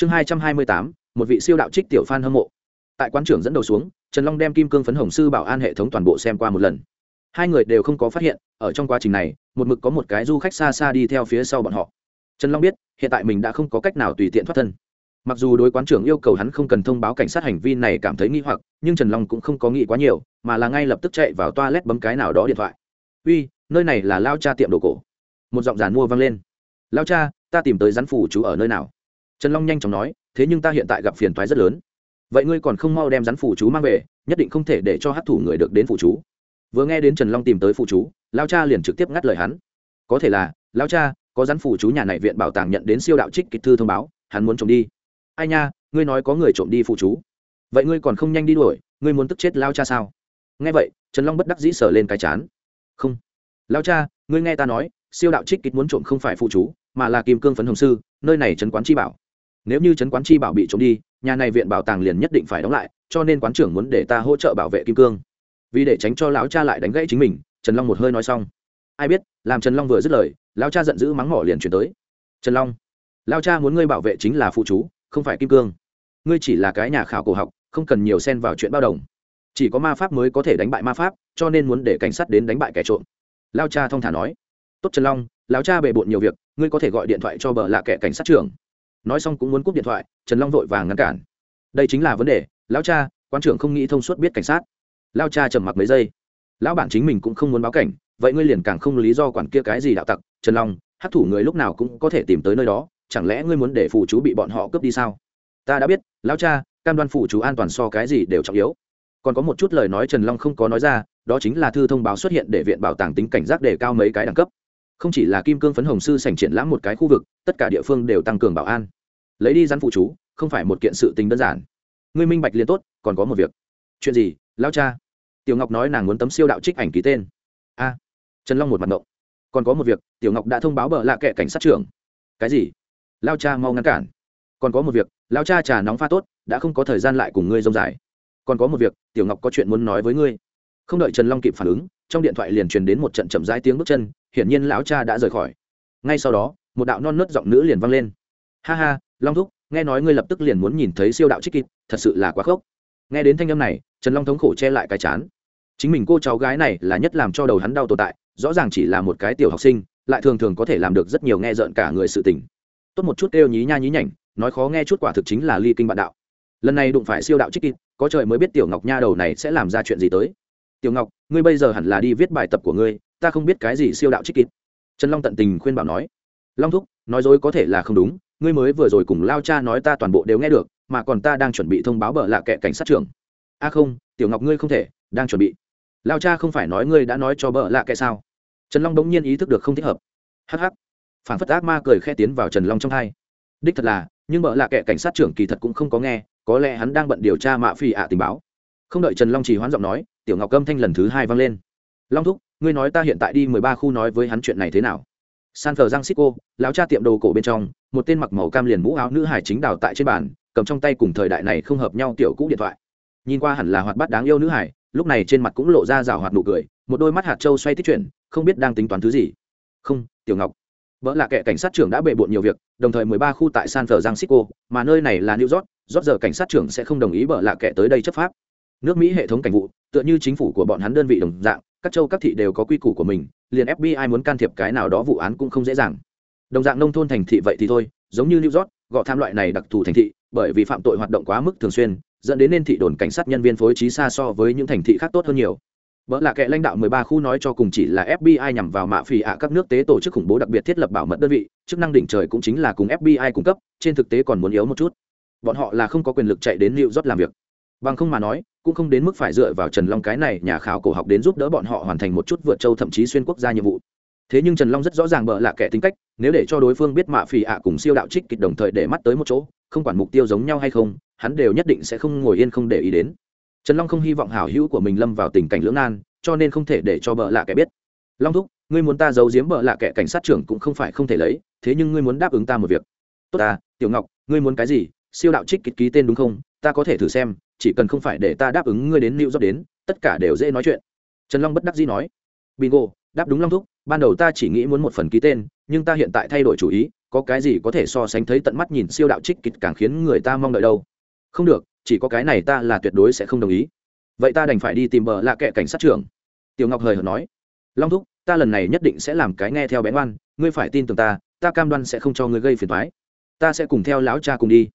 chương hai trăm hai mươi tám, một vị siêu đạo trích tiểu phan hâm mộ. Tại quán trưởng dẫn đầu xuống, trần long đem kim cương phấn hồng sư bảo an hệ thống toàn bộ xem qua một lần. Hai người đều không có phát hiện, ở trong quá trình này, một mực có một cái du khách xa xa đi theo phía sau bọn họ. Trần long biết, hiện tại mình đã không có cách nào tùy tiện thoát thân. Mặc dù đối quán trưởng yêu cầu hắn không cần thông báo cảnh sát hành vi này cảm thấy nghi hoặc, nhưng trần long cũng không có nghĩ quá nhiều, mà là ngay lập tức chạy vào toa lét bấm cái nào đó điện thoại. Uy, nơi này là lao cha tiệm đồ cổ. Một giọng giàn mua vang lên. Lao cha, ta tìm tới rắn phủ chú ở nơi nào? Trần long nhanh chóng nói, thế nhưng ta hiện tại gặp phiền toái rất lớn. Vậy ngươi còn không mau đem rắn phủ chú mang về, nhất định không thể để cho hát thủ người được đến phủ chú. Vừa nghe đến trần long tìm tới phụ chú, lao cha liền trực tiếp ngắt lời hắn. Có thể là, lao cha, có rắn phụ chú nhà này viện bảo tàng nhận đến siêu đạo trích kịch thư thông báo, hắn muốn trộm đi. Ai nha, ngươi nói có người trộm đi phụ chú. Vậy ngươi còn không nhanh đi đuổi, ngươi muốn tức chết lao cha sao? Nghe vậy, trần long bất đắc dĩ sở lên cái chán. Không. Lao cha, ngươi nghe ta nói, siêu đạo trích kịch muốn trộm không phải phụ chú, mà là kim cương phấn hồng sư, nơi này trấn quán chi bảo nếu như trấn quán chi bảo bị trộm đi, nhà này viện bảo tàng liền nhất định phải đóng lại, cho nên quán trưởng muốn để ta hỗ trợ bảo vệ kim cương. Vì để tránh cho lão cha lại đánh gãy chính mình, trần long một hơi nói xong. Ai biết, làm trần long vừa dứt lời, lão cha giận dữ mắng mỏ liền chuyển tới. Trần long, lão cha muốn ngươi bảo vệ chính là phụ chú, không phải kim cương. Ngươi chỉ là cái nhà khảo cổ học, không cần nhiều xen vào chuyện bao đồng. Chỉ có ma pháp mới có thể đánh bại ma pháp, cho nên muốn để cảnh sát đến đánh bại kẻ trộm. Lao cha thong thả nói. Tốt trần long, lão cha bề bộn nhiều việc, ngươi có thể gọi điện thoại cho bờ lạ kẻ cảnh sát trưởng nói xong cũng muốn cúp điện thoại, trần long vội vàng ngăn cản. Đây chính là vấn đề, lão cha, quan trưởng không nghĩ thông suốt biết cảnh sát. Lao cha trầm mặc mấy giây. Lão bản chính mình cũng không muốn báo cảnh, vậy ngươi liền càng không lý do quản kia cái gì đạo tặc, trần long hát thủ người lúc nào cũng có thể tìm tới nơi đó, chẳng lẽ ngươi muốn để phụ chú bị bọn họ cướp đi sao? Ta đã biết, lão cha, cam đoan phụ chú an toàn so cái gì đều trọng yếu. Còn có một chút lời nói trần long không có nói ra, đó chính là thư thông báo xuất hiện để viện bảo tàng tính cảnh giác để cao mấy cái đẳng cấp. Không chỉ là kim cương phấn hồng sư sành triển lãm một cái khu vực, tất cả địa phương đều tăng cường bảo an lấy đi rắn phụ chú, không phải một kiện sự tình đơn giản. Ngươi minh bạch liền tốt, còn có một việc. Chuyện gì lão cha? Tiểu ngọc nói nàng muốn tấm siêu đạo trích ảnh ký tên. A. À, trần long một mặt ngộng. Còn có một việc, tiểu ngọc đã thông báo bờ lạ kệ cảnh sát trưởng. Cái gì? Lao cha mau ngăn cản. Còn có một việc, lao cha trà nóng pha tốt, đã không có thời gian lại cùng ngươi rông dài. Còn có một việc, tiểu ngọc có chuyện muốn nói với ngươi. Không đợi trần long kịp phản ứng, trong điện thoại liền truyền đến một trận chậm rãi tiếng bước chân, hiển nhiên lão cha đã rời khỏi. Ngay sau đó, một đạo non nớt giọng nữ liền vang lên. Ha ha long thúc, nghe nói ngươi lập tức liền muốn nhìn thấy siêu đạo trích kịp thật sự là quá khốc. Nghe đến thanh âm này, trần long thống khổ che lại cái chán. Chính mình cô cháu gái này là nhất làm cho đầu hắn đau tồn tại, rõ ràng chỉ là một cái tiểu học sinh, lại thường thường có thể làm được rất nhiều nghe rợn cả người sự tình. Tốt một chút kêu nhí nha nhí nhảnh, nói khó nghe chút quả thực chính là ly kinh bạn đạo. Lần này đụng phải siêu đạo trích kịp có trời mới biết tiểu ngọc nha đầu này sẽ làm ra chuyện gì tới. Tiểu ngọc, ngươi bây giờ hẳn là đi viết bài tập của ngươi, ta không biết cái gì siêu đạo trích kịp trần long tận tình khuyên bảo nói. Long thúc, nói dối có thể là không đúng ngươi mới vừa rồi cùng lao cha nói ta toàn bộ đều nghe được, mà còn ta đang chuẩn bị thông báo bợ lạ kệ cảnh sát trưởng. A không, tiểu ngọc ngươi không thể, đang chuẩn bị. Lao cha không phải nói ngươi đã nói cho bợ lạ kệ sao? Trần long đống nhiên ý thức được không thích hợp. Hh phản phất ác ma cười khe tiến vào trần long trong hai. Đích thật là, nhưng bợ lạ kệ cảnh sát trưởng kỳ thật cũng không có nghe, có lẽ hắn đang bận điều tra mạ phi ạ tình báo. Không đợi trần long chỉ hoán giọng nói, tiểu ngọc âm thanh lần thứ hai vang lên. Long thúc, ngươi nói ta hiện tại đi mười ba khu nói với hắn chuyện này thế nào? San phờ giang xích cô lão cha tiệm đồ cổ bên trong, một tên mặc màu cam liền mũ áo nữ hải chính đào tại trên bàn, cầm trong tay cùng thời đại này không hợp nhau tiểu cũ điện thoại. Nhìn qua hẳn là hoạt bát đáng yêu nữ hải lúc này trên mặt cũng lộ ra rào hoạt nụ cười, một đôi mắt hạt trâu xoay tích chuyển, không biết đang tính toán thứ gì. Không, tiểu ngọc. Vợ là kệ cảnh sát trưởng đã bệ bộn nhiều việc, đồng thời mười ba khu tại san phờ giang xích mà nơi này là new york rót giờ cảnh sát trưởng sẽ không đồng ý vợ lạ kệ tới đây chấp pháp. Nước mỹ hệ thống cảnh vụ, tựa như chính phủ của bọn hắn đơn vị đồng dạng các châu các thị đều có quy củ của mình liền fbi muốn can thiệp cái nào đó vụ án cũng không dễ dàng đồng dạng nông thôn thành thị vậy thì thôi giống như new york gọ tham loại này đặc thù thành thị bởi vì phạm tội hoạt động quá mức thường xuyên dẫn đến nên thị đồn cảnh sát nhân viên phối trí xa so với những thành thị khác tốt hơn nhiều vợ là kệ lãnh đạo 13 khu nói cho cùng chỉ là FBI nhằm vào mạ phỉ ạ các nước tế tổ chức khủng bố đặc biệt thiết lập bảo mật đơn vị, chức năng đỉnh trời cũng chính là cùng FBI cung cấp, trên thực tế còn muốn yếu một chút. Bọn họ là không có quyền lực chạy đến New York làm việc. Bằng không mà nói, cũng không đến mức phải dựa vào Trần Long cái này nhà khảo cổ học đến giúp đỡ bọn họ hoàn thành một chút vượt châu thậm chí xuyên quốc gia nhiệm vụ. Thế nhưng Trần Long rất rõ ràng bợ là kẻ tính cách, nếu để cho đối phương biết mạ phỉ ạ cùng siêu đạo trích kịch đồng thời để mắt tới một chỗ, không quản mục tiêu giống nhau hay không, hắn đều nhất định sẽ không ngồi yên không để ý đến. Trần long không hy vọng hảo hữu của mình lâm vào tình cảnh lưỡng nan cho nên không thể để cho bợ lạ kẻ biết. Long thúc ngươi muốn ta giấu giếm bợ lạ kẻ cảnh sát trưởng cũng không phải không thể lấy thế nhưng ngươi muốn đáp ứng ta một việc. Tốt à tiểu ngọc ngươi muốn cái gì? Siêu đạo trích kịch ký tên đúng không? Ta có thể thử xem, chỉ cần không phải để ta đáp ứng ngươi đến lưu dốc đến, tất cả đều dễ nói chuyện. Trần long bất đắc dĩ nói. Bingo, đáp đúng long thúc, ban đầu ta chỉ nghĩ muốn một phần ký tên, nhưng ta hiện tại thay đổi chủ ý, có cái gì có thể so sánh thấy tận mắt nhìn siêu đạo trích kịch càng khiến người ta mong đợi đâu. Không được, chỉ có cái này ta là tuyệt đối sẽ không đồng ý. Vậy ta đành phải đi tìm bờ lạ kệ cảnh sát trưởng. Tiểu ngọc hời hợt nói. Long thúc, ta lần này nhất định sẽ làm cái nghe theo bén oan, ngươi phải tin tưởng ta ta cam đoan sẽ không cho ngươi gây phiền thoái ta sẽ cùng theo lão cha cùng đi.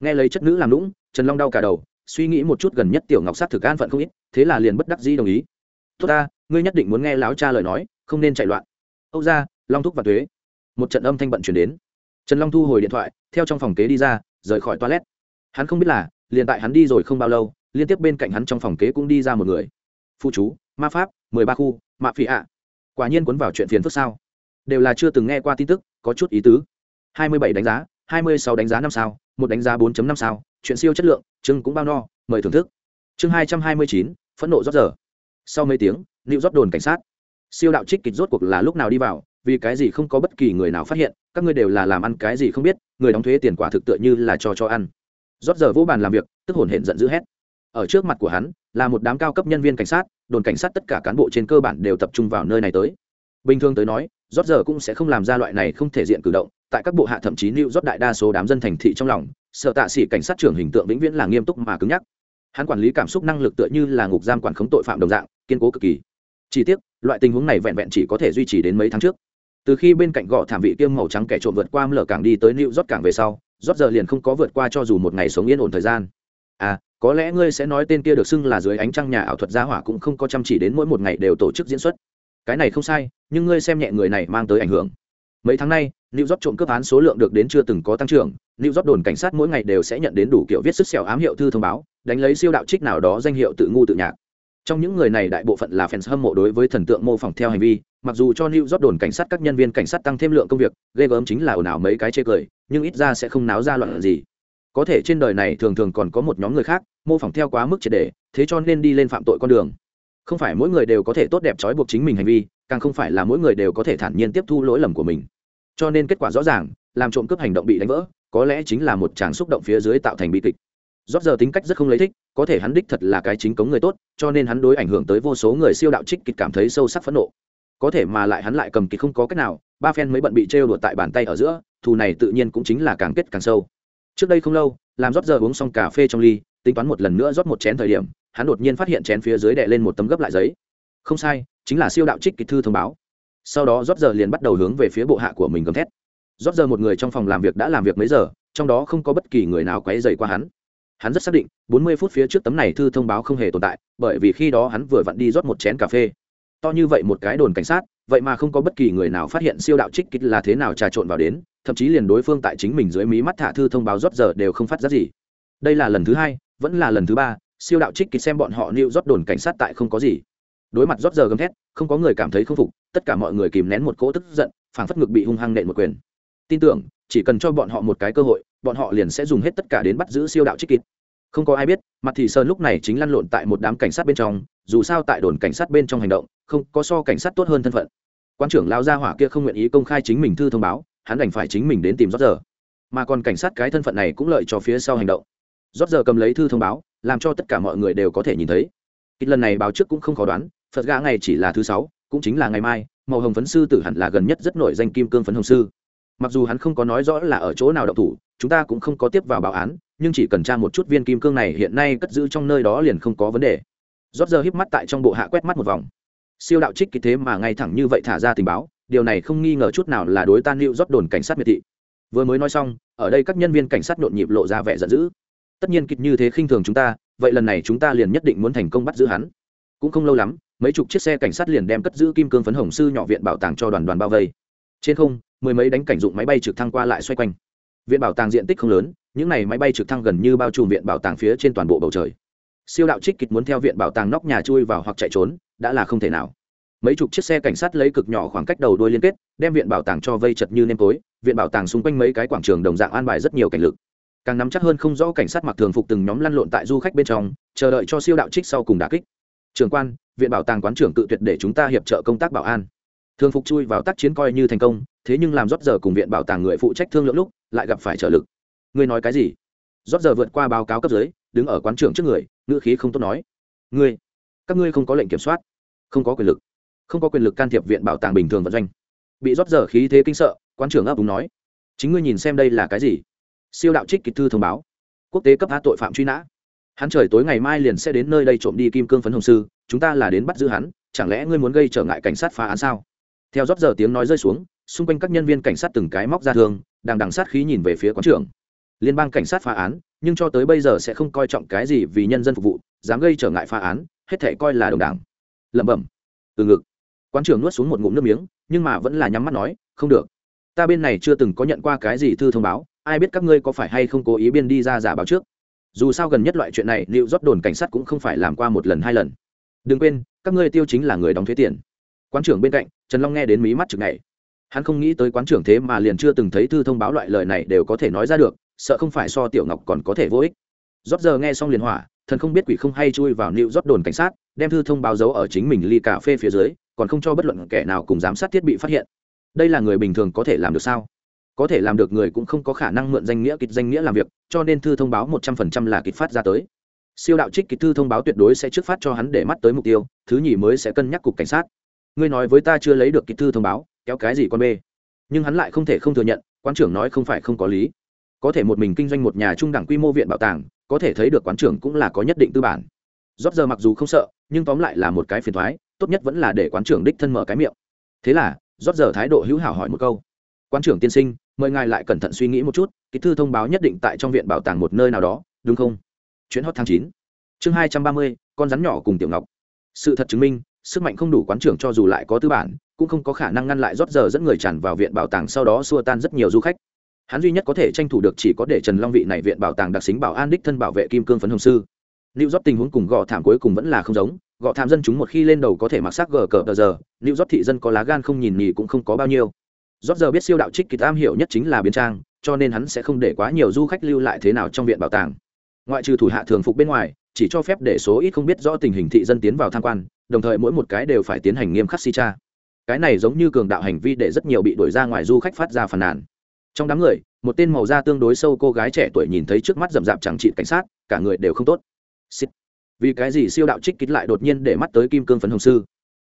Nghe lấy chất nữ làm lũng trần long đau cả đầu, suy nghĩ một chút gần nhất tiểu ngọc sát thực an phận không ít, thế là liền bất đắc dĩ đồng ý. Tốt ta, ngươi nhất định muốn nghe lão cha lời nói, không nên chạy loạn. Âu ra long thúc và thuế một trận âm thanh bận chuyển đến. Trần long thu hồi điện thoại, theo trong phòng kế đi ra, rời khỏi toilet. Hắn không biết là, liền tại hắn đi rồi không bao lâu, liên tiếp bên cạnh hắn trong phòng kế cũng đi ra một người. Phụ chú, ma pháp, mười ba khu, mạ phỉ ạ. Quả nhiên cuốn vào chuyện phiền phức sao? Đều là chưa từng nghe qua tin tức, có chút ý tứ. Hai mươi bảy đánh giá hai mươi sáu đánh giá năm sao, một đánh giá bốn năm sao, chuyện siêu chất lượng chưng cũng bao no, mời thưởng thức. Chương hai trăm hai mươi chín, phẫn nộ rót giờ. Sau mấy tiếng liệu rót đồn cảnh sát. Siêu đạo trích kịch rốt cuộc là lúc nào đi vào, vì cái gì không có bất kỳ người nào phát hiện, các ngươi đều là làm ăn cái gì không biết, người đóng thuế tiền quả thực tựa như là cho cho ăn. Rót giờ vỗ bàn làm việc, tức hồn hển giận dữ hét. Ở trước mặt của hắn, là một đám cao cấp nhân viên cảnh sát, đồn cảnh sát tất cả cán bộ trên cơ bản đều tập trung vào nơi này tới. Bình thường tới nói, rót giờ cũng sẽ không làm ra loại này không thể diện cử động tại các bộ hạ thậm chí lưu rót đại đa số đám dân thành thị trong lòng, sợ tạ sĩ cảnh sát trưởng hình tượng vĩnh viễn là nghiêm túc mà cứng nhắc. Hắn quản lý cảm xúc năng lực tựa như là ngục giam quản khống tội phạm đồng dạng, kiên cố cực kỳ. Chỉ tiếc, loại tình huống này vẹn vẹn chỉ có thể duy trì đến mấy tháng trước. Từ khi bên cạnh gõ thảm vị kiêm màu trắng kẻ trộm vượt qua lở cảng đi tới lưu rót cảng về sau rót giờ liền không có vượt qua cho dù một ngày sống yên ổn thời gian. À có lẽ ngươi sẽ nói tên kia được xưng là dưới ánh trăng nhà ảo thuật gia hỏa cũng không có chăm chỉ đến mỗi một ngày đều tổ chức diễn xuất. Cái này không sai, nhưng ngươi xem nhẹ người này mang tới ảnh hưởng mấy tháng nay New York trộm cướp án số lượng được đến chưa từng có tăng trưởng, New York đồn cảnh sát mỗi ngày đều sẽ nhận đến đủ kiểu viết sức xẻo ám hiệu thư thông báo, đánh lấy siêu đạo trích nào đó danh hiệu tự ngu tự nhạc. Trong những người này đại bộ phận là fans hâm mộ đối với thần tượng mô phỏng theo hành vi, mặc dù cho New York đồn cảnh sát các nhân viên cảnh sát tăng thêm lượng công việc, ghê gớm chính là ồn ào mấy cái chê cười, nhưng ít ra sẽ không náo ra loạn gì. Có thể trên đời này thường thường còn có một nhóm người khác, mô phỏng theo quá mức triệt để, thế cho nên đi lên phạm tội con đường. Không phải mỗi người đều có thể tốt đẹp trói buộc chính mình hành vi, càng không phải là mỗi người đều có thể thản nhiên tiếp thu lỗi lầm của mình. Cho nên kết quả rõ ràng, làm trộm cướp hành động bị đánh vỡ, có lẽ chính là một tràng xúc động phía dưới tạo thành bi kịch. Rót giờ tính cách rất không lấy thích, có thể hắn đích thật là cái chính cống người tốt, cho nên hắn đối ảnh hưởng tới vô số người siêu đạo trích kịch cảm thấy sâu sắc phẫn nộ. Có thể mà lại hắn lại cầm kịch không có cách nào, ba phen mới bận bị trêu đùa tại bàn tay ở giữa, thù này tự nhiên cũng chính là càng kết càng sâu. Trước đây không lâu, làm rót giờ uống xong cà phê trong ly, tính toán một lần nữa rót một chén thời điểm, hắn đột nhiên phát hiện chén phía dưới đè lên một tấm gấp lại giấy. Không sai chính là siêu đạo trích kịch thư thông báo. Sau đó rót giờ liền bắt đầu hướng về phía bộ hạ của mình gầm thét. Rót giờ một người trong phòng làm việc đã làm việc mấy giờ, trong đó không có bất kỳ người nào quấy dày qua hắn. Hắn rất xác định, bốn mươi phút phía trước tấm này thư thông báo không hề tồn tại, bởi vì khi đó hắn vừa vặn đi rót một chén cà phê. To như vậy một cái đồn cảnh sát, vậy mà không có bất kỳ người nào phát hiện siêu đạo trích kích là thế nào trà trộn vào đến, thậm chí liền đối phương tại chính mình dưới mí mắt thả thư thông báo rót giờ đều không phát ra gì. Đây là lần thứ hai, vẫn là lần thứ ba, siêu đạo trích kích xem bọn họ nịu rót đồn cảnh sát tại không có gì đối mặt rót giờ gầm thét, không có người cảm thấy không phục, tất cả mọi người kìm nén một cỗ tức giận, phảng phất ngực bị hung hăng nện một quyền. Tin tưởng, chỉ cần cho bọn họ một cái cơ hội, bọn họ liền sẽ dùng hết tất cả đến bắt giữ siêu đạo trích kịt. Không có ai biết mặt thì sơn lúc này chính lăn lộn tại một đám cảnh sát bên trong, dù sao tại đồn cảnh sát bên trong hành động, không có so cảnh sát tốt hơn thân phận. Quan trưởng lao gia hỏa kia không nguyện ý công khai chính mình thư thông báo, hắn đành phải chính mình đến tìm rót giờ. Mà còn cảnh sát cái thân phận này cũng lợi cho phía sau hành động. Rót giờ cầm lấy thư thông báo, làm cho tất cả mọi người đều có thể nhìn thấy. Kịch lần này báo trước cũng không khó đoán phật gã ngày chỉ là thứ sáu, cũng chính là ngày mai, màu hồng phấn sư tử hẳn là gần nhất rất nổi danh kim cương phấn hồng sư. Mặc dù hắn không có nói rõ là ở chỗ nào đậu thủ, chúng ta cũng không có tiếp vào báo án, nhưng chỉ cần tra một chút viên kim cương này hiện nay cất giữ trong nơi đó liền không có vấn đề. Rót giờ híp mắt tại trong bộ hạ quét mắt một vòng. Siêu đạo trích kỳ thế mà ngay thẳng như vậy thả ra tình báo, điều này không nghi ngờ chút nào là đối tan lưu rót đồn cảnh sát miệt thị. Vừa mới nói xong, ở đây các nhân viên cảnh sát nhộn nhịp lộ ra vẻ giận dữ. Tất nhiên kịch như thế khinh thường chúng ta, vậy lần này chúng ta liền nhất định muốn thành công bắt giữ hắn cũng không lâu lắm, mấy chục chiếc xe cảnh sát liền đem cất giữ kim cương phấn hồng sư nhỏ viện bảo tàng cho đoàn đoàn bao vây. Trên không, mười mấy đánh cảnh dụng máy bay trực thăng qua lại xoay quanh. Viện bảo tàng diện tích không lớn, những n à y máy bay trực thăng gần như bao trùm viện bảo tàng phía trên toàn bộ bầu trời. Siêu đạo trích kịch muốn theo viện bảo tàng nóc nhà chui vào hoặc chạy trốn, đã là không thể nào. Mấy chục chiếc xe cảnh sát lấy cực nhỏ khoảng cách đầu đuôi liên kết, đem viện bảo tàng cho vây chật như nêm tối, viện bảo tàng xung quanh mấy cái quảng trường đồng dạng an bài rất nhiều cảnh lực. Càng nắm chắc hơn không rõ cảnh sát mặc thường phục từng nhóm lăn lộn tại du khách bên trong, chờ đợi cho siêu đạo trích sau cùng đà kích trường quan, viện bảo tàng quán trưởng tự tuyệt để chúng ta hiệp trợ công tác bảo an. Thường phục chui vào tác chiến coi như thành công, thế nhưng làm rót giờ cùng viện bảo tàng người phụ trách thương lượng lúc, lại gặp phải trở lực. Ngươi nói cái gì? Rót giờ vượt qua báo cáo cấp dưới, đứng ở quán trưởng trước người, ngữ khí không tốt nói. Ngươi, các ngươi không có lệnh kiểm soát, không có quyền lực, không có quyền lực can thiệp viện bảo tàng bình thường vận doanh. Bị rót giờ khí thế kinh sợ, quán trưởng ấp đúng nói. Chính ngươi nhìn xem đây là cái gì? Siêu đạo trích kịch thư thông báo. Quốc tế cấp a tội phạm truy nã hắn trời tối ngày mai liền sẽ đến nơi đây trộm đi kim cương phấn hồng sư, chúng ta là đến bắt giữ hắn, chẳng lẽ ngươi muốn gây trở ngại cảnh sát phá án sao? Theo rót giờ tiếng nói rơi xuống, xung quanh các nhân viên cảnh sát từng cái móc ra thương, đang đằng sát khí nhìn về phía quán trưởng. Liên bang cảnh sát phá án, nhưng cho tới bây giờ sẽ không coi trọng cái gì vì nhân dân phục vụ, dám gây trở ngại phá án, hết thể coi là đồng đảng. Lẩm bẩm. Từ ngực. Quán trưởng nuốt xuống một ngụm nước miếng, nhưng mà vẫn là nhắm mắt nói, không được. Ta bên này chưa từng có nhận qua cái gì thư thông báo, ai biết các ngươi có phải hay không cố ý biên đi ra giả báo trước? Dù sao gần nhất loại chuyện này liệu rót đồn cảnh sát cũng không phải làm qua một lần, hai lần. Đừng quên, các ngươi tiêu chính là người đóng thuế tiền. Quán trưởng bên cạnh, trần long nghe đến mí mắt chực này hắn không nghĩ tới quán trưởng thế mà liền chưa từng thấy thư thông báo loại lời này đều có thể nói ra được, sợ không phải so tiểu ngọc còn có thể vô ích. Rót giờ nghe xong liền hỏa, thần không biết quỷ không hay chui vào nịu rót đồn cảnh sát, đem thư thông báo giấu ở chính mình ly cà phê phía dưới, còn không cho bất luận kẻ nào cùng giám sát thiết bị phát hiện. Đây là người bình thường có thể làm được sao? Có thể làm được người cũng không có khả năng mượn danh nghĩa kịch danh nghĩa làm việc, cho nên thư thông báo một trăm phần trăm là kịch phát ra tới. Siêu đạo trích kịch thư thông báo tuyệt đối sẽ trước phát cho hắn để mắt tới mục tiêu, thứ nhì mới sẽ cân nhắc cục cảnh sát. Ngươi nói với ta chưa lấy được kịch thư thông báo, kéo cái gì con bê? Nhưng hắn lại không thể không thừa nhận, quán trưởng nói không phải không có lý. Có thể một mình kinh doanh một nhà trung đẳng quy mô viện bảo tàng, có thể thấy được quán trưởng cũng là có nhất định tư bản. Rót giờ mặc dù không sợ, nhưng tóm lại là một cái phiền thoái tốt nhất vẫn là để quán trưởng đích thân mở cái miệng. Thế là rót giờ thái độ hữu hảo hỏi một câu. Quán trưởng tiên sinh mời ngài lại cẩn thận suy nghĩ một chút ký thư thông báo nhất định tại trong viện bảo tàng một nơi nào đó, đúng không? Chuyến hot tháng chín. Chương hai trăm ba mươi, con rắn nhỏ cùng tiểu ngọc. Sự thật chứng minh, sức mạnh không đủ quán trưởng cho dù lại có tư bản, cũng không có khả năng ngăn lại rót giờ dẫn người tràn vào viện bảo tàng sau đó xua tan rất nhiều du khách. Hắn duy nhất có thể tranh thủ được chỉ có để trần long vị này viện bảo tàng đặc xính bảo an đích thân bảo vệ kim cương phấn hồng sư. Lưu rót tình huống cùng gò thảm cuối cùng vẫn là không giống, gò thảm dân chúng một khi lên đầu có thể mặc sắc gờ cờ tờ giờ lưu rót thị dân có lá gan không nhìn nhì cũng không có bao nhiêu rót giờ biết siêu đạo trích kỳ am hiểu nhất chính là biến trang, cho nên hắn sẽ không để quá nhiều du khách lưu lại thế nào trong viện bảo tàng. Ngoại trừ thủ hạ thường phục bên ngoài, chỉ cho phép để số ít không biết rõ tình hình thị dân tiến vào tham quan, đồng thời mỗi một cái đều phải tiến hành nghiêm khắc si cha. Cái này giống như cường đạo hành vi để rất nhiều bị đuổi ra ngoài du khách phát ra phàn nàn. Trong đám người, một tên màu da tương đối sâu cô gái trẻ tuổi nhìn thấy trước mắt rậm rạp chẳng trị cảnh sát, cả người đều không tốt. Xịt. vì cái gì siêu đạo trích kích lại đột nhiên để mắt tới kim cương phấn hồng sư?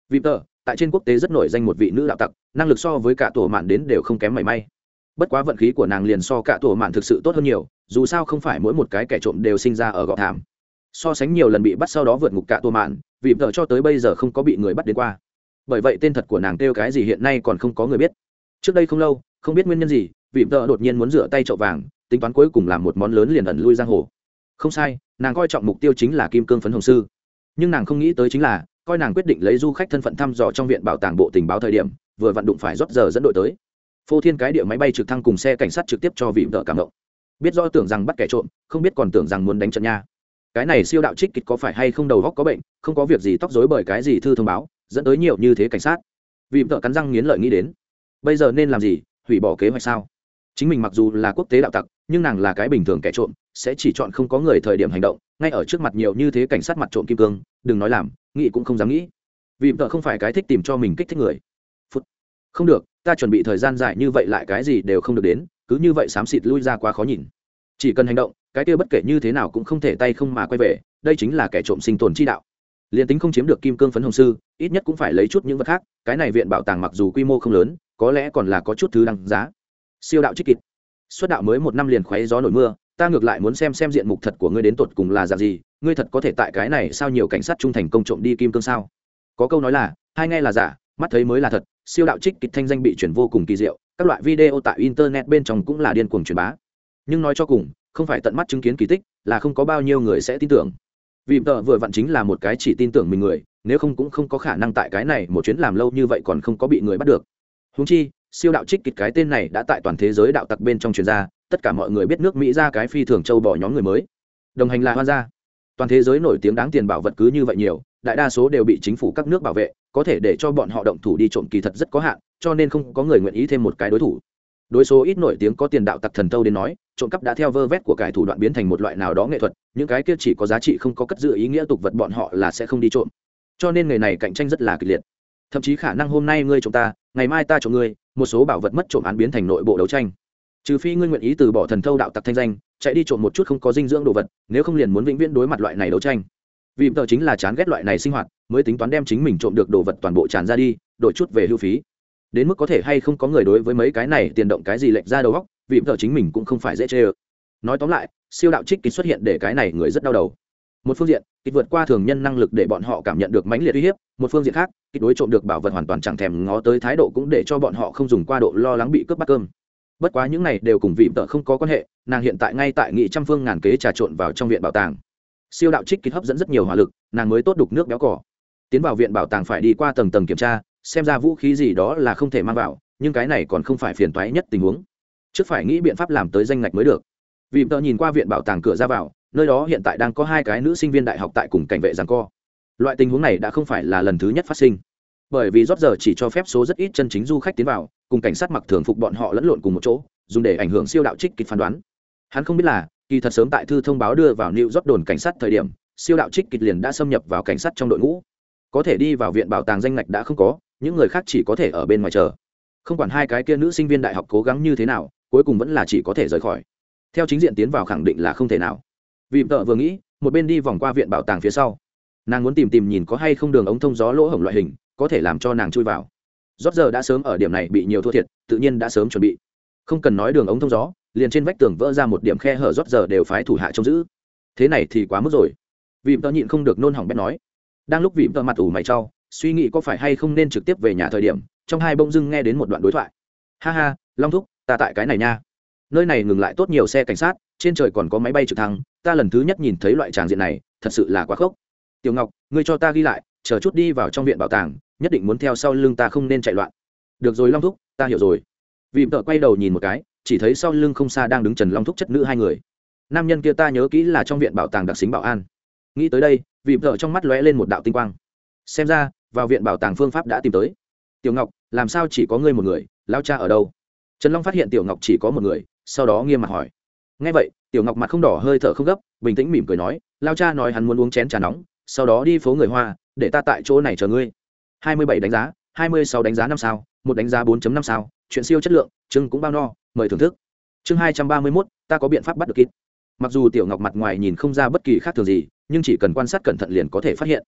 Vì tờ tại trên quốc tế rất nổi danh một vị nữ đạo tặc, năng lực so với cả tổ mạn đến đều không kém mảy may. Bất quá vận khí của nàng liền so cả tổ mạn thực sự tốt hơn nhiều, dù sao không phải mỗi một cái kẻ trộm đều sinh ra ở gọ thảm. So sánh nhiều lần bị bắt sau đó vượt ngục cả tổ mạn, vì vợ cho tới bây giờ không có bị người bắt đến qua. Bởi vậy tên thật của nàng kêu cái gì hiện nay còn không có người biết. Trước đây không lâu, không biết nguyên nhân gì vị vợ đột nhiên muốn rửa tay trậu vàng, tính toán cuối cùng làm một món lớn liền ẩn lui giang hồ. Không sai, nàng coi trọng mục tiêu chính là kim cương phấn hồng sư. Nhưng nàng không nghĩ tới chính là coi nàng quyết định lấy du khách thân phận thăm dò trong viện bảo tàng bộ tình báo thời điểm, vừa vặn đụng phải rót giờ dẫn đội tới. Phô thiên cái địa máy bay trực thăng cùng xe cảnh sát trực tiếp cho vị vợ cảm động. Biết do tưởng rằng bắt kẻ trộm, không biết còn tưởng rằng muốn đánh trận nha. Cái này siêu đạo trích kịch có phải hay không đầu góc có bệnh, không có việc gì tóc dối bởi cái gì thư thông báo, dẫn tới nhiều như thế cảnh sát. Vị vợ cắn răng nghiến lợi nghĩ đến, bây giờ nên làm gì, hủy bỏ kế hoạch sao? Chính mình mặc dù là quốc tế đạo tặc, nhưng nàng là cái bình thường kẻ trộm, sẽ chỉ chọn không có người thời điểm hành động, ngay ở trước mặt nhiều như thế cảnh sát mặt trộm kim cương, đừng nói làm nghĩ cũng không dám nghĩ. Vì vợ không phải cái thích tìm cho mình kích thích người. Phút. Không được, ta chuẩn bị thời gian dài như vậy lại cái gì đều không được đến, cứ như vậy xám xịt lui ra quá khó nhìn. Chỉ cần hành động, cái kia bất kể như thế nào cũng không thể tay không mà quay về, đây chính là kẻ trộm sinh tồn chi đạo. Liền tính không chiếm được kim cương phấn hồng sư, ít nhất cũng phải lấy chút những vật khác, cái này viện bảo tàng mặc dù quy mô không lớn, có lẽ còn là có chút thứ đăng giá. Siêu đạo trích kịt xuất đạo mới một năm liền khoáy gió nổi mưa ta ngược lại muốn xem xem diện mục thật của ngươi đến tột cùng là dạng gì, ngươi thật có thể tại cái này sao nhiều cảnh sát trung thành công trộm đi kim cương sao? Có câu nói là, hai nghe là giả, mắt thấy mới là thật, siêu đạo trích kịch thanh danh bị chuyển vô cùng kỳ diệu, các loại video tại internet bên trong cũng là điên cuồng truyền bá. Nhưng nói cho cùng, không phải tận mắt chứng kiến kỳ tích, là không có bao nhiêu người sẽ tin tưởng. Vì tờ vừa vặn chính là một cái chỉ tin tưởng mình người, nếu không cũng không có khả năng tại cái này một chuyến làm lâu như vậy còn không có bị người bắt được. Húng chi, siêu đạo trích kịch cái tên này đã tại toàn thế giới đạo tặc bên trong truyền ra tất cả mọi người biết nước mỹ ra cái phi thường châu bỏ nhóm người mới. Đồng hành là hoan gia. Toàn thế giới nổi tiếng đáng tiền bảo vật cứ như vậy nhiều, đại đa số đều bị chính phủ các nước bảo vệ, có thể để cho bọn họ động thủ đi trộm kỳ thật rất có hạn, cho nên không có người nguyện ý thêm một cái đối thủ. Đối số ít nổi tiếng có tiền đạo tặc thần tâu đến nói, trộm cắp đã theo vơ vét của cải thủ đoạn biến thành một loại nào đó nghệ thuật, những cái kia chỉ có giá trị không có cất giữ ý nghĩa tục vật bọn họ là sẽ không đi trộm. Cho nên nghề này cạnh tranh rất là kịch liệt. Thậm chí khả năng hôm nay ngươi trộm ta, ngày mai ta trộm ngươi, một số bảo vật mất trộm án biến thành nội bộ đấu tranh trừ phi ngươi nguyện ý từ bỏ thần thâu đạo tặc thanh danh, chạy đi trộm một chút không có dinh dưỡng đồ vật, nếu không liền muốn vĩnh viễn đối mặt loại này đấu tranh. Vì tờ chính là chán ghét loại này sinh hoạt, mới tính toán đem chính mình trộm được đồ vật toàn bộ tràn ra đi, đổi chút về hưu phí. Đến mức có thể hay không có người đối với mấy cái này tiền động cái gì lệch ra đầu góc vì tờ chính mình cũng không phải dễ chê ơ. Nói tóm lại, siêu đạo trích kịch xuất hiện để cái này người rất đau đầu. Một phương diện, kịch vượt qua thường nhân năng lực để bọn họ cảm nhận được mãnh liệt uy hiếp, một phương diện khác, kịch đối trộm được bảo vật hoàn toàn chẳng thèm ngó tới thái độ cũng để cho bọn họ không dùng qua độ lo lắng bị cướp bắt cơm bất quá những này đều cùng vị tợ không có quan hệ, nàng hiện tại ngay tại nghị trăm phương ngàn kế trà trộn vào trong viện bảo tàng. Siêu đạo trích kịch hấp dẫn rất nhiều hỏa lực, nàng mới tốt đục nước béo cỏ. Tiến vào viện bảo tàng phải đi qua tầng tầng kiểm tra, xem ra vũ khí gì đó là không thể mang vào, nhưng cái này còn không phải phiền toái nhất tình huống. Trước phải nghĩ biện pháp làm tới danh ngạch mới được. Vì tợ nhìn qua viện bảo tàng cửa ra vào, nơi đó hiện tại đang có hai cái nữ sinh viên đại học tại cùng cảnh vệ giằng co. Loại tình huống này đã không phải là lần thứ nhất phát sinh bởi vì rót giờ chỉ cho phép số rất ít chân chính du khách tiến vào, cùng cảnh sát mặc thường phục bọn họ lẫn lộn cùng một chỗ, dùng để ảnh hưởng siêu đạo trích kịch phán đoán. Hắn không biết là, kỳ thật sớm tại thư thông báo đưa vào new rót đồn cảnh sát thời điểm, siêu đạo trích kịch liền đã xâm nhập vào cảnh sát trong đội ngũ. Có thể đi vào viện bảo tàng danh ngạch đã không có, những người khác chỉ có thể ở bên ngoài chờ. Không quản hai cái kia nữ sinh viên đại học cố gắng như thế nào, cuối cùng vẫn là chỉ có thể rời khỏi. Theo chính diện tiến vào khẳng định là không thể nào. Vì vợ vừa nghĩ, một bên đi vòng qua viện bảo tàng phía sau. Nàng muốn tìm tìm nhìn có hay không đường ống thông gió lỗ hổng loại hình có thể làm cho nàng chui vào. Rót giờ đã sớm ở điểm này bị nhiều thua thiệt, tự nhiên đã sớm chuẩn bị. Không cần nói đường ống thông gió, liền trên vách tường vỡ ra một điểm khe hở rót giờ đều phái thủ hạ trông giữ. Thế này thì quá mức rồi. Vì tớ nhịn không được nôn hỏng bét nói. Đang lúc vị tớ mặt ủ mày cho suy nghĩ có phải hay không nên trực tiếp về nhà thời điểm, trong hai bông dưng nghe đến một đoạn đối thoại. Ha ha, long thúc, ta tại cái này nha. Nơi này ngừng lại tốt nhiều xe cảnh sát, trên trời còn có máy bay trực thăng, ta lần thứ nhất nhìn thấy loại tràng diện này, thật sự là quá khốc. Tiểu ngọc, ngươi cho ta ghi lại chờ chút đi vào trong viện bảo tàng, nhất định muốn theo sau lưng ta không nên chạy loạn. Được rồi, long thúc, ta hiểu rồi. Vì vợ quay đầu nhìn một cái, chỉ thấy sau lưng không xa đang đứng trần long thúc chất nữ hai người. Nam nhân kia ta nhớ kỹ là trong viện bảo tàng đặc xính bảo an. Nghĩ tới đây vì vợ trong mắt lóe lên một đạo tinh quang. Xem ra, vào viện bảo tàng phương pháp đã tìm tới. Tiểu ngọc, làm sao chỉ có ngươi một người? Lao cha ở đâu? Trần long phát hiện tiểu ngọc chỉ có một người, sau đó nghiêm mặt hỏi. Ngay vậy, tiểu ngọc mặt không đỏ, hơi thở không gấp, bình tĩnh mỉm cười nói, lao cha nói hắn muốn uống chén trà nóng sau đó đi phố người hoa, để ta tại chỗ này chờ ngươi. Hai mươi bảy đánh giá, hai mươi sáu đánh giá năm sao, một đánh giá 4 năm sao, chuyện siêu chất lượng chưng cũng bao no, mời thưởng thức. Chương hai trăm ba mươi mốt, ta có biện pháp bắt được kít mặc dù tiểu ngọc mặt ngoài nhìn không ra bất kỳ khác thường gì, nhưng chỉ cần quan sát cẩn thận liền có thể phát hiện.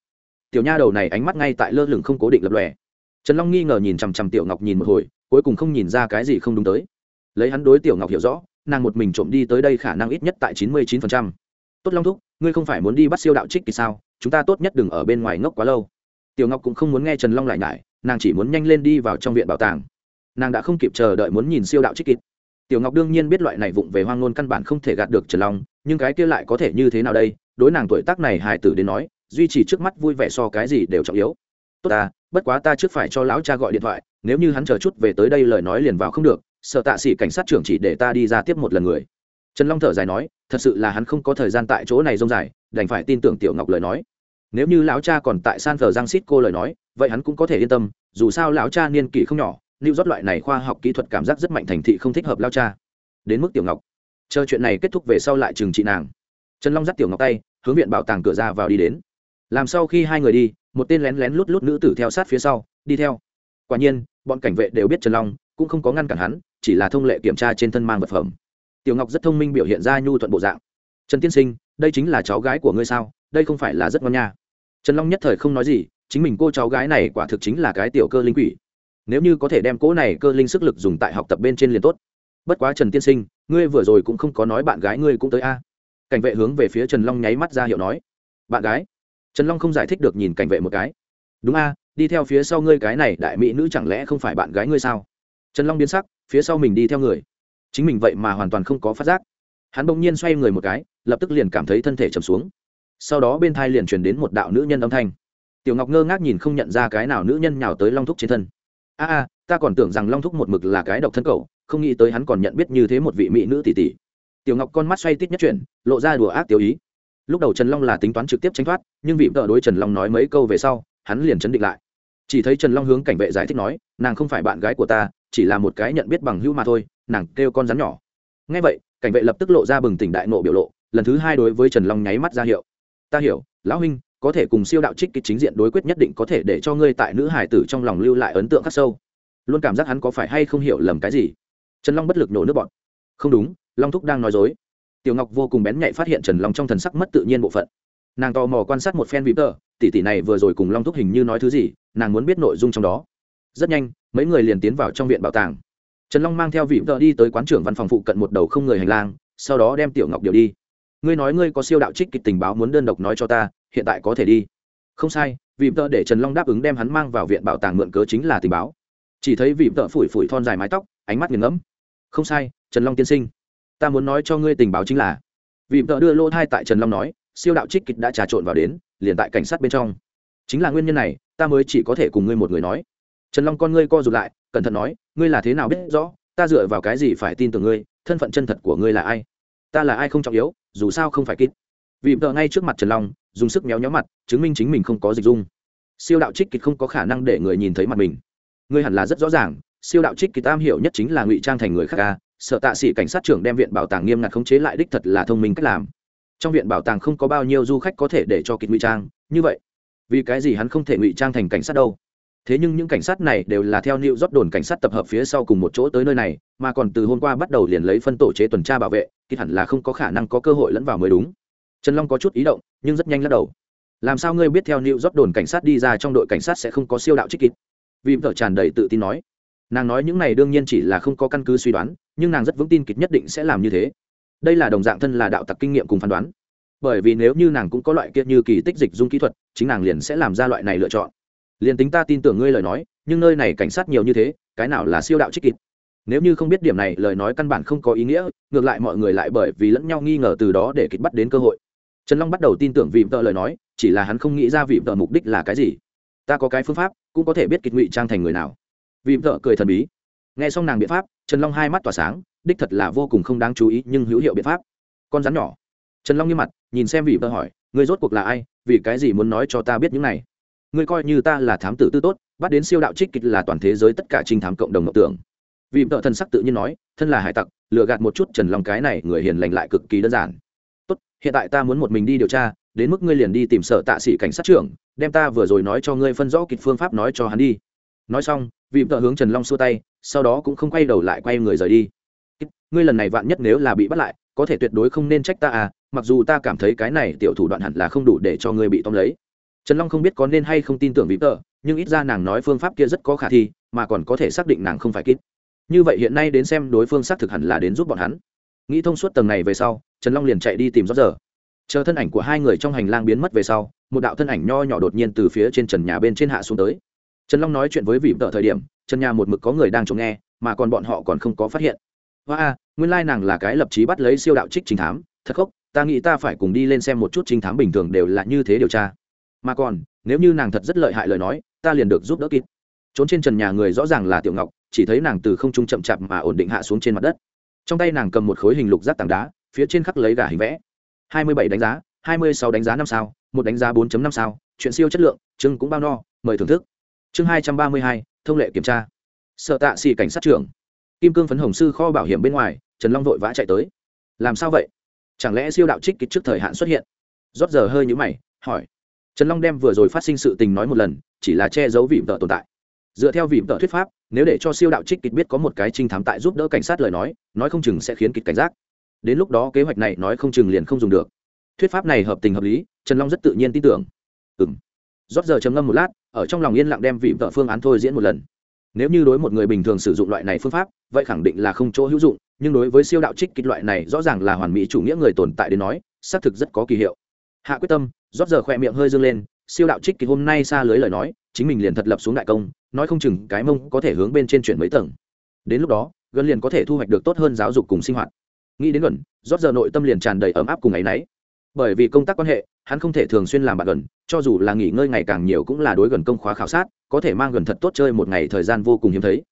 Tiểu nha đầu này ánh mắt ngay tại lơ lửng không cố định lập lòe. Trần long nghi ngờ nhìn chằm chằm tiểu ngọc nhìn một hồi, cuối cùng không nhìn ra cái gì không đúng tới. Lấy hắn đối tiểu ngọc hiểu rõ, nàng một mình trộm đi tới đây khả năng ít nhất tại chín mươi chín phần trăm. Tốt long thúc, ngươi không phải muốn đi bắt siêu đạo trích thì sao? Chúng ta tốt nhất đừng ở bên ngoài ngốc quá lâu. Tiểu ngọc cũng không muốn nghe trần long lại nhải, nàng chỉ muốn nhanh lên đi vào trong viện bảo tàng. Nàng đã không kịp chờ đợi muốn nhìn siêu đạo trích kịp tiểu ngọc đương nhiên biết loại này vụng về hoang ngôn căn bản không thể gạt được trần long, nhưng cái kia lại có thể như thế nào đây? Đối nàng tuổi tác này hài tử đến nói, duy trì trước mắt vui vẻ so cái gì đều trọng yếu. Tốt ta, bất quá ta trước phải cho lão cha gọi điện thoại, nếu như hắn chờ chút về tới đây lời nói liền vào không được, sợ tạ sĩ cảnh sát trưởng chỉ để ta đi ra tiếp một lần người. Trần long thở dài nói, thật sự là hắn không có thời gian tại chỗ này rông dài, đành phải tin tưởng tiểu ngọc lời nói nếu như lão cha còn tại san thờ giang xít cô lời nói, vậy hắn cũng có thể yên tâm, dù sao lão cha niên kỷ không nhỏ lưu rót loại này khoa học kỹ thuật cảm giác rất mạnh thành thị không thích hợp lao cha. Đến mức tiểu ngọc. Chờ chuyện này kết thúc về sau lại trừng trị nàng. Trần long dắt tiểu ngọc tay, hướng viện bảo tàng cửa ra vào đi đến. Làm sau khi hai người đi, một tên lén lén lút lút nữ tử theo sát phía sau, đi theo. Quả nhiên, bọn cảnh vệ đều biết trần long, cũng không có ngăn cản hắn, chỉ là thông lệ kiểm tra trên thân mang vật phẩm. Tiểu ngọc rất thông minh biểu hiện ra nhu thuận bộ dạng. Trần tiên sinh, đây chính là cháu gái của ngươi sao? Đây không phải là rất ngon nha trần long nhất thời không nói gì, chính mình cô cháu gái này quả thực chính là cái tiểu cơ linh quỷ. Nếu như có thể đem cỗ này cơ linh sức lực dùng tại học tập bên trên liền tốt. Bất quá trần tiên sinh, ngươi vừa rồi cũng không có nói bạn gái ngươi cũng tới a. Cảnh vệ hướng về phía trần long nháy mắt ra hiệu nói. Bạn gái. Trần long không giải thích được nhìn cảnh vệ một cái. Đúng a, đi theo phía sau ngươi cái này đại mỹ nữ chẳng lẽ không phải bạn gái ngươi sao? Trần long biến sắc, phía sau mình đi theo người. Chính mình vậy mà hoàn toàn không có phát giác. Hắn bỗng nhiên xoay người một cái, lập tức liền cảm thấy thân thể trầm xuống sau đó bên thai liền truyền đến một đạo nữ nhân âm thanh. Tiểu ngọc ngơ ngác nhìn không nhận ra cái nào nữ nhân nhào tới long thúc trên thân. A a, ta còn tưởng rằng long thúc một mực là cái độc thân cậu, không nghĩ tới hắn còn nhận biết như thế một vị mỹ nữ tỷ tỷ tiểu ngọc con mắt xoay tít nhất chuyển, lộ ra đùa ác tiểu ý. Lúc đầu trần long là tính toán trực tiếp tránh thoát, nhưng vị vợ đối trần long nói mấy câu về sau, hắn liền chấn định lại. Chỉ thấy trần long hướng cảnh vệ giải thích nói, nàng không phải bạn gái của ta, chỉ là một cái nhận biết bằng hữu mà thôi, nàng kêu con rắn nhỏ. Ngay vậy, cảnh vệ lập tức lộ ra bừng tỉnh đại nộ biểu lộ, lần thứ hai đối với trần long nháy mắt ra hiệu ta hiểu, lão huynh, có thể cùng siêu đạo trích kịch chính diện đối quyết nhất định có thể để cho ngươi tại nữ hải tử trong lòng lưu lại ấn tượng khắc sâu. Luôn cảm giác hắn có phải hay không hiểu lầm cái gì. Trần long bất lực nổ nước bọn. Không đúng, long thúc đang nói dối. Tiểu ngọc vô cùng bén nhạy phát hiện trần long trong thần sắc mất tự nhiên bộ phận. Nàng tò mò quan sát một phen vịp tờ, tỷ tỷ này vừa rồi cùng long thúc hình như nói thứ gì, nàng muốn biết nội dung trong đó. Rất nhanh, mấy người liền tiến vào trong viện bảo tàng. Trần long mang theo vịp tờ đi tới quán trưởng văn phòng phụ cận một đầu không người hành lang, sau đó đem tiểu ngọc điều đi ngươi nói ngươi có siêu đạo trích kịch tình báo muốn đơn độc nói cho ta, hiện tại có thể đi. Không sai, vì vợ để trần long đáp ứng đem hắn mang vào viện bảo tàng mượn cớ chính là tình báo. Chỉ thấy vị vợ phủi phủi thon dài mái tóc, ánh mắt nghiền ngẫm. Không sai, trần long tiên sinh, ta muốn nói cho ngươi tình báo chính là, vị vợ đưa lô thai tại trần long nói, siêu đạo trích kịch đã trà trộn vào đến, liền tại cảnh sát bên trong. Chính là nguyên nhân này, ta mới chỉ có thể cùng ngươi một người nói. Trần long con ngươi co rụt lại, cẩn thận nói, ngươi là thế nào biết rõ, ta dựa vào cái gì phải tin tưởng ngươi, thân phận chân thật của ngươi là ai? Ta là ai không trọng yếu, dù sao không phải kít. Vì vợ ngay trước mặt trần long, dùng sức méo nhó mặt, chứng minh chính mình không có dịch dung. Siêu đạo trích kịch không có khả năng để người nhìn thấy mặt mình. Ngươi hẳn là rất rõ ràng, siêu đạo trích kịch tam hiểu nhất chính là ngụy trang thành người khác ca sợ tạ sĩ cảnh sát trưởng đem viện bảo tàng nghiêm ngặt khống chế lại đích thật là thông minh cách làm. Trong viện bảo tàng không có bao nhiêu du khách có thể để cho kịch ngụy trang, như vậy. Vì cái gì hắn không thể ngụy trang thành cảnh sát đâu? Thế nhưng những cảnh sát này đều là theo New rót đồn cảnh sát tập hợp phía sau cùng một chỗ tới nơi này, mà còn từ hôm qua bắt đầu liền lấy phân tổ chế tuần tra bảo vệ, thì hẳn là không có khả năng có cơ hội lẫn vào mới đúng. Trần long có chút ý động, nhưng rất nhanh lắc đầu. Làm sao ngươi biết theo New rót đồn cảnh sát đi ra trong đội cảnh sát sẽ không có siêu đạo trích kịp vì vợ tràn đầy tự tin nói. Nàng nói những này đương nhiên chỉ là không có căn cứ suy đoán, nhưng nàng rất vững tin kịch nhất định sẽ làm như thế. Đây là đồng dạng thân là đạo tặc kinh nghiệm cùng phán đoán. Bởi vì nếu như nàng cũng có loại kia như kỳ tích dịch dung kỹ thuật, chính nàng liền sẽ làm ra loại này lựa chọn liền tính ta tin tưởng ngươi lời nói, nhưng nơi này cảnh sát nhiều như thế, cái nào là siêu đạo trích kịp nếu như không biết điểm này, lời nói căn bản không có ý nghĩa, ngược lại mọi người lại bởi vì lẫn nhau nghi ngờ từ đó để kịch bắt đến cơ hội. Trần long bắt đầu tin tưởng vịm vợ lời nói, chỉ là hắn không nghĩ ra vịm vợ mục đích là cái gì. Ta có cái phương pháp, cũng có thể biết kịch ngụy trang thành người nào. Vịm vợ cười thần bí. Nghe xong nàng biện pháp, trần long hai mắt tỏa sáng, đích thật là vô cùng không đáng chú ý, nhưng hữu hiệu biện pháp. Con rắn nhỏ. Trần long nghiêm mặt, nhìn xem vịm vợ hỏi người rốt cuộc là ai? Vì cái gì muốn nói cho ta biết những này? Ngươi coi như ta là thám tử tư tốt, bắt đến siêu đạo trích kịch là toàn thế giới tất cả trinh thám cộng đồng mộng tưởng. Vì vợ thần sắc tự nhiên nói, thân là hải tặc, lừa gạt một chút trần long cái này người hiền lành lại cực kỳ đơn giản. Tốt, hiện tại ta muốn một mình đi điều tra, đến mức ngươi liền đi tìm sở tạ sĩ cảnh sát trưởng, đem ta vừa rồi nói cho ngươi phân rõ kịch phương pháp nói cho hắn đi. Nói xong, vì vợ hướng trần long xua tay, sau đó cũng không quay đầu lại quay người rời đi. Ngươi lần này vạn nhất nếu là bị bắt lại, có thể tuyệt đối không nên trách ta à mặc dù ta cảm thấy cái này tiểu thủ đoạn hẳn là không đủ để cho ngươi bị tóm lấy trần long không biết có nên hay không tin tưởng vĩ tờ nhưng ít ra nàng nói phương pháp kia rất có khả thi, mà còn có thể xác định nàng không phải kít. Như vậy hiện nay đến xem đối phương xác thực hẳn là đến giúp bọn hắn. Nghĩ thông suốt tầng này về sau, trần long liền chạy đi tìm rót giờ chờ thân ảnh của hai người trong hành lang biến mất về sau, một đạo thân ảnh nho nhỏ đột nhiên từ phía trên trần nhà bên trên hạ xuống tới. Trần long nói chuyện với vị tợ thời điểm, trần nhà một mực có người đang trông nghe, mà còn bọn họ còn không có phát hiện. Hoa nguyên lai nàng là cái lập trí bắt lấy siêu đạo trích trình thám, thật khóc ta nghĩ ta phải cùng đi lên xem một chút trinh thám bình thường đều là như thế điều tra mà còn, nếu như nàng thật rất lợi hại lời nói, ta liền được giúp đỡ kịp trốn trên trần nhà người rõ ràng là tiểu ngọc, chỉ thấy nàng từ không trung chậm chạp mà ổn định hạ xuống trên mặt đất. Trong tay nàng cầm một khối hình lục rác tảng đá, phía trên khắc lấy gà hình vẽ. Hai mươi bảy đánh giá, hai mươi sáu đánh giá năm sao, một đánh giá bốn năm sao, chuyện siêu chất lượng chưng cũng bao no, mời thưởng thức. Chương hai trăm ba mươi hai, thông lệ kiểm tra. Sợ tạ xì cảnh sát trưởng. Kim cương phấn hồng sư kho bảo hiểm bên ngoài, trần long vội vã chạy tới. Làm sao vậy? Chẳng lẽ siêu đạo trích kịch trước thời hạn xuất hiện? Rót giờ hơi nhũ mày, hỏi trần long đem vừa rồi phát sinh sự tình nói một lần, chỉ là che giấu vị vợ tồn tại. Dựa theo vị vợ thuyết pháp, nếu để cho siêu đạo trích kịch biết có một cái trinh thám tại giúp đỡ cảnh sát lời nói nói không chừng sẽ khiến kịch cảnh giác. Đến lúc đó kế hoạch này nói không chừng liền không dùng được. Thuyết pháp này hợp tình hợp lý, trần long rất tự nhiên tin tưởng. Ừ m rót giờ trầm ngâm một lát, ở trong lòng yên lặng đem vị vợ phương án thôi diễn một lần. Nếu như đối một người bình thường sử dụng loại này phương pháp, vậy khẳng định là không chỗ hữu dụng, nhưng đối với siêu đạo trích kịch loại này rõ ràng là hoàn mỹ chủ nghĩa người tồn tại đến nói, xác thực rất có kỳ hiệu. Hạ quyết tâm rót giờ khỏe miệng hơi dâng lên, siêu đạo trích kịch hôm nay xa lưới lời nói, chính mình liền thật lập xuống đại công, nói không chừng cái mông có thể hướng bên trên chuyển mấy tầng. Đến lúc đó, gần liền có thể thu hoạch được tốt hơn giáo dục cùng sinh hoạt. Nghĩ đến gần, rót giờ nội tâm liền tràn đầy ấm áp cùng ấ y n ấ y bởi vì công tác quan hệ, hắn không thể thường xuyên làm bạn gần, cho dù là nghỉ ngơi ngày càng nhiều cũng là đối gần công khóa khảo sát, có thể mang gần thật tốt chơi một ngày thời gian vô cùng hiếm thấy.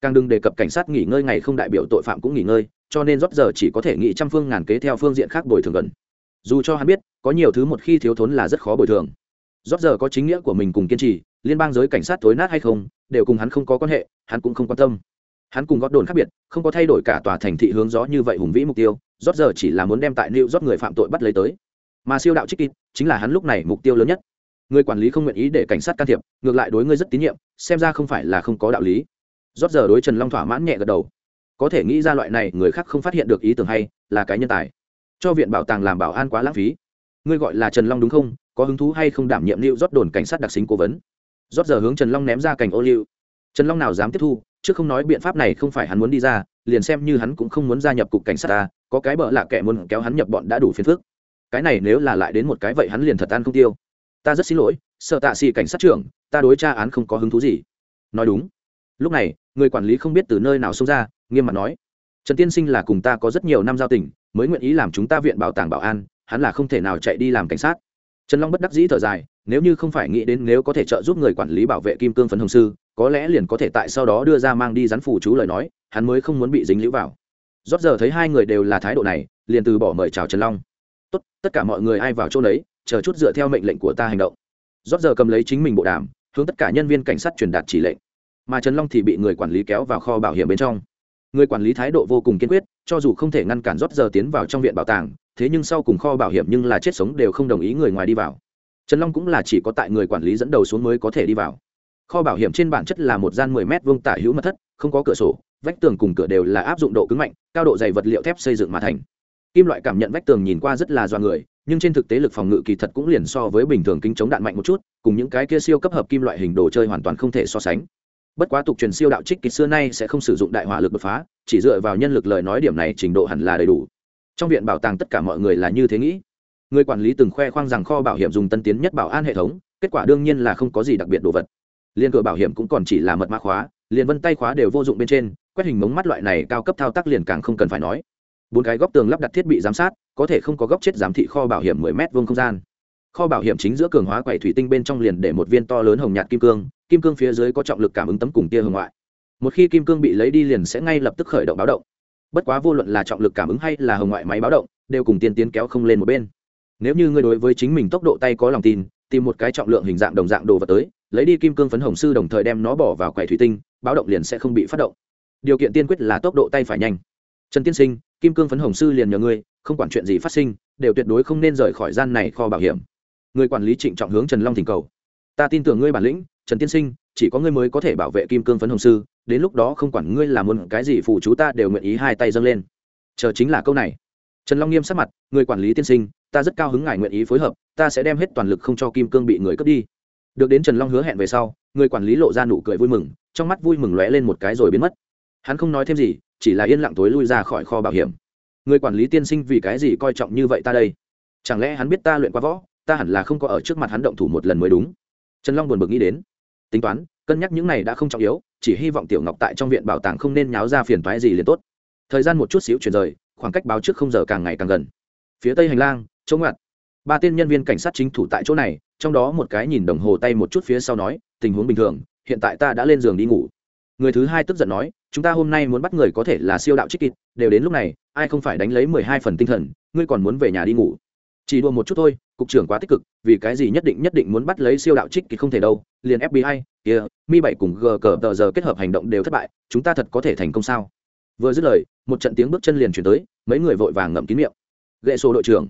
Càng đừng đề cập cảnh sát nghỉ ngơi ngày không đại biểu tội phạm cũng nghỉ ngơi, cho nên rót giờ chỉ có thể nghĩ trăm phương ngàn kế theo phương diện khác bồi thường gần. Dù cho hắn biết có nhiều thứ một khi thiếu thốn là rất khó bồi thường. Rót giờ có chính nghĩa của mình cùng kiên trì, liên bang giới cảnh sát thối nát hay không, đều cùng hắn không có quan hệ, hắn cũng không quan tâm. Hắn cùng gót đồn khác biệt, không có thay đổi cả tòa thành thị hướng gió như vậy hùng vĩ mục tiêu, rót giờ chỉ là muốn đem tại liệu rót người phạm tội bắt lấy tới. Mà siêu đạo trích kịp chính là hắn lúc này mục tiêu lớn nhất. Người quản lý không nguyện ý để cảnh sát can thiệp, ngược lại đối ngươi rất tín nhiệm, xem ra không phải là không có đạo lý. Rót giờ đối trần long thỏa mãn nhẹ gật đầu. Có thể nghĩ ra loại này, người khác không phát hiện được ý tưởng hay là cái nhân tài. Cho viện bảo tàng làm bảo an quá lãng phí ngươi gọi là trần long đúng không? Có hứng thú hay không đảm nhiệm lưu rót đồn cảnh sát đặc xính cố vấn? Rót giờ hướng trần long ném ra cành ô liu. Trần long nào dám tiếp thu chứ không nói biện pháp này không phải hắn muốn đi ra, liền xem như hắn cũng không muốn gia nhập cục cảnh sát ta, có cái bợ lạ kẻ muốn kéo hắn nhập bọn đã đủ phiền phức. Cái này nếu là lại đến một cái vậy hắn liền thật ăn không tiêu. Ta rất xin lỗi, sợ tạ xì cảnh sát trưởng, ta đối tra án không có hứng thú gì. Nói đúng. Lúc này, người quản lý không biết từ nơi nào xông ra, nghiêm mặt nói. Trần tiên sinh là cùng ta có rất nhiều năm giao tình, mới nguyện ý làm chúng ta viện bảo tàng bảo an hắn là không thể nào chạy đi làm cảnh sát. Trần long bất đắc dĩ thở dài, nếu như không phải nghĩ đến nếu có thể trợ giúp người quản lý bảo vệ kim cương phấn hồng sư, có lẽ liền có thể tại sau đó đưa ra mang đi rắn phủ chú lời nói, hắn mới không muốn bị dính lũ vào. Rót giờ thấy hai người đều là thái độ này, liền từ bỏ mời chào trần long. Tốt, tất cả mọi người ai vào chỗ đấy chờ chút dựa theo mệnh lệnh của ta hành động. Rót giờ cầm lấy chính mình bộ đàm, hướng tất cả nhân viên cảnh sát truyền đạt chỉ lệnh. Mà trần long thì bị người quản lý kéo vào kho bảo hiểm bên trong. Người quản lý thái độ vô cùng kiên quyết, cho dù không thể ngăn cản rót giờ tiến vào trong viện bảo tàng thế nhưng sau cùng kho bảo hiểm nhưng là chết sống đều không đồng ý người ngoài đi vào. Trần long cũng là chỉ có tại người quản lý dẫn đầu xuống mới có thể đi vào. Kho bảo hiểm trên bản chất là một gian 10 mét vuông tả hữu mật thất, không có cửa sổ, vách tường cùng cửa đều là áp dụng độ cứng mạnh, cao độ dày vật liệu thép xây dựng mà thành. Kim loại cảm nhận vách tường nhìn qua rất là do người, nhưng trên thực tế lực phòng ngự kỳ thật cũng liền so với bình thường kính chống đạn mạnh một chút, cùng những cái kia siêu cấp hợp kim loại hình đồ chơi hoàn toàn không thể so sánh. Bất quá tục truyền siêu đạo trích kịch xưa nay sẽ không sử dụng đại hỏa lực đột phá, chỉ dựa vào nhân lực lời nói điểm này trình độ hẳn là đầy đủ trong viện bảo tàng tất cả mọi người là như thế nghĩ. Người quản lý từng khoe khoang rằng kho bảo hiểm dùng tân tiến nhất bảo an hệ thống, kết quả đương nhiên là không có gì đặc biệt đồ vật. Liên cửa bảo hiểm cũng còn chỉ là mật mã khóa, liền vân tay khóa đều vô dụng bên trên, quét hình mống mắt loại này cao cấp thao tác liền càng không cần phải nói. Bốn cái góc tường lắp đặt thiết bị giám sát, có thể không có góc chết giám thị kho bảo hiểm mười m vuông không gian. Kho bảo hiểm chính giữa cường hóa quầy thủy tinh bên trong liền để một viên to lớn hồng nhạt kim cương kim cương phía dưới có trọng lực cảm ứng tấm cùng tia hồng ngoại. Một khi kim cương bị lấy đi liền sẽ ngay lập tức khởi động báo động bất quá vô luận là trọng lực cảm ứng hay là hồng ngoại máy báo động, đều cùng tiên tiến kéo không lên một bên. Nếu như ngươi đối với chính mình tốc độ tay có lòng tin, tìm một cái trọng lượng hình dạng đồng dạng đồ vật tới, lấy đi kim cương phấn hồng sư đồng thời đem nó bỏ vào quầy thủy tinh, báo động liền sẽ không bị phát động. Điều kiện tiên quyết là tốc độ tay phải nhanh. Trần tiên sinh, kim cương phấn hồng sư liền nhờ ngươi, không quản chuyện gì phát sinh, đều tuyệt đối không nên rời khỏi gian này kho bảo hiểm. Người quản lý trịnh trọng hướng trần long thỉnh cầu. Ta tin tưởng ngươi bản lĩnh, trần tiên sinh chỉ có ngươi mới có thể bảo vệ kim cương phấn hồng sư, đến lúc đó không quản ngươi làm muốn cái gì phụ chú ta đều nguyện ý hai tay dâng lên. Chờ chính là câu này. Trần long nghiêm sắc mặt, người quản lý tiên sinh, ta rất cao hứng ngài nguyện ý phối hợp, ta sẽ đem hết toàn lực không cho kim cương bị người cướp đi. Được đến trần long hứa hẹn về sau, người quản lý lộ ra nụ cười vui mừng, trong mắt vui mừng lóe lên một cái rồi biến mất. Hắn không nói thêm gì, chỉ là yên lặng tối lui ra khỏi kho bảo hiểm. Người quản lý tiên sinh vì cái gì coi trọng như vậy ta đây? Chẳng lẽ hắn biết ta luyện qua võ, ta hẳn là không có ở trước mặt hắn động thủ một lần mới đúng? Trần long buồn bực nghĩ đến tính toán, cân nhắc những này đã không trọng yếu, chỉ hy vọng tiểu ngọc tại trong viện bảo tàng không nên nháo ra phiền toái gì liền tốt. Thời gian một chút xíu chuyển rời, khoảng cách báo trước không giờ càng ngày càng gần. Phía tây hành lang chống ngặt ba tên nhân viên cảnh sát chính thủ tại chỗ này, trong đó một cái nhìn đồng hồ tay một chút phía sau nói, tình huống bình thường, hiện tại ta đã lên giường đi ngủ. Người thứ hai tức giận nói, chúng ta hôm nay muốn bắt người có thể là siêu đạo trích kịt đều đến lúc này, ai không phải đánh lấy mười hai phần tinh thần, ngươi còn muốn về nhà đi ngủ. Chỉ đùa một chút thôi cục trưởng quá tích cực, vì cái gì nhất định nhất định muốn bắt lấy siêu đạo trích thì không thể đâu, liền fbi kia, mi bảy cùng g cờ tờ giờ kết hợp hành động đều thất bại, chúng ta thật có thể thành công sao? Vừa dứt lời, một trận tiếng bước chân liền chuyển tới, mấy người vội vàng ngậm kín miệng. Gậy số đội trưởng.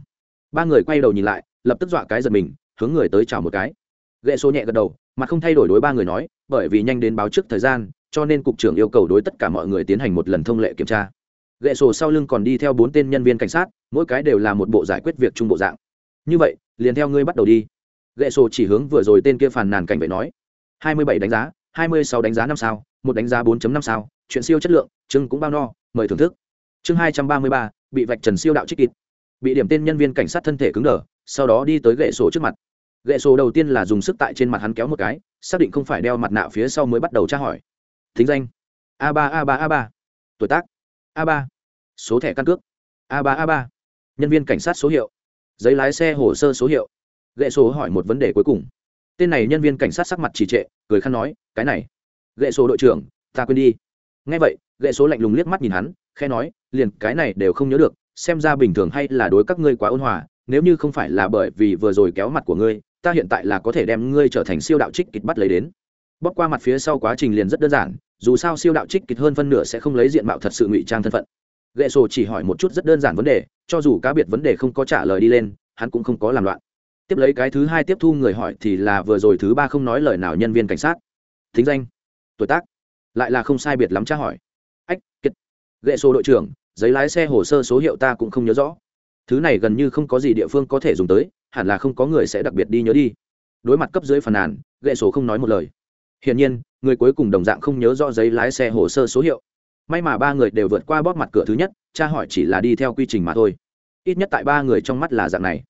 Ba người quay đầu nhìn lại, lập tức dọa cái giật mình, hướng người tới chào một cái. Gậy số nhẹ gật đầu mà không thay đổi đối ba người nói, bởi vì nhanh đến báo trước thời gian, cho nên cục trưởng yêu cầu đối tất cả mọi người tiến hành một lần thông lệ kiểm tra. Gậy sổ sau lưng còn đi theo bốn tên nhân viên cảnh sát, mỗi cái đều là một bộ giải quyết việc chung bộ dạng. Như vậy liền theo ngươi bắt đầu đi. Gậy sổ chỉ hướng vừa rồi tên kia phàn nàn cảnh vệ nói, hai mươi bảy đánh giá, hai mươi sáu đánh giá năm sao, một đánh giá bốn năm sao, chuyện siêu chất lượng chưng cũng bao no, mời thưởng thức. Chương hai trăm ba mươi ba, bị vạch trần siêu đạo trích kịt bị điểm tên nhân viên cảnh sát thân thể cứng đờ, sau đó đi tới gậy sổ trước mặt. Gậy sổ đầu tiên là dùng sức tại trên mặt hắn kéo một cái, xác định không phải đeo mặt nạ phía sau mới bắt đầu tra hỏi. Thính danh, a ba a ba a ba. Tuổi tác, a ba. Số thẻ căn cước, a ba a ba. Nhân viên cảnh sát số hiệu giấy lái xe hồ sơ số hiệu. Gậy số hỏi một vấn đề cuối cùng. Tên này nhân viên cảnh sát sắc mặt trì trệ, cười khăn nói, cái này gậy số đội trưởng, ta quên đi. Ngay vậy gậy số lạnh lùng liếc mắt nhìn hắn khe nói, liền cái này đều không nhớ được, xem ra bình thường hay là đối các ngươi quá ôn hòa, nếu như không phải là bởi vì vừa rồi kéo mặt của ngươi, ta hiện tại là có thể đem ngươi trở thành siêu đạo trích kịch bắt lấy đến. Bóc qua mặt phía sau quá trình liền rất đơn giản, dù sao siêu đạo trích kịch hơn phân nửa sẽ không lấy diện mạo thật sự ngụy trang thân phận. Gậy sổ chỉ hỏi một chút rất đơn giản vấn đề cho dù cá biệt vấn đề không có trả lời đi lên, hắn cũng không có làm loạn. Tiếp lấy cái thứ hai tiếp thu người hỏi thì là vừa rồi thứ ba không nói lời nào nhân viên cảnh sát. Thính danh, tuổi tác, lại là không sai biệt lắm tra hỏi. Ách, kiệt gậy số đội trưởng, giấy lái xe hồ sơ số hiệu ta cũng không nhớ rõ. Thứ này gần như không có gì địa phương có thể dùng tới, hẳn là không có người sẽ đặc biệt đi nhớ đi. Đối mặt cấp dưới phàn nàn gậy số không nói một lời. Hiển nhiên, người cuối cùng đồng dạng không nhớ rõ giấy lái xe hồ sơ số hiệu may mà ba người đều vượt qua bóp mặt cửa thứ nhất, cha hỏi chỉ là đi theo quy trình mà thôi. Ít nhất tại ba người trong mắt là dạng này.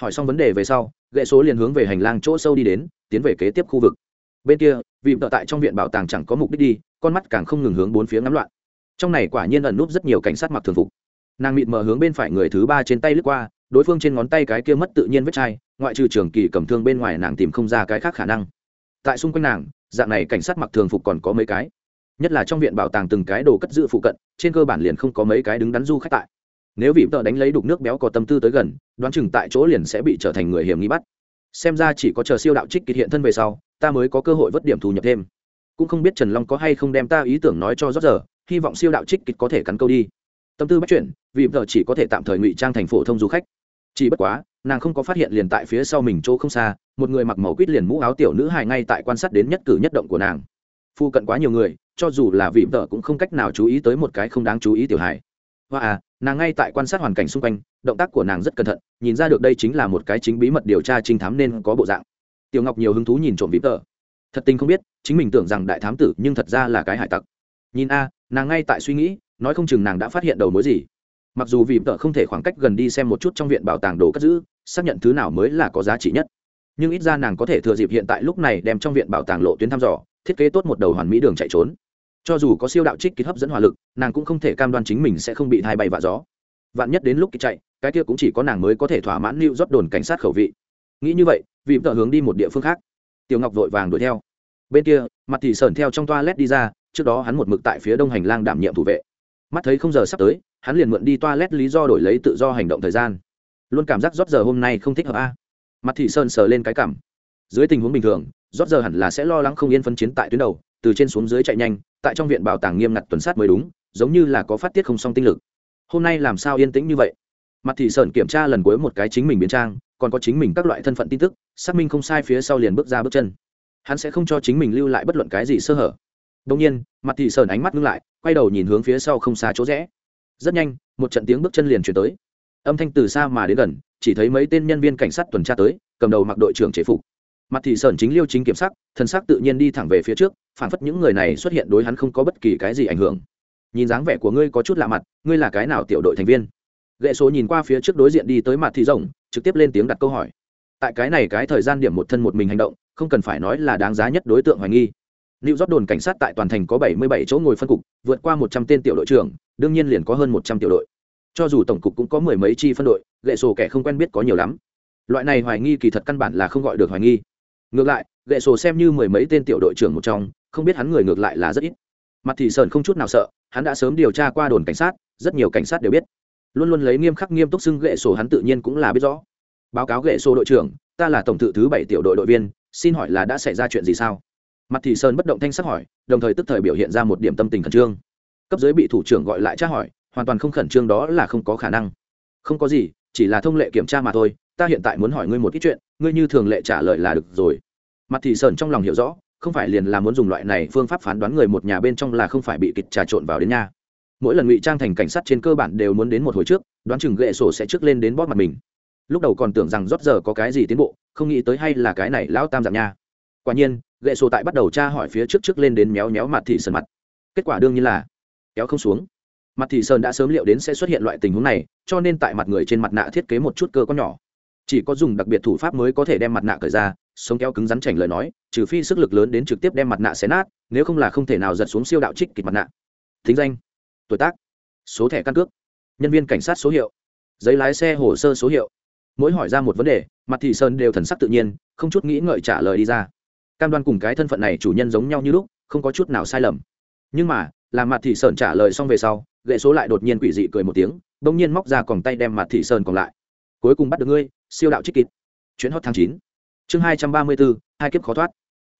Hỏi xong vấn đề về sau gậy số liền hướng về hành lang chỗ sâu đi đến, tiến về kế tiếp khu vực. Bên kia, vì vợ tại trong viện bảo tàng chẳng có mục đích đi, con mắt càng không ngừng hướng bốn phía ngắm loạn. Trong này quả nhiên ẩn núp rất nhiều cảnh sát mặc thường phục. Nàng mịt mờ hướng bên phải người thứ ba trên tay lướt qua, đối phương trên ngón tay cái kia mất tự nhiên vết chai, ngoại trừ trường kỳ cầm thương bên ngoài nàng tìm không ra cái khác khả năng. Tại xung quanh nàng, dạng này cảnh sát mặc thường phục còn có mấy cái nhất là trong viện bảo tàng từng cái đồ cất giữ phụ cận, trên cơ bản liền không có mấy cái đứng đắn du khách tại. Nếu vị vợ đánh lấy đục nước béo có tâm tư tới gần, đoán chừng tại chỗ liền sẽ bị trở thành người hiểm nghi bắt. Xem ra chỉ có chờ siêu đạo trích kịch hiện thân về sau, ta mới có cơ hội vất điểm thu nhập thêm. Cũng không biết trần long có hay không đem ta ý tưởng nói cho rót giờ, hy vọng siêu đạo trích kịch có thể cắn câu đi. Tâm tư bắt chuyển vì vợ chỉ có thể tạm thời ngụy trang thành phổ thông du khách. Chỉ bất quá, nàng không có phát hiện liền tại phía sau mình chỗ không xa, một người mặc màu quýt liền mũ áo tiểu nữ hài ngay tại quan sát đến nhất cử nhất động của nàng phu cận quá nhiều người, cho dù là vị vợ cũng không cách nào chú ý tới một cái không đáng chú ý tiểu hài. Hoa à nàng ngay tại quan sát hoàn cảnh xung quanh, động tác của nàng rất cẩn thận, nhìn ra được đây chính là một cái chính bí mật điều tra trinh thám nên có bộ dạng. Tiểu ngọc nhiều hứng thú nhìn trộm vị vợ. Thật tình không biết, chính mình tưởng rằng đại thám tử, nhưng thật ra là cái hải tặc. Nhìn a, nàng ngay tại suy nghĩ, nói không chừng nàng đã phát hiện đầu mối gì. Mặc dù vì vợ không thể khoảng cách gần đi xem một chút trong viện bảo tàng đồ cất giữ, xác nhận thứ nào mới là có giá trị nhất. Nhưng ít ra nàng có thể thừa dịp hiện tại lúc này đem trong viện bảo tàng lộ tuyến thăm dò thiết kế tốt một đầu hoàn mỹ đường chạy trốn. Cho dù có siêu đạo trích kích hấp dẫn hỏa lực, nàng cũng không thể cam đoan chính mình sẽ không bị thai bay vạ gió. Vạn nhất đến lúc kích chạy, cái kia cũng chỉ có nàng mới có thể thỏa mãn lưu rót đồn cảnh sát khẩu vị. Nghĩ như vậy, vì vợ hướng đi một địa phương khác. Tiểu ngọc vội vàng đuổi theo. Bên kia, mặt thì sờn theo trong toa led đi ra, trước đó hắn một mực tại phía đông hành lang đảm nhiệm thủ vệ. Mắt thấy không giờ sắp tới, hắn liền mượn đi toa led lý do đổi lấy tự do hành động thời gian. Luôn cảm giác rót giờ hôm nay không thích hợp a. Mặt thị sơn sờ lên cái cảm dưới tình huống bình thường rót giờ hẳn là sẽ lo lắng không yên phân chiến tại tuyến đầu, từ trên xuống dưới chạy nhanh, tại trong viện bảo tàng nghiêm ngặt tuần sát mới đúng, giống như là có phát tiết không song tinh lực. Hôm nay làm sao yên tĩnh như vậy? Mặt thị sơn kiểm tra lần cuối một cái chính mình biến trang, còn có chính mình các loại thân phận tin tức, xác minh không sai phía sau liền bước ra bước chân. Hắn sẽ không cho chính mình lưu lại bất luận cái gì sơ hở. Đông nhiên, mặt thị sơn ánh mắt ngưng lại, quay đầu nhìn hướng phía sau không xa chỗ rẽ. Rất nhanh, một trận tiếng bước chân liền chuyển tới. Âm thanh từ xa mà đến gần, chỉ thấy mấy tên nhân viên cảnh sát tuần tra tới, cầm đầu mặc đội trưởng chế phục mặt thị sơn chính liêu chính kiểm sắc thần sắc tự nhiên đi thẳng về phía trước phản phất những người này xuất hiện đối hắn không có bất kỳ cái gì ảnh hưởng nhìn dáng vẻ của ngươi có chút lạ mặt ngươi là cái nào tiểu đội thành viên gậy số nhìn qua phía trước đối diện đi tới mặt thị rồng trực tiếp lên tiếng đặt câu hỏi tại cái này cái thời gian điểm một thân một mình hành động không cần phải nói là đáng giá nhất đối tượng hoài nghi New rót đồn cảnh sát tại toàn thành có 77 chỗ ngồi phân cục, vượt qua 100 tên tiểu đội trưởng, đương nhiên liền có hơn 100 tiểu đội. Cho dù tổng cục cũng có mười mấy chi phân đội, lệ sổ kẻ không quen biết có nhiều lắm. Loại này hoài nghi kỳ thật căn bản là không gọi được hoài nghi. Ngược lại, gậy sổ xem như mười mấy tên tiểu đội trưởng một trong, không biết hắn người ngược lại là rất ít. Mặt thì sơn không chút nào sợ, hắn đã sớm điều tra qua đồn cảnh sát, rất nhiều cảnh sát đều biết. Luôn luôn lấy nghiêm khắc nghiêm túc xưng gậy sổ hắn tự nhiên cũng là biết rõ. Báo cáo gậy sổ đội trưởng, ta là tổng thự thứ bảy tiểu đội đội viên, xin hỏi là đã xảy ra chuyện gì sao? mặt thị sơn bất động thanh sắc hỏi đồng thời tức thời biểu hiện ra một điểm tâm tình khẩn trương cấp dưới bị thủ trưởng gọi lại tra hỏi hoàn toàn không khẩn trương đó là không có khả năng không có gì chỉ là thông lệ kiểm tra mà thôi ta hiện tại muốn hỏi ngươi một ít chuyện ngươi như thường lệ trả lời là được rồi. Mặt thị sơn trong lòng hiểu rõ, không phải liền là muốn dùng loại này phương pháp phán đoán người một nhà bên trong là không phải bị kịch trà trộn vào đến nhà. Mỗi lần ngụy trang thành cảnh sát trên cơ bản đều muốn đến một hồi trước, đoán chừng ghệ sổ sẽ trước lên đến bóp mặt mình. Lúc đầu còn tưởng rằng rót giờ có cái gì tiến bộ, không nghĩ tới hay là cái này lão tam dạng nha. Quả nhiên gậy sổ tại bắt đầu tra hỏi phía trước trước lên đến méo méo mặt thị sơn mặt. Kết quả đương nhiên là, kéo không xuống. Mặt thị sơn đã sớm liệu đến sẽ xuất hiện loại tình huống này, cho nên tại mặt người trên mặt nạ thiết kế một chút cơ có nhỏ chỉ có dùng đặc biệt thủ pháp mới có thể đem mặt nạ cởi ra, sống kéo cứng rắn chảnh lời nói, trừ phi sức lực lớn đến trực tiếp đem mặt nạ xé nát, nếu không là không thể nào giật xuống siêu đạo trích kịch mặt nạ. Thính danh, tuổi tác, số thẻ căn cước, nhân viên cảnh sát số hiệu, giấy lái xe hồ sơ số hiệu. Mỗi hỏi ra một vấn đề, mặt thị sơn đều thần sắc tự nhiên, không chút nghĩ ngợi trả lời đi ra. Cam đoan cùng cái thân phận này chủ nhân giống nhau như lúc, không có chút nào sai lầm. Nhưng mà làm mặt thị sơn trả lời xong về sau gậy số lại đột nhiên quỷ dị cười một tiếng, bỗng nhiên móc ra còng tay đem mặt thị sơn còn lại cuối cùng bắt được ngươi, siêu đạo trích kịp chuyến hot tháng chín. Chương hai trăm ba mươi bốn, hai kiếp khó thoát.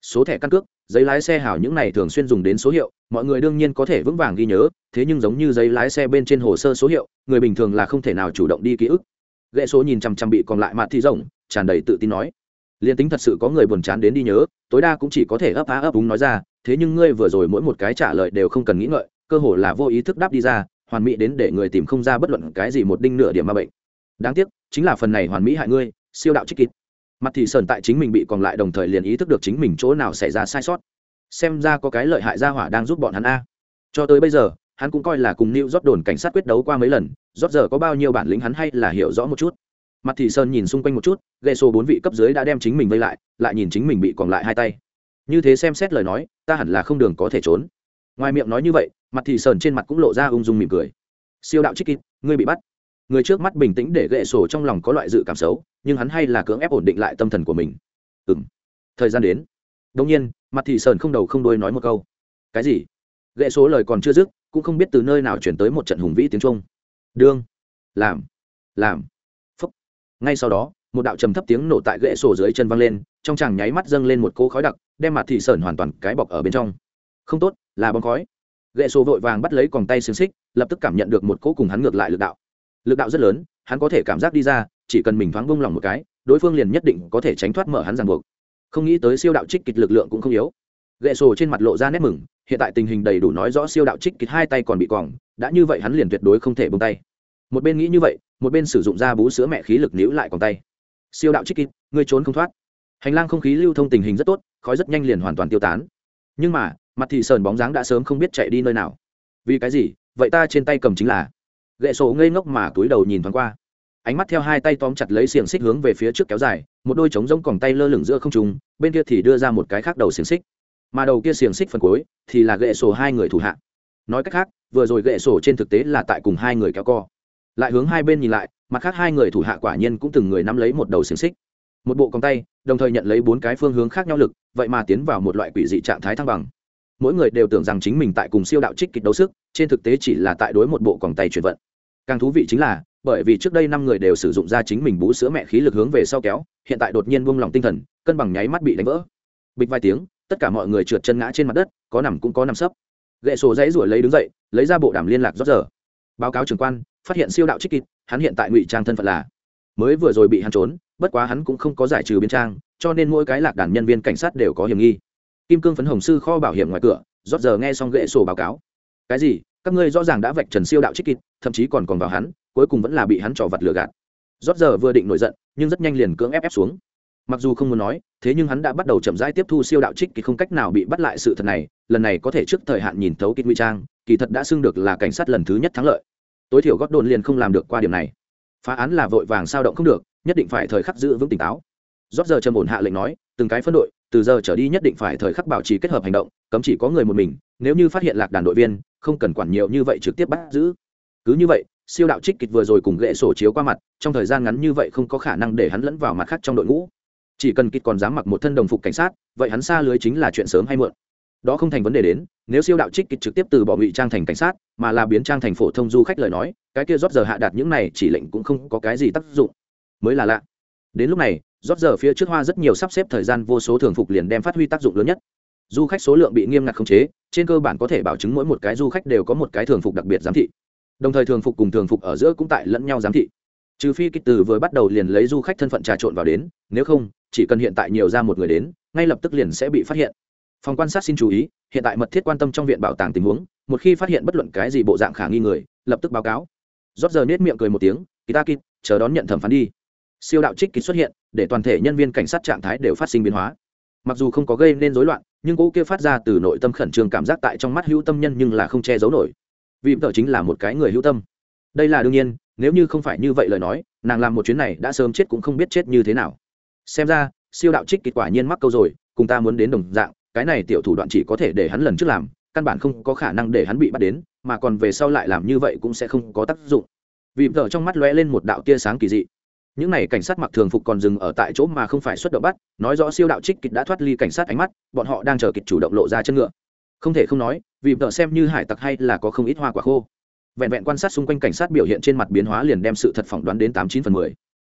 Số thẻ căn cước, giấy lái xe hảo những này thường xuyên dùng đến số hiệu, mọi người đương nhiên có thể vững vàng ghi nhớ, thế nhưng giống như giấy lái xe bên trên hồ sơ số hiệu, người bình thường là không thể nào chủ động đi ký ức. Ghệ số nhìn chằm chằm bị còn lại mặt thì rộng, tràn đầy tự tin nói. Liền tính thật sự có người buồn chán đến đi nhớ, tối đa cũng chỉ có thể ấp á ấp úng nói ra, thế nhưng ngươi vừa rồi mỗi một cái trả lời đều không cần nghĩ ngợi, cơ hồ là vô ý thức đáp đi ra, hoàn mỹ đến để người tìm không ra bất luận cái gì một đinh nửa điểm ma bệnh. Đáng tiếc chính là phần này hoàn mỹ hại ngươi siêu đạo trích kịt mặt thì sờn tại chính mình bị còn lại đồng thời liền ý thức được chính mình chỗ nào xảy ra sai sót xem ra có cái lợi hại gia hỏa đang giúp bọn hắn a cho tới bây giờ hắn cũng coi là cùng New rót đồn cảnh sát quyết đấu qua mấy lần, rót giờ có bao nhiêu bản lĩnh hắn hay là hiểu rõ một chút. Mặt Thị Sơn nhìn xung quanh một chút, gệ số bốn vị cấp dưới đã đem chính mình vây lại, lại nhìn chính mình bị còn lại hai tay. Như thế xem xét lời nói, ta hẳn là không đường có thể trốn. Ngoài miệng nói như vậy, mặt Thị Sơn trên mặt cũng lộ ra ung dung mỉm cười. Siêu đạo Trích Kịt, ngươi bị bắt. Người trước mắt bình tĩnh để gệ sổ trong lòng có loại dự cảm xấu, nhưng hắn hay là cưỡng ép ổn định lại tâm thần của mình. Ừm. Thời gian đến. đông nhiên, mặt Thị Sơn không đầu không đuôi nói một câu. Cái gì? Gệ số lời còn chưa dứt, cũng không biết từ nơi nào chuyển tới một trận hùng vĩ tiếng trung đương làm làm phúc ngay sau đó một đạo trầm thấp tiếng nổ tại gậy sổ dưới chân văng lên trong chàng nháy mắt dâng lên một cỗ khói đặc đem mặt thị sơn hoàn toàn cái bọc ở bên trong không tốt là bóng khói gậy sổ vội vàng bắt lấy còng tay xiềng xích lập tức cảm nhận được một cỗ cùng hắn ngược lại lực đạo lực đạo rất lớn, hắn có thể cảm giác đi ra, chỉ cần mình thoáng bông lòng một cái, đối phương liền nhất định có thể tránh thoát mở hắn ràng buộc. Không nghĩ tới siêu đạo trích kịch lực lượng cũng không yếu. Gậy sổ trên mặt lộ ra nét mừng, hiện tại tình hình đầy đủ nói rõ siêu đạo trích kịch hai tay còn bị quòng, đã như vậy hắn liền tuyệt đối không thể bông tay. Một bên nghĩ như vậy, một bên sử dụng da bú sữa mẹ khí lực níu lại còn tay. Siêu đạo trích kịch, ngươi trốn không thoát. Hành lang không khí lưu thông tình hình rất tốt, khói rất nhanh liền hoàn toàn tiêu tán. Nhưng mà, mặt thị sờn bóng dáng đã sớm không biết chạy đi nơi nào. Vì cái gì? Vậy ta trên tay cầm chính là gậy sổ ngây ngốc mà túi đầu nhìn thoáng qua. Ánh mắt theo hai tay tóm chặt lấy xiềng xích hướng về phía trước kéo dài, một đôi trống rỗng còng tay lơ lửng giữa không trùng bên kia thì đưa ra một cái khác đầu xiềng xích. Mà đầu kia xiềng xích phần cuối thì là gậy sổ hai người thủ hạ. Nói cách khác, vừa rồi gậy sổ trên thực tế là tại cùng hai người kéo co. Lại hướng hai bên nhìn lại, mặt khác hai người thủ hạ quả nhiên cũng từng người nắm lấy một đầu xiềng xích. Một bộ còng tay, đồng thời nhận lấy bốn cái phương hướng khác nhau lực, vậy mà tiến vào một loại quỷ dị trạng thái thăng bằng mỗi người đều tưởng rằng chính mình tại cùng siêu đạo trích kịch đấu sức, trên thực tế chỉ là tại đối một bộ còng tay chuyển vận. Càng thú vị chính là, bởi vì trước đây năm người đều sử dụng ra chính mình bú sữa mẹ khí lực hướng về sau kéo, hiện tại đột nhiên buông lỏng tinh thần, cân bằng nháy mắt bị đánh vỡ. Bịch vài tiếng, tất cả mọi người trượt chân ngã trên mặt đất, có nằm cũng có nằm sấp. Gậy sổ dãy ruổi lấy đứng dậy, lấy ra bộ đàm liên lạc rót giờ. Báo cáo trưởng quan, phát hiện siêu đạo trích kịch, hắn hiện tại ngụy trang thân phận là mới vừa rồi bị hắn trốn, bất quá hắn cũng không có giải trừ biên trang, cho nên mỗi cái lạc đàn nhân viên cảnh sát đều có hiểm nghi kim cương phấn hồng sư kho bảo hiểm ngoài cửa, rót giờ nghe xong gậy sổ báo cáo. Cái gì? Các ngươi rõ ràng đã vạch trần siêu đạo trích kịt thậm chí còn còn vào hắn, cuối cùng vẫn là bị hắn trò vặt lừa gạt. Rót giờ vừa định nổi giận, nhưng rất nhanh liền cưỡng ép ép xuống. Mặc dù không muốn nói, thế nhưng hắn đã bắt đầu chậm rãi tiếp thu siêu đạo trích kịt không cách nào bị bắt lại sự thật này, lần này có thể trước thời hạn nhìn thấu kịt nguy trang, kỳ thật đã xưng được là cảnh sát lần thứ nhất thắng lợi. Tối thiểu gót đồn liền không làm được qua điểm này. Phá án là vội vàng sao động không được, nhất định phải thời khắc giữ vững tỉnh táo. Rót giờ trầm ổn hạ lệnh nói, từng cái phân đội từ giờ trở đi nhất định phải thời khắc bảo trì kết hợp hành động, cấm chỉ có người một mình, nếu như phát hiện lạc đàn đội viên, không cần quản nhiều như vậy trực tiếp bắt giữ. Cứ như vậy, siêu đạo trích kịch vừa rồi cùng lệ sổ chiếu qua mặt, trong thời gian ngắn như vậy không có khả năng để hắn lẫn vào mặt khác trong đội ngũ. Chỉ cần kịch còn dám mặc một thân đồng phục cảnh sát, vậy hắn xa lưới chính là chuyện sớm hay muộn. Đó không thành vấn đề đến, nếu siêu đạo trích kịch trực tiếp từ bỏ ngụy trang thành cảnh sát, mà là biến trang thành phổ thông du khách lời nói, cái kia rót giờ hạ đạt những này chỉ lệnh cũng không có cái gì tác dụng. Mới là lạ đến lúc này, rót giờ phía trước hoa rất nhiều sắp xếp thời gian, vô số thường phục liền đem phát huy tác dụng lớn nhất. Du khách số lượng bị nghiêm ngặt khống chế, trên cơ bản có thể bảo chứng mỗi một cái du khách đều có một cái thường phục đặc biệt giám thị. Đồng thời thường phục cùng thường phục ở giữa cũng tại lẫn nhau giám thị. Trừ phi kích từ vừa bắt đầu liền lấy du khách thân phận trà trộn vào đến, nếu không, chỉ cần hiện tại nhiều ra một người đến, ngay lập tức liền sẽ bị phát hiện. Phòng quan sát xin chú ý, hiện tại mật thiết quan tâm trong viện bảo tàng tình huống, một khi phát hiện bất luận cái gì bộ dạng khả nghi người, lập tức báo cáo. Rót giờ nết miệng cười một tiếng kỳ ta kịp chờ đón nhận thẩm phán đi siêu đạo trích kịch xuất hiện, để toàn thể nhân viên cảnh sát trạng thái đều phát sinh biến hóa. Mặc dù không có gây nên rối loạn, nhưng cỗ kia phát ra từ nội tâm khẩn trương cảm giác tại trong mắt hữu tâm nhân nhưng là không che giấu nổi. Vì vợ chính là một cái người hữu tâm. Đây là đương nhiên, nếu như không phải như vậy lời nói, nàng làm một chuyến này đã sớm chết cũng không biết chết như thế nào. Xem ra, siêu đạo trích kịch quả nhiên mắc câu rồi, cùng ta muốn đến đồng dạng, cái này tiểu thủ đoạn chỉ có thể để hắn lần trước làm, căn bản không có khả năng để hắn bị bắt đến, mà còn về sau lại làm như vậy cũng sẽ không có tác dụng. Vì vợ trong mắt lóe lên một đạo tia sáng kỳ dị những này cảnh sát mặc thường phục còn dừng ở tại chỗ mà không phải xuất động bắt, nói rõ siêu đạo trích kịch đã thoát ly cảnh sát ánh mắt, bọn họ đang chờ kịch chủ động lộ ra chân ngựa. Không thể không nói, vì vợ xem như hải tặc hay là có không ít hoa quả khô. Vẹn vẹn quan sát xung quanh cảnh sát biểu hiện trên mặt biến hóa liền đem sự thật phỏng đoán đến tám chín phần mười.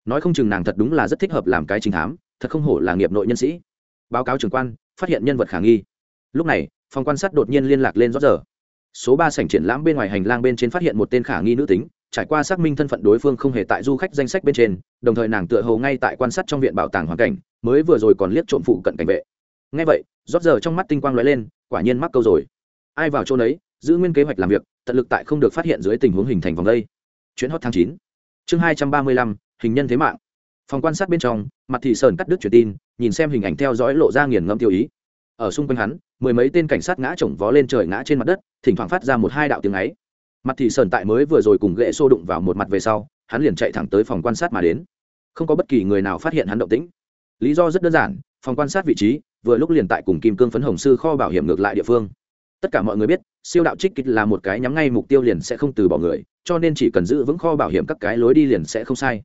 Nói không chừng nàng thật đúng là rất thích hợp làm cái trình thám, thật không hổ là nghiệp nội nhân sĩ. Báo cáo trưởng quan, phát hiện nhân vật khả nghi. Lúc này, phòng quan sát đột nhiên liên lạc lên rõ giờ số ba sảnh triển lãm bên ngoài hành lang bên trên phát hiện một tên khả nghi nữ tính trải qua xác minh thân phận đối phương không hề tại du khách danh sách bên trên, đồng thời nàng tựa hầu ngay tại quan sát trong viện bảo tàng hoàn cảnh, mới vừa rồi còn liếc trộm phụ cận cảnh vệ. Ngay vậy, rót giờ trong mắt tinh quang lóe lên, quả nhiên mắc câu rồi. Ai vào chỗ đấy giữ nguyên kế hoạch làm việc, tận lực tại không được phát hiện dưới tình huống hình thành vòng đây. Chuyến hot tháng chín. Chương hai trăm ba mươi lăm, hình nhân thế mạng. Phòng quan sát bên trong, mặt thị sơn cắt đứt truyền tin, nhìn xem hình ảnh theo dõi lộ ra nghiền ngẫm tiêu ý. Ở xung quanh hắn, mười mấy tên cảnh sát ngã chồng vó lên trời ngã trên mặt đất, thỉnh thoảng phát ra một hai đạo tiếng ấy mặt thì sờn tại mới vừa rồi cùng ghệ xô đụng vào một mặt về sau, hắn liền chạy thẳng tới phòng quan sát mà đến. Không có bất kỳ người nào phát hiện hắn động tĩnh. Lý do rất đơn giản, phòng quan sát vị trí, vừa lúc liền tại cùng kim cương phấn hồng sư kho bảo hiểm ngược lại địa phương. Tất cả mọi người biết, siêu đạo trích kịch là một cái nhắm ngay mục tiêu liền sẽ không từ bỏ người, cho nên chỉ cần giữ vững kho bảo hiểm các cái lối đi liền sẽ không sai.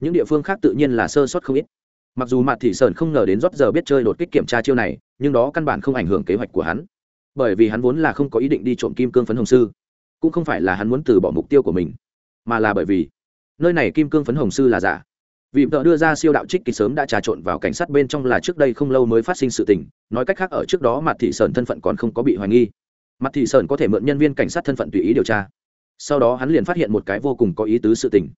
Những địa phương khác tự nhiên là sơ sót không ít. Mặc dù mặt thị sơn không ngờ đến rót giờ biết chơi đột kích kiểm tra chiêu này, nhưng đó căn bản không ảnh hưởng kế hoạch của hắn. Bởi vì hắn vốn là không có ý định đi trộm kim cương phấn hồng sư cũng không phải là hắn muốn từ bỏ mục tiêu của mình, mà là bởi vì nơi này kim cương phấn hồng sư là giả. Vì vợ đưa ra siêu đạo trích kỳ sớm đã trà trộn vào cảnh sát bên trong là trước đây không lâu mới phát sinh sự tình, nói cách khác ở trước đó mặt thị sơn thân phận còn không có bị hoài nghi. Mặt thị sơn có thể mượn nhân viên cảnh sát thân phận tùy ý điều tra. Sau đó hắn liền phát hiện một cái vô cùng có ý tứ sự tình.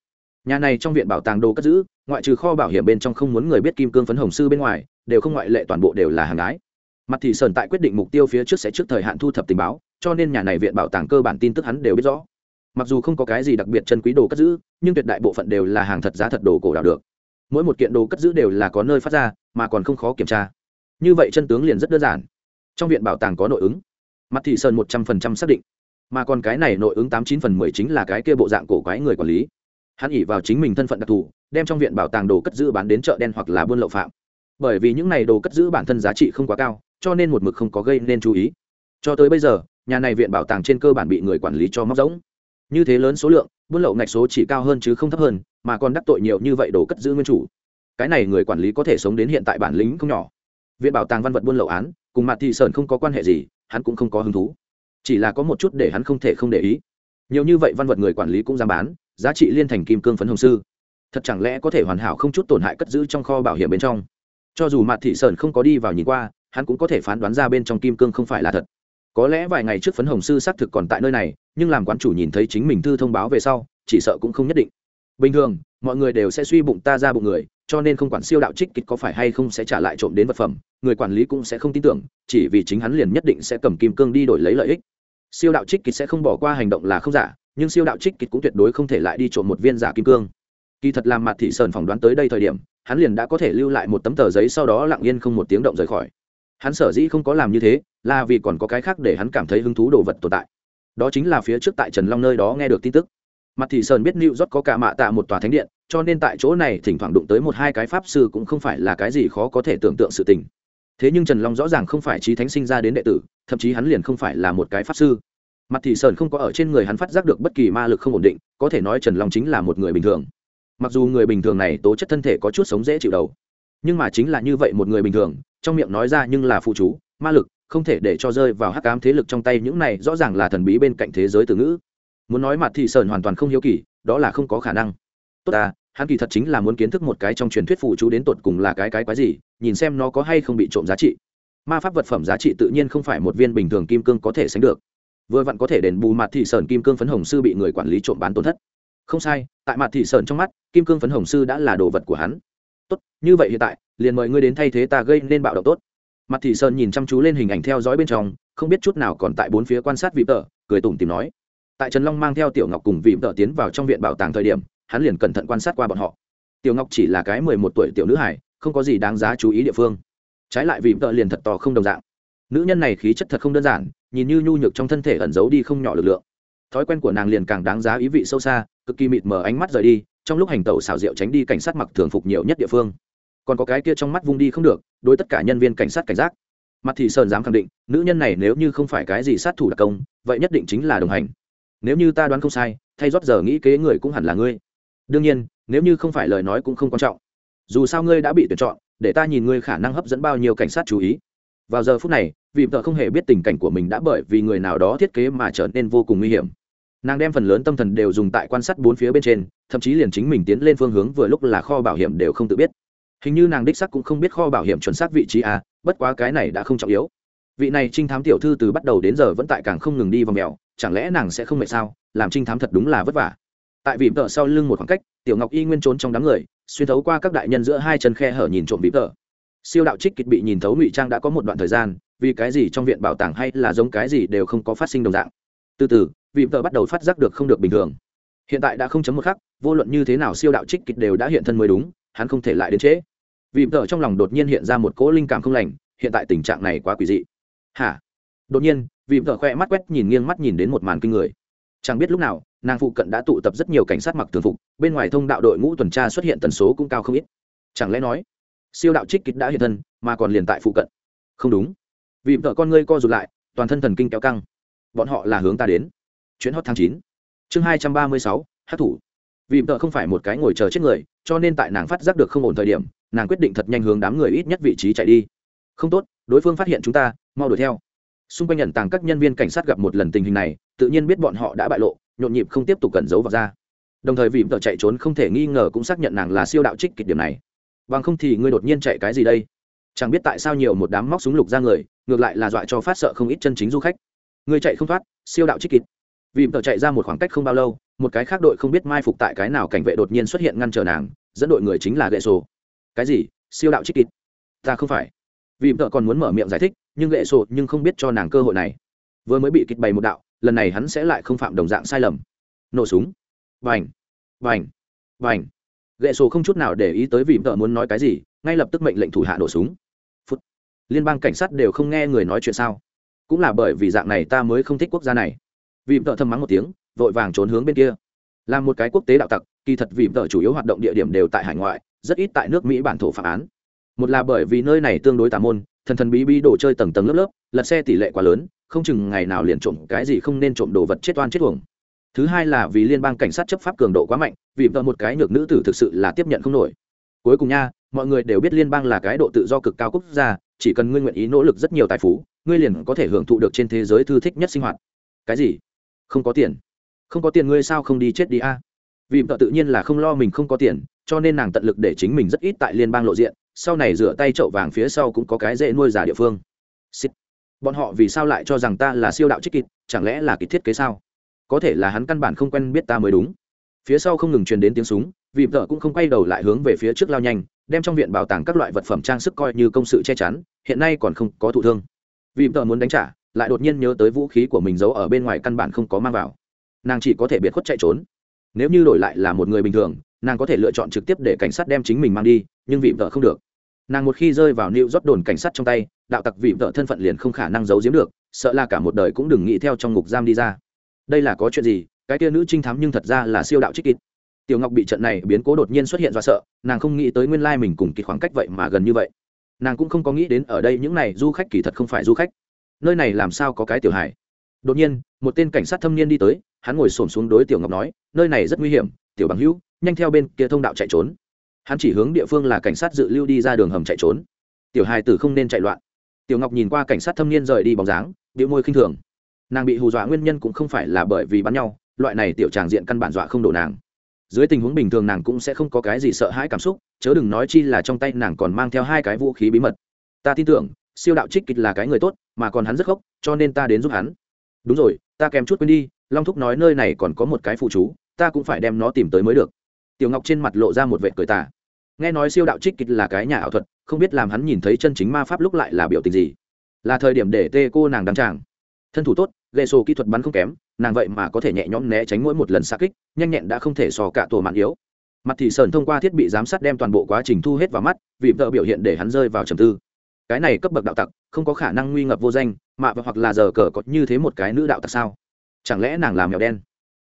Nhà này trong viện bảo tàng đồ cất giữ, ngoại trừ kho bảo hiểm bên trong không muốn người biết kim cương phấn hồng sư bên ngoài, đều không ngoại lệ toàn bộ đều là hàng ái. Mặt thị sơn tại quyết định mục tiêu phía trước sẽ trước thời hạn thu thập tình báo cho nên nhà này viện bảo tàng cơ bản tin tức hắn đều biết rõ. Mặc dù không có cái gì đặc biệt chân quý đồ cất giữ, nhưng tuyệt đại bộ phận đều là hàng thật giá thật đồ cổ đào được. Mỗi một kiện đồ cất giữ đều là có nơi phát ra, mà còn không khó kiểm tra. Như vậy chân tướng liền rất đơn giản. Trong viện bảo tàng có nội ứng. Mặt thị sơn một trăm phần trăm xác định. Mà còn cái này nội ứng tám chín phần mười chính là cái kia bộ dạng cổ quái người quản lý. Hắn ỉ vào chính mình thân phận đặc thù, đem trong viện bảo tàng đồ cất giữ bán đến chợ đen hoặc là buôn lậu phạm. Bởi vì những này đồ cất giữ bản thân giá trị không quá cao, cho nên một mực không có gây nên chú ý cho tới bây giờ nhà này viện bảo tàng trên cơ bản bị người quản lý cho móc rỗng, như thế lớn số lượng buôn lậu ngạch số chỉ cao hơn chứ không thấp hơn mà còn đắc tội nhiều như vậy đồ cất giữ nguyên chủ. Cái này người quản lý có thể sống đến hiện tại bản lĩnh không nhỏ. Viện bảo tàng văn vật buôn lậu án cùng mặt thị sơn không có quan hệ gì hắn cũng không có hứng thú. Chỉ là có một chút để hắn không thể không để ý. Nhiều như vậy văn vật người quản lý cũng dám bán giá trị liên thành kim cương phấn hồng sư. Thật chẳng lẽ có thể hoàn hảo không chút tổn hại cất giữ trong kho bảo hiểm bên trong? Cho dù mặt thị sơn không có đi vào nhìn qua hắn cũng có thể phán đoán ra bên trong kim cương không phải là thật có lẽ vài ngày trước phấn hồng sư xác thực còn tại nơi này, nhưng làm quán chủ nhìn thấy chính mình thư thông báo về sau, chỉ sợ cũng không nhất định. Bình thường, mọi người đều sẽ suy bụng ta ra bụng người, cho nên không quản siêu đạo trích kịch có phải hay không sẽ trả lại trộm đến vật phẩm, người quản lý cũng sẽ không tin tưởng, chỉ vì chính hắn liền nhất định sẽ cầm kim cương đi đổi lấy lợi ích. Siêu đạo trích kịch sẽ không bỏ qua hành động là không giả, nhưng siêu đạo trích kịch cũng tuyệt đối không thể lại đi trộm một viên giả kim cương. Kỳ thật làm mặt thị sơn phỏng đoán tới đây thời điểm, hắn liền đã có thể lưu lại một tấm tờ giấy sau đó lặng yên không một tiếng động rời khỏi hắn sở dĩ không có làm như thế, là vì còn có cái khác để hắn cảm thấy hứng thú đồ vật tồn tại. Đó chính là phía trước tại trần long nơi đó nghe được tin tức. Mặt thị sơn biết nịu rót có cả mạ tạ một tòa thánh điện, cho nên tại chỗ này thỉnh thoảng đụng tới một hai cái pháp sư cũng không phải là cái gì khó có thể tưởng tượng sự tình. Thế nhưng trần long rõ ràng không phải trí thánh sinh ra đến đệ tử, thậm chí hắn liền không phải là một cái pháp sư. Mặt thị sơn không có ở trên người hắn phát giác được bất kỳ ma lực không ổn định, có thể nói trần long chính là một người bình thường. Mặc dù người bình thường này tố chất thân thể có chút sống dễ chịu đầu, nhưng mà chính là như vậy một người bình thường trong miệng nói ra nhưng là phụ chú, ma lực, không thể để cho rơi vào hắc ám thế lực trong tay, những này rõ ràng là thần bí bên cạnh thế giới từ ngữ. Muốn nói mặt thị sơn hoàn toàn không hiếu kỳ, đó là không có khả năng. Tốt à hắn kỳ thật chính là muốn kiến thức một cái trong truyền thuyết phụ chú đến tột cùng là cái cái quái gì, nhìn xem nó có hay không bị trộm giá trị. Ma pháp vật phẩm giá trị tự nhiên không phải một viên bình thường kim cương có thể sánh được. Vừa vặn có thể đền bù mặt thị sơn kim cương phấn hồng sư bị người quản lý trộm bán tổn thất. Không sai, tại mặt thị sơn trong mắt, kim cương phấn hồng sư đã là đồ vật của hắn. Tốt, như vậy hiện tại liền mời ngươi đến thay thế ta gây nên bạo động tốt. Mặt thị sơn nhìn chăm chú lên hình ảnh theo dõi bên trong, không biết chút nào còn tại bốn phía quan sát vị tợ, cười tủm tìm nói. Tại trần long mang theo tiểu ngọc cùng vị tợ tiến vào trong viện bảo tàng thời điểm, hắn liền cẩn thận quan sát qua bọn họ. Tiểu ngọc chỉ là cái mười một tuổi tiểu nữ hải không có gì đáng giá chú ý địa phương. Trái lại vị tợ liền thật to không đồng dạng. Nữ nhân này khí chất thật không đơn giản, nhìn như nhu nhược trong thân thể ẩn giấu đi không nhỏ lực lượng. Thói quen của nàng liền càng đáng giá ý vị sâu xa, cực kỳ mịt mờ ánh mắt rời đi, trong lúc hành tẩu xảo diệu tránh đi cảnh sát mặc thường phục nhiều nhất địa phương còn có cái kia trong mắt vung đi không được, đối tất cả nhân viên cảnh sát cảnh giác. Mặt thì sơn dám khẳng định, nữ nhân này nếu như không phải cái gì sát thủ đặc công, vậy nhất định chính là đồng hành. Nếu như ta đoán không sai, thay rót giờ nghĩ kế người cũng hẳn là ngươi. Đương nhiên, nếu như không phải lời nói cũng không quan trọng. Dù sao ngươi đã bị tuyển chọn, để ta nhìn ngươi khả năng hấp dẫn bao nhiêu cảnh sát chú ý. Vào giờ phút này, vì vợ không hề biết tình cảnh của mình đã bởi vì người nào đó thiết kế mà trở nên vô cùng nguy hiểm. Nàng đem phần lớn tâm thần đều dùng tại quan sát bốn phía bên trên, thậm chí liền chính mình tiến lên phương hướng vừa lúc là kho bảo hiểm đều không tự biết hình như nàng đích sắc cũng không biết kho bảo hiểm chuẩn xác vị trí à bất quá cái này đã không trọng yếu. Vị này trinh thám tiểu thư từ bắt đầu đến giờ vẫn tại càng không ngừng đi vào mèo, chẳng lẽ nàng sẽ không mệt sao? Làm trinh thám thật đúng là vất vả. Tại vị vợ sau lưng một khoảng cách, tiểu ngọc y nguyên trốn trong đám người, xuyên thấu qua các đại nhân giữa hai chân khe hở nhìn trộm vị vợ siêu đạo trích kịch bị nhìn thấu ngụy trang đã có một đoạn thời gian, vì cái gì trong viện bảo tàng hay là giống cái gì đều không có phát sinh đồng dạng. Từ từ vị vợ bắt đầu phát giác được không được bình thường. Hiện tại đã không chấm một khắc, vô luận như thế nào siêu đạo trích kịch đều đã hiện thân mới đúng, hắn không thể lại đến trễ vì vợ trong lòng đột nhiên hiện ra một cỗ linh cảm không lành, hiện tại tình trạng này quá quỷ dị. Hả? Đột nhiên, vì vợ khoe mắt quét nhìn nghiêng mắt nhìn đến một màn kinh người. Chẳng biết lúc nào, nàng phụ cận đã tụ tập rất nhiều cảnh sát mặc thường phục, bên ngoài thông đạo đội ngũ tuần tra xuất hiện tần số cũng cao không ít. Chẳng lẽ nói, siêu đạo trích kịch đã hiện thân, mà còn liền tại phụ cận? Không đúng. Vì vợ con ngươi co rụt lại, toàn thân thần kinh kéo căng. Bọn họ là hướng ta đến. Chuyến hot tháng chín. Chương hai trăm ba mươi sáu, hát thủ vì vợ không phải một cái ngồi chờ chết người, cho nên tại nàng phát giác được không ổn thời điểm, nàng quyết định thật nhanh hướng đám người ít nhất vị trí chạy đi. Không tốt, đối phương phát hiện chúng ta, mau đuổi theo. Xung quanh nhận tàng các nhân viên cảnh sát gặp một lần tình hình này, tự nhiên biết bọn họ đã bại lộ, nhộn nhịp không tiếp tục cẩn giấu vào ra. Đồng thời vì vợ chạy trốn không thể nghi ngờ cũng xác nhận nàng là siêu đạo trích kịch điểm này. Bằng không thì ngươi đột nhiên chạy cái gì đây? Chẳng biết tại sao nhiều một đám móc súng lục ra người, ngược lại là dọa cho phát sợ không ít chân chính du khách. Ngươi chạy không thoát, siêu đạo trích kịch vì tờ chạy ra một khoảng cách không bao lâu, một cái khác đội không biết mai phục tại cái nào cảnh vệ đột nhiên xuất hiện ngăn trở nàng, dẫn đội người chính là gậy sổ cái gì? Siêu đạo trích kịt ta không phải. Vì tờ còn muốn mở miệng giải thích, nhưng gậy sổ nhưng không biết cho nàng cơ hội này. Vừa mới bị kịch bày một đạo, lần này hắn sẽ lại không phạm đồng dạng sai lầm. Nổ súng. Vành vành vành gậy sổ không chút nào để ý tới vì tờ muốn nói cái gì, ngay lập tức mệnh lệnh thủ hạ nổ súng. Phút. liên bang cảnh sát đều không nghe người nói chuyện sao? Cũng là bởi vì dạng này ta mới không thích quốc gia này vì vợ thầm mắng một tiếng, vội vàng trốn hướng bên kia. Là một cái quốc tế đạo tặc, kỳ thật vì vợ chủ yếu hoạt động địa điểm đều tại hải ngoại, rất ít tại nước mỹ bản thổ phạm án. Một là bởi vì nơi này tương đối tà môn, thần thần bí bí đồ chơi tầng tầng lớp lớp, lật xe tỷ lệ quá lớn, không chừng ngày nào liền trộm cái gì không nên trộm đồ vật chết oan chết uổng. Thứ hai là vì liên bang cảnh sát chấp pháp cường độ quá mạnh vì vợ một cái nhược nữ tử thực sự là tiếp nhận không nổi. Cuối cùng nha, mọi người đều biết liên bang là cái độ tự do cực cao quốc gia, chỉ cần ngươi nguyện ý nỗ lực rất nhiều tài phú, ngươi liền có thể hưởng thụ được trên thế giới thư thích nhất sinh hoạt. Cái gì? Không có tiền. Không có tiền ngươi sao không đi chết đi a? Vì vợ tự nhiên là không lo mình không có tiền, cho nên nàng tận lực để chính mình rất ít tại liên bang lộ diện, sau này rửa tay chậu vàng phía sau cũng có cái dễ nuôi giả địa phương. Xịt. bọn họ vì sao lại cho rằng ta là siêu đạo trích kịt chẳng lẽ là kịch thiết kế sao? Có thể là hắn căn bản không quen biết ta mới đúng. Phía sau không ngừng truyền đến tiếng súng, vì vợ cũng không quay đầu lại hướng về phía trước lao nhanh, đem trong viện bảo tàng các loại vật phẩm trang sức coi như công sự che chắn, hiện nay còn không có thụ thương. Vì vợ muốn đánh trả lại đột nhiên nhớ tới vũ khí của mình giấu ở bên ngoài căn bản không có mang vào. Nàng chỉ có thể biệt khuất chạy trốn. Nếu như đổi lại là một người bình thường, nàng có thể lựa chọn trực tiếp để cảnh sát đem chính mình mang đi, nhưng vị vợ không được. Nàng một khi rơi vào nịu rót đồn cảnh sát trong tay, đạo tặc vị vợ thân phận liền không khả năng giấu giếm được, sợ là cả một đời cũng đừng nghĩ theo trong ngục giam đi ra. Đây là có chuyện gì? Cái tia nữ trinh thám nhưng thật ra là siêu đạo trích kịt tiểu ngọc bị trận này biến cố đột nhiên xuất hiện do sợ, nàng không nghĩ tới nguyên lai mình cùng kịt khoảng cách vậy mà gần như vậy. Nàng cũng không có nghĩ đến ở đây những này du khách kỳ thật không phải du khách nơi này làm sao có cái tiểu hải đột nhiên, một tên cảnh sát thâm niên đi tới, hắn ngồi xổm xuống đối tiểu ngọc nói, nơi này rất nguy hiểm, tiểu bằng hữu, nhanh theo bên kia thông đạo chạy trốn. Hắn chỉ hướng địa phương là cảnh sát dự lưu đi ra đường hầm chạy trốn. Tiểu hài tử không nên chạy loạn. Tiểu ngọc nhìn qua cảnh sát thâm niên rời đi bóng dáng điệu môi khinh thường. Nàng bị hù dọa nguyên nhân cũng không phải là bởi vì bắn nhau, loại này tiểu tràng diện căn bản dọa không đổ nàng. Dưới tình huống bình thường nàng cũng sẽ không có cái gì sợ hãi cảm xúc, chớ đừng nói chi là trong tay nàng còn mang theo hai cái vũ khí bí mật. Ta tin tưởng, siêu đạo trích kịch là cái người tốt mà còn hắn rất khóc, cho nên ta đến giúp hắn. Đúng rồi ta kèm chút quên đi long thúc nói nơi này còn có một cái phụ chú ta cũng phải đem nó tìm tới mới được. Tiểu ngọc trên mặt lộ ra một vệ cười tà. Nghe nói siêu đạo trích kịch là cái nhà ảo thuật không biết làm hắn nhìn thấy chân chính ma pháp lúc lại là biểu tình gì. Là thời điểm để tê cô nàng đăng tràng. Thân thủ tốt ghê sổ kỹ thuật bắn không kém nàng vậy mà có thể nhẹ nhõm né tránh mỗi một lần xa kích nhanh nhẹn đã không thể sò cả tổ mạn yếu. Mặt thì sờn thông qua thiết bị giám sát đem toàn bộ quá trình thu hết vào mắt vì vợ biểu hiện để hắn rơi vào trầm tư cái này cấp bậc đạo tặc, không có khả năng nguy ngập vô danh mạ và hoặc là giờ cờ có như thế một cái nữ đạo tặc sao? Chẳng lẽ nàng là mèo đen?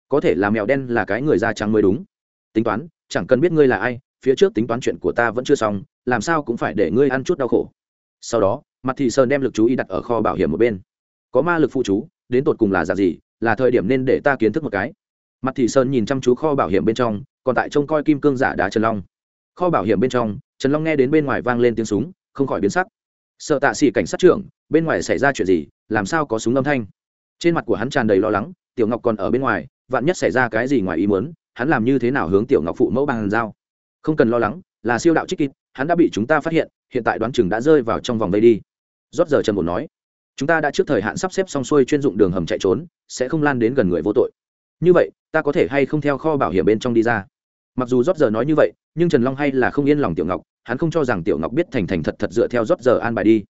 Có thể là mèo đen là cái người da trắng mới đúng. Tính toán, chẳng cần biết ngươi là ai, phía trước tính toán chuyện của ta vẫn chưa xong, làm sao cũng phải để ngươi ăn chút đau khổ. Sau đó, mặt thị sơn đem lực chú ý đặt ở kho bảo hiểm một bên. Có ma lực phụ chú, đến tột cùng là giả gì, là thời điểm nên để ta kiến thức một cái. Mặt thị sơn nhìn chăm chú kho bảo hiểm bên trong, còn tại trông coi kim cương giả đá trần long. Kho bảo hiểm bên trong, trần long nghe đến bên ngoài vang lên tiếng súng, không khỏi biến sắc sợ tạ xỉ cảnh sát trưởng, bên ngoài xảy ra chuyện gì, làm sao có súng âm thanh? Trên mặt của hắn tràn đầy lo lắng, tiểu ngọc còn ở bên ngoài, vạn nhất xảy ra cái gì ngoài ý muốn, hắn làm như thế nào hướng tiểu ngọc phụ mẫu bằng giao? Không cần lo lắng, là siêu đạo trích kịp hắn đã bị chúng ta phát hiện hiện tại đoán chừng đã rơi vào trong vòng vây đi. Rót giờ trần Bột nói, chúng ta đã trước thời hạn sắp xếp xong xuôi chuyên dụng đường hầm chạy trốn, sẽ không lan đến gần người vô tội. Như vậy, ta có thể hay không theo kho bảo hiểm bên trong đi ra? Mặc dù rót giờ nói như vậy, nhưng trần long hay là không yên lòng tiểu ngọc hắn không cho rằng tiểu ngọc biết thành thành thật thật dựa theo rót giờ an bài đi.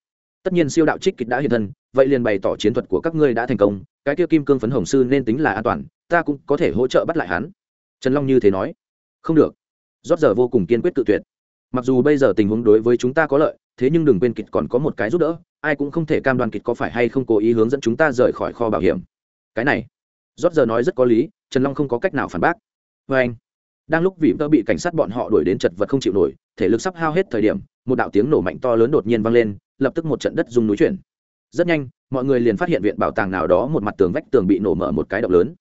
Tất nhiên siêu đạo trích kịch đã hiện thân, vậy liền bày tỏ chiến thuật của các ngươi đã thành công, cái kia kim cương phấn hồng sư nên tính là an toàn, ta cũng có thể hỗ trợ bắt lại hắn. Trần long như thế nói. Không được. Rót giờ vô cùng kiên quyết tự tuyệt. Mặc dù bây giờ tình huống đối với chúng ta có lợi, thế nhưng đừng quên kịch còn có một cái giúp đỡ, ai cũng không thể cam đoan kịch có phải hay không cố ý hướng dẫn chúng ta rời khỏi kho bảo hiểm. Cái này. Rót giờ nói rất có lý, trần long không có cách nào phản bác. Vê anh đang lúc vị tơ bị cảnh sát bọn họ đuổi đến chật vật không chịu nổi, thể lực sắp hao hết thời điểm, một đạo tiếng nổ mạnh to lớn đột nhiên vang lên, lập tức một trận đất rung núi chuyển. Rất nhanh, mọi người liền phát hiện viện bảo tàng nào đó một mặt tường vách tường bị nổ mở một cái động lớn.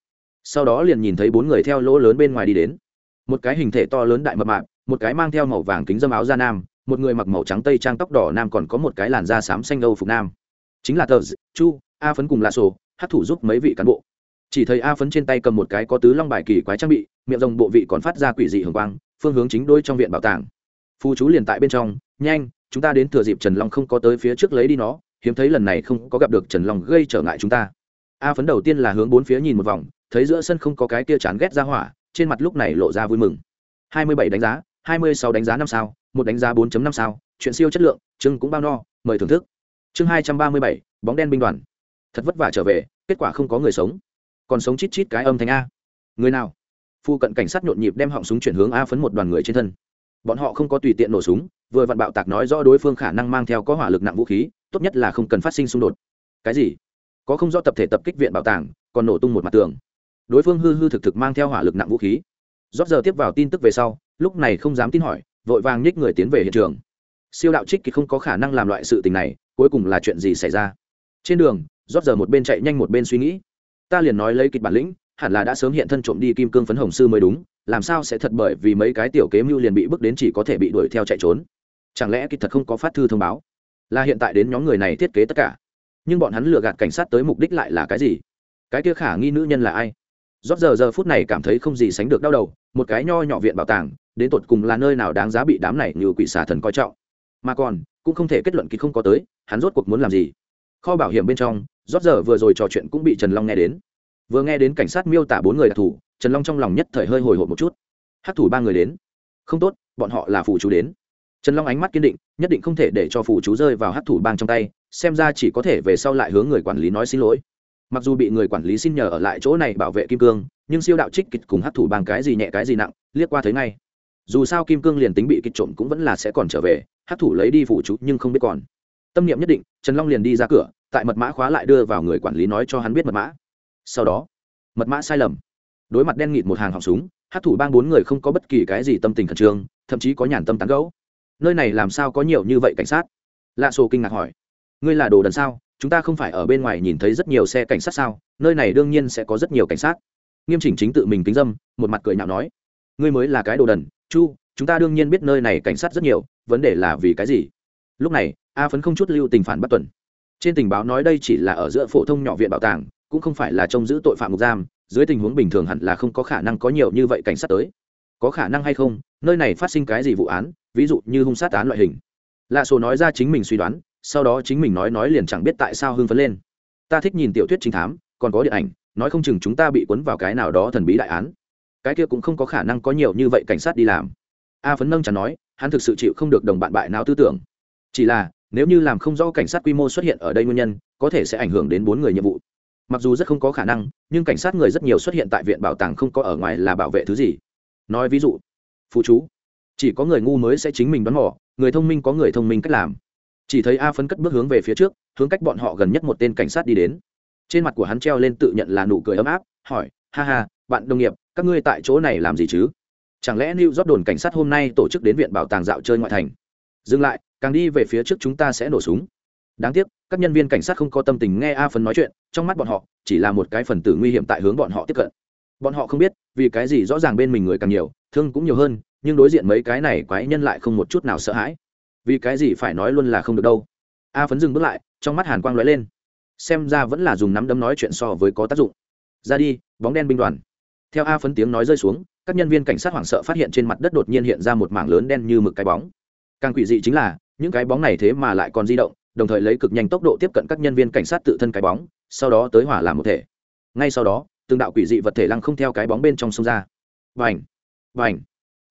Sau đó liền nhìn thấy bốn người theo lỗ lớn bên ngoài đi đến. Một cái hình thể to lớn đại mập mạp, một cái mang theo màu vàng kính dâm áo da nam, một người mặc màu trắng tây trang tóc đỏ nam còn có một cái làn da xám xanh âu phục nam. Chính là tờ chu, a phấn cùng lạ sổ hát thủ giúp mấy vị cán bộ chỉ thấy a phấn trên tay cầm một cái có tứ long bài kỳ quái trang bị, miệng rồng bộ vị còn phát ra quỷ dị hưởng quang, phương hướng chính đôi trong viện bảo tàng. Phu chú liền tại bên trong, nhanh, chúng ta đến thừa dịp trần long không có tới phía trước lấy đi nó, hiếm thấy lần này không có gặp được trần long gây trở ngại chúng ta. A phấn đầu tiên là hướng bốn phía nhìn một vòng, thấy giữa sân không có cái kia chán ghét ra hỏa, trên mặt lúc này lộ ra vui mừng. Hai mươi bảy đánh giá, hai mươi sáu đánh giá năm sao, một đánh giá 4 năm sao, chuyện siêu chất lượng, chương cũng bao no, mời thưởng thức. Chương hai trăm ba mươi bảy, bóng đen binh đoàn. Thật vất vả trở về, kết quả không có người sống còn sống chít chít cái âm thanh a. Người nào? Phu cận cảnh sát nhộn nhịp đem họng súng chuyển hướng a phấn một đoàn người trên thân. Bọn họ không có tùy tiện nổ súng, vừa vặn bạo tạc nói rõ đối phương khả năng mang theo có hỏa lực nặng vũ khí, tốt nhất là không cần phát sinh xung đột. Cái gì? Có không do tập thể tập kích viện bảo tàng, còn nổ tung một mặt tường. Đối phương hư hư thực thực mang theo hỏa lực nặng vũ khí. Rót giờ tiếp vào tin tức về sau, lúc này không dám tin hỏi, vội vàng nhích người tiến về hiện trường. Siêu đạo trích kỳ không có khả năng làm loại sự tình này, cuối cùng là chuyện gì xảy ra? Trên đường, rót giờ một bên chạy nhanh một bên suy nghĩ ta liền nói lấy kịch bản lĩnh, hẳn là đã sớm hiện thân trộm đi kim cương phấn hồng sư mới đúng, làm sao sẽ thật bởi vì mấy cái tiểu kế mưu liền bị bước đến chỉ có thể bị đuổi theo chạy trốn? Chẳng lẽ kịch thật không có phát thư thông báo? Là hiện tại đến nhóm người này thiết kế tất cả. Nhưng bọn hắn lừa gạt cảnh sát tới mục đích lại là cái gì? Cái kia khả nghi nữ nhân là ai? Rót giờ giờ phút này cảm thấy không gì sánh được đau đầu, một cái nho nhỏ viện bảo tàng, đến tột cùng là nơi nào đáng giá bị đám này như quỷ xà thần coi trọng? Mà còn, cũng không thể kết luận kỳ không có tới, hắn rốt cuộc muốn làm gì? Kho bảo hiểm bên trong rót giờ vừa rồi trò chuyện cũng bị trần long nghe đến. Vừa nghe đến cảnh sát miêu tả bốn người đặc thù trần long trong lòng nhất thời hơi hồi hộp một chút. Hát thủ ba người đến. Không tốt, bọn họ là phụ chú đến. Trần long ánh mắt kiên định, nhất định không thể để cho phụ chú rơi vào hát thủ bang trong tay, xem ra chỉ có thể về sau lại hướng người quản lý nói xin lỗi. Mặc dù bị người quản lý xin nhờ ở lại chỗ này bảo vệ kim cương, nhưng siêu đạo trích kịch cùng hát thủ bang cái gì nhẹ cái gì nặng, liếc qua thấy ngay. Dù sao kim cương liền tính bị kịch trộm cũng vẫn là sẽ còn trở về hát thủ lấy đi phụ chú nhưng không biết còn. Tâm niệm nhất định, trần long liền đi ra cửa tại mật mã khóa lại đưa vào người quản lý nói cho hắn biết mật mã. Sau đó, mật mã sai lầm. Đối mặt đen nghịt một hàng họng súng, hát thủ bang bốn người không có bất kỳ cái gì tâm tình khẩn trương, thậm chí có nhàn tâm tán gẫu. Nơi này làm sao có nhiều như vậy cảnh sát? Lạ sổ kinh ngạc hỏi. Ngươi là đồ đần sao? Chúng ta không phải ở bên ngoài nhìn thấy rất nhiều xe cảnh sát sao? Nơi này đương nhiên sẽ có rất nhiều cảnh sát. Nghiêm chỉnh chính tự mình kính dâm, một mặt cười nhạo nói. Ngươi mới là cái đồ đần, chu, chúng ta đương nhiên biết nơi này cảnh sát rất nhiều, vấn đề là vì cái gì? Lúc này, a phấn không chút lưu tình phản bắt tuần trên tình báo nói đây chỉ là ở giữa phổ thông nhỏ viện bảo tàng, cũng không phải là trông giữ tội phạm ngục giam, dưới tình huống bình thường hẳn là không có khả năng có nhiều như vậy cảnh sát tới. Có khả năng hay không, nơi này phát sinh cái gì vụ án, ví dụ như hung sát án loại hình. Lạ sổ nói ra chính mình suy đoán, sau đó chính mình nói nói liền chẳng biết tại sao hưng phấn lên. Ta thích nhìn tiểu thuyết trinh thám, còn có điện ảnh, nói không chừng chúng ta bị cuốn vào cái nào đó thần bí đại án. Cái kia cũng không có khả năng có nhiều như vậy cảnh sát đi làm. A phấn nâng chẳng nói, hắn thực sự chịu không được đồng bạn bại não tư tưởng. Chỉ là nếu như làm không rõ cảnh sát quy mô xuất hiện ở đây nguyên nhân có thể sẽ ảnh hưởng đến bốn người nhiệm vụ. Mặc dù rất không có khả năng nhưng cảnh sát người rất nhiều xuất hiện tại viện bảo tàng không có ở ngoài là bảo vệ thứ gì. Nói ví dụ phụ chú. Chỉ có người ngu mới sẽ chính mình đoán bỏ, người thông minh có người thông minh cách làm. Chỉ thấy a phấn cất bước hướng về phía trước hướng cách bọn họ gần nhất một tên cảnh sát đi đến. Trên mặt của hắn treo lên tự nhận là nụ cười ấm áp hỏi ha ha bạn đồng nghiệp các ngươi tại chỗ này làm gì chứ? Chẳng lẽ new job đồn cảnh sát hôm nay tổ chức đến viện bảo tàng dạo chơi ngoại thành? Dừng lại càng đi về phía trước chúng ta sẽ nổ súng. Đáng tiếc, các nhân viên cảnh sát không có tâm tình nghe a phấn nói chuyện, trong mắt bọn họ, chỉ là một cái phần tử nguy hiểm tại hướng bọn họ tiếp cận. Bọn họ không biết, vì cái gì rõ ràng bên mình người càng nhiều, thương cũng nhiều hơn, nhưng đối diện mấy cái này quái nhân lại không một chút nào sợ hãi. Vì cái gì phải nói luôn là không được đâu. A phấn dừng bước lại, trong mắt hàn quang lóe lên. Xem ra vẫn là dùng nắm đấm nói chuyện so với có tác dụng. Ra đi, bóng đen binh đoàn. Theo a phấn tiếng nói rơi xuống, các nhân viên cảnh sát hoảng sợ phát hiện trên mặt đất đột nhiên hiện ra một mảng lớn đen như mực cái bóng. Càng quỷ dị chính là những cái bóng này thế mà lại còn di động, đồng thời lấy cực nhanh tốc độ tiếp cận các nhân viên cảnh sát tự thân cái bóng, sau đó tới hỏa làm một thể. Ngay sau đó, từng đạo quỷ dị vật thể lăng không theo cái bóng bên trong sông ra. Vành vành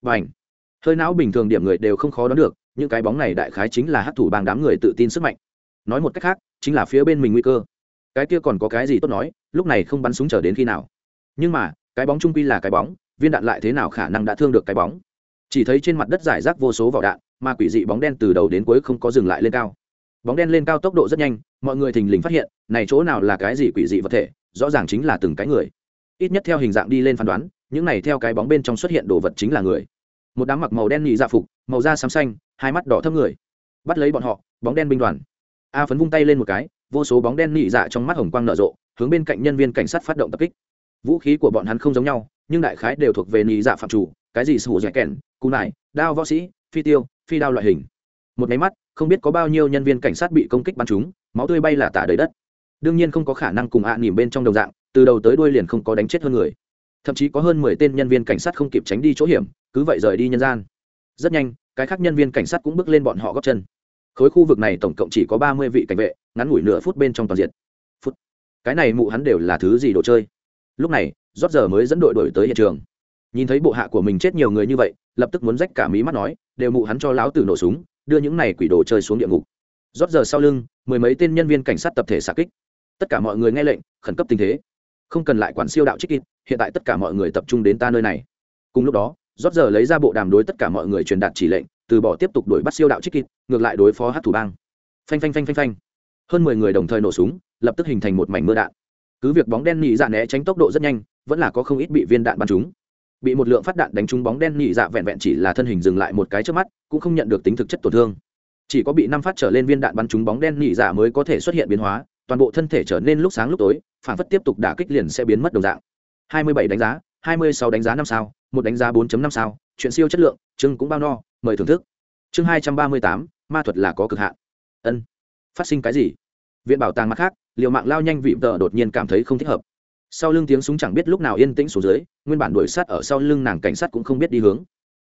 vành hơi não bình thường điểm người đều không khó đoán được, những cái bóng này đại khái chính là hát thủ bang đám người tự tin sức mạnh. Nói một cách khác, chính là phía bên mình nguy cơ. Cái kia còn có cái gì tốt nói, lúc này không bắn súng chờ đến khi nào. Nhưng mà, cái bóng trung quy là cái bóng, viên đạn lại thế nào khả năng đã thương được cái bóng? Chỉ thấy trên mặt đất giải rác vô số vỏ đạn mà quỷ dị bóng đen từ đầu đến cuối không có dừng lại lên cao. Bóng đen lên cao tốc độ rất nhanh, mọi người thình lình phát hiện, này chỗ nào là cái gì quỷ dị vật thể, rõ ràng chính là từng cái người. Ít nhất theo hình dạng đi lên phán đoán, những này theo cái bóng bên trong xuất hiện đồ vật chính là người. Một đám mặc màu đen nhị dạ phục, màu da xám xanh, hai mắt đỏ thấp người. Bắt lấy bọn họ, bóng đen binh đoàn. A phấn vung tay lên một cái, vô số bóng đen nhị dạ trong mắt hồng quang nở rộ, hướng bên cạnh nhân viên cảnh sát phát động tập kích. Vũ khí của bọn hắn không giống nhau, nhưng đại khái đều thuộc về nhị dạ phạm chủ, cái gì sủ dẻ kèn, cú nải, đao võ sĩ, phi tiêu phi đao loại hình. Một máy mắt, không biết có bao nhiêu nhân viên cảnh sát bị công kích bắn trúng máu tươi bay là tả đầy đất. Đương nhiên không có khả năng cùng ạ à nỉm bên trong đồng dạng, từ đầu tới đuôi liền không có đánh chết hơn người. Thậm chí có hơn mười tên nhân viên cảnh sát không kịp tránh đi chỗ hiểm, cứ vậy rời đi nhân gian. Rất nhanh, cái khác nhân viên cảnh sát cũng bước lên bọn họ góp chân. Khối khu vực này tổng cộng chỉ có ba mươi vị cảnh vệ, ngắn ngủi nửa phút bên trong toàn diện. Phút. Cái này mụ hắn đều là thứ gì đồ chơi? Lúc này rót giờ mới dẫn đội đổi tới hiện trường nhìn thấy bộ hạ của mình chết nhiều người như vậy, lập tức muốn rách cả mí mắt nói, đều mụ hắn cho lão tử nổ súng, đưa những này quỷ đồ chơi xuống địa ngục. Rót giờ sau lưng, mười mấy tên nhân viên cảnh sát tập thể xạ kích. Tất cả mọi người nghe lệnh, khẩn cấp tình thế. Không cần lại quản siêu đạo trích kịp hiện tại tất cả mọi người tập trung đến ta nơi này. Cùng lúc đó, rót giờ lấy ra bộ đàm đối tất cả mọi người truyền đạt chỉ lệnh, từ bỏ tiếp tục đuổi bắt siêu đạo trích kịp ngược lại đối phó hát thủ bang. Phanh phanh phanh phanh phanh. Hơn mười người đồng thời nổ súng, lập tức hình thành một mảnh mưa đạn. Cứ việc bóng đen nhị dạ né tránh tốc độ rất nhanh, vẫn là có không ít bị viên đạn bắn trúng bị một lượng phát đạn đánh trúng bóng đen nhị dạ vẹn vẹn chỉ là thân hình dừng lại một cái trước mắt cũng không nhận được tính thực chất tổn thương. Chỉ có bị năm phát trở lên viên đạn bắn trúng bóng đen nhị dạ mới có thể xuất hiện biến hóa toàn bộ thân thể trở nên lúc sáng lúc tối phản phất tiếp tục đả kích liền sẽ biến mất đồng dạng. 27 đánh giá 26 đánh giá năm sao một đánh giá 4.5 sao chuyện siêu chất lượng chương cũng bao no mời thưởng thức. Chương 238, ma thuật là có cực hạn. Ân. Phát sinh cái gì? Viện bảo tàng mặt khác liều mạng lao nhanh vị tờ đột nhiên cảm thấy không thích hợp sau lưng tiếng súng chẳng biết lúc nào yên tĩnh xuống dưới, nguyên bản đuổi sát ở sau lưng nàng cảnh sát cũng không biết đi hướng.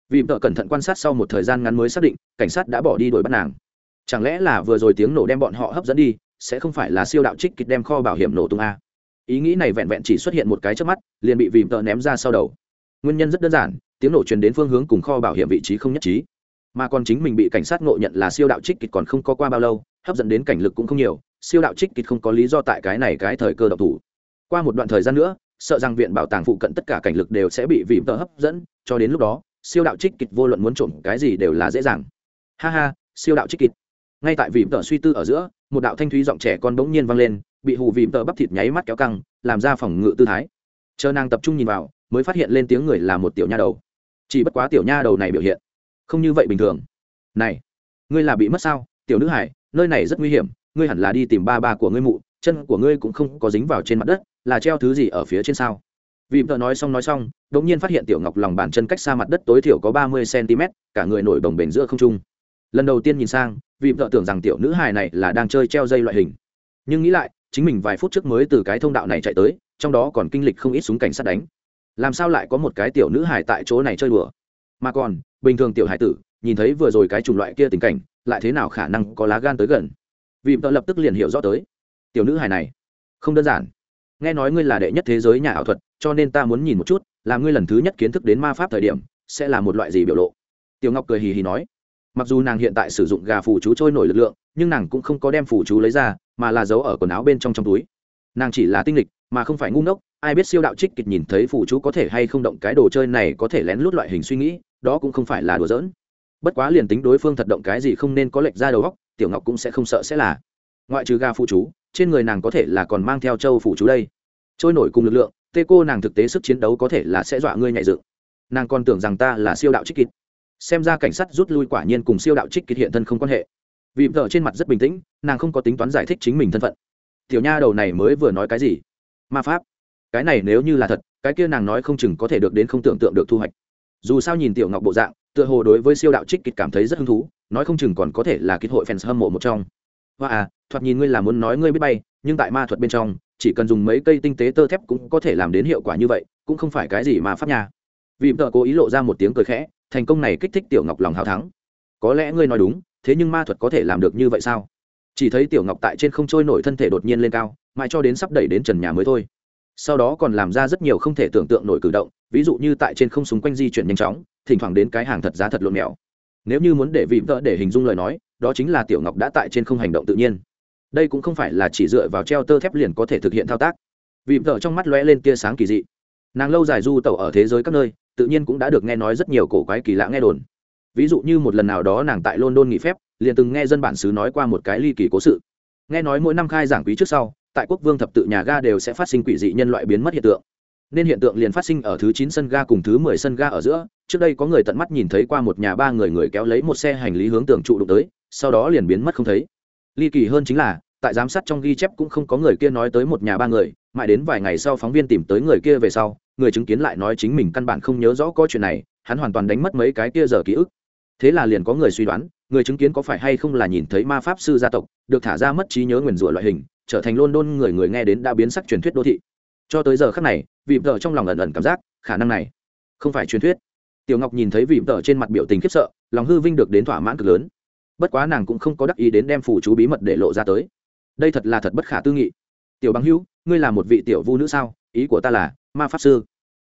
Vì vợ cẩn thận quan sát sau một thời gian ngắn mới xác định, cảnh sát đã bỏ đi đuổi bắt nàng. Chẳng lẽ là vừa rồi tiếng nổ đem bọn họ hấp dẫn đi, sẽ không phải là siêu đạo trích kịch đem kho bảo hiểm nổ tung a? Ý nghĩ này vẹn vẹn chỉ xuất hiện một cái trước mắt, liền bị vì vợ ném ra sau đầu. Nguyên nhân rất đơn giản, tiếng nổ truyền đến phương hướng cùng kho bảo hiểm vị trí không nhất trí. Mà còn chính mình bị cảnh sát ngộ nhận là siêu đạo trích kịch còn không có qua bao lâu, hấp dẫn đến cảnh lực cũng không nhiều, siêu đạo trích kịch không có lý do tại cái này cái thời cơ độc thủ qua một đoạn thời gian nữa, sợ rằng viện bảo tàng phụ cận tất cả cảnh lực đều sẽ bị vị tờ hấp dẫn, cho đến lúc đó, siêu đạo trích kịch vô luận muốn trộm cái gì đều là dễ dàng. Ha ha, siêu đạo trích kịch. Ngay tại vị tờ suy tư ở giữa, một đạo thanh thúy giọng trẻ con bỗng nhiên vang lên, bị hù vị tờ bắp thịt nháy mắt kéo căng, làm ra phòng ngự tư thái. Chờ nàng tập trung nhìn vào, mới phát hiện lên tiếng người là một tiểu nha đầu. Chỉ bất quá tiểu nha đầu này biểu hiện, không như vậy bình thường. Này, ngươi là bị mất sao? Tiểu nữ hải, nơi này rất nguy hiểm, ngươi hẳn là đi tìm ba ba của ngươi mụ chân của ngươi cũng không có dính vào trên mặt đất, là treo thứ gì ở phía trên sao? Vì vợ nói xong nói xong đ ỗ n g nhiên phát hiện tiểu ngọc lòng bàn chân cách xa mặt đất tối thiểu có ba mươi cm cả người nổi bồng bềnh giữa không trung. Lần đầu tiên nhìn sang vì vợ tưởng rằng tiểu nữ hài này là đang chơi treo dây loại hình. Nhưng nghĩ lại, chính mình vài phút trước mới từ cái thông đạo này chạy tới, trong đó còn kinh lịch không ít súng cảnh sát đánh. Làm sao lại có một cái tiểu nữ hài tại chỗ này chơi đùa? Mà còn, bình thường tiểu hải tử, nhìn thấy vừa rồi cái chủng loại kia tình cảnh, lại thế nào khả năng có lá gan tới gần? Vì vợ lập tức liền hiểu rõ tới tiểu nữ hài này. Không đơn giản. Nghe nói ngươi là đệ nhất thế giới nhà ảo thuật, cho nên ta muốn nhìn một chút, là ngươi lần thứ nhất kiến thức đến ma pháp thời điểm, sẽ là một loại gì biểu lộ? Tiểu ngọc cười hì hì nói. Mặc dù nàng hiện tại sử dụng gà phù chú trôi nổi lực lượng, nhưng nàng cũng không có đem phù chú lấy ra, mà là giấu ở quần áo bên trong trong túi. Nàng chỉ là tinh lịch, mà không phải ngu ngốc, ai biết siêu đạo trích kịch nhìn thấy phù chú có thể hay không động cái đồ chơi này có thể lén lút loại hình suy nghĩ, đó cũng không phải là đùa giỡn. Bất quá liền tính đối phương thật động cái gì không nên có lệch ra đầu góc tiểu ngọc cũng sẽ không sợ sẽ là. Ngoại trừ gà phù chú trên người nàng có thể là còn mang theo châu phủ chú đây. Trôi nổi cùng lực lượng, tê cô nàng thực tế sức chiến đấu có thể là sẽ dọa ngươi nhạy dựng nàng còn tưởng rằng ta là siêu đạo trích kịt xem ra cảnh sát rút lui quả nhiên cùng siêu đạo trích kịt hiện thân không quan hệ. Vì vợ trên mặt rất bình tĩnh, nàng không có tính toán giải thích chính mình thân phận. Tiểu nha đầu này mới vừa nói cái gì? Ma pháp. Cái này nếu như là thật, cái kia nàng nói không chừng có thể được đến không tưởng tượng được thu hoạch. Dù sao nhìn tiểu ngọc bộ dạng, tựa hồ đối với siêu đạo trích kịch cảm thấy rất hứng thú, nói không chừng còn có thể là kịch hội fans hâm mộ một trong. Và à thoạt nhìn ngươi là muốn nói ngươi biết bay, nhưng tại ma thuật bên trong, chỉ cần dùng mấy cây tinh tế tơ thép cũng có thể làm đến hiệu quả như vậy, cũng không phải cái gì mà pháp nhà vì vợ cố ý lộ ra một tiếng cười khẽ, thành công này kích thích tiểu ngọc lòng hào thắng. Có lẽ ngươi nói đúng, thế nhưng ma thuật có thể làm được như vậy sao? Chỉ thấy tiểu ngọc tại trên không trôi nổi thân thể đột nhiên lên cao, mãi cho đến sắp đẩy đến trần nhà mới thôi. Sau đó còn làm ra rất nhiều không thể tưởng tượng nổi cử động, ví dụ như tại trên không súng quanh di chuyển nhanh chóng, thỉnh thoảng đến cái hàng thật giá thật lộn mèo nếu như muốn để vị vợ để hình dung lời nói, đó chính là tiểu ngọc đã tại trên không hành động tự nhiên đây cũng không phải là chỉ dựa vào treo tơ thép liền có thể thực hiện thao tác. Vì vợ trong mắt lóe lên tia sáng kỳ dị. Nàng lâu dài du tẩu ở thế giới các nơi, tự nhiên cũng đã được nghe nói rất nhiều cổ quái kỳ lạ nghe đồn. Ví dụ như một lần nào đó nàng tại london nghỉ phép, liền từng nghe dân bản xứ nói qua một cái ly kỳ cố sự. Nghe nói mỗi năm khai giảng quý trước sau, tại quốc vương thập tự nhà ga đều sẽ phát sinh quỷ dị nhân loại biến mất hiện tượng. Nên hiện tượng liền phát sinh ở thứ chín sân ga cùng thứ mười sân ga ở giữa, trước đây có người tận mắt nhìn thấy qua một nhà ba người người kéo lấy một xe hành lý hướng tường trụ đụng tới, sau đó liền biến mất không thấy ly kỳ hơn chính là, tại giám sát trong ghi chép cũng không có người kia nói tới một nhà ba người, mãi đến vài ngày sau phóng viên tìm tới người kia về sau, người chứng kiến lại nói chính mình căn bản không nhớ rõ có chuyện này, hắn hoàn toàn đánh mất mấy cái kia giờ ký ức. Thế là liền có người suy đoán, người chứng kiến có phải hay không là nhìn thấy ma pháp sư gia tộc, được thả ra mất trí nhớ nguyền rủa loại hình, trở thành london người người nghe đến đã biến sắc truyền thuyết đô thị. Cho tới giờ khắc này, vị vợ trong lòng ẩn ẩn cảm giác, khả năng này không phải truyền thuyết. Tiểu ngọc nhìn thấy vị vợ trên mặt biểu tình khiếp sợ, lòng hư vinh được đến thỏa mãn cực lớn bất quá nàng cũng không có đắc ý đến đem phủ chú bí mật để lộ ra tới. Đây thật là thật bất khả tư nghị. Tiểu bằng hữu, ngươi là một vị tiểu vu nữ sao? Ý của ta là, ma pháp sư.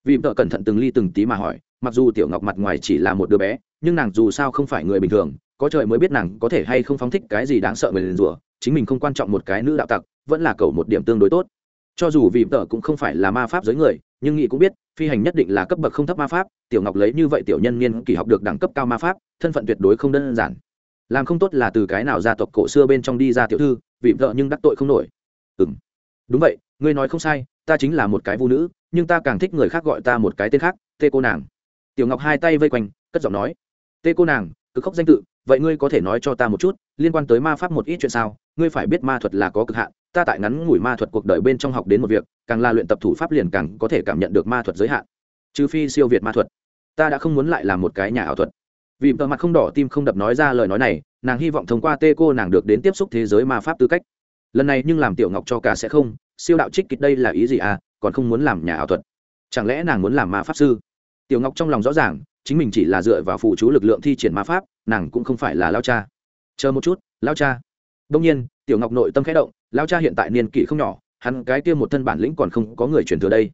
Vị vợ cẩn thận từng ly từng tí mà hỏi, mặc dù tiểu ngọc mặt ngoài chỉ là một đứa bé, nhưng nàng dù sao không phải người bình thường, có trời mới biết nàng có thể hay không phóng thích cái gì đáng sợ người liền rủa, chính mình không quan trọng một cái nữ đạo tặc, vẫn là cầu một điểm tương đối tốt. Cho dù vì tờ cũng không phải là ma pháp giới người, nhưng nghị cũng biết, phi hành nhất định là cấp bậc không thấp ma pháp, tiểu ngọc lấy như vậy tiểu nhân niên kỳ học được đẳng cấp cao ma pháp, thân phận tuyệt đối không đơn giản làm không tốt là từ cái nào gia tộc cổ xưa bên trong đi ra tiểu thư vị vợ nhưng đắc tội không nổi. Ừ m đúng vậy, ngươi nói không sai, ta chính là một cái vũ nữ, nhưng ta càng thích người khác gọi ta một cái tên khác, tê cô nàng. Tiểu ngọc hai tay vây quanh, cất giọng nói, tê cô nàng, cực khóc danh tự, vậy ngươi có thể nói cho ta một chút, liên quan tới ma pháp một ít chuyện sao? Ngươi phải biết ma thuật là có cực hạn, ta tại ngắn ngủi ma thuật cuộc đời bên trong học đến một việc, càng là luyện tập thủ pháp liền càng có thể cảm nhận được ma thuật giới hạn. Trừ phi siêu việt ma thuật. Ta đã không muốn lại làm một cái nhà ảo thuật vì tờ mặt không đỏ tim không đập nói ra lời nói này, nàng hy vọng thông qua tê cô nàng được đến tiếp xúc thế giới ma pháp tư cách. Lần này nhưng làm tiểu ngọc cho cả sẽ không, siêu đạo trích kịch đây là ý gì à còn không muốn làm nhà ảo thuật. Chẳng lẽ nàng muốn làm ma pháp sư? Tiểu ngọc trong lòng rõ ràng, chính mình chỉ là dựa vào phụ chú lực lượng thi triển ma pháp, nàng cũng không phải là lao cha. Chờ một chút, lao cha. Đông nhiên, tiểu ngọc nội tâm khẽ động, lao cha hiện tại niên kỷ không nhỏ, hắn cái kia một thân bản lĩnh còn không có người truyền thừa đây.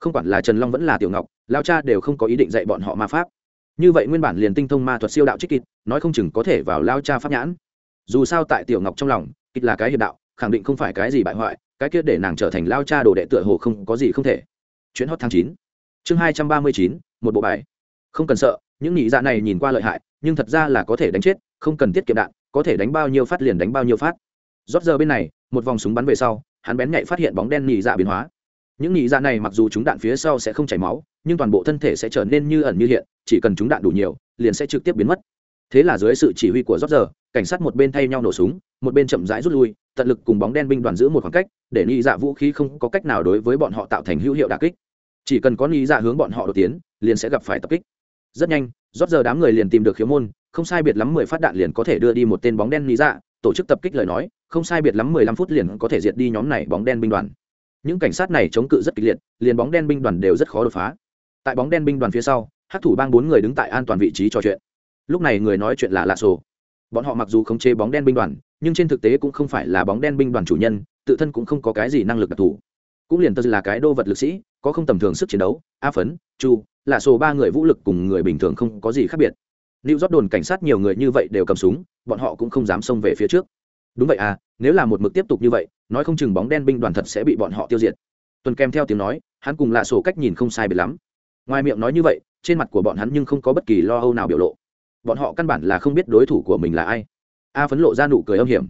Không quản là trần long vẫn là tiểu ngọc, lao cha đều không có ý định dạy bọn họ ma pháp như vậy nguyên bản liền tinh thông ma thuật siêu đạo trích kịch, nói không chừng có thể vào lao cha pháp nhãn. Dù sao tại tiểu ngọc trong lòng, kịch là cái hiệp đạo, khẳng định không phải cái gì bại hoại, cái kia để nàng trở thành lao cha đồ đệ tựa hồ không có gì không thể. Chuyến hot tháng chín. Chương hai trăm ba mươi chín, một bộ bài. Không cần sợ, những nhị dạ này nhìn qua lợi hại, nhưng thật ra là có thể đánh chết, không cần tiết kiệm đạn, có thể đánh bao nhiêu phát liền đánh bao nhiêu phát. Rót giờ bên này, một vòng súng bắn về sau, hắn bén nhạy phát hiện bóng đen nhị dạ biến hóa. Những nhị dạ này mặc dù chúng đạn phía sau sẽ không chảy máu nhưng toàn bộ thân thể sẽ trở nên như ẩn như hiện, chỉ cần chúng đạn đủ nhiều, liền sẽ trực tiếp biến mất. Thế là dưới sự chỉ huy của rót giờ, cảnh sát một bên thay nhau nổ súng, một bên chậm rãi rút lui, tận lực cùng bóng đen binh đoàn giữ một khoảng cách, để nhị dạ vũ khí không có cách nào đối với bọn họ tạo thành hữu hiệu đà kích. Chỉ cần có nhị dạ hướng bọn họ đột tiến, liền sẽ gặp phải tập kích. Rất nhanh rót giờ đám người liền tìm được khiếu môn, không sai biệt lắm mười phát đạn liền có thể đưa đi một tên bóng đen lý dạ tổ chức tập kích lời nói, không sai biệt lắm mười lăm phút liền có thể diệt đi nhóm này bóng đen binh đoàn. Những cảnh sát này chống cự rất kịch liệt, liền bóng đen binh đoàn đều rất khó đột phá tại bóng đen binh đoàn phía sau hát thủ bang bốn người đứng tại an toàn vị trí trò chuyện. Lúc này người nói chuyện là lạ sổ. Bọn họ mặc dù không chế bóng đen binh đoàn, nhưng trên thực tế cũng không phải là bóng đen binh đoàn chủ nhân, tự thân cũng không có cái gì năng lực đặc thù. Cũng liền tơ là cái đô vật lực sĩ, có không tầm thường sức chiến đấu, a phấn, chu, lạ sổ ba người vũ lực cùng người bình thường không có gì khác biệt. Lưu rót đồn cảnh sát nhiều người như vậy đều cầm súng, bọn họ cũng không dám xông về phía trước. Đúng vậy à nếu là một mực tiếp tục như vậy, nói không chừng bóng đen binh đoàn thật sẽ bị bọn họ tiêu diệt. Tuần kèm theo tiếng nói, hắn cùng lạ sổ cách nhìn không sai biệt lắm ngoài miệng nói như vậy, trên mặt của bọn hắn nhưng không có bất kỳ lo âu nào biểu lộ. Bọn họ căn bản là không biết đối thủ của mình là ai. A phấn lộ ra nụ cười âm hiểm.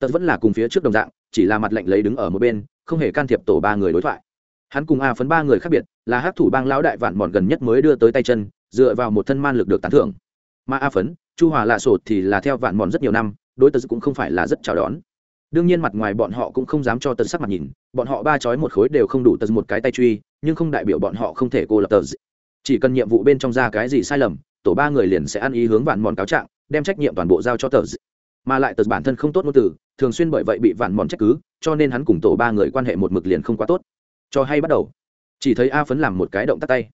Tật vẫn là cùng phía trước đồng dạng, chỉ là mặt lạnh lấy đứng ở một bên, không hề can thiệp tổ ba người đối thoại. Hắn cùng a phấn ba người khác biệt, là hát thủ bang lão đại vạn mòn gần nhất mới đưa tới tay chân, dựa vào một thân man lực được tán thưởng. Mà a phấn, chu hòa lạ sột thì là theo vạn mòn rất nhiều năm, đối tật cũng không phải là rất chào đón đương nhiên mặt ngoài bọn họ cũng không dám cho tật sắc mặt nhìn, bọn họ ba chói một khối đều không đủ tật một cái tay truy, nhưng không đại biểu bọn họ không thể cô lập tờ chỉ cần nhiệm vụ bên trong ra cái gì sai lầm, tổ ba người liền sẽ ăn ý hướng vạn mòn cáo trạng, đem trách nhiệm toàn bộ giao cho tờ mà lại tờ bản thân không tốt ngôn từ, thường xuyên bởi vậy bị vạn mòn trách cứ, cho nên hắn cùng tổ ba người quan hệ một mực liền không quá tốt. Cho hay bắt đầu. Chỉ thấy a phấn làm một cái động tắt tay.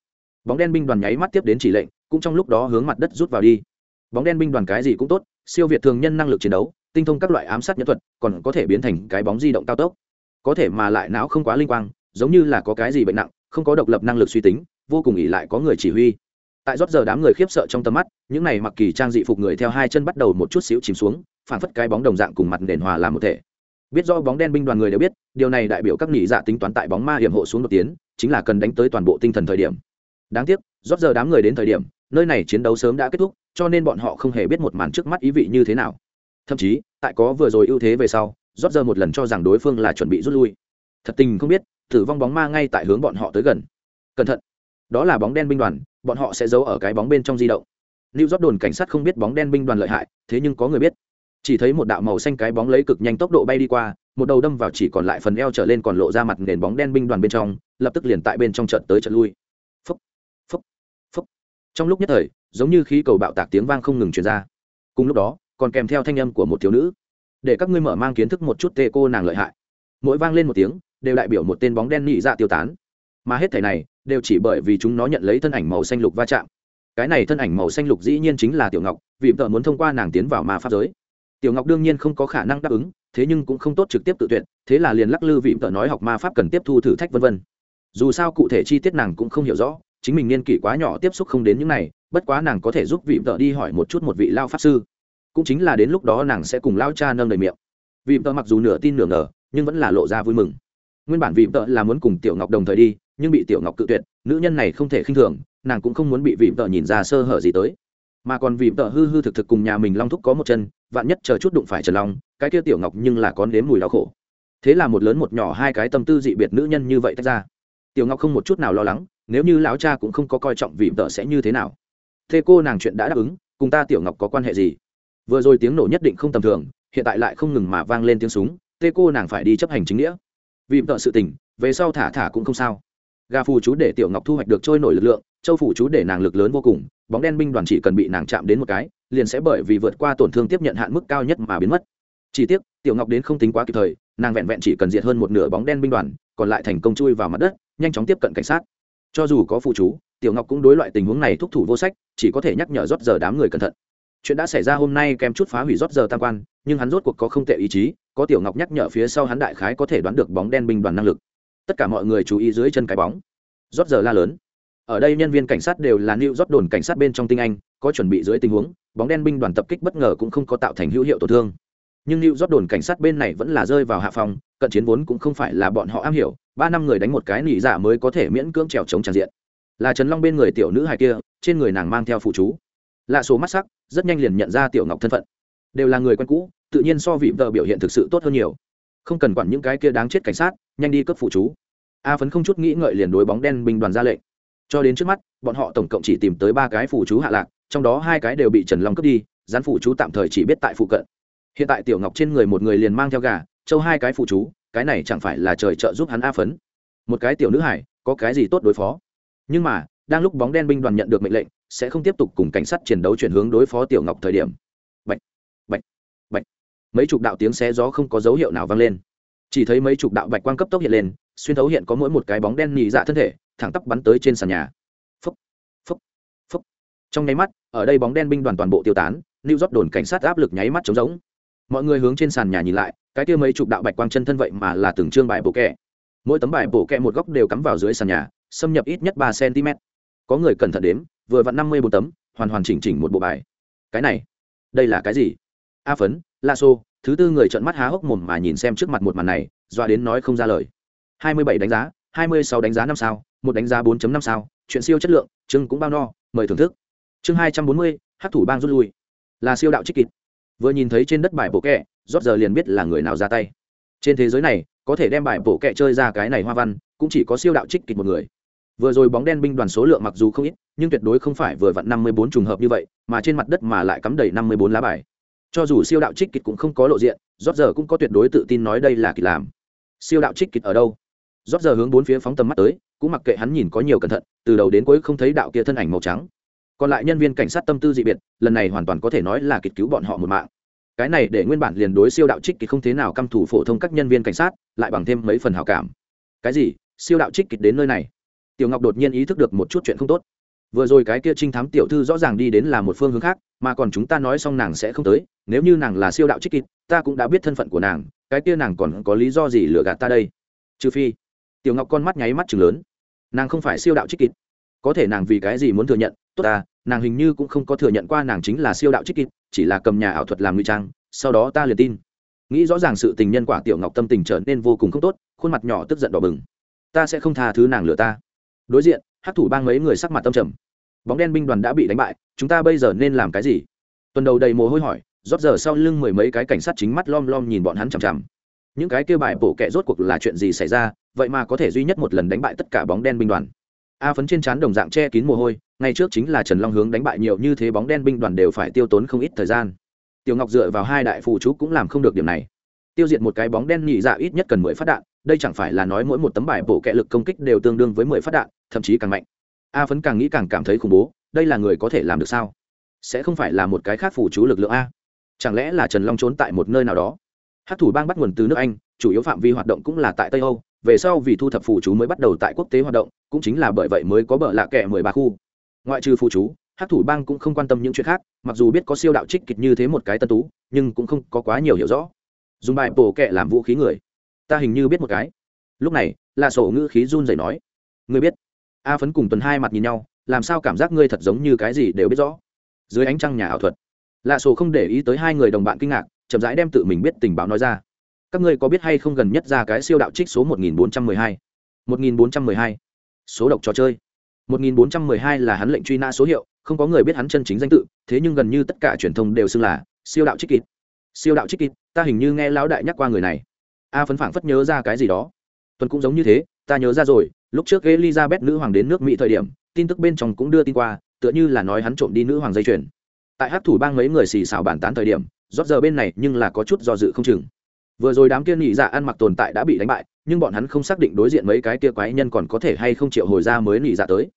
Bóng đen binh đoàn nháy mắt tiếp đến chỉ lệnh, cũng trong lúc đó hướng mặt đất rút vào đi. Bóng đen binh đoàn cái gì cũng tốt, siêu việt thường nhân năng lực chiến đấu tinh thông các loại ám sát nhân thuật, còn có thể biến thành cái bóng di động cao tốc. Có thể mà lại não không quá linh quang, giống như là có cái gì bệnh nặng, không có độc lập năng lực suy tính, vô cùng ỉ lại có người chỉ huy. Tại rót giờ đám người khiếp sợ trong tầm mắt, những này mặc kỳ trang dị phục người theo hai chân bắt đầu một chút xíu chìm xuống, phản phất cái bóng đồng dạng cùng mặt nền hòa làm một thể. Biết do bóng đen binh đoàn người đều biết, điều này đại biểu các nghỉ dạ tính toán tại bóng ma hiểm hộ xuống đột tiến, chính là cần đánh tới toàn bộ tinh thần thời điểm. Đáng tiếc, rót giờ đám người đến thời điểm, nơi này chiến đấu sớm đã kết thúc, cho nên bọn họ không hề biết một màn trước mắt ý vị như thế nào thậm chí tại có vừa rồi ưu thế về sau rót giờ một lần cho rằng đối phương là chuẩn bị rút lui. Thật tình không biết tử vong bóng ma ngay tại hướng bọn họ tới gần. Cẩn thận. Đó là bóng đen binh đoàn bọn họ sẽ giấu ở cái bóng bên trong di động. Lưu rót đồn cảnh sát không biết bóng đen binh đoàn lợi hại thế nhưng có người biết. Chỉ thấy một đạo màu xanh cái bóng lấy cực nhanh tốc độ bay đi qua một đầu đâm vào chỉ còn lại phần eo trở lên còn lộ ra mặt nền bóng đen binh đoàn bên trong lập tức liền tại bên trong trận tới trận lui. Phúc, phúc, phúc. trong lúc nhất thời giống như khí cầu bạo tạc tiếng vang không ngừng truyền ra. Cùng lúc đó còn kèm theo thanh âm của một thiếu nữ. Để các ngươi mở mang kiến thức một chút tê cô nàng lợi hại. Mỗi vang lên một tiếng, đều đại biểu một tên bóng đen nhị dạ tiêu tán. Mà hết thẻ này, đều chỉ bởi vì chúng nó nhận lấy thân ảnh màu xanh lục va chạm. Cái này thân ảnh màu xanh lục dĩ nhiên chính là tiểu ngọc, vì vợ muốn thông qua nàng tiến vào ma pháp giới. Tiểu ngọc đương nhiên không có khả năng đáp ứng, thế nhưng cũng không tốt trực tiếp tự tuyệt, thế là liền lắc lư vị vợ nói học ma pháp cần tiếp thu thử thách vân vân. Dù sao cụ thể chi tiết nàng cũng không hiểu rõ, chính mình niên kỷ quá nhỏ tiếp xúc không đến những này, bất quá nàng có thể giúp vị vợ đi hỏi một chút một vị lao pháp sư cũng chính là đến lúc đó nàng sẽ cùng lao cha nâng đầy miệng. Vì tợ mặc dù nửa tin nửa ngờ, nhưng vẫn là lộ ra vui mừng. Nguyên bản vì tợ là muốn cùng tiểu ngọc đồng thời đi, nhưng bị tiểu ngọc cự tuyệt, nữ nhân này không thể khinh thường, nàng cũng không muốn bị vị tợ nhìn ra sơ hở gì tới. Mà còn vì tợ hư hư thực thực cùng nhà mình long thúc có một chân, vạn nhất chờ chút đụng phải trần long, cái kia tiểu ngọc nhưng là con nếm mùi đau khổ. Thế là một lớn một nhỏ hai cái tâm tư dị biệt nữ nhân như vậy tách ra. Tiểu ngọc không một chút nào lo lắng, nếu như lão cha cũng không có coi trọng vì tợ sẽ như thế nào. Thế cô nàng chuyện đã đáp ứng, cùng ta tiểu ngọc có quan hệ gì? Vừa rồi tiếng nổ nhất định không tầm thường, hiện tại lại không ngừng mà vang lên tiếng súng, tê cô nàng phải đi chấp hành chính nghĩa. Vì vợ sự tình, về sau thả thả cũng không sao. Gà phù chú để tiểu ngọc thu hoạch được trôi nổi lực lượng, châu phủ chú để nàng lực lớn vô cùng, bóng đen binh đoàn chỉ cần bị nàng chạm đến một cái, liền sẽ bởi vì vượt qua tổn thương tiếp nhận hạn mức cao nhất mà biến mất. Chỉ tiếc, tiểu ngọc đến không tính quá kịp thời, nàng vẹn vẹn chỉ cần diệt hơn một nửa bóng đen binh đoàn, còn lại thành công chui vào mặt đất, nhanh chóng tiếp cận cảnh sát. Cho dù có phụ chú, tiểu ngọc cũng đối loại tình huống này thúc thủ vô sách, chỉ có thể nhắc nhở rót giờ đám người cẩn thận chuyện đã xảy ra hôm nay kém chút phá hủy rót giờ tam quan, nhưng hắn rốt cuộc có không tệ ý chí, có tiểu ngọc nhắc nhở phía sau hắn đại khái có thể đoán được bóng đen binh đoàn năng lực. Tất cả mọi người chú ý dưới chân cái bóng. Rót giờ la lớn. Ở đây nhân viên cảnh sát đều là Lưu rót đồn cảnh sát bên trong tinh anh, có chuẩn bị dưới tình huống, bóng đen binh đoàn tập kích bất ngờ cũng không có tạo thành hữu hiệu tổn thương. Nhưng Lưu rót đồn cảnh sát bên này vẫn là rơi vào hạ phòng cận chiến vốn cũng không phải là bọn họ am hiểu, ba năm người đánh một cái nỉ giả dạ mới có thể miễn cưỡng trèo chống tràn diện. Là trần long bên người tiểu nữ hài kia, trên người nàng mang theo phụ chú lạ số mắt sắc, rất nhanh liền nhận ra tiểu ngọc thân phận. Đều là người quen cũ, tự nhiên so vị vợ biểu hiện thực sự tốt hơn nhiều. Không cần quản những cái kia đáng chết cảnh sát, nhanh đi cấp phụ chú. A phấn không chút nghĩ ngợi liền đối bóng đen binh đoàn ra lệnh. Cho đến trước mắt, bọn họ tổng cộng chỉ tìm tới ba cái phụ chú hạ lạc, trong đó hai cái đều bị trần long cướp đi, gián phụ chú tạm thời chỉ biết tại phụ cận. Hiện tại tiểu ngọc trên người một người liền mang theo gà, châu hai cái phụ chú, cái này chẳng phải là trời trợ giúp hắn a phấn. Một cái tiểu nữ hải, có cái gì tốt đối phó? Nhưng mà, đang lúc bóng đen binh đoàn nhận được mệnh lệnh sẽ không tiếp tục cùng cảnh sát chiến đấu chuyển hướng đối phó tiểu ngọc thời điểm. Bạch, bạch, bạch. mấy chục đạo tiếng xé gió không có dấu hiệu nào vang lên. Chỉ thấy mấy chục đạo bạch quang cấp tốc hiện lên xuyên thấu hiện có mỗi một cái bóng đen nhị dạ thân thể thẳng tắp bắn tới trên sàn nhà. Phúc, phúc, phúc. trong nháy mắt ở đây bóng đen binh đoàn toàn bộ tiêu tán lưu rót đồn cảnh sát áp lực nháy mắt trống rỗng. Mọi người hướng trên sàn nhà nhìn lại cái kia mấy chục đạo bạch quang chân thân vậy mà là từng chương bài bổ kẹ. Mỗi tấm bài bổ kẹ một góc đều cắm vào dưới sàn nhà xâm nhập ít nhất ba cm có người cẩn thận đếm vừa vặn năm mươi bốn tấm, hoàn hoàn chỉnh chỉnh một bộ bài. Cái này, đây là cái gì? A phấn, la xô, thứ tư người trợn mắt há hốc mồm mà nhìn xem trước mặt một màn này doa đến nói không ra lời. Hai mươi bảy đánh giá, hai mươi sáu đánh giá năm sao, một đánh giá bốn năm sao, chuyện siêu chất lượng chưng cũng bao no, mời thưởng thức. Chương hai trăm bốn mươi, hát thủ bang rút lui. Là siêu đạo trích kịt vừa nhìn thấy trên đất bài bộ kẹ, rót giờ liền biết là người nào ra tay. Trên thế giới này, có thể đem bài bộ kẹ chơi ra cái này hoa văn, cũng chỉ có siêu đạo trích kịt một người vừa rồi bóng đen binh đoàn số lượng mặc dù không ít, nhưng tuyệt đối không phải vừa vặn năm mươi bốn trùng hợp như vậy, mà trên mặt đất mà lại cắm đầy năm mươi bốn lá bài. Cho dù siêu đạo trích kịch cũng không có lộ diện rót giờ cũng có tuyệt đối tự tin nói đây là kịch làm. Siêu đạo trích kịch ở đâu? Rót giờ hướng bốn phía phóng tầm mắt tới, cũng mặc kệ hắn nhìn có nhiều cẩn thận, từ đầu đến cuối không thấy đạo kia thân ảnh màu trắng. Còn lại nhân viên cảnh sát tâm tư dị biệt, lần này hoàn toàn có thể nói là kịch cứu bọn họ một mạng. Cái này để nguyên bản liền đối siêu đạo trích kịch không thế nào căm thủ phổ thông các nhân viên cảnh sát, lại bằng thêm mấy phần hảo cảm. Cái gì? Siêu đạo trích kịch đến nơi này tiểu ngọc đột nhiên ý thức được một chút chuyện không tốt. Vừa rồi cái kia trinh thám tiểu thư rõ ràng đi đến là một phương hướng khác, mà còn chúng ta nói xong nàng sẽ không tới, nếu như nàng là siêu đạo trích kịch, ta cũng đã biết thân phận của nàng, cái kia nàng còn có lý do gì lừa gạt ta đây? Trừ phi, tiểu ngọc con mắt nháy mắt chừng lớn. Nàng không phải siêu đạo trích kịch. Có thể nàng vì cái gì muốn thừa nhận? Tốt ta, nàng hình như cũng không có thừa nhận qua nàng chính là siêu đạo trích kịch, chỉ là cầm nhà ảo thuật làm ngụy trang, sau đó ta liền tin. Nghĩ rõ ràng sự tình nhân quả tiểu ngọc tâm tình trở nên vô cùng không tốt, khuôn mặt nhỏ tức giận đỏ bừng. Ta sẽ không tha thứ nàng lừa ta đối diện hát thủ bang mấy người sắc mặt tâm trầm. Bóng đen binh đoàn đã bị đánh bại, chúng ta bây giờ nên làm cái gì? Tuần đầu đầy mồ hôi hỏi, rót giờ sau lưng mười mấy cái cảnh sát chính mắt lom lom nhìn bọn hắn chằm chằm. Những cái kêu bài bổ kẹ rốt cuộc là chuyện gì xảy ra, vậy mà có thể duy nhất một lần đánh bại tất cả bóng đen binh đoàn. A phấn trên trán đồng dạng che kín mồ hôi ngay trước chính là trần long hướng đánh bại nhiều như thế bóng đen binh đoàn đều phải tiêu tốn không ít thời gian. Tiểu ngọc dựa vào hai đại phụ chú cũng làm không được điểm này tiêu diệt một cái bóng đen nhị dạ ít nhất cần mười phát đạn, đây chẳng phải là nói mỗi một tấm bài bổ kẹ lực công kích đều tương đương với mười phát đạn, thậm chí càng mạnh. A phấn càng nghĩ càng cảm thấy khủng bố, đây là người có thể làm được sao? Sẽ không phải là một cái khác phù chú lực lượng a? Chẳng lẽ là trần long trốn tại một nơi nào đó? Hát thủ bang bắt nguồn từ nước anh, chủ yếu phạm vi hoạt động cũng là tại tây âu, về sau vì thu thập phù chú mới bắt đầu tại quốc tế hoạt động, cũng chính là bởi vậy mới có bờ lạ kẻ mười ba khu. Ngoại trừ phù chú hát thủ bang cũng không quan tâm những chuyện khác, mặc dù biết có siêu đạo trích kịch như thế một cái tân tú, nhưng cũng không có quá nhiều hiểu rõ dùng bài bổ kẹ làm vũ khí người. Ta hình như biết một cái. Lúc này là sổ ngữ khí run rẩy nói, ngươi biết, a phấn cùng tuần hai mặt nhìn nhau, làm sao cảm giác ngươi thật giống như cái gì đều biết rõ. Dưới ánh trăng nhà ảo thuật lạ sổ không để ý tới hai người đồng bạn kinh ngạc, chậm rãi đem tự mình biết tình báo nói ra. Các ngươi có biết hay không gần nhất ra cái siêu đạo trích số 1412? 1412. số độc trò chơi. 1412 là hắn lệnh truy nã số hiệu, không có người biết hắn chân chính danh tự, thế nhưng gần như tất cả truyền thông đều xưng là siêu đạo trích kịp siêu đạo trích kịt ta hình như nghe lão đại nhắc qua người này. A phấn phảng phất nhớ ra cái gì đó. Tuần cũng giống như thế, ta nhớ ra rồi, lúc trước elizabeth nữ hoàng đến nước mỹ thời điểm, tin tức bên trong cũng đưa tin qua, tựa như là nói hắn trộm đi nữ hoàng dây chuyền. Tại hát thủ bang mấy người xì xào bàn tán thời điểm rót giờ bên này nhưng là có chút do dự không chừng. Vừa rồi đám kia nhị dạ ăn mặc tồn tại đã bị đánh bại, nhưng bọn hắn không xác định đối diện mấy cái kia quái nhân còn có thể hay không triệu hồi ra mới nhị dạ tới.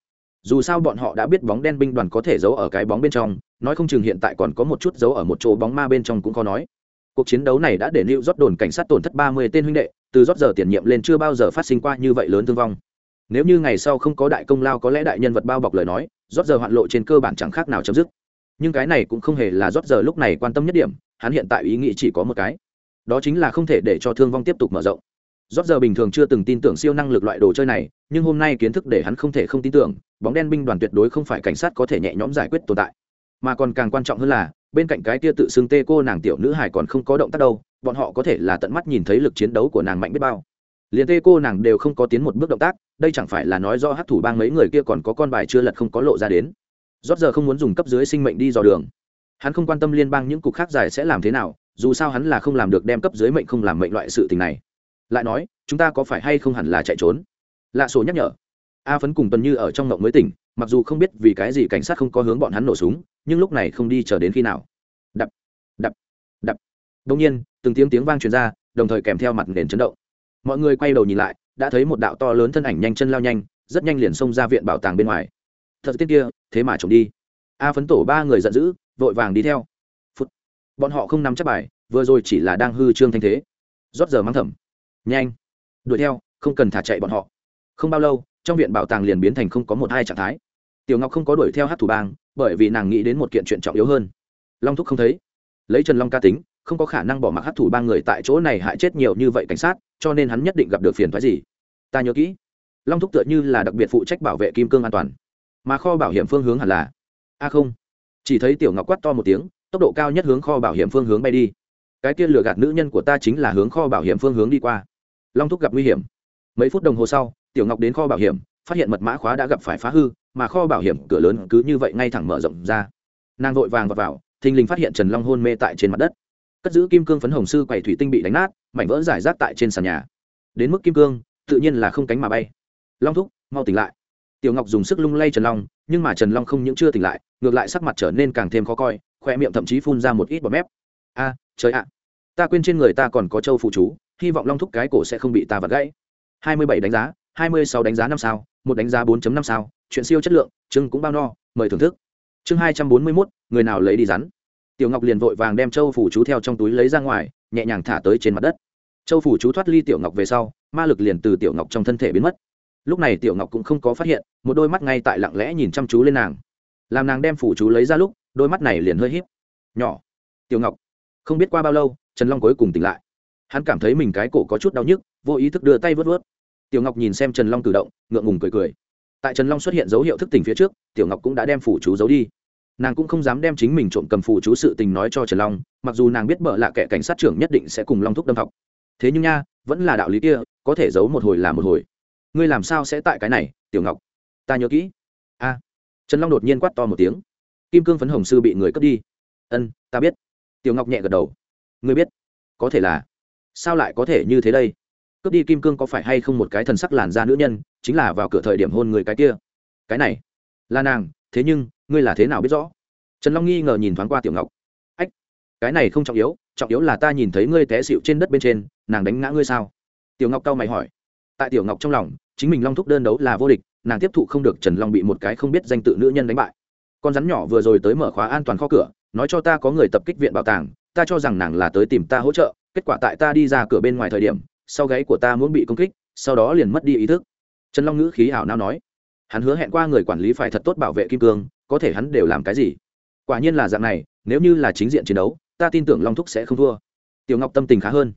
Dù sao bọn họ đã biết bóng đen binh đoàn có thể giấu ở cái bóng bên trong nói không chừng hiện tại còn có một chút giấu ở một chỗ bóng ma bên trong cũng khó nói. Cuộc chiến đấu này đã để lưu rót đồn cảnh sát tổn thất ba mươi tên huynh đệ, từ rót giờ tiền nhiệm lên chưa bao giờ phát sinh qua như vậy lớn thương vong. Nếu như ngày sau không có đại công lao có lẽ đại nhân vật bao bọc lời nói rót giờ hoạn lộ trên cơ bản chẳng khác nào chấm dứt. Nhưng cái này cũng không hề là rót giờ lúc này quan tâm nhất điểm, hắn hiện tại ý nghĩ chỉ có một cái. Đó chính là không thể để cho thương vong tiếp tục mở rộng. Rót giờ bình thường chưa từng tin tưởng siêu năng lực loại đồ chơi này, nhưng hôm nay kiến thức để hắn không thể không tin tưởng, bóng đen binh đoàn tuyệt đối không phải cảnh sát có thể nhẹ nhõm giải quyết tồn tại mà còn càng quan trọng hơn là, bên cạnh cái tia tự xưng tê cô nàng tiểu nữ hải còn không có động tác đâu, bọn họ có thể là tận mắt nhìn thấy lực chiến đấu của nàng mạnh biết bao. Liền tê cô nàng đều không có tiến một bước động tác, đây chẳng phải là nói do hát thủ bang mấy người kia còn có con bài chưa lật không có lộ ra đến. Rót giờ không muốn dùng cấp dưới sinh mệnh đi dò đường. Hắn không quan tâm liên bang những cục khác giải sẽ làm thế nào, dù sao hắn là không làm được đem cấp dưới mệnh không làm mệnh loại sự tình này. Lại nói, chúng ta có phải hay không hẳn là chạy trốn? Lạ sổ nhắc nhở. A phấn cùng tuần như ở trong ngộng mới tỉnh, mặc dù không biết vì cái gì cảnh sát không có hướng bọn hắn nổ súng nhưng lúc này không đi chờ đến khi nào. Đập đập đập. Đông nhiên, từng tiếng tiếng vang truyền ra, đồng thời kèm theo mặt nền chấn động. Mọi người quay đầu nhìn lại, đã thấy một đạo to lớn thân ảnh nhanh chân lao nhanh, rất nhanh liền xông ra viện bảo tàng bên ngoài. Thật tiên kia, thế mà trộm đi. A phấn tổ ba người giận dữ, vội vàng đi theo. Phút. bọn họ không nắm chắc bài, vừa rồi chỉ là đang hư trương thanh thế. Rót giờ mang thẩm nhanh. Đuổi theo, không cần thả chạy bọn họ. Không bao lâu, trong viện bảo tàng liền biến thành không có một hai trạng thái tiểu ngọc không có đuổi theo hát thủ bang, bởi vì nàng nghĩ đến một kiện chuyện trọng yếu hơn. Long thúc không thấy. Lấy trần long ca tính, không có khả năng bỏ mặc hát thủ ba người tại chỗ này hại chết nhiều như vậy cảnh sát, cho nên hắn nhất định gặp được phiền thoái gì. Ta nhớ kỹ. Long thúc tựa như là đặc biệt phụ trách bảo vệ kim cương an toàn. Mà kho bảo hiểm phương hướng hẳn là, a không. Chỉ thấy tiểu ngọc quát to một tiếng, tốc độ cao nhất hướng kho bảo hiểm phương hướng bay đi. Cái kia lừa gạt nữ nhân của ta chính là hướng kho bảo hiểm phương hướng đi qua. Long thúc gặp nguy hiểm. Mấy phút đồng hồ sau, tiểu ngọc đến kho bảo hiểm, phát hiện mật mã khóa đã gặp phải phá hư mà kho bảo hiểm cửa lớn cứ như vậy ngay thẳng mở rộng ra. Nàng vội vàng vào, vào thình lình phát hiện trần long hôn mê tại trên mặt đất. Cất giữ kim cương phấn hồng sư quầy thủy tinh bị đánh nát mảnh vỡ giải rác tại trên sàn nhà. Đến mức kim cương tự nhiên là không cánh mà bay. Long thúc mau tỉnh lại. Tiểu ngọc dùng sức lung lay trần long nhưng mà trần long không những chưa tỉnh lại ngược lại sắc mặt trở nên càng thêm khó coi khoe miệng thậm chí phun ra một ít bọt mép. A trời ạ. Ta quên trên người ta còn có châu phụ chú hy vọng long thúc cái cổ sẽ không bị ta vặt gãy. Hai mươi bảy đánh giá hai mươi sáu đánh giá năm sao, một đánh giá bốn năm sao, chuyện siêu chất lượng chưng cũng bao no, mời thưởng thức. Chương hai trăm bốn mươi mốt, người nào lấy đi rắn? Tiểu ngọc liền vội vàng đem châu phủ chú theo trong túi lấy ra ngoài, nhẹ nhàng thả tới trên mặt đất. Châu phủ chú thoát ly tiểu ngọc về sau, ma lực liền từ tiểu ngọc trong thân thể biến mất. Lúc này tiểu ngọc cũng không có phát hiện, một đôi mắt ngay tại lặng lẽ nhìn chăm chú lên nàng. Làm nàng đem phủ chú lấy ra lúc, đôi mắt này liền hơi híp. nhỏ. Tiểu ngọc. Không biết qua bao lâu, trần long cuối cùng tỉnh lại. Hắn cảm thấy mình cái cổ có chút đau nhức, vô ý thức đưa tay vớt vớt tiểu ngọc nhìn xem trần long cử động, ngượng ngùng cười cười. Tại trần long xuất hiện dấu hiệu thức tỉnh phía trước, tiểu ngọc cũng đã đem phủ chú giấu đi. Nàng cũng không dám đem chính mình trộm cầm phủ chú sự tình nói cho trần long, mặc dù nàng biết bợ lạ kẻ cảnh sát trưởng nhất định sẽ cùng long thúc đâm học. Thế nhưng nha, vẫn là đạo lý kia, có thể giấu một hồi là một hồi. Ngươi làm sao sẽ tại cái này, tiểu ngọc? Ta nhớ kỹ. A. Trần long đột nhiên quát to một tiếng. Kim cương phấn hồng sư bị người cướp đi. Ân, ta biết. Tiểu ngọc nhẹ gật đầu. Ngươi biết. Có thể là. Sao lại có thể như thế đây? Cướp đi kim cương có phải hay không một cái thần sắc làn da nữ nhân, chính là vào cửa thời điểm hôn người cái kia. Cái này, là nàng, thế nhưng, ngươi là thế nào biết rõ? Trần long nghi ngờ nhìn thoáng qua tiểu ngọc. Ách, cái này không trọng yếu trọng yếu là ta nhìn thấy ngươi té xịu trên đất bên trên, nàng đánh ngã ngươi sao? Tiểu ngọc cau mày hỏi. Tại tiểu ngọc trong lòng, chính mình long thúc đơn đấu là vô địch, nàng tiếp thụ không được trần long bị một cái không biết danh tự nữ nhân đánh bại. Con rắn nhỏ vừa rồi tới mở khóa an toàn kho cửa, nói cho ta có người tập kích viện bảo tàng, ta cho rằng nàng là tới tìm ta hỗ trợ, kết quả tại ta đi ra cửa bên ngoài thời điểm sau gáy của ta muốn bị công kích, sau đó liền mất đi ý thức. Trần long ngữ khí ảo nao nói, hắn hứa hẹn qua người quản lý phải thật tốt bảo vệ kim cương, có thể hắn đều làm cái gì? Quả nhiên là dạng này, nếu như là chính diện chiến đấu, ta tin tưởng long thúc sẽ không thua. Tiểu ngọc tâm tình khá hơn.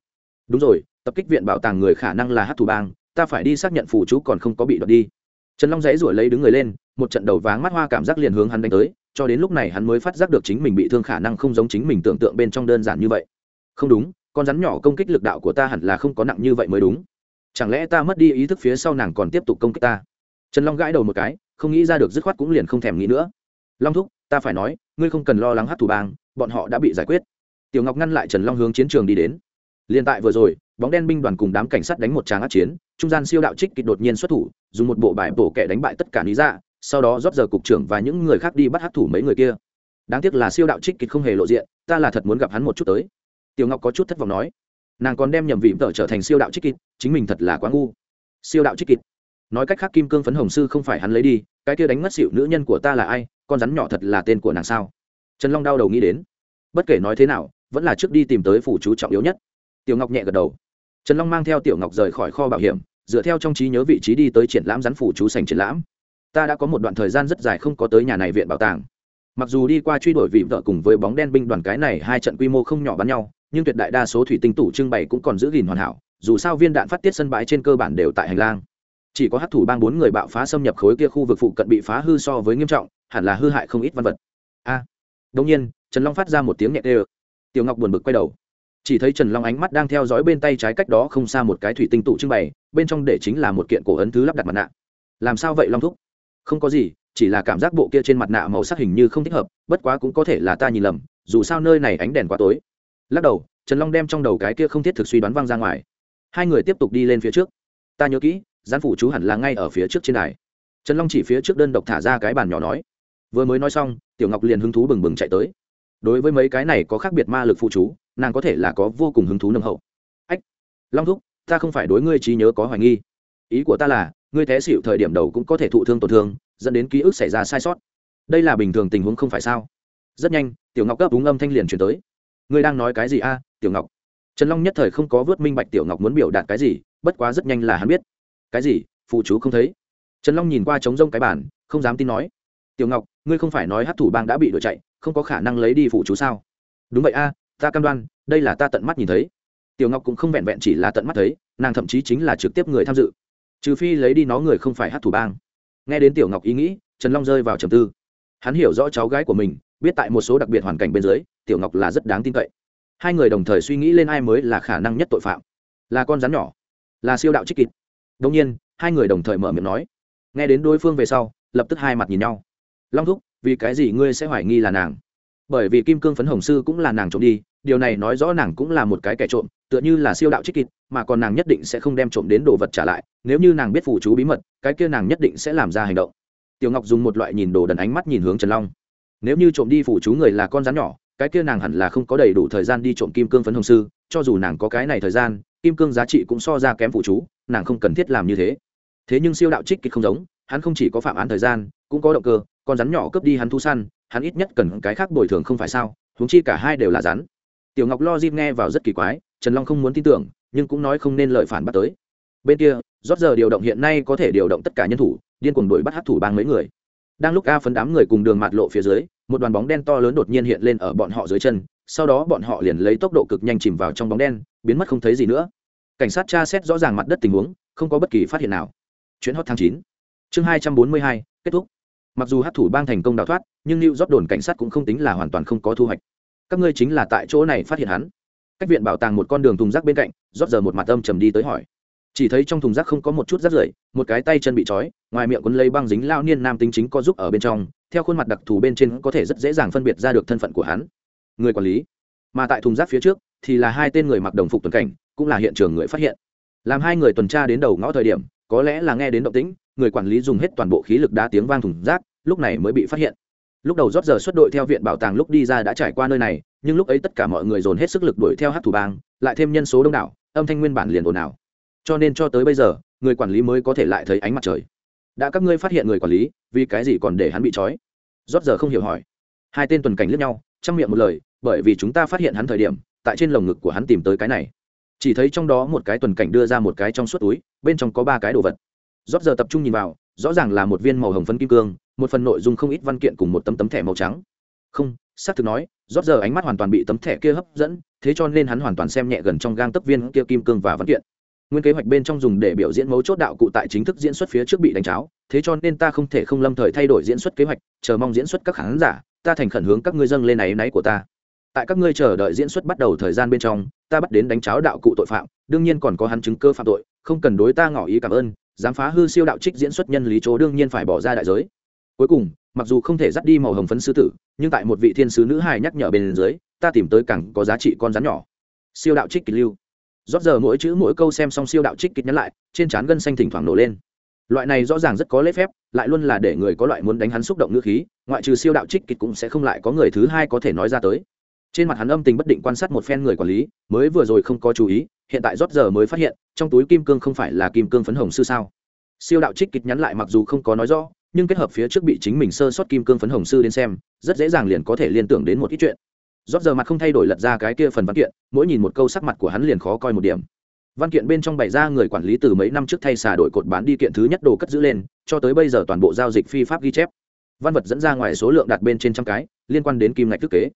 Đúng rồi, tập kích viện bảo tàng người khả năng là hát thủ bang, ta phải đi xác nhận phụ chú còn không có bị đoạt đi. Trần long dãy ruổi lấy đứng người lên, một trận đầu váng mắt hoa cảm giác liền hướng hắn đánh tới, cho đến lúc này hắn mới phát giác được chính mình bị thương khả năng không giống chính mình tưởng tượng bên trong đơn giản như vậy. Không đúng con rắn nhỏ công kích lực đạo của ta hẳn là không có nặng như vậy mới đúng. Chẳng lẽ ta mất đi ý thức phía sau nàng còn tiếp tục công kích ta? Trần long gãi đầu một cái, không nghĩ ra được dứt khoát cũng liền không thèm nghĩ nữa. Long thúc, ta phải nói, ngươi không cần lo lắng hát thủ bang, bọn họ đã bị giải quyết. Tiểu ngọc ngăn lại trần long hướng chiến trường đi đến. Liền tại vừa rồi, bóng đen binh đoàn cùng đám cảnh sát đánh một tràng át chiến, trung gian siêu đạo trích kịch đột nhiên xuất thủ, dùng một bộ bài bổ kẻ đánh bại tất cả lý dạ sau đó rót giờ cục trưởng và những người khác đi bắt hát thủ mấy người kia. Đáng tiếc là siêu đạo trích kịch không hề lộ diện, ta là thật muốn gặp hắn một chút tới tiểu ngọc có chút thất vọng nói, nàng còn đem nhầm vị vợ trở thành siêu đạo trích kịt chính mình thật là quá ngu. Siêu đạo trích kịt nói cách khác, kim cương phấn hồng sư không phải hắn lấy đi, cái kia đánh mất xịu nữ nhân của ta là ai, con rắn nhỏ thật là tên của nàng sao? Trần long đau đầu nghĩ đến. Bất kể nói thế nào, vẫn là trước đi tìm tới phủ chú trọng yếu nhất. Tiểu ngọc nhẹ gật đầu. Trần long mang theo tiểu ngọc rời khỏi kho bảo hiểm, dựa theo trong trí nhớ vị trí đi tới triển lãm rắn phủ chú sành triển lãm. Ta đã có một đoạn thời gian rất dài không có tới nhà này viện bảo tàng. Mặc dù đi qua truy đuổi vị vợ cùng với bóng đen binh đoàn cái này hai trận quy mô không nhỏ bắn nhau nhưng tuyệt đại đa số thủy tinh tủ trưng bày cũng còn giữ gìn hoàn hảo dù sao viên đạn phát tiết sân bãi trên cơ bản đều tại hành lang. Chỉ có hát thủ bang bốn người bạo phá xâm nhập khối kia khu vực phụ cận bị phá hư so với nghiêm trọng hẳn là hư hại không ít văn vật. A. À, đông nhiên trần long phát ra một tiếng nhẹ tê ơ. Tiểu ngọc buồn bực quay đầu. Chỉ thấy trần long ánh mắt đang theo dõi bên tay trái cách đó không xa một cái thủy tinh tủ trưng bày bên trong để chính là một kiện cổ ấn thứ lắp đặt mặt nạ. Làm sao vậy long thúc? Không có gì chỉ là cảm giác bộ kia trên mặt nạ màu sắc hình như không thích hợp bất quá cũng có thể là ta nhìn lầm dù sao nơi này ánh đèn quá tối lắc đầu, trần long đem trong đầu cái kia không thiết thực suy đoán văng ra ngoài. Hai người tiếp tục đi lên phía trước. Ta nhớ kỹ, gián phủ chú hẳn là ngay ở phía trước trên đài. Trần long chỉ phía trước đơn độc thả ra cái bàn nhỏ nói. Vừa mới nói xong, tiểu ngọc liền hứng thú bừng bừng chạy tới. Đối với mấy cái này có khác biệt ma lực phụ chú, nàng có thể là có vô cùng hứng thú nâng hậu. Ách, long thúc, ta không phải đối ngươi trí nhớ có hoài nghi. Ý của ta là, ngươi té xịu thời điểm đầu cũng có thể thụ thương tổn thương, dẫn đến ký ức xảy ra sai sót. Đây là bình thường tình huống không phải sao? Rất nhanh, tiểu ngọc cấp đúng âm thanh liền chuyển tới ngươi đang nói cái gì a, tiểu ngọc? Trần long nhất thời không có vớt minh bạch tiểu ngọc muốn biểu đạt cái gì, bất quá rất nhanh là hắn biết. Cái gì? Phụ chú không thấy. Trần long nhìn qua trống rông cái bản không dám tin nói. Tiểu ngọc, ngươi không phải nói hát thủ bang đã bị đuổi chạy, không có khả năng lấy đi phụ chú sao? Đúng vậy a, ta cam đoan, đây là ta tận mắt nhìn thấy. Tiểu ngọc cũng không vẹn vẹn chỉ là tận mắt thấy, nàng thậm chí chính là trực tiếp người tham dự. Trừ phi lấy đi nó người không phải hát thủ bang. Nghe đến tiểu ngọc ý nghĩ, trần long rơi vào trầm tư. Hắn hiểu rõ cháu gái của mình biết tại một số đặc biệt hoàn cảnh bên dưới, tiểu ngọc là rất đáng tin cậy. Hai người đồng thời suy nghĩ lên ai mới là khả năng nhất tội phạm. Là con rắn nhỏ, là siêu đạo trích kịt đông nhiên, hai người đồng thời mở miệng nói. Nghe đến đối phương về sau, lập tức hai mặt nhìn nhau. Long thúc, vì cái gì ngươi sẽ hoài nghi là nàng? Bởi vì kim cương phấn hồng sư cũng là nàng trộm đi, điều này nói rõ nàng cũng là một cái kẻ trộm, tựa như là siêu đạo trích kịt mà còn nàng nhất định sẽ không đem trộm đến đồ vật trả lại, nếu như nàng biết phủ chú bí mật, cái kia nàng nhất định sẽ làm ra hành động. Tiểu ngọc dùng một loại nhìn đồ đần ánh mắt nhìn hướng trần long nếu như trộm đi phụ chú người là con rắn nhỏ, cái kia nàng hẳn là không có đầy đủ thời gian đi trộm kim cương phấn hồng sư, cho dù nàng có cái này thời gian, kim cương giá trị cũng so ra kém phụ chú, nàng không cần thiết làm như thế. Thế nhưng siêu đạo trích kịch không giống, hắn không chỉ có phạm án thời gian, cũng có động cơ, con rắn nhỏ cướp đi hắn thu săn, hắn ít nhất cần cái khác bồi thường không phải sao, huống chi cả hai đều là rắn. Tiểu ngọc lo dip nghe vào rất kỳ quái, trần long không muốn tin tưởng, nhưng cũng nói không nên lời phản bắt tới. Bên kia, rót giờ điều động hiện nay có thể điều động tất cả nhân thủ, điên cuồng đuổi bắt hát thủ bang mấy người đang lúc a phấn đám người cùng đường mạt lộ phía dưới, một đoàn bóng đen to lớn đột nhiên hiện lên ở bọn họ dưới chân, sau đó bọn họ liền lấy tốc độ cực nhanh chìm vào trong bóng đen, biến mất không thấy gì nữa. Cảnh sát tra xét rõ ràng mặt đất tình huống, không có bất kỳ phát hiện nào. Chuyến hot tháng chín. Chương hai trăm bốn mươi hai, kết thúc. Mặc dù hát thủ bang thành công đào thoát, nhưng lưu rót đồn cảnh sát cũng không tính là hoàn toàn không có thu hoạch. Các ngươi chính là tại chỗ này phát hiện hắn. Cách viện bảo tàng một con đường thùng rác bên cạnh rót giờ một mặt âm trầm đi tới hỏi chỉ thấy trong thùng rác không có một chút rác rưởi, một cái tay chân bị trói, ngoài miệng quấn lấy băng dính lao niên nam tính chính có giúp ở bên trong, theo khuôn mặt đặc thù bên trên có thể rất dễ dàng phân biệt ra được thân phận của hắn. Người quản lý. Mà tại thùng rác phía trước, thì là hai tên người mặc đồng phục tuần cảnh, cũng là hiện trường người phát hiện. Làm hai người tuần tra đến đầu ngõ thời điểm, có lẽ là nghe đến động tĩnh, người quản lý dùng hết toàn bộ khí lực đá tiếng vang thùng rác, lúc này mới bị phát hiện. Lúc đầu rót giờ xuất đội theo viện bảo tàng lúc đi ra đã trải qua nơi này, nhưng lúc ấy tất cả mọi người dồn hết sức lực đuổi theo hát thủ bang, lại thêm nhân số đông đảo, âm thanh nguyên bản liền ồn ào cho nên cho tới bây giờ, người quản lý mới có thể lại thấy ánh mặt trời. Đã các ngươi phát hiện người quản lý, vì cái gì còn để hắn bị trói? Rót giờ không hiểu hỏi. Hai tên tuần cảnh lướt nhau, chăm miệng một lời, bởi vì chúng ta phát hiện hắn thời điểm, tại trên lồng ngực của hắn tìm tới cái này. Chỉ thấy trong đó một cái tuần cảnh đưa ra một cái trong suốt túi, bên trong có ba cái đồ vật. Rót giờ tập trung nhìn vào, rõ ràng là một viên màu hồng phấn kim cương, một phần nội dung không ít văn kiện cùng một tấm tấm thẻ màu trắng. Không, xác thực nói rót giờ ánh mắt hoàn toàn bị tấm thẻ kia hấp dẫn, thế cho nên hắn hoàn toàn xem nhẹ gần trong gang tấp viên kia kim cương và văn kiện nguyên kế hoạch bên trong dùng để biểu diễn mấu chốt đạo cụ tại chính thức diễn xuất phía trước bị đánh cháo, thế cho nên ta không thể không lâm thời thay đổi diễn xuất kế hoạch, chờ mong diễn xuất các khán giả, ta thành khẩn hướng các ngươi dâng lên áy náy của ta. Tại các ngươi chờ đợi diễn xuất bắt đầu thời gian bên trong, ta bắt đến đánh cháo đạo cụ tội phạm, đương nhiên còn có hắn chứng cơ phạm tội, không cần đối ta ngỏ ý cảm ơn, dám phá hư siêu đạo trích diễn xuất nhân lý chỗ đương nhiên phải bỏ ra đại giới. Cuối cùng, mặc dù không thể dắt đi màu hồng phấn sư tử, nhưng tại một vị thiên sứ nữ hài nhắc nhở bên dưới, ta tìm tới cẳng có giá trị con rắn nhỏ. Siêu đạo trích kỳ lưu rót giờ mỗi chữ mỗi câu xem xong siêu đạo trích kịch nhắn lại, trên trán gân xanh thỉnh thoảng nổ lên. Loại này rõ ràng rất có lễ phép, lại luôn là để người có loại muốn đánh hắn xúc động ngữ khí, ngoại trừ siêu đạo trích kịch cũng sẽ không lại có người thứ hai có thể nói ra tới. Trên mặt hắn âm tình bất định quan sát một phen người quản lý, mới vừa rồi không có chú ý, hiện tại rót giờ mới phát hiện, trong túi kim cương không phải là kim cương phấn hồng sư sao. Siêu đạo trích kịch nhắn lại mặc dù không có nói rõ, nhưng kết hợp phía trước bị chính mình sơ sót kim cương phấn hồng sư đến xem, rất dễ dàng liền có thể liên tưởng đến một ít chuyện rót giờ mặt không thay đổi lật ra cái kia phần văn kiện, mỗi nhìn một câu sắc mặt của hắn liền khó coi một điểm. Văn kiện bên trong bày ra người quản lý từ mấy năm trước thay xà đổi cột bán đi kiện thứ nhất đồ cất giữ lên, cho tới bây giờ toàn bộ giao dịch phi pháp ghi chép. Văn vật dẫn ra ngoài số lượng đặt bên trên trăm cái, liên quan đến kim ngạch thiết kế.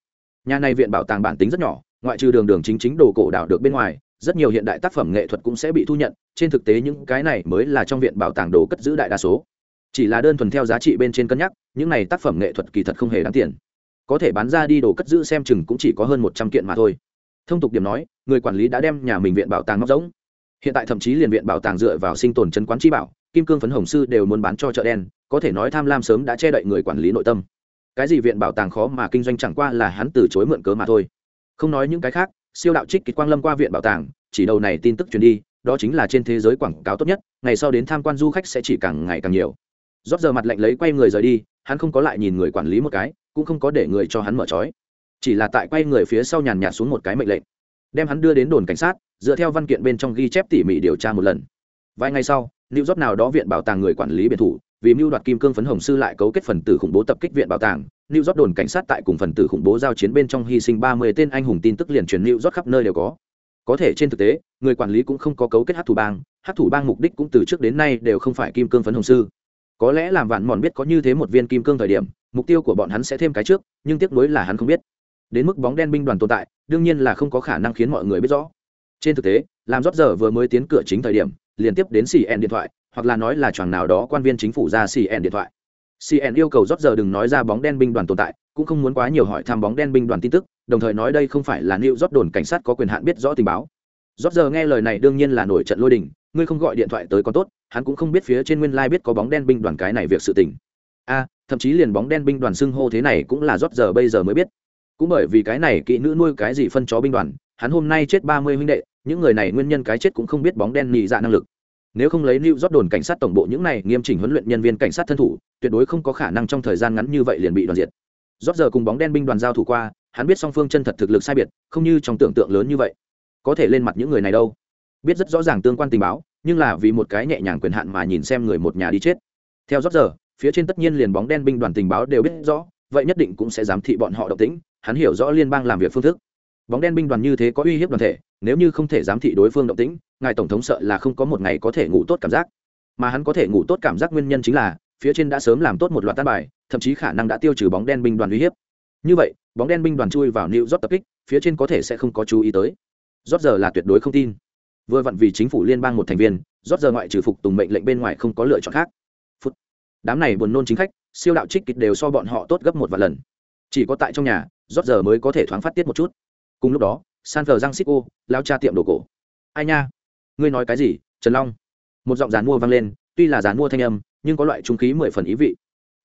Nhà này viện bảo tàng bản tính rất nhỏ, ngoại trừ đường đường chính chính đồ cổ đảo được bên ngoài, rất nhiều hiện đại tác phẩm nghệ thuật cũng sẽ bị thu nhận, trên thực tế những cái này mới là trong viện bảo tàng đồ cất giữ đại đa số. Chỉ là đơn thuần theo giá trị bên trên cân nhắc, những này tác phẩm nghệ thuật kỳ thật không hề đáng tiền có thể bán ra đi đồ cất giữ xem chừng cũng chỉ có hơn một trăm kiện mà thôi. Thông tục điểm nói, người quản lý đã đem nhà mình viện bảo tàng móc rỗng. Hiện tại thậm chí liền viện bảo tàng dựa vào sinh tồn chân quán chi bảo, kim cương phấn hồng sư đều muốn bán cho chợ đen, có thể nói tham lam sớm đã che đậy người quản lý nội tâm. Cái gì viện bảo tàng khó mà kinh doanh chẳng qua là hắn từ chối mượn cớ mà thôi. Không nói những cái khác, siêu đạo trích kịch quang lâm qua viện bảo tàng, chỉ đầu này tin tức truyền đi, đó chính là trên thế giới quảng cáo tốt nhất, ngày sau đến tham quan du khách sẽ chỉ càng ngày càng nhiều. Rót giờ mặt lạnh lấy quay người rời đi, hắn không có lại nhìn người quản lý một cái cũng không có để người cho hắn mở trói. Chỉ là tại quay người phía sau nhàn nhạt xuống một cái mệnh lệnh, đem hắn đưa đến đồn cảnh sát, dựa theo văn kiện bên trong ghi chép tỉ mỉ điều tra một lần. Vài ngày sau lưu rót nào đó viện bảo tàng người quản lý biệt thủ, vì mưu đoạt kim cương phấn hồng sư lại cấu kết phần tử khủng bố tập kích viện bảo tàng lưu rót đồn cảnh sát tại cùng phần tử khủng bố giao chiến bên trong hy sinh ba mươi tên anh hùng tin tức liền truyền lưu rót khắp nơi đều có. Có thể trên thực tế, người quản lý cũng không có cấu kết hát thủ bang hát thủ bang mục đích cũng từ trước đến nay đều không phải kim cương phấn hồng sư. Có lẽ làm vạn mòn biết có như thế một viên kim cương thời điểm mục tiêu của bọn hắn sẽ thêm cái trước, nhưng tiếc nuối là hắn không biết. Đến mức bóng đen binh đoàn tồn tại, đương nhiên là không có khả năng khiến mọi người biết rõ. Trên thực tế, làm rót giờ vừa mới tiến cửa chính thời điểm liên tiếp đến cn điện thoại, hoặc là nói là choàng nào đó quan viên chính phủ ra cn điện thoại. Cn yêu cầu rót giờ đừng nói ra bóng đen binh đoàn tồn tại, cũng không muốn quá nhiều hỏi thăm bóng đen binh đoàn tin tức, đồng thời nói đây không phải là new rót đồn cảnh sát có quyền hạn biết rõ tình báo. Rót giờ nghe lời này đương nhiên là nổi trận lôi đình, ngươi không gọi điện thoại tới còn tốt, hắn cũng không biết phía trên nguyên lai biết có bóng đen binh đoàn cái này việc sự tình. A thậm chí liền bóng đen binh đoàn xưng hô thế này cũng là rót giờ bây giờ mới biết. Cũng bởi vì cái này kỹ nữ nuôi cái gì phân chó binh đoàn, hắn hôm nay chết ba mươi huynh đệ, những người này nguyên nhân cái chết cũng không biết bóng đen nhị dạ năng lực. Nếu không lấy lưu rót đồn cảnh sát tổng bộ những này nghiêm chỉnh huấn luyện nhân viên cảnh sát thân thủ, tuyệt đối không có khả năng trong thời gian ngắn như vậy liền bị đoàn diệt. Rót giờ cùng bóng đen binh đoàn giao thủ qua, hắn biết song phương chân thật thực lực sai biệt, không như trong tưởng tượng lớn như vậy. Có thể lên mặt những người này đâu? Biết rất rõ ràng tương quan tình báo, nhưng là vì một cái nhẹ nhàng quyền hạn mà nhìn xem người một nhà đi chết. Theo rót giờ phía trên tất nhiên liền bóng đen binh đoàn tình báo đều biết rõ, vậy nhất định cũng sẽ giám thị bọn họ động tĩnh, hắn hiểu rõ liên bang làm việc phương thức. Bóng đen binh đoàn như thế có uy hiếp đoàn thể, nếu như không thể giám thị đối phương động tĩnh, ngài tổng thống sợ là không có một ngày có thể ngủ tốt cảm giác. Mà hắn có thể ngủ tốt cảm giác nguyên nhân chính là, phía trên đã sớm làm tốt một loạt tan bài, thậm chí khả năng đã tiêu trừ bóng đen binh đoàn uy hiếp. Như vậy, bóng đen binh đoàn chui vào new york tập kích, phía trên có thể sẽ không có chú ý tới. Rót giờ là tuyệt đối không tin. Vừa vặn vì chính phủ liên bang một thành viên rót giờ ngoại trừ phục tùng mệnh lệnh bên ngoài không có lựa chọn khác đám này buồn nôn chính khách, siêu đạo trích kịch đều so bọn họ tốt gấp một vài lần. Chỉ có tại trong nhà, rót giờ mới có thể thoáng phát tiết một chút. Cùng lúc đó, san thờ giang xích ô, lao cha tiệm đồ cổ. Ai nha? Ngươi nói cái gì, trần long? Một giọng dàn mua vang lên, tuy là dàn mua thanh âm, nhưng có loại trung khí mười phần ý vị.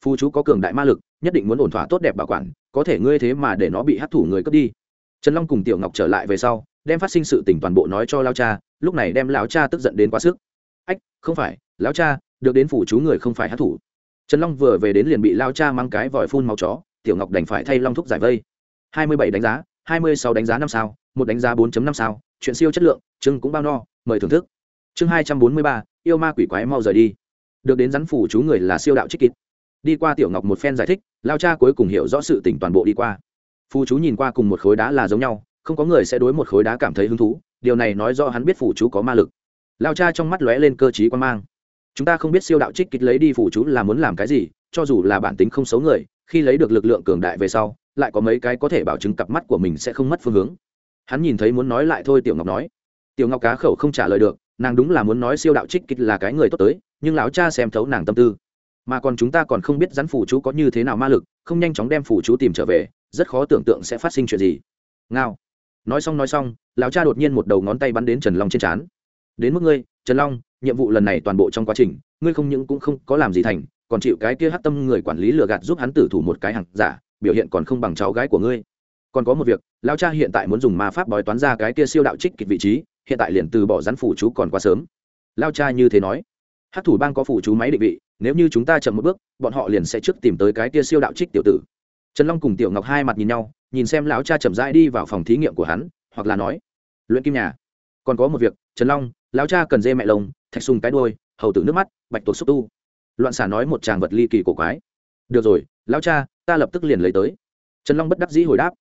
Phu chú có cường đại ma lực, nhất định muốn ổn thỏa tốt đẹp bảo quản, có thể ngươi thế mà để nó bị hấp thủ người cướp đi. Trần long cùng tiểu ngọc trở lại về sau, đem phát sinh sự tình toàn bộ nói cho lao cha, lúc này đem lão cha tức giận đến quá sức. Ách, không phải, lão cha, được đến phủ chú người không phải hát thủ trần long vừa về đến liền bị lao cha mang cái vòi phun máu chó, tiểu ngọc đành phải thay long thúc giải vây. Hai mươi bảy đánh giá, hai mươi sáu đánh giá năm sao, một đánh giá bốn năm sao, chuyện siêu chất lượng chưng cũng bao no, mời thưởng thức. Chương hai trăm bốn mươi ba, yêu ma quỷ quái mau rời đi. Được đến rắn phủ chú người là siêu đạo trích kít đi qua tiểu ngọc một phen giải thích, lao cha cuối cùng hiểu rõ sự tỉnh toàn bộ đi qua. Phù chú nhìn qua cùng một khối đá là giống nhau, không có người sẽ đối một khối đá cảm thấy hứng thú, điều này nói do hắn biết phù chú có ma lực. Lao cha trong mắt lóe lên cơ t quan mang chúng ta không biết siêu đạo trích kích lấy đi phù chú là muốn làm cái gì, cho dù là bản tính không xấu người, khi lấy được lực lượng cường đại về sau, lại có mấy cái có thể bảo chứng cặp mắt của mình sẽ không mất phương hướng. Hắn nhìn thấy muốn nói lại thôi, tiểu ngọc nói. Tiểu ngọc cá khẩu không trả lời được, nàng đúng là muốn nói siêu đạo trích kích là cái người tốt tới, nhưng lão cha xem thấu nàng tâm tư. Mà còn chúng ta còn không biết rắn phù chú có như thế nào ma lực, không nhanh chóng đem phù chú tìm trở về, rất khó tưởng tượng sẽ phát sinh chuyện gì. Ngao. Nói xong nói xong, lão cha đột nhiên một đầu ngón tay bắn đến trần long trên trán. Đến mức ngươi, trần long nhiệm vụ lần này toàn bộ trong quá trình, ngươi không những cũng không có làm gì thành, còn chịu cái kia hát tâm người quản lý lừa gạt giúp hắn tử thủ một cái hàng giả, biểu hiện còn không bằng cháu gái của ngươi. Còn có một việc, lão cha hiện tại muốn dùng ma pháp bói toán ra cái kia siêu đạo trích kịch vị trí, hiện tại liền từ bỏ rắn phủ chú còn quá sớm. Lao cha như thế nói. Hát thủ bang có phủ chú máy định vị, nếu như chúng ta chậm một bước, bọn họ liền sẽ trước tìm tới cái kia siêu đạo trích tiểu tử. Trần long cùng tiểu ngọc hai mặt nhìn nhau, nhìn xem lão cha chậm rãi đi vào phòng thí nghiệm của hắn, hoặc là nói, luyện kim nhà. Còn có một việc, trần long lão cha cần dê mẹ lông, thạch sùng cái đôi hầu tử nước mắt, bạch tuộc xúc tu. Loạn xả nói một tràng vật ly kỳ cổ quái. Được rồi lão cha, ta lập tức liền lấy tới. Trần long bất đắc dĩ hồi đáp.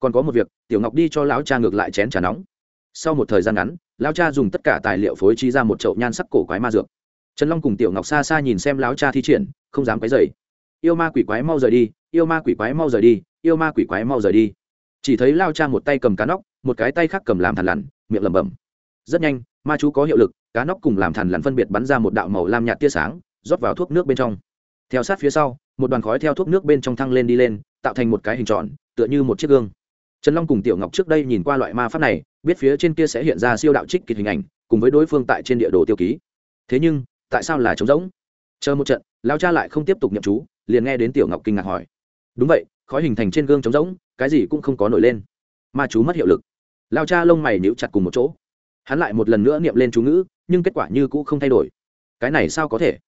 Còn có một việc, tiểu ngọc đi cho lão cha ngược lại chén trà nóng. Sau một thời gian ngắn lão cha dùng tất cả tài liệu phối trí ra một chậu nhan sắc cổ quái ma dược. Trần long cùng tiểu ngọc xa xa nhìn xem lão cha thi triển, không dám quấy dày yêu ma quỷ quái mau rời đi, yêu ma quỷ quái mau rời đi, yêu ma quỷ quái mau rời đi. Chỉ thấy lao cha một tay cầm cá nóc, một cái tay khác cầm làm thằn lằn, miệng lẩm bẩm. Rất nhanh ma chú có hiệu lực, cá nóc cùng làm thằn lằn phân biệt bắn ra một đạo màu lam nhạt tia sáng, rót vào thuốc nước bên trong. Theo sát phía sau, một đoàn khói theo thuốc nước bên trong thăng lên đi lên, tạo thành một cái hình tròn, tựa như một chiếc gương. Trần long cùng tiểu ngọc trước đây nhìn qua loại ma pháp này, biết phía trên kia sẽ hiện ra siêu đạo trích kịch hình ảnh, cùng với đối phương tại trên địa đồ tiêu ký. Thế nhưng, tại sao là trống rỗng? Chờ một trận lao cha lại không tiếp tục nhậm chú, liền nghe đến tiểu ngọc kinh ngạc hỏi. Đúng vậy, khói hình thành trên gương trống rỗng, cái gì cũng không có nổi lên. Ma chú mất hiệu lực. Lao cha lông mày níu chặt cùng một chỗ hắn lại một lần nữa niệm lên chú ngữ, nhưng kết quả như cũ không thay đổi. Cái này sao có thể?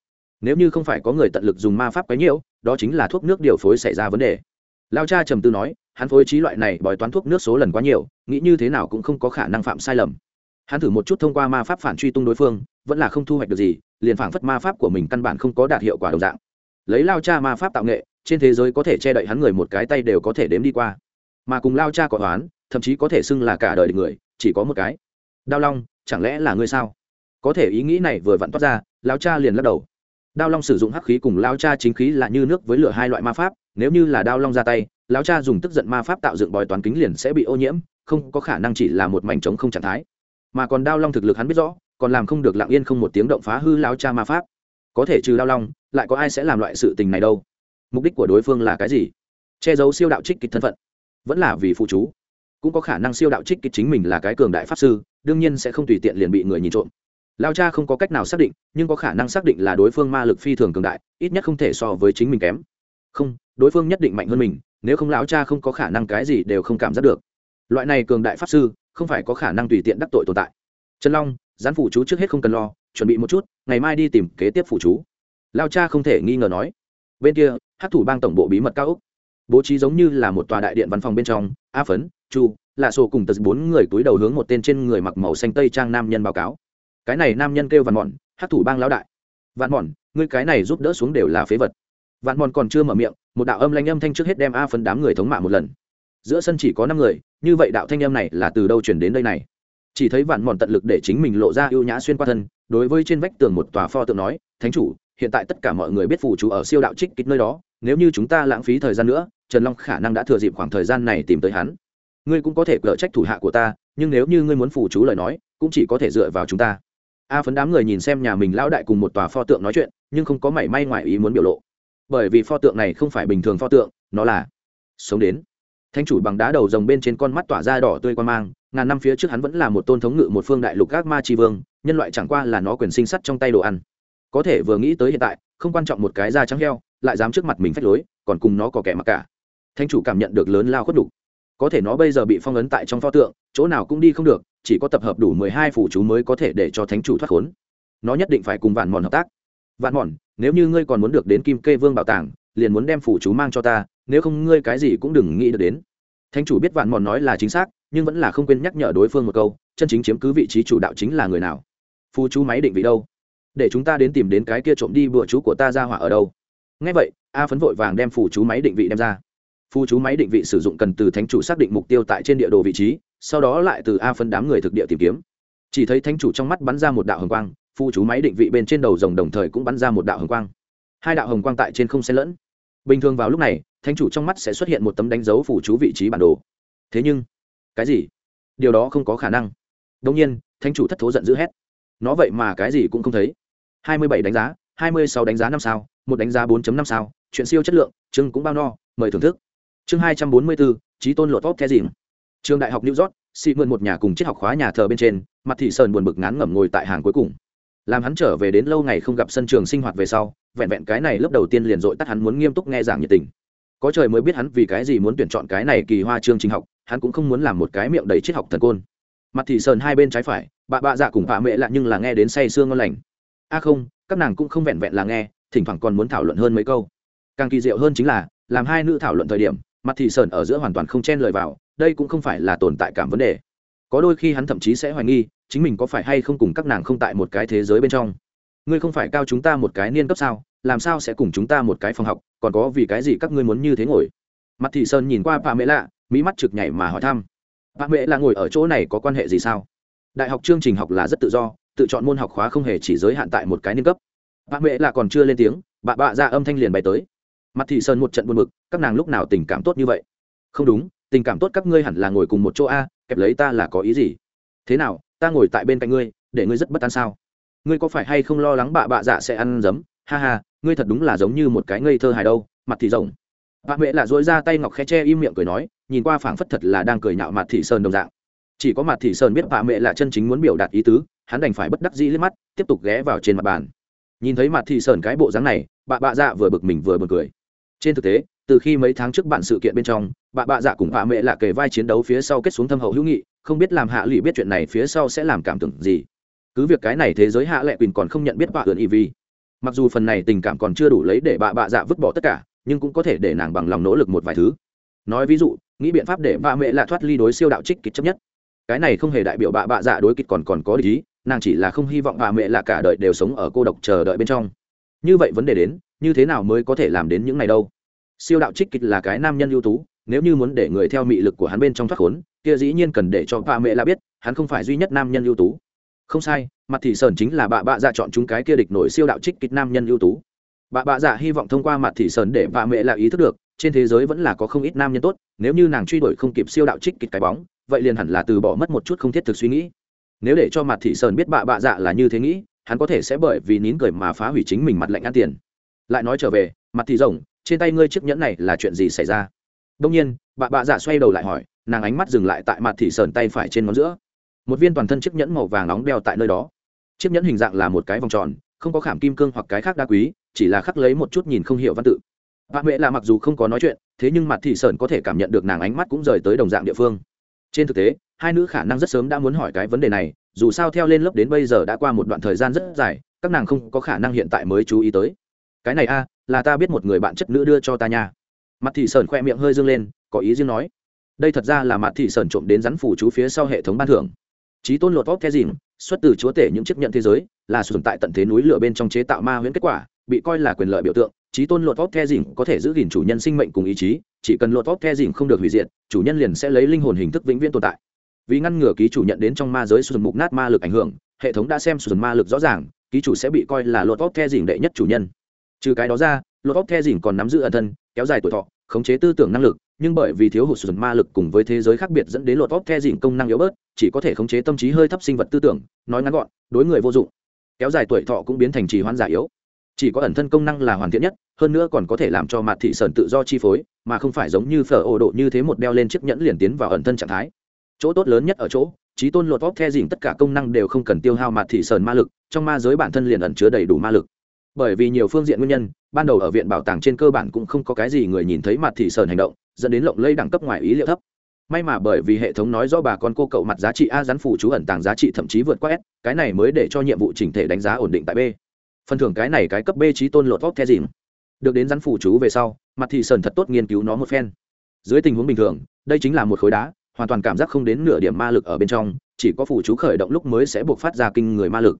Nếu như không phải có người tận lực dùng ma pháp quấy nhiễu, đó chính là thuốc nước điều phối xảy ra vấn đề. Lao cha trầm tư nói, hắn phối trí loại này bói toán thuốc nước số lần quá nhiều, nghĩ như thế nào cũng không có khả năng phạm sai lầm. Hắn thử một chút thông qua ma pháp phản truy tung đối phương, vẫn là không thu hoạch được gì, liền phảng phất ma pháp của mình căn bản không có đạt hiệu quả đồng dạng. Lấy lao cha ma pháp tạo nghệ, trên thế giới có thể che đậy hắn người một cái tay đều có thể đếm đi qua. Mà cùng lao cha có toán, thậm chí có thể xưng là cả đời người, chỉ có một cái đao long, chẳng lẽ là ngươi sao? Có thể ý nghĩ này vừa vặn toát ra lao cha liền lắc đầu. Đao long sử dụng hắc khí cùng lao cha chính khí là như nước với lửa hai loại ma pháp, nếu như là đao long ra tay lao cha dùng tức giận ma pháp tạo dựng bòi toán kính liền sẽ bị ô nhiễm, không có khả năng chỉ là một mảnh trống không trạng thái. Mà còn đao long thực lực hắn biết rõ, còn làm không được lặng yên không một tiếng động phá hư lao cha ma pháp. Có thể trừ đao long, lại có ai sẽ làm loại sự tình này đâu? Mục đích của đối phương là cái gì? Che giấu siêu đạo trích kịch thân phận. Vẫn là vì phụ chú cũng có khả năng siêu đạo trích kịch chính mình là cái cường đại pháp sư, đương nhiên sẽ không tùy tiện liền bị người nhìn trộm. Lao cha không có cách nào xác định, nhưng có khả năng xác định là đối phương ma lực phi thường cường đại, ít nhất không thể so với chính mình kém. Không, đối phương nhất định mạnh hơn mình, nếu không lão cha không có khả năng cái gì đều không cảm giác được. Loại này cường đại pháp sư, không phải có khả năng tùy tiện đắc tội tồn tại. Trần long, gián phủ chú trước hết không cần lo, chuẩn bị một chút, ngày mai đi tìm kế tiếp phủ chú. Lao cha không thể nghi ngờ nói. Bên kia hát thủ bang tổng bộ bí mật cao úc bố trí giống như là một tòa đại điện văn phòng bên trong a phấn chu, lạ sổ cùng tật bốn người túi đầu hướng một tên trên người mặc màu xanh tây trang nam nhân báo cáo. Cái này nam nhân kêu vạn mòn hát thủ bang lão đại. Vạn mòn ngươi cái này giúp đỡ xuống đều là phế vật. Vạn mòn còn chưa mở miệng, một đạo âm lanh âm thanh trước hết đem a phân đám người thống mạ một lần. Giữa sân chỉ có năm người, như vậy đạo thanh âm này là từ đâu chuyển đến đây này? Chỉ thấy vạn mòn tận lực để chính mình lộ ra ưu nhã xuyên qua thân, đối với trên vách tường một tòa pho tượng nói, thánh chủ, hiện tại tất cả mọi người biết phủ chú ở siêu đạo trích kích nơi đó, nếu như chúng ta lãng phí thời gian nữa, trần long khả năng đã thừa dịp khoảng thời gian này tìm tới hắn ngươi cũng có thể cỡ trách thủ hạ của ta, nhưng nếu như ngươi muốn phụ chú lời nói, cũng chỉ có thể dựa vào chúng ta. A phấn đám người nhìn xem nhà mình lão đại cùng một tòa pho tượng nói chuyện, nhưng không có mảy may ngoài ý muốn biểu lộ. Bởi vì pho tượng này không phải bình thường pho tượng, nó là sống đến. Thanh chủ bằng đá đầu rồng bên trên con mắt tỏa ra đỏ tươi quan mang, ngàn năm phía trước hắn vẫn là một tôn thống ngự một phương đại lục các ma tri vương, nhân loại chẳng qua là nó quyền sinh sắt trong tay đồ ăn. Có thể vừa nghĩ tới hiện tại, không quan trọng một cái da trắng heo, lại dám trước mặt mình phách lối, còn cùng nó có kẻ mặc cả. Thanh chủ cảm nhận được lớn lao khuất đục có thể nó bây giờ bị phong ấn tại trong pho tượng, chỗ nào cũng đi không được, chỉ có tập hợp đủ mười hai phủ chú mới có thể để cho thánh chủ thoát khốn. Nó nhất định phải cùng vạn mòn hợp tác. Vạn mòn nếu như ngươi còn muốn được đến kim kê vương bảo tàng, liền muốn đem phủ chú mang cho ta, nếu không ngươi cái gì cũng đừng nghĩ được đến. Thánh chủ biết vạn mòn nói là chính xác, nhưng vẫn là không quên nhắc nhở đối phương một câu, chân chính chiếm cứ vị trí chủ đạo chính là người nào. Phù chú máy định vị đâu? Để chúng ta đến tìm đến cái kia trộm đi bữa chú của ta ra hỏa ở đâu? Ngay vậy, a phấn vội vàng đem phù chú máy định vị đem ra phù chú máy định vị sử dụng cần từ thánh chủ xác định mục tiêu tại trên địa đồ vị trí, sau đó lại từ a phân đám người thực địa tìm kiếm. Chỉ thấy thánh chủ trong mắt bắn ra một đạo hồng quang phù chú máy định vị bên trên đầu rồng đồng thời cũng bắn ra một đạo hồng quang. Hai đạo hồng quang tại trên không xen lẫn. Bình thường vào lúc này, thánh chủ trong mắt sẽ xuất hiện một tấm đánh dấu phù chú vị trí bản đồ. Thế nhưng, cái gì? Điều đó không có khả năng. Đông nhiên, thánh chủ thất thố giận dữ hét. Nó vậy mà cái gì cũng không thấy. Hai mươi bảy đánh giá, hai mươi sáu đánh giá năm sao, một đánh giá bốn năm sao, chuyện siêu chất lượng, chương cũng bao no, mời thưởng thức chương hai trăm bốn mươi bốn trí tôn lột tốt the dìm. Trường đại học new york, xị mượn một nhà cùng triết học khóa nhà thờ bên trên, mặt thị sơn buồn bực ngán ngẩm ngồi tại hàng cuối cùng. Làm hắn trở về đến lâu ngày không gặp sân trường sinh hoạt về sau, vẹn vẹn cái này lớp đầu tiên liền dội tắt hắn muốn nghiêm túc nghe giảng nhiệt tình. Có trời mới biết hắn vì cái gì muốn tuyển chọn cái này kỳ hoa chương trình học, hắn cũng không muốn làm một cái miệng đầy triết học thần côn. Mặt thị sơn hai bên trái phải, bà bạ dạ cùng bà mẹ lạ nhưng là nghe đến say sương ngon lành. A không, các nàng cũng không vẹn vẹn là nghe, thỉnh thoảng còn muốn thảo luận hơn mấy câu. Càng kỳ diệu hơn chính là, làm hai nữ thảo luận thời điểm mặt thị sơn ở giữa hoàn toàn không chen lời vào, đây cũng không phải là tồn tại cảm vấn đề. Có đôi khi hắn thậm chí sẽ hoài nghi, chính mình có phải hay không cùng các nàng không tại một cái thế giới bên trong. Ngươi không phải cao chúng ta một cái niên cấp sao, làm sao sẽ cùng chúng ta một cái phòng học, còn có vì cái gì các ngươi muốn như thế ngồi? Mặt thị sơn nhìn qua bà mẹ lạ mỹ mắt trực nhảy mà hỏi thăm. Bà mẹ là ngồi ở chỗ này có quan hệ gì sao? Đại học chương trình học là rất tự do, tự chọn môn học khóa không hề chỉ giới hạn tại một cái niên cấp. Bà mẹ là còn chưa lên tiếng, bà bạ ra âm thanh liền bày tới mặt thị sơn một trận buồn bực, các nàng lúc nào tình cảm tốt như vậy? Không đúng, tình cảm tốt các ngươi hẳn là ngồi cùng một chỗ a, kẹp lấy ta là có ý gì? Thế nào, ta ngồi tại bên cạnh ngươi, để ngươi rất bất an sao? Ngươi có phải hay không lo lắng bạ bạ dạ sẽ ăn giấm? Ha ha, ngươi thật đúng là giống như một cái ngây thơ hài đâu, mặt thị rồng. Bà mẹ là dối ra tay ngọc khe che im miệng cười nói, nhìn qua phảng phất thật là đang cười nhạo mặt thị sơn đồng dạng. Chỉ có mặt thị sơn biết bà mẹ là chân chính muốn biểu đạt ý tứ, hắn đành phải bất đắc dĩ liếc mắt, tiếp tục ghé vào trên mặt bàn. Nhìn thấy mặt thị sơn cái bộ dáng này bà bạ dạ vừa bực mình vừa bực cười trên thực tế, từ khi mấy tháng trước bạn sự kiện bên trong, bà bạ dạ cùng bà mẹ là kề vai chiến đấu phía sau kết xuống thâm hậu hữu nghị, không biết làm hạ lụy biết chuyện này phía sau sẽ làm cảm tưởng gì. Cứ việc cái này thế giới hạ lệ quỳnh còn không nhận biết bà ươn y vi. Mặc dù phần này tình cảm còn chưa đủ lấy để bà bạ dạ vứt bỏ tất cả, nhưng cũng có thể để nàng bằng lòng nỗ lực một vài thứ. Nói ví dụ, nghĩ biện pháp để bà mẹ là thoát ly đối siêu đạo trích kịch chấp nhất. Cái này không hề đại biểu bà bạ dạ đối kịch còn còn có lý, nàng chỉ là không hy vọng bà mẹ là cả đời đều sống ở cô độc chờ đợi bên trong. Như vậy vấn đề đến như thế nào mới có thể làm đến những này đâu? Siêu đạo trích kịch là cái nam nhân ưu tú, nếu như muốn để người theo mị lực của hắn bên trong thoát khốn, kia dĩ nhiên cần để cho bà mẹ là biết, hắn không phải duy nhất nam nhân ưu tú. Không sai, mặt thị sơn chính là bà bạ dạ chọn chúng cái kia địch nổi siêu đạo trích kịch nam nhân ưu tú. Bà bạ dạ hy vọng thông qua mặt thị sơn để bà mẹ là ý thức được, trên thế giới vẫn là có không ít nam nhân tốt, nếu như nàng truy đuổi không kịp siêu đạo trích kịch cái bóng, vậy liền hẳn là từ bỏ mất một chút không thiết thực suy nghĩ. Nếu để cho mặt thị sơn biết bà bạ dạ là như thế nghĩ, hắn có thể sẽ bởi vì nín cười mà phá hủy chính mình mặt lạnh ăn tiền lại nói trở về, mặt thì rồng, trên tay ngươi chiếc nhẫn này là chuyện gì xảy ra? Đông nhiên, bà bạ dạ xoay đầu lại hỏi, nàng ánh mắt dừng lại tại mặt thị sờn tay phải trên ngón giữa. Một viên toàn thân chiếc nhẫn màu vàng nóng đeo tại nơi đó. Chiếc nhẫn hình dạng là một cái vòng tròn, không có khảm kim cương hoặc cái khác đa quý, chỉ là khắc lấy một chút nhìn không hiểu văn tự. Bà huệ là mặc dù không có nói chuyện, thế nhưng mặt thị sờn có thể cảm nhận được nàng ánh mắt cũng rời tới đồng dạng địa phương. Trên thực tế, hai nữ khả năng rất sớm đã muốn hỏi cái vấn đề này, dù sao theo lên lớp đến bây giờ đã qua một đoạn thời gian rất dài, các nàng không có khả năng hiện tại mới chú ý tới cái này a, là ta biết một người bạn chất nữ đưa cho ta nha. Mặt thị sơn khoe miệng hơi dâng lên, có ý riêng nói. Đây thật ra là mặt thị sơn trộm đến rắn phủ chú phía sau hệ thống ban thưởng. Trí tôn lột vóc the dìm, xuất từ chúa tể những chiếc nhận thế giới, là sử dụng tại tận thế núi lửa bên trong chế tạo ma huyễn kết quả, bị coi là quyền lợi biểu tượng. Trí tôn lột vóc the dìm có thể giữ gìn chủ nhân sinh mệnh cùng ý chí, chỉ cần lột vóc the dìm không được hủy diệt, chủ nhân liền sẽ lấy linh hồn hình thức vĩnh viễn tồn tại. Vì ngăn ngừa ký chủ nhận đến trong ma giới sử dụng mục nát ma lực ảnh hưởng, hệ thống đã xem sử dụng ma lực rõ ràng, ký chủ sẽ bị coi là lột vóc the dìm đệ nhất chủ nhân trừ cái đó ra lột óc the dìn còn nắm giữ ẩn thân, kéo dài tuổi thọ, khống chế tư tưởng năng lực, nhưng bởi vì thiếu hụt sử dụng ma lực cùng với thế giới khác biệt dẫn đến lột óc the dìn công năng yếu bớt, chỉ có thể khống chế tâm trí hơi thấp sinh vật tư tưởng, nói ngắn gọn, đối người vô dụng. Kéo dài tuổi thọ cũng biến thành trì hoãn giả yếu. Chỉ có ẩn thân công năng là hoàn thiện nhất, hơn nữa còn có thể làm cho mặt thị sơn tự do chi phối, mà không phải giống như phở ổ độ như thế một đeo lên chiếc nhẫn liền tiến vào ẩn thân trạng thái. Chỗ tốt lớn nhất ở chỗ, trí tôn lột vóc the dìn tất cả công năng đều không cần tiêu hao mặt thị sơn ma lực, trong ma giới bản thân liền ẩn chứa đầy đủ ma lực bởi vì nhiều phương diện nguyên nhân, ban đầu ở viện bảo tàng trên cơ bản cũng không có cái gì người nhìn thấy mặt thị sơn hành động, dẫn đến lộng lây đẳng cấp ngoài ý liệu thấp. May mà bởi vì hệ thống nói do bà con cô cậu mặt giá trị a rắn phủ chú ẩn tàng giá trị thậm chí vượt qua s, cái này mới để cho nhiệm vụ chỉnh thể đánh giá ổn định tại b. Phần thưởng cái này cái cấp b trí tôn lột vóc the dìm. Được đến rắn phủ chú về sau, mặt thị sơn thật tốt nghiên cứu nó một phen. Dưới tình huống bình thường, đây chính là một khối đá, hoàn toàn cảm giác không đến nửa điểm ma lực ở bên trong, chỉ có phụ chú khởi động lúc mới sẽ buộc phát ra kinh người ma lực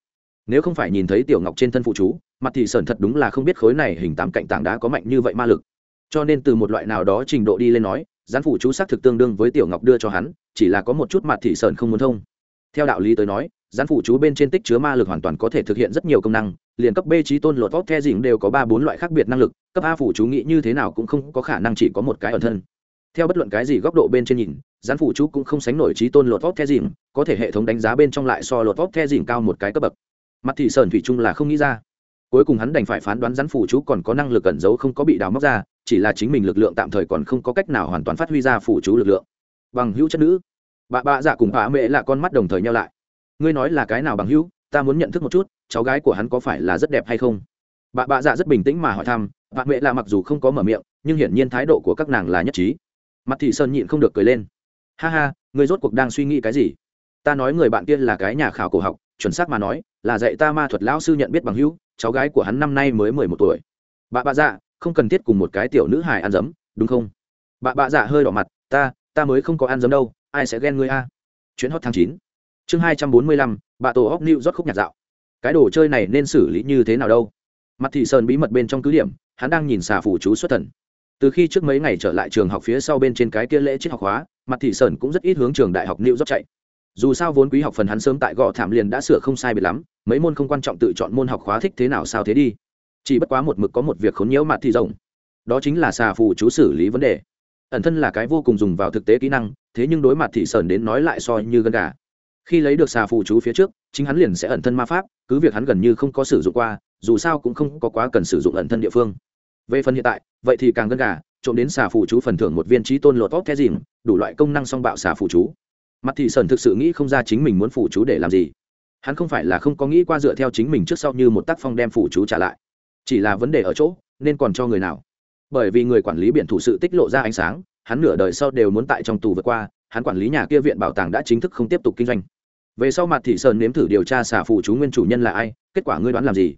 nếu không phải nhìn thấy tiểu ngọc trên thân phụ chú, mặt thì sơn thật đúng là không biết khối này hình tám cạnh tảng đá có mạnh như vậy ma lực. Cho nên từ một loại nào đó trình độ đi lên nói gián phụ chú xác thực tương đương với tiểu ngọc đưa cho hắn, chỉ là có một chút mặt thị sơn không muốn thông. Theo đạo lý tới nói gián phụ chú bên trên tích chứa ma lực hoàn toàn có thể thực hiện rất nhiều công năng, liền cấp b trí tôn lột vóc the dình đều có ba bốn loại khác biệt năng lực, cấp a phụ chú nghĩ như thế nào cũng không có khả năng chỉ có một cái ẩn thân. Theo bất luận cái gì góc độ bên trên nhìn gián phụ chú cũng không sánh nổi trí tôn lột vóc the dìm có thể hệ thống đánh giá bên trong lại so lột vóc the dìm cao một cái cấp bậc mặt thị sơn thủy chung là không nghĩ ra. Cuối cùng hắn đành phải phán đoán rắn phủ chú còn có năng lực cẩn giấu không có bị đào móc ra, chỉ là chính mình lực lượng tạm thời còn không có cách nào hoàn toàn phát huy ra phủ chú lực lượng. Bằng hữu chất nữ. Bà bạ dạ cùng bà mẹ là con mắt đồng thời nhau lại. Ngươi nói là cái nào bằng hữu, ta muốn nhận thức một chút, cháu gái của hắn có phải là rất đẹp hay không? Bà bạ dạ rất bình tĩnh mà hỏi thăm, bà mẹ là mặc dù không có mở miệng, nhưng hiển nhiên thái độ của các nàng là nhất trí. Mặt thị sơn nhịn không được cười lên. Ha ha, ngươi rốt cuộc đang suy nghĩ cái gì? Ta nói người bạn kia là cái nhà khảo cổ học chuẩn xác mà nói, là dạy ta ma thuật lão sư nhận biết bằng hữu, cháu gái của hắn năm nay mới mười một tuổi. Bà bạ dạ không cần thiết cùng một cái tiểu nữ hài ăn dấm, đúng không? Bà bạ dạ hơi đỏ mặt, ta ta mới không có ăn dấm đâu, ai sẽ ghen ngươi a? Chuyến hot tháng chín. Chương hai trăm bốn mươi lăm, bà tổ hóc nịu rót khúc nhạc dạo. Cái đồ chơi này nên xử lý như thế nào đâu? Mặt thị sơn bí mật bên trong cứ điểm, hắn đang nhìn xà phủ chú xuất thần. Từ khi trước mấy ngày trở lại trường học phía sau bên trên cái kia lễ triết học hóa mặt thị sơn cũng rất ít hướng trường đại học new rót chạy dù sao vốn quý học phần hắn sớm tại gò thảm liền đã sửa không sai biệt lắm, mấy môn không quan trọng tự chọn môn học khóa thích thế nào sao thế đi. Chỉ bất quá một mực có một việc khốn nhiễu mặt thì rộng. Đó chính là xà phù chú xử lý vấn đề. Ẩn thân là cái vô cùng dùng vào thực tế kỹ năng, thế nhưng đối mặt thị sơn đến nói lại so như gân gà. Khi lấy được xà phù chú phía trước, chính hắn liền sẽ ẩn thân ma pháp, cứ việc hắn gần như không có sử dụng qua, dù sao cũng không có quá cần sử dụng ẩn thân địa phương. Về phần hiện tại, vậy thì càng gân gà, trộm đến xà phụ chú phần thưởng một viên trí tôn lột tốt thế dìm đủ loại công năng song bạo xà phụ chú mặt thị sơn thực sự nghĩ không ra chính mình muốn phụ chú để làm gì. Hắn không phải là không có nghĩ qua dựa theo chính mình trước sau như một tác phong đem phụ chú trả lại. Chỉ là vấn đề ở chỗ, nên còn cho người nào. Bởi vì người quản lý biển thủ sự tích lộ ra ánh sáng, hắn nửa đời sau đều muốn tại trong tù vượt qua, hắn quản lý nhà kia viện bảo tàng đã chính thức không tiếp tục kinh doanh. Về sau mặt thị sơn nếm thử điều tra xà phụ chú nguyên chủ nhân là ai, kết quả ngươi đoán làm gì?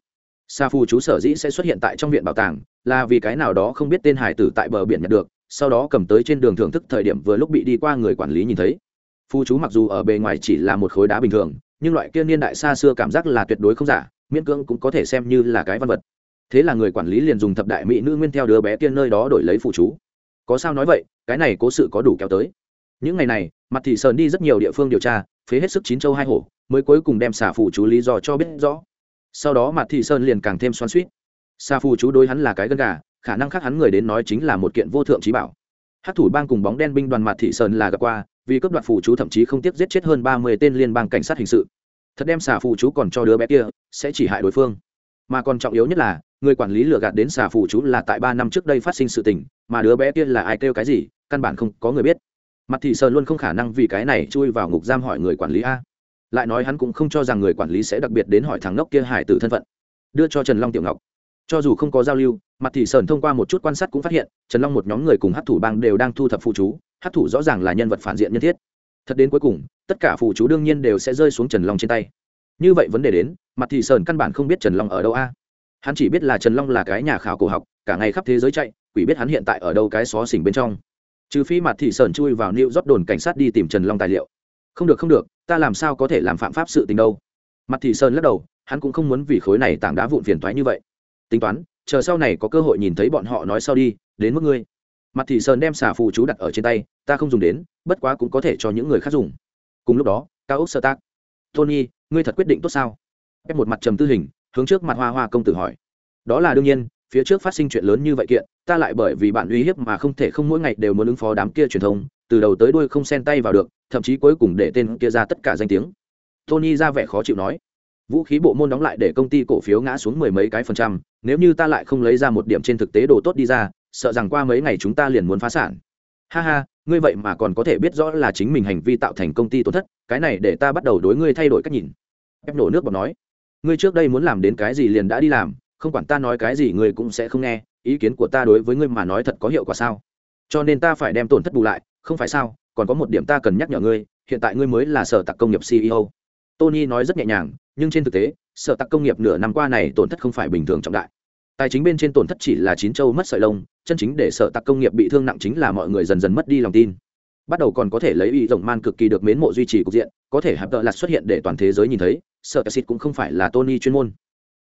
Sa phù chú sở dĩ sẽ xuất hiện tại trong viện bảo tàng, là vì cái nào đó không biết tên hải tử tại bờ biển nhận được, sau đó cầm tới trên đường thưởng thức thời điểm vừa lúc bị đi qua người quản lý nhìn thấy phu chú mặc dù ở bề ngoài chỉ là một khối đá bình thường, nhưng loại kia niên đại xa xưa cảm giác là tuyệt đối không giả, miễn cưỡng cũng có thể xem như là cái văn vật. Thế là người quản lý liền dùng thập đại mỹ nữ nguyên theo đứa bé tiên nơi đó đổi lấy phụ chú. Có sao nói vậy, cái này cố sự có đủ kéo tới. Những ngày này, mặt thị sơn đi rất nhiều địa phương điều tra, phế hết sức chín châu hai hổ, mới cuối cùng đem xả phụ chú lý do cho biết rõ. Sau đó mặt thị sơn liền càng thêm xoắn suýt sa phụ chú đối hắn là cái gân gà, khả năng khác hắn người đến nói chính là một kiện vô thượng trí bảo hát thủ bang cùng bóng đen binh đoàn mặt thị sơn là gặp qua, vì cấp đoạt phù chú thậm chí không tiếc giết chết hơn ba mươi tên liên bang cảnh sát hình sự. Thật đem xà phù chú còn cho đứa bé kia, sẽ chỉ hại đối phương. Mà còn trọng yếu nhất là, người quản lý lừa gạt đến xà phù chú là tại ba năm trước đây phát sinh sự tình, mà đứa bé kia là ai kêu cái gì, căn bản không có người biết. Mặt thị sơn luôn không khả năng vì cái này chui vào ngục giam hỏi người quản lý a. Lại nói hắn cũng không cho rằng người quản lý sẽ đặc biệt đến hỏi thằng ngốc kia hải tử thân phận. Đưa cho trần long tiểu ngọc cho dù không có giao lưu, mặt thị sơn thông qua một chút quan sát cũng phát hiện, trần long một nhóm người cùng hát thủ bang đều đang thu thập phụ chú hát thủ rõ ràng là nhân vật phản diện nhân thiết. Thật đến cuối cùng, tất cả phụ chú đương nhiên đều sẽ rơi xuống trần long trên tay. Như vậy vấn đề đến, mặt thị sơn căn bản không biết trần long ở đâu a. Hắn chỉ biết là trần long là cái nhà khảo cổ học, cả ngày khắp thế giới chạy, quỷ biết hắn hiện tại ở đâu cái xó xỉnh bên trong. Trừ phi mặt thị sơn chui vào new rót đồn cảnh sát đi tìm trần long tài liệu. Không được không được, ta làm sao có thể làm phạm pháp sự tình đâu? Mặt thị sơn lắc đầu, hắn cũng không muốn vì khối này tảng đá vụn phiền thoái như vậy tính toán, chờ sau này có cơ hội nhìn thấy bọn họ nói sau đi, đến mức ngươi. Mặt thị sơn đem xà phù chú đặt ở trên tay, ta không dùng đến, bất quá cũng có thể cho những người khác dùng. Cùng lúc đó, cao ốc sơ tác. Tony, ngươi thật quyết định tốt sao? Ép một mặt trầm tư hình, hướng trước mặt hoa hoa công tử hỏi. Đó là đương nhiên, phía trước phát sinh chuyện lớn như vậy kiện, ta lại bởi vì bạn uy hiếp mà không thể không mỗi ngày đều muốn ứng phó đám kia truyền thông, từ đầu tới đuôi không xen tay vào được, thậm chí cuối cùng để tên kia ra tất cả danh tiếng. Tony ra vẻ khó chịu nói vũ khí bộ môn đóng lại để công ty cổ phiếu ngã xuống mười mấy cái phần trăm, nếu như ta lại không lấy ra một điểm trên thực tế đồ tốt đi ra, sợ rằng qua mấy ngày chúng ta liền muốn phá sản. Ha ha, ngươi vậy mà còn có thể biết rõ là chính mình hành vi tạo thành công ty tổn thất, cái này để ta bắt đầu đối ngươi thay đổi cách nhìn. Ép nổ nước bọt nói. Ngươi trước đây muốn làm đến cái gì liền đã đi làm, không quản ta nói cái gì ngươi cũng sẽ không nghe, ý kiến của ta đối với ngươi mà nói thật có hiệu quả sao? Cho nên ta phải đem tổn thất bù lại, không phải sao? Còn có một điểm ta cần nhắc nhở ngươi, hiện tại ngươi mới là sở tạc công nghiệp ceo tony nói rất nhẹ nhàng nhưng trên thực tế, sở tạc công nghiệp nửa năm qua này tổn thất không phải bình thường trọng đại. Tài chính bên trên tổn thất chỉ là chín châu mất sợi lông, chân chính để sở tạc công nghiệp bị thương nặng chính là mọi người dần dần mất đi lòng tin. Bắt đầu còn có thể lấy ý rộng man cực kỳ được mến mộ duy trì cục diện, có thể hạp tợ lạt xuất hiện để toàn thế giới nhìn thấy, sở tạc xịt cũng không phải là tony chuyên môn.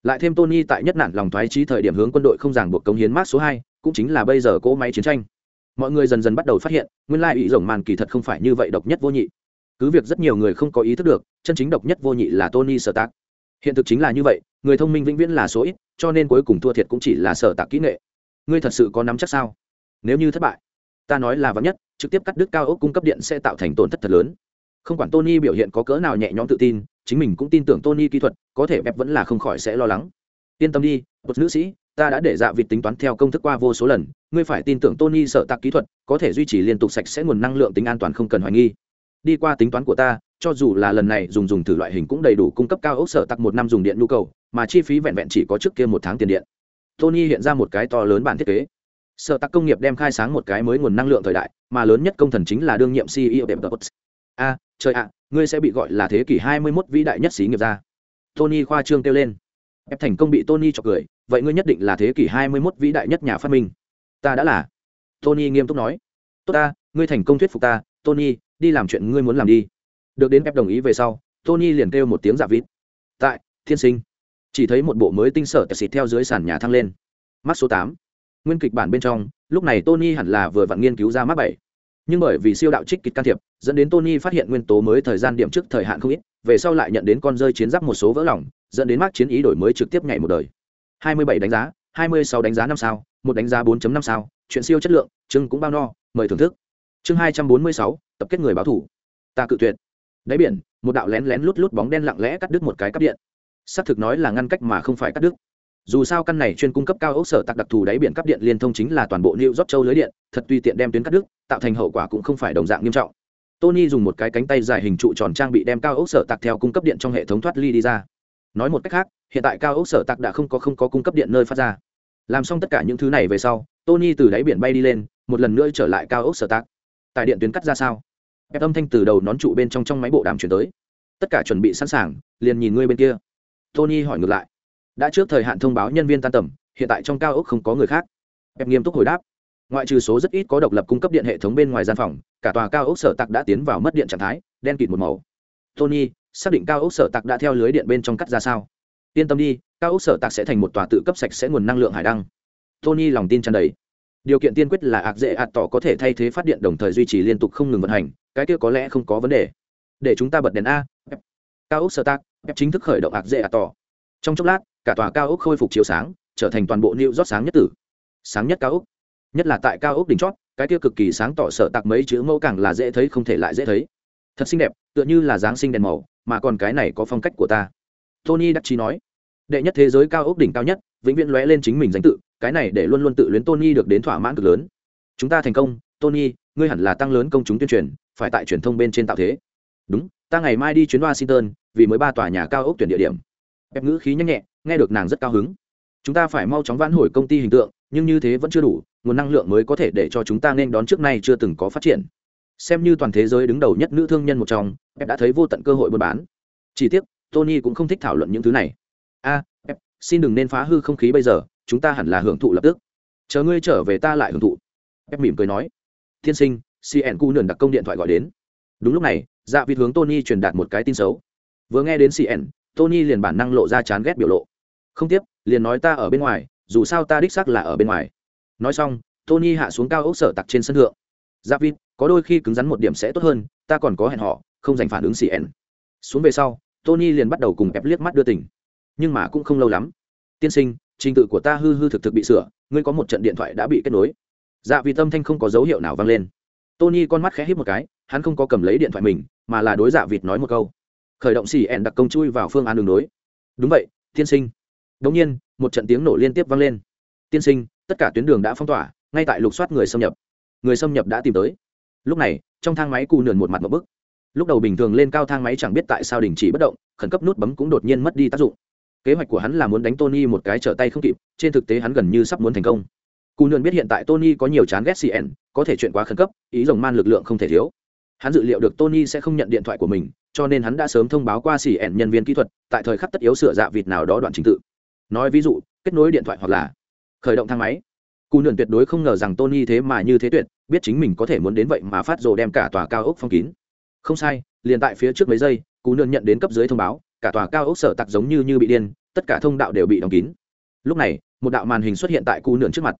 Lại thêm tony tại nhất nạn lòng thoái trí thời điểm hướng quân đội không ràng buộc cống hiến mát số hai, cũng chính là bây giờ cỗ máy chiến tranh. Mọi người dần dần bắt đầu phát hiện, nguyên lai ý rộng man kỳ thật không phải như vậy độc nhất vô nhị cứ việc rất nhiều người không có ý thức được, chân chính độc nhất vô nhị là tony sở tạc hiện thực chính là như vậy, người thông minh vĩnh viễn là số ít, cho nên cuối cùng thua thiệt cũng chỉ là sở tạc kỹ nghệ. Ngươi thật sự có nắm chắc sao? Nếu như thất bại, ta nói là vắng nhất, trực tiếp cắt đứt cao ốc cung cấp điện sẽ tạo thành tổn thất thật lớn. Không quản tony biểu hiện có cỡ nào nhẹ nhõm tự tin, chính mình cũng tin tưởng tony kỹ thuật, có thể bẹp vẫn là không khỏi sẽ lo lắng. Yên tâm đi, một nữ sĩ, ta đã để dạ vịt tính toán theo công thức qua vô số lần, ngươi phải tin tưởng tony sợ tạc kỹ thuật, có thể duy trì liên tục sạch sẽ nguồn năng lượng tính an toàn không cần hoài nghi đi qua tính toán của ta, cho dù là lần này dùng dùng thử loại hình cũng đầy đủ cung cấp cao ốc sở tặc một năm dùng điện nhu cầu, mà chi phí vẹn vẹn chỉ có trước kia một tháng tiền điện. Tony hiện ra một cái to lớn bản thiết kế. Sở tặc công nghiệp đem khai sáng một cái mới nguồn năng lượng thời đại, mà lớn nhất công thần chính là đương nhiệm ceo đẹp tật a, trời ạ, ngươi sẽ bị gọi là thế kỷ 21 vĩ đại nhất xí nghiệp gia. Tony khoa trương kêu lên. Ép thành công bị tony chọc cười, vậy ngươi nhất định là thế kỷ 21 vĩ đại nhất nhà phát minh. Ta đã là. Tony nghiêm túc nói. Tốt ta, ngươi thành công thuyết phục ta, tony đi làm chuyện ngươi muốn làm đi. Được đến ép đồng ý về sau tony liền kêu một tiếng dạ giả vít tại thiên sinh. Chỉ thấy một bộ mới tinh sở xịt theo dưới sàn nhà thăng lên. Mắt số tám. Nguyên kịch bản bên trong lúc này tony hẳn là vừa vặn nghiên cứu ra mắt bảy. Nhưng bởi vì siêu đạo trích kịch can thiệp dẫn đến tony phát hiện nguyên tố mới thời gian điểm trước thời hạn không ít về sau lại nhận đến con rơi chiến giáp một số vỡ lỏng dẫn đến mắc chiến ý đổi mới trực tiếp nhảy một đời. 27 đánh giá 26 đánh giá năm sao một đánh giá 4.5 sao chuyện siêu chất lượng chương cũng bao no mời thưởng thức. Chương 246, tập kết người báo thủ. Ta cự tuyệt. Đáy biển, một đạo lén lén lút lút bóng đen lặng lẽ cắt đứt một cái cắp điện. Xác thực nói là ngăn cách mà không phải cắt đứt. Dù sao căn này chuyên cung cấp cao ốc sở tạc đặc thù đáy biển cắp điện liên thông chính là toàn bộ new york châu lưới điện, thật tùy tiện đem tuyến cắt đứt, tạo thành hậu quả cũng không phải đồng dạng nghiêm trọng. Tony dùng một cái cánh tay dài hình trụ tròn trang bị đem cao ốc sở tạc theo cung cấp điện trong hệ thống thoát ly đi ra. Nói một cách khác, hiện tại cao ốc sở tạc đã không có không có cung cấp điện nơi phát ra. Làm xong tất cả những thứ này về sau, tony từ đáy biển bay đi lên, một lần nữa trở lại cao ốc sở tạc tại điện tuyến cắt ra sao? Ép âm thanh từ đầu nón trụ bên trong trong máy bộ đàm chuyển tới. Tất cả chuẩn bị sẵn sàng, liền nhìn ngươi bên kia. Tony hỏi ngược lại. Đã trước thời hạn thông báo nhân viên tan tầm, hiện tại trong cao ốc không có người khác. Ép nghiêm túc hồi đáp. Ngoại trừ số rất ít có độc lập cung cấp điện hệ thống bên ngoài gian phòng, cả tòa cao ốc sở tặc đã tiến vào mất điện trạng thái, đen kịt một màu. Tony, xác định cao ốc sở tặc đã theo lưới điện bên trong cắt ra sao? Yên tâm đi, cao ốc sở tặc sẽ thành một tòa tự cấp sạch sẽ nguồn năng lượng hải đăng. Tony lòng tin tràn đầy điều kiện tiên quyết là ạc dễ ạt tỏ có thể thay thế phát điện đồng thời duy trì liên tục không ngừng vận hành, cái kia có lẽ không có vấn đề. Để chúng ta bật đèn a cao ốc sơ tác chính thức khởi động ạc dễ ạt tỏ. Trong chốc lát, cả tòa cao ốc khôi phục chiếu sáng, trở thành toàn bộ nịu rót sáng nhất tử. Sáng nhất cao ốc. Nhất là tại cao ốc đỉnh chót, cái kia cực kỳ sáng tỏ sợ tạc mấy chữ mẫu càng là dễ thấy không thể lại dễ thấy. Thật xinh đẹp, tựa như là giáng sinh đèn màu, mà còn cái này có phong cách của ta. Tony đắc chí nói, đệ nhất thế giới cao ốc đỉnh cao nhất, vĩnh viễn lóe lên chính mình danh tự cái này để luôn luôn tự luyến tony được đến thỏa mãn cực lớn. Chúng ta thành công tony ngươi hẳn là tăng lớn công chúng tuyên truyền phải tại truyền thông bên trên tạo thế. Đúng ta ngày mai đi chuyến washington vì mới ba tòa nhà cao ốc tuyển địa điểm. Ép ngữ khí nhanh nhẹ nghe được nàng rất cao hứng. Chúng ta phải mau chóng vãn hồi công ty hình tượng nhưng như thế vẫn chưa đủ nguồn năng lượng mới có thể để cho chúng ta nên đón trước nay chưa từng có phát triển. Xem như toàn thế giới đứng đầu nhất nữ thương nhân một trong ép đã thấy vô tận cơ hội buôn bán. Chỉ tiếc tony cũng không thích thảo luận những thứ này. A à, xin đừng nên phá hư không khí bây giờ chúng ta hẳn là hưởng thụ lập tức. Chờ ngươi trở về ta lại hưởng thụ. Ép mỉm cười nói. Tiên sinh cn cu nườn đặc công điện thoại gọi đến. Đúng lúc này dạ vịt hướng tony truyền đạt một cái tin xấu. Vừa nghe đến cn tony liền bản năng lộ ra chán ghét biểu lộ. Không tiếp, liền nói ta ở bên ngoài, dù sao ta đích xác là ở bên ngoài. Nói xong, tony hạ xuống cao ốc sở tặc trên sân thượng. Dạ vịt, có đôi khi cứng rắn một điểm sẽ tốt hơn, ta còn có hẹn họ, không dành phản ứng cn xuống về sau, tony liền bắt đầu cùng ép liếc mắt đưa tỉnh nhưng mà cũng không lâu lắm. Tiên sinh trình tự của ta hư hư thực thực bị sửa, ngươi có một trận điện thoại đã bị kết nối. Dạ vì tâm thanh không có dấu hiệu nào vang lên. Tony con mắt khẽ hít một cái, hắn không có cầm lấy điện thoại mình, mà là đối dạ vịt nói một câu. Khởi động xì ẻn đặc công chui vào phương án đường đối. Đúng vậy, tiên sinh. Đống nhiên, một trận tiếng nổ liên tiếp vang lên. Tiên sinh, tất cả tuyến đường đã phong tỏa, ngay tại lục soát người xâm nhập. Người xâm nhập đã tìm tới. Lúc này, trong thang máy cù nườn một mặt một bức. Lúc đầu bình thường lên cao thang máy chẳng biết tại sao đình chỉ bất động, khẩn cấp nút bấm cũng đột nhiên mất đi tác dụng kế hoạch của hắn là muốn đánh tony một cái trở tay không kịp, trên thực tế hắn gần như sắp muốn thành công. Cù nườn biết hiện tại tony có nhiều chán ghét cn có thể chuyện quá khẩn cấp, ý rồng man lực lượng không thể thiếu. Hắn dự liệu được tony sẽ không nhận điện thoại của mình, cho nên hắn đã sớm thông báo qua cn nhân viên kỹ thuật, tại thời khắc tất yếu sửa dạ vịt nào đó đoạn trình tự. Nói ví dụ, kết nối điện thoại hoặc là khởi động thang máy. Cù nườn tuyệt đối không ngờ rằng tony thế mà như thế tuyệt, biết chính mình có thể muốn đến vậy mà phát rồ đem cả tòa cao ốc phong kín. Không sai, liền tại phía trước mấy giây cú Nương nhận đến cấp dưới thông báo cả tòa cao ốc sở tặc giống như như bị điên, tất cả thông đạo đều bị đóng kín. Lúc này, một đạo màn hình xuất hiện tại cú nườn trước mặt.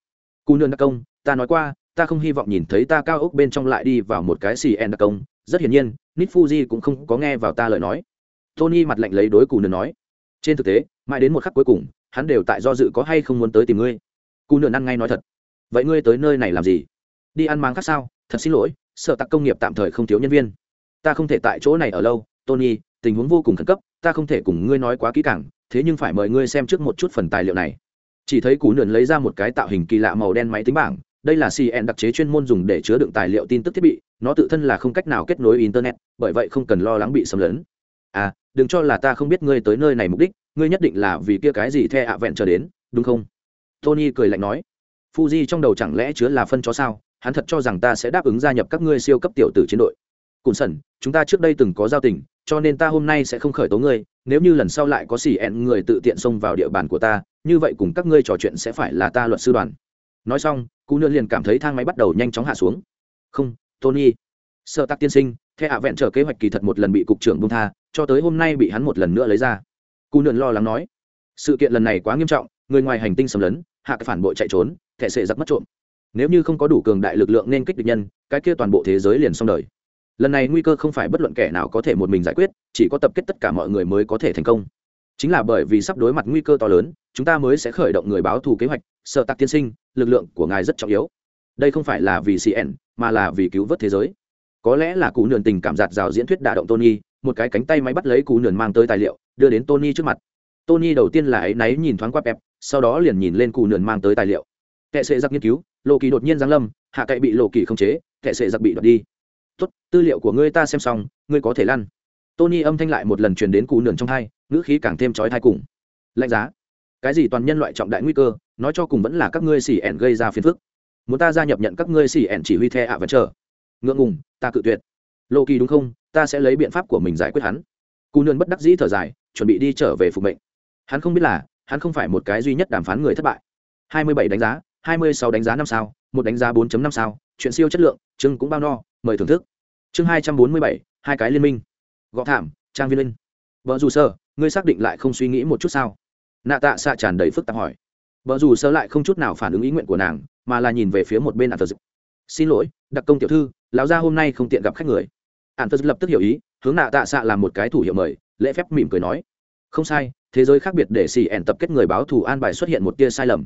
Cú nườn đặc công, ta nói qua, ta không hy vọng nhìn thấy ta cao ốc bên trong lại đi vào một cái xì en đặc công. Rất hiển nhiên, nít fuji cũng không có nghe vào ta lời nói. Tony mặt lạnh lấy đối cù nườn nói, trên thực tế, mãi đến một khắc cuối cùng, hắn đều tại do dự có hay không muốn tới tìm ngươi. Cù nườn ăn ngay nói thật, vậy ngươi tới nơi này làm gì? Đi ăn mang khác sao? Thật xin lỗi, sở tặc công nghiệp tạm thời không thiếu nhân viên. Ta không thể tại chỗ này ở lâu, tony, tình huống vô cùng khẩn cấp ta không thể cùng ngươi nói quá kỹ càng, thế nhưng phải mời ngươi xem trước một chút phần tài liệu này. Chỉ thấy cú nườn lấy ra một cái tạo hình kỳ lạ màu đen máy tính bảng, đây là cn đặc chế chuyên môn dùng để chứa đựng tài liệu tin tức thiết bị, nó tự thân là không cách nào kết nối internet, bởi vậy không cần lo lắng bị xâm lấn. À đừng cho là ta không biết ngươi tới nơi này mục đích, ngươi nhất định là vì kia cái gì the ạ vẹn chờ đến, đúng không? Tony cười lạnh nói. Fuji trong đầu chẳng lẽ chứa là phân chó sao? Hắn thật cho rằng ta sẽ đáp ứng gia nhập các ngươi siêu cấp tiểu tử chiến đội. Cùn sẩn chúng ta trước đây từng có giao tình cho nên ta hôm nay sẽ không khởi tố ngươi, nếu như lần sau lại có xì ẹn người tự tiện xông vào địa bàn của ta, như vậy cùng các ngươi trò chuyện sẽ phải là ta luật sư đoàn. Nói xong cụ nương liền cảm thấy thang máy bắt đầu nhanh chóng hạ xuống. Không, tony. Sợ tắc tiên sinh theo hạ vẹn trở kế hoạch kỳ thật một lần bị cục trưởng bung tha, cho tới hôm nay bị hắn một lần nữa lấy ra. Cụ nương lo lắng nói. Sự kiện lần này quá nghiêm trọng, người ngoài hành tinh xâm lấn, hạ cái phản bội chạy trốn, thẻ sệ giặc mất trộm. Nếu như không có đủ cường đại lực lượng nên kích địch nhân, cái kia toàn bộ thế giới liền xong đời lần này nguy cơ không phải bất luận kẻ nào có thể một mình giải quyết, chỉ có tập kết tất cả mọi người mới có thể thành công. Chính là bởi vì sắp đối mặt nguy cơ to lớn, chúng ta mới sẽ khởi động người báo thù kế hoạch, sợ tạc tiên sinh, lực lượng của ngài rất trọng yếu. Đây không phải là vì cn mà là vì cứu vớt thế giới. Có lẽ là cụ nườn tình cảm giạt rào diễn thuyết đả động tony, một cái cánh tay máy bắt lấy cụ nườn mang tới tài liệu, đưa đến tony trước mặt. Tony đầu tiên là áy náy nhìn thoáng qua pep, sau đó liền nhìn lên cụ nườn mang tới tài liệu. Kệ sệ giặc nghiên cứu, lộ kỳ đột nhiên giáng lâm, hạ cậy bị lộ kỳ không chế, kệ sệ giặc bị đoạt đi tốt, tư liệu của ngươi ta xem xong, ngươi có thể lăn. Tony âm thanh lại một lần truyền đến cụ nườn trong hai ngữ khí càng thêm trói thai cùng. Lạnh giá. Cái gì toàn nhân loại trọng đại nguy cơ, nói cho cùng vẫn là các ngươi xỉ ẻn gây ra phiền phức. Muốn ta gia nhập nhận các ngươi xỉ ẻn chỉ huy the ạ vật chờ. Ngượng ngùng, ta cự tuyệt. Lộ kỳ đúng không? Ta sẽ lấy biện pháp của mình giải quyết hắn. Cụ nườn bất đắc dĩ thở dài, chuẩn bị đi trở về phục mệnh. Hắn không biết là, hắn không phải một cái duy nhất đàm phán người thất bại. 27 đánh giá 26 đánh giá năm sao, một đánh giá 4.5 sao, chuyện siêu chất lượng, chương cũng bao no mời thưởng thức. Chương 247, hai cái liên minh. Gõ thảm trang viên linh. Vợ dù sơ ngươi xác định lại không suy nghĩ một chút sao? Nạ tạ xạ tràn đầy phức tạp hỏi. Vợ dù sơ lại không chút nào phản ứng ý nguyện của nàng mà là nhìn về phía một bên ạn phật xin lỗi đặc công tiểu thư lão gia hôm nay không tiện gặp khách người. Ạn phật lập tức hiểu ý hướng nạ tạ xạ làm một cái thủ hiệu mời lễ phép mỉm cười nói. Không sai thế giới khác biệt để xì ẻn tập kết người báo thù an bài xuất hiện một tia sai lầm.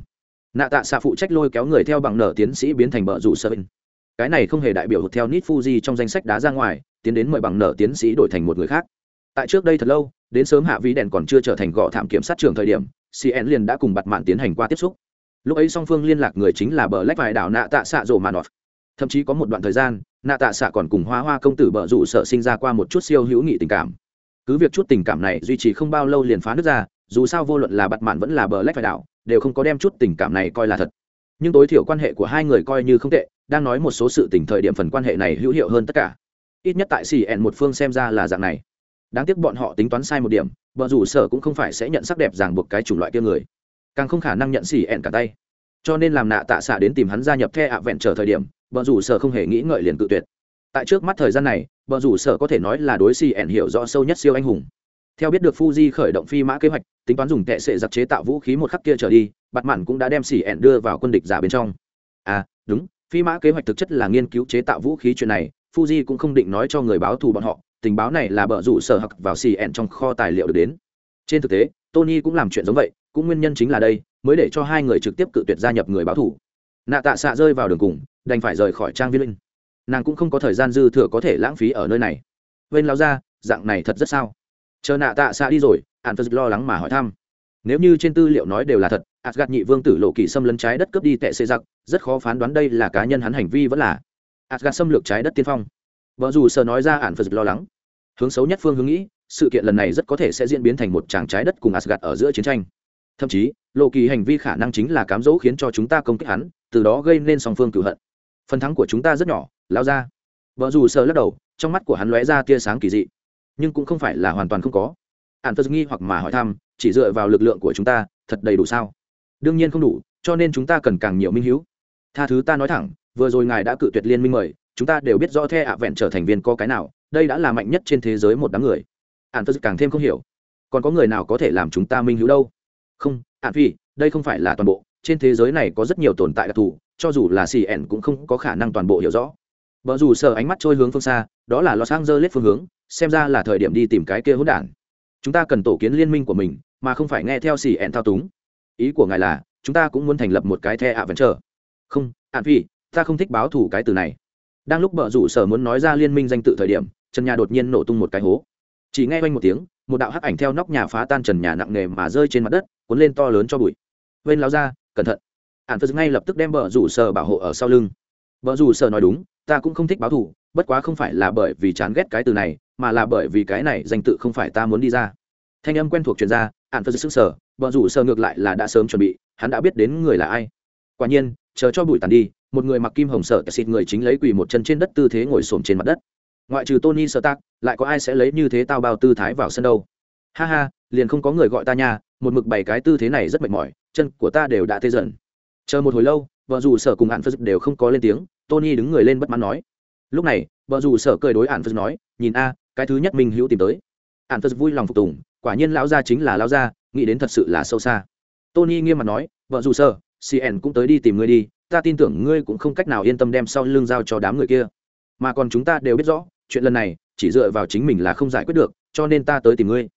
Nạ tạ xạ phụ trách lôi kéo người theo bằng nở tiến sĩ biến thành vợ rủ sơ bên cái này không hề đại biểu theo nít fuji trong danh sách đá ra ngoài, tiến đến mời bằng nợ tiến sĩ đổi thành một người khác. Tại trước đây thật lâu, đến sớm hạ vĩ đèn còn chưa trở thành gõ thảm kiểm sát trường thời điểm cn liền đã cùng bặt mạn tiến hành qua tiếp xúc. Lúc ấy song phương liên lạc người chính là bờ lách vài đảo nạ tạ xạ rổ nọt. Thậm chí có một đoạn thời gian, nạ tạ xạ còn cùng hoa hoa công tử bờ rủ sợ sinh ra qua một chút siêu hữu nghị tình cảm. Cứ việc chút tình cảm này duy trì không bao lâu liền phá nước ra, dù sao vô luận là bặt mạn vẫn là bờ lách vài đảo, đều không có đem chút tình cảm này coi là thật nhưng tối thiểu quan hệ của hai người coi như không tệ, đang nói một số sự tình thời điểm phần quan hệ này hữu hiệu hơn tất cả. Ít nhất tại cn một phương xem ra là dạng này. Đáng tiếc bọn họ tính toán sai một điểm vợ rủ sở cũng không phải sẽ nhận sắc đẹp ràng buộc cái chủng loại kia người. Càng không khả năng nhận cn cả tay. Cho nên làm nạ tạ xạ đến tìm hắn gia nhập the ạ vẹn trở thời điểm vợ rủ sở không hề nghĩ ngợi liền tự tuyệt. Tại trước mắt thời gian này vợ rủ sở có thể nói là đối cn hiểu rõ sâu nhất siêu anh hùng theo biết được fuji khởi động phi mã kế hoạch, tính toán dùng tệ sệ giặc chế tạo vũ khí một khắc kia trở đi bặt mạn cũng đã đem xỉ ẹn đưa vào quân địch giả bên trong. À đúng, phi mã kế hoạch thực chất là nghiên cứu chế tạo vũ khí chuyện này, fuji cũng không định nói cho người báo thù bọn họ, tình báo này là bờ rủ sở hặc vào xỉ ẹn trong kho tài liệu được đến. Trên thực tế, tony cũng làm chuyện giống vậy, cũng nguyên nhân chính là đây, mới để cho hai người trực tiếp cự tuyệt gia nhập người báo thù. Nạ tạ xạ rơi vào đường cùng, đành phải rời khỏi trang viên linh. Nàng cũng không có thời gian dư thừa có thể lãng phí ở nơi này. Bên lao ra dạng này thật rất sao? Chờ nạ tạ xạ đi rồi ạn phật lo lắng mà hỏi thăm. Nếu như trên tư liệu nói đều là thật Asgard nhị vương tử lộ kỳ xâm lấn trái đất cướp đi tệ xê giặc, rất khó phán đoán đây là cá nhân hắn hành vi vẫn là. asgad xâm lược trái đất tiên phong. Vợ dù sợ nói ra ản phật lo lắng. Hướng xấu nhất phương hướng nghĩ sự kiện lần này rất có thể sẽ diễn biến thành một tràng trái đất cùng asgad ở giữa chiến tranh. Thậm chí lộ kỳ hành vi khả năng chính là cám dỗ khiến cho chúng ta công kích hắn từ đó gây nên song phương cựu hận. Phần thắng của chúng ta rất nhỏ lao ra. Vợ dù sợ lắc đầu trong mắt của hắn lóe ra tia sáng kỳ dị nhưng cũng không phải là hoàn toàn không có. Ạn phật nghi hoặc mà hỏi thăm, chỉ dựa vào lực lượng của chúng ta, thật đầy đủ sao? Đương nhiên không đủ, cho nên chúng ta cần càng nhiều minh hữu. Tha thứ ta nói thẳng, vừa rồi ngài đã cự tuyệt liên minh mời, chúng ta đều biết rõ the ạ vẹn trở thành viên có cái nào, đây đã là mạnh nhất trên thế giới một đám người. Ạn phật càng thêm không hiểu. Còn có người nào có thể làm chúng ta minh hữu đâu? Không ạn phi, đây không phải là toàn bộ. Trên thế giới này có rất nhiều tồn tại đặc thù, cho dù là xì ẻn cũng không có khả năng toàn bộ hiểu rõ. Vợ dù sợ ánh mắt trôi hướng phương xa, đó là los angeles phương hướng xem ra là thời điểm đi tìm cái kia hỗn đản. Chúng ta cần tổ kiến liên minh của mình, mà không phải nghe theo xì ẹn thao túng. Ý của ngài là, chúng ta cũng muốn thành lập một cái the ạ vẫn chờ không ạn phi, ta không thích báo thủ cái từ này. Đang lúc bờ rủ sở muốn nói ra liên minh danh tự thời điểm, trần nhà đột nhiên nổ tung một cái hố. Chỉ nghe quanh một tiếng, một đạo hắc ảnh theo nóc nhà phá tan trần nhà nặng nề mà rơi trên mặt đất, cuốn lên to lớn cho bụi. Vên lao ra, cẩn thận. Ạn phật ngay lập tức đem bờ rủ sở bảo hộ ở sau lưng. Bờ rủ sở nói đúng ta cũng không thích báo thủ bất quá không phải là bởi vì chán ghét cái từ này, mà là bởi vì cái này danh tự không phải ta muốn đi ra. Thanh âm quen thuộc truyền ra ạn phật sức sở vợ rủ sơ ngược lại là đã sớm chuẩn bị, hắn đã biết đến người là ai. Quả nhiên, chờ cho bụi tàn đi, một người mặc kim hồng sợ xịt người chính lấy quỳ một chân trên đất tư thế ngồi xổm trên mặt đất. Ngoại trừ tony sơ tác lại có ai sẽ lấy như thế tao bao tư thái vào sân đâu? Ha ha, liền không có người gọi ta nha, một mực bảy cái tư thế này rất mệt mỏi, chân của ta đều đã tê dần. Chờ một hồi lâu vợ dù sở cùng hạn phật đều không có lên tiếng tony đứng người lên bất mãn nói. Lúc này, vợ dù sở cười đối ản phật nói, nhìn a, cái thứ nhất minh hữu tìm tới. Ản phật vui lòng phục tùng, quả nhiên lão gia chính là lão gia, nghĩ đến thật sự là sâu xa. Tony nghiêm mặt nói, vợ dù sở cn cũng tới đi tìm ngươi đi, ta tin tưởng ngươi cũng không cách nào yên tâm đem sau lưng giao cho đám người kia. Mà còn chúng ta đều biết rõ, chuyện lần này chỉ dựa vào chính mình là không giải quyết được, cho nên ta tới tìm ngươi.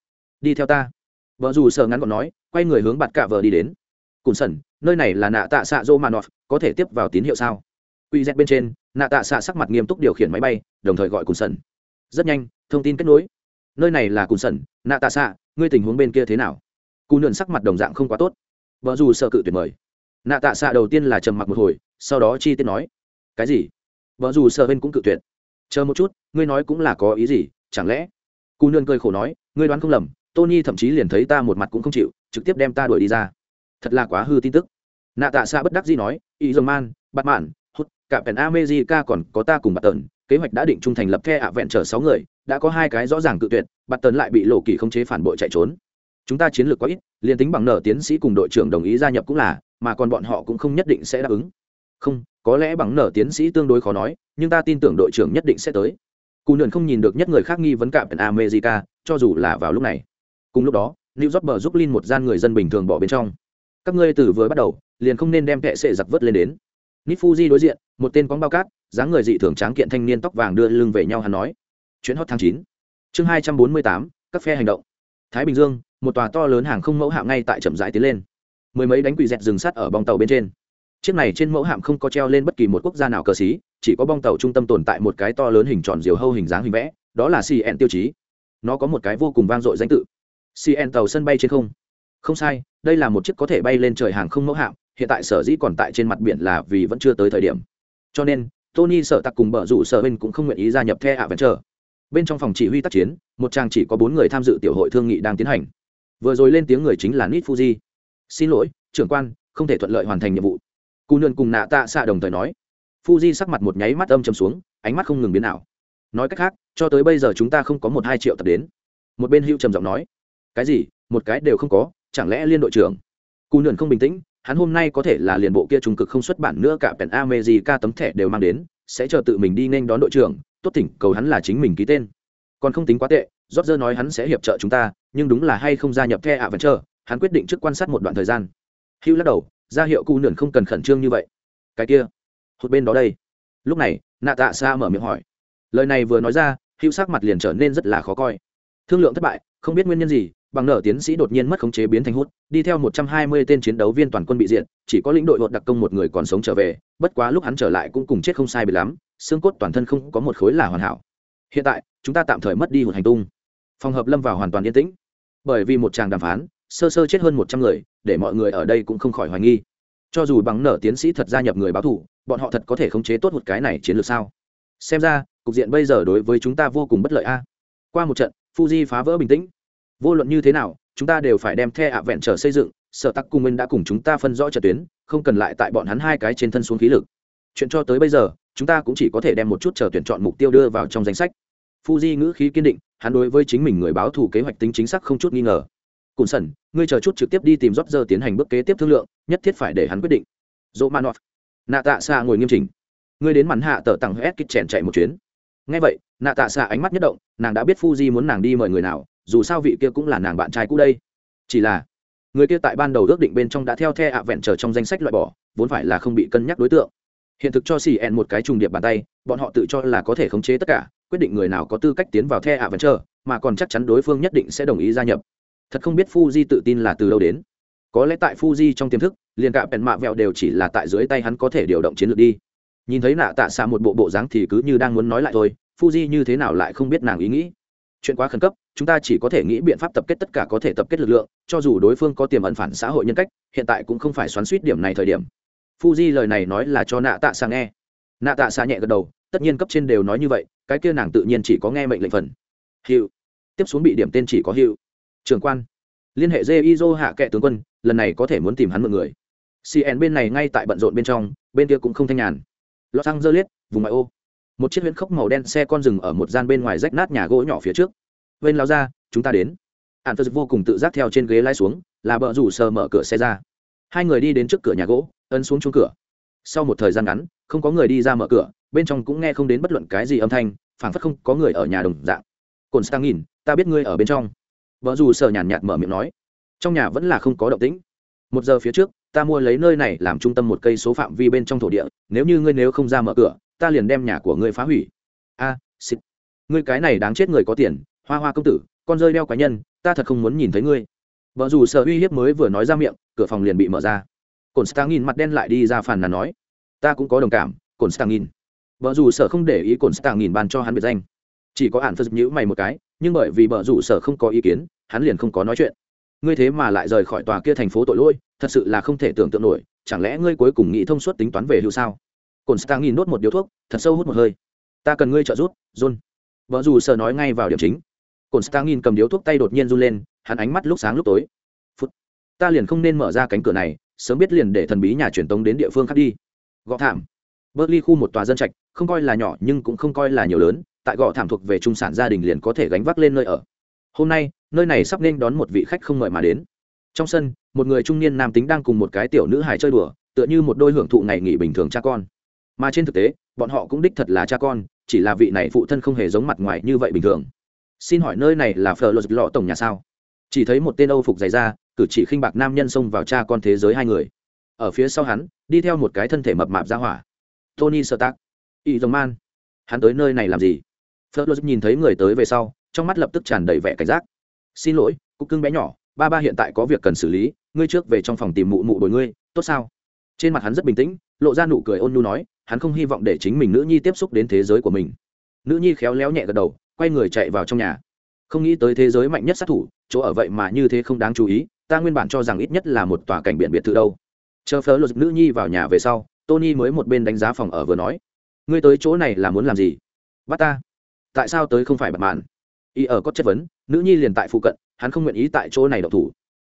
Đi theo ta. Vợ dù sợ ngắn gọn nói, quay người hướng bạt cạ vợ đi đến. Cùn sẩn nơi này là nạ tạ xạ dô manoff có thể tiếp vào tín hiệu sao? Quy z bên trên, nạ tạ xạ sắc mặt nghiêm túc điều khiển máy bay, đồng thời gọi cùn sẩn rất nhanh, thông tin kết nối. Nơi này là cùn sẩn nạ tạ xạ, ngươi tình huống bên kia thế nào? Cù nượn sắc mặt đồng dạng không quá tốt. Vợ dù sợ cự tuyệt mời. Nạ tạ xạ đầu tiên là trầm mặc một hồi, sau đó chi tiết nói. Cái gì? Vợ dù sợ bên cũng cự tuyệt. Chờ một chút, ngươi nói cũng là có ý gì, chẳng lẽ? Cù nương cười khổ nói, ngươi đoán không lầm, tony thậm chí liền thấy ta một mặt cũng không chịu, trực tiếp đem ta đuổi đi ra. Thật là quá hư tin tức. Nạ tạ xạ bất đắc dĩ nói, ý dòng man bắt mạn cả pèn America còn có ta cùng bạt tần, kế hoạch đã định trung thành lập the ạ vẹn chở sáu người, đã có hai cái rõ ràng cự tuyệt, bạt tần lại bị lộ kỳ không chế phản bội chạy trốn. Chúng ta chiến lược quá ít, liền tính bằng nở tiến sĩ cùng đội trưởng đồng ý gia nhập cũng là, mà còn bọn họ cũng không nhất định sẽ đáp ứng. Không, có lẽ bằng nở tiến sĩ tương đối khó nói, nhưng ta tin tưởng đội trưởng nhất định sẽ tới. Cụ nườn không nhìn được nhất người khác nghi vấn cạm america, cho dù là vào lúc này. Cùng lúc đó, new york bờ giúp Lin một gian người dân bình thường bỏ bên trong. Các ngươi từ vừa bắt đầu, liền không nên đem kệ sệ giặc vớt lên đến nít fuji đối diện, một tên quán bao cát, dáng người dị thường tráng kiện thanh niên tóc vàng đưa lưng về nhau hắn nói, chuyến hot tháng chín, chương hai trăm bốn mươi tám, các phe hành động. Thái bình dương, một tòa to lớn hàng không mẫu hạm ngay tại chậm rãi tiến lên. Mười mấy đánh quỷ dẹt rừng sắt ở bong tàu bên trên. Chiếc này trên mẫu hạm không có treo lên bất kỳ một quốc gia nào cờ xí, chỉ có bong tàu trung tâm tồn tại một cái to lớn hình tròn diều hâu hình dáng hình vẽ, đó là cn tiêu chí. Nó có một cái vô cùng vang dội danh tự. Cn tàu sân bay trên không. Không sai, đây là một chiếc có thể bay lên trời hàng không mẫu hạm hiện tại sở dĩ còn tại trên mặt biển là vì vẫn chưa tới thời điểm. Cho nên, tony sợ tặc cùng bờ rủ sợ bên cũng không nguyện ý gia nhập the ạ vẫn chờ bên trong phòng chỉ huy tác chiến, một trang chỉ có bốn người tham dự tiểu hội thương nghị đang tiến hành. Vừa rồi lên tiếng người chính là nít fuji. Xin lỗi, trưởng quan, không thể thuận lợi hoàn thành nhiệm vụ. Cù nườn cùng nạ tạ xạ đồng thời nói. Fuji sắc mặt một nháy mắt âm chầm xuống, ánh mắt không ngừng biến nào nói cách khác, cho tới bây giờ chúng ta không có một hai triệu tập đến. Một bên hữu trầm giọng nói. Cái gì? Một cái đều không có, chẳng lẽ liên đội trưởng? Cù nườn không bình tĩnh hắn hôm nay có thể là liền bộ kia trung cực không xuất bản nữa cả pèn America tấm thẻ đều mang đến sẽ chờ tự mình đi nên đón đội trưởng tốt tỉnh, cầu hắn là chính mình ký tên. Còn không tính quá tệ Roger nói hắn sẽ hiệp trợ chúng ta nhưng đúng là hay không gia nhập the ạ vẫn chờ hắn quyết định trước quan sát một đoạn thời gian. Hugh lắc đầu ra hiệu cụ nườn không cần khẩn trương như vậy. Cái kia hụt bên đó đây. Lúc này nạ tạ xa mở miệng hỏi. Lời này vừa nói ra Hugh sắc mặt liền trở nên rất là khó coi. Thương lượng thất bại không biết nguyên nhân gì bằng nở tiến sĩ đột nhiên mất khống chế biến thành hút, đi theo một trăm hai mươi tên chiến đấu viên toàn quân bị diện chỉ có lĩnh đội hột đặc công một người còn sống trở về, bất quá lúc hắn trở lại cũng cùng chết không sai bị lắm, xương cốt toàn thân không có một khối là hoàn hảo. Hiện tại, chúng ta tạm thời mất đi hồn hành tung. Phòng hợp lâm vào hoàn toàn yên tĩnh. Bởi vì một tràng đàm phán, sơ sơ chết hơn một trăm người, để mọi người ở đây cũng không khỏi hoài nghi. Cho dù bằng nở tiến sĩ thật gia nhập người báo thủ, bọn họ thật có thể khống chế tốt một cái này chiến lược sao? Xem ra, cục diện bây giờ đối với chúng ta vô cùng bất lợi a. Qua một trận, fuji phá vỡ bình tĩnh vô luận như thế nào, chúng ta đều phải đem the ạ vẹn trở xây dựng, sở tắc cung minh đã cùng chúng ta phân rõ trận tuyến, không cần lại tại bọn hắn hai cái trên thân xuống khí lực. Chuyện cho tới bây giờ, chúng ta cũng chỉ có thể đem một chút chờ tuyển chọn mục tiêu đưa vào trong danh sách. Fuji ngữ khí kiên định, hắn đối với chính mình người báo thủ kế hoạch tính chính xác không chút nghi ngờ. Cùn sẩn ngươi chờ chút trực tiếp đi tìm rót giờ tiến hành bước kế tiếp thương lượng, nhất thiết phải để hắn quyết định. Dỗ manov nạ tạ xa ngồi nghiêm chỉnh. Ngươi đến mắn hạ tờ tặng hết kích chèn chạy một chuyến. Ngay vậy nạ tạ xa ánh mắt nhất động, nàng đã biết fuji muốn nàng đi mời người nào dù sao vị kia cũng là nàng bạn trai cũ đây. Chỉ là, người kia tại ban đầu ước định bên trong đã theo the ạ vẹn trở trong danh sách loại bỏ, vốn phải là không bị cân nhắc đối tượng. Hiện thực cho cn một cái trùng điệp bàn tay, bọn họ tự cho là có thể khống chế tất cả, quyết định người nào có tư cách tiến vào the ạ vẹn trở, mà còn chắc chắn đối phương nhất định sẽ đồng ý gia nhập. Thật không biết fuji tự tin là từ đâu đến. Có lẽ tại fuji trong tiềm thức, liền cả bèn mạ vẹo đều chỉ là tại dưới tay hắn có thể điều động chiến lược đi. Nhìn thấy nạ tạ xạ một bộ bộ dáng thì cứ như đang muốn nói lại thôi, fuji như thế nào lại không biết nàng ý nghĩ chuyện quá khẩn cấp, chúng ta chỉ có thể nghĩ biện pháp tập kết tất cả có thể tập kết lực lượng, cho dù đối phương có tiềm ẩn phản xã hội nhân cách, hiện tại cũng không phải xoắn suýt điểm này thời điểm. Fuji lời này nói là cho nạ tạ xạ nghe. Nạ tạ xa nhẹ gật đầu, tất nhiên cấp trên đều nói như vậy, cái kia nàng tự nhiên chỉ có nghe mệnh lệnh phần. Hiệu tiếp xuống bị điểm tên chỉ có hiệu trường quan. Liên hệ jizo hạ kệ tướng quân, lần này có thể muốn tìm hắn một người. Cn bên này ngay tại bận rộn bên trong, bên kia cũng không thanh nhàn. Los angeles, vùng ngoại ô một chiếc huyễn khốc màu đen xe con rừng ở một gian bên ngoài rách nát nhà gỗ nhỏ phía trước. Bên lao ra chúng ta đến. Ạn phật vô cùng tự giác theo trên ghế lái xuống, là bờ rủ sờ mở cửa xe ra. Hai người đi đến trước cửa nhà gỗ, ấn xuống chung cửa. Sau một thời gian ngắn, không có người đi ra mở cửa, bên trong cũng nghe không đến bất luận cái gì âm thanh, phảng phất không có người ở nhà đồng dạng. Cồn stang nhìn, ta biết ngươi ở bên trong. Vợ dù sợ nhàn nhạt mở miệng nói. Trong nhà vẫn là không có động tĩnh. Một giờ phía trước, ta mua lấy nơi này làm trung tâm một cây số phạm vi bên trong thổ địa, nếu như ngươi nếu không ra mở cửa ta liền đem nhà của ngươi phá hủy. A à, xịt. Ngươi cái này đáng chết người có tiền hoa hoa công tử con rơi đeo cá nhân ta thật không muốn nhìn thấy ngươi. Vợ dù sợ uy hiếp mới vừa nói ra miệng cửa phòng liền bị mở ra. Cồn stang nhìn mặt đen lại đi ra phàn nàn nói ta cũng có đồng cảm cồn stang nhìn vợ dù sợ không để ý cồn stang nhìn ban cho hắn biệt danh. Chỉ có ản phật nhữ mày một cái nhưng bởi vì vợ dù sợ không có ý kiến hắn liền không có nói chuyện. Ngươi thế mà lại rời khỏi tòa kia thành phố tội lỗi thật sự là không thể tưởng tượng nổi chẳng lẽ ngươi cuối cùng nghĩ thông suốt tính toán về hưu sao? Cồn stang nhìn nốt một điếu thuốc, thật sâu hút một hơi. Ta cần ngươi trợ giúp, john. Vợ dù sợ nói ngay vào điểm chính. Cồn stang nhìn cầm điếu thuốc tay đột nhiên run lên, hắn ánh mắt lúc sáng lúc tối. Phút, ta liền không nên mở ra cánh cửa này, sớm biết liền để thần bí nhà truyền tống đến địa phương khác đi. Gõ thảm. Berkeley khu một tòa dân trạch, không coi là nhỏ nhưng cũng không coi là nhiều lớn, tại Gò thảm thuộc về trung sản gia đình liền có thể gánh vác lên nơi ở. Hôm nay, nơi này sắp nên đón một vị khách không mời mà đến. Trong sân, một người trung niên nam tính đang cùng một cái tiểu nữ hài chơi đùa, tựa như một đôi hưởng thụ ngày nghỉ bình thường cha con mà trên thực tế, bọn họ cũng đích thật là cha con, chỉ là vị này phụ thân không hề giống mặt ngoài như vậy bình thường. Xin hỏi nơi này là phờ lột lọ tổng nhà sao? Chỉ thấy một tên âu phục dày ra cử chỉ khinh bạc nam nhân xông vào cha con thế giới hai người. Ở phía sau hắn, đi theo một cái thân thể mập mạp ra hỏa. Tony sơ tác y dòng man. Hắn tới nơi này làm gì? Phờ lột nhìn thấy người tới về sau, trong mắt lập tức tràn đầy vẻ cảnh giác. Xin lỗi, cục cưng bé nhỏ, ba ba hiện tại có việc cần xử lý, ngươi trước về trong phòng tìm mụ mụ đổi ngươi, tốt sao? Trên mặt hắn rất bình tĩnh, lộ ra nụ cười ôn nhu nói, hắn không hy vọng để chính mình nữ nhi tiếp xúc đến thế giới của mình. Nữ nhi khéo léo nhẹ gật đầu, quay người chạy vào trong nhà. Không nghĩ tới thế giới mạnh nhất sát thủ, chỗ ở vậy mà như thế không đáng chú ý, ta nguyên bản cho rằng ít nhất là một tòa cảnh biển biệt thự đâu. Chờ phớ lột nữ nhi vào nhà về sau, tony mới một bên đánh giá phòng ở vừa nói, ngươi tới chỗ này là muốn làm gì? Bắt ta? Tại sao tới không phải bật mạn? Y ở có chất vấn, nữ nhi liền tại phụ cận, hắn không nguyện ý tại chỗ này độc thủ.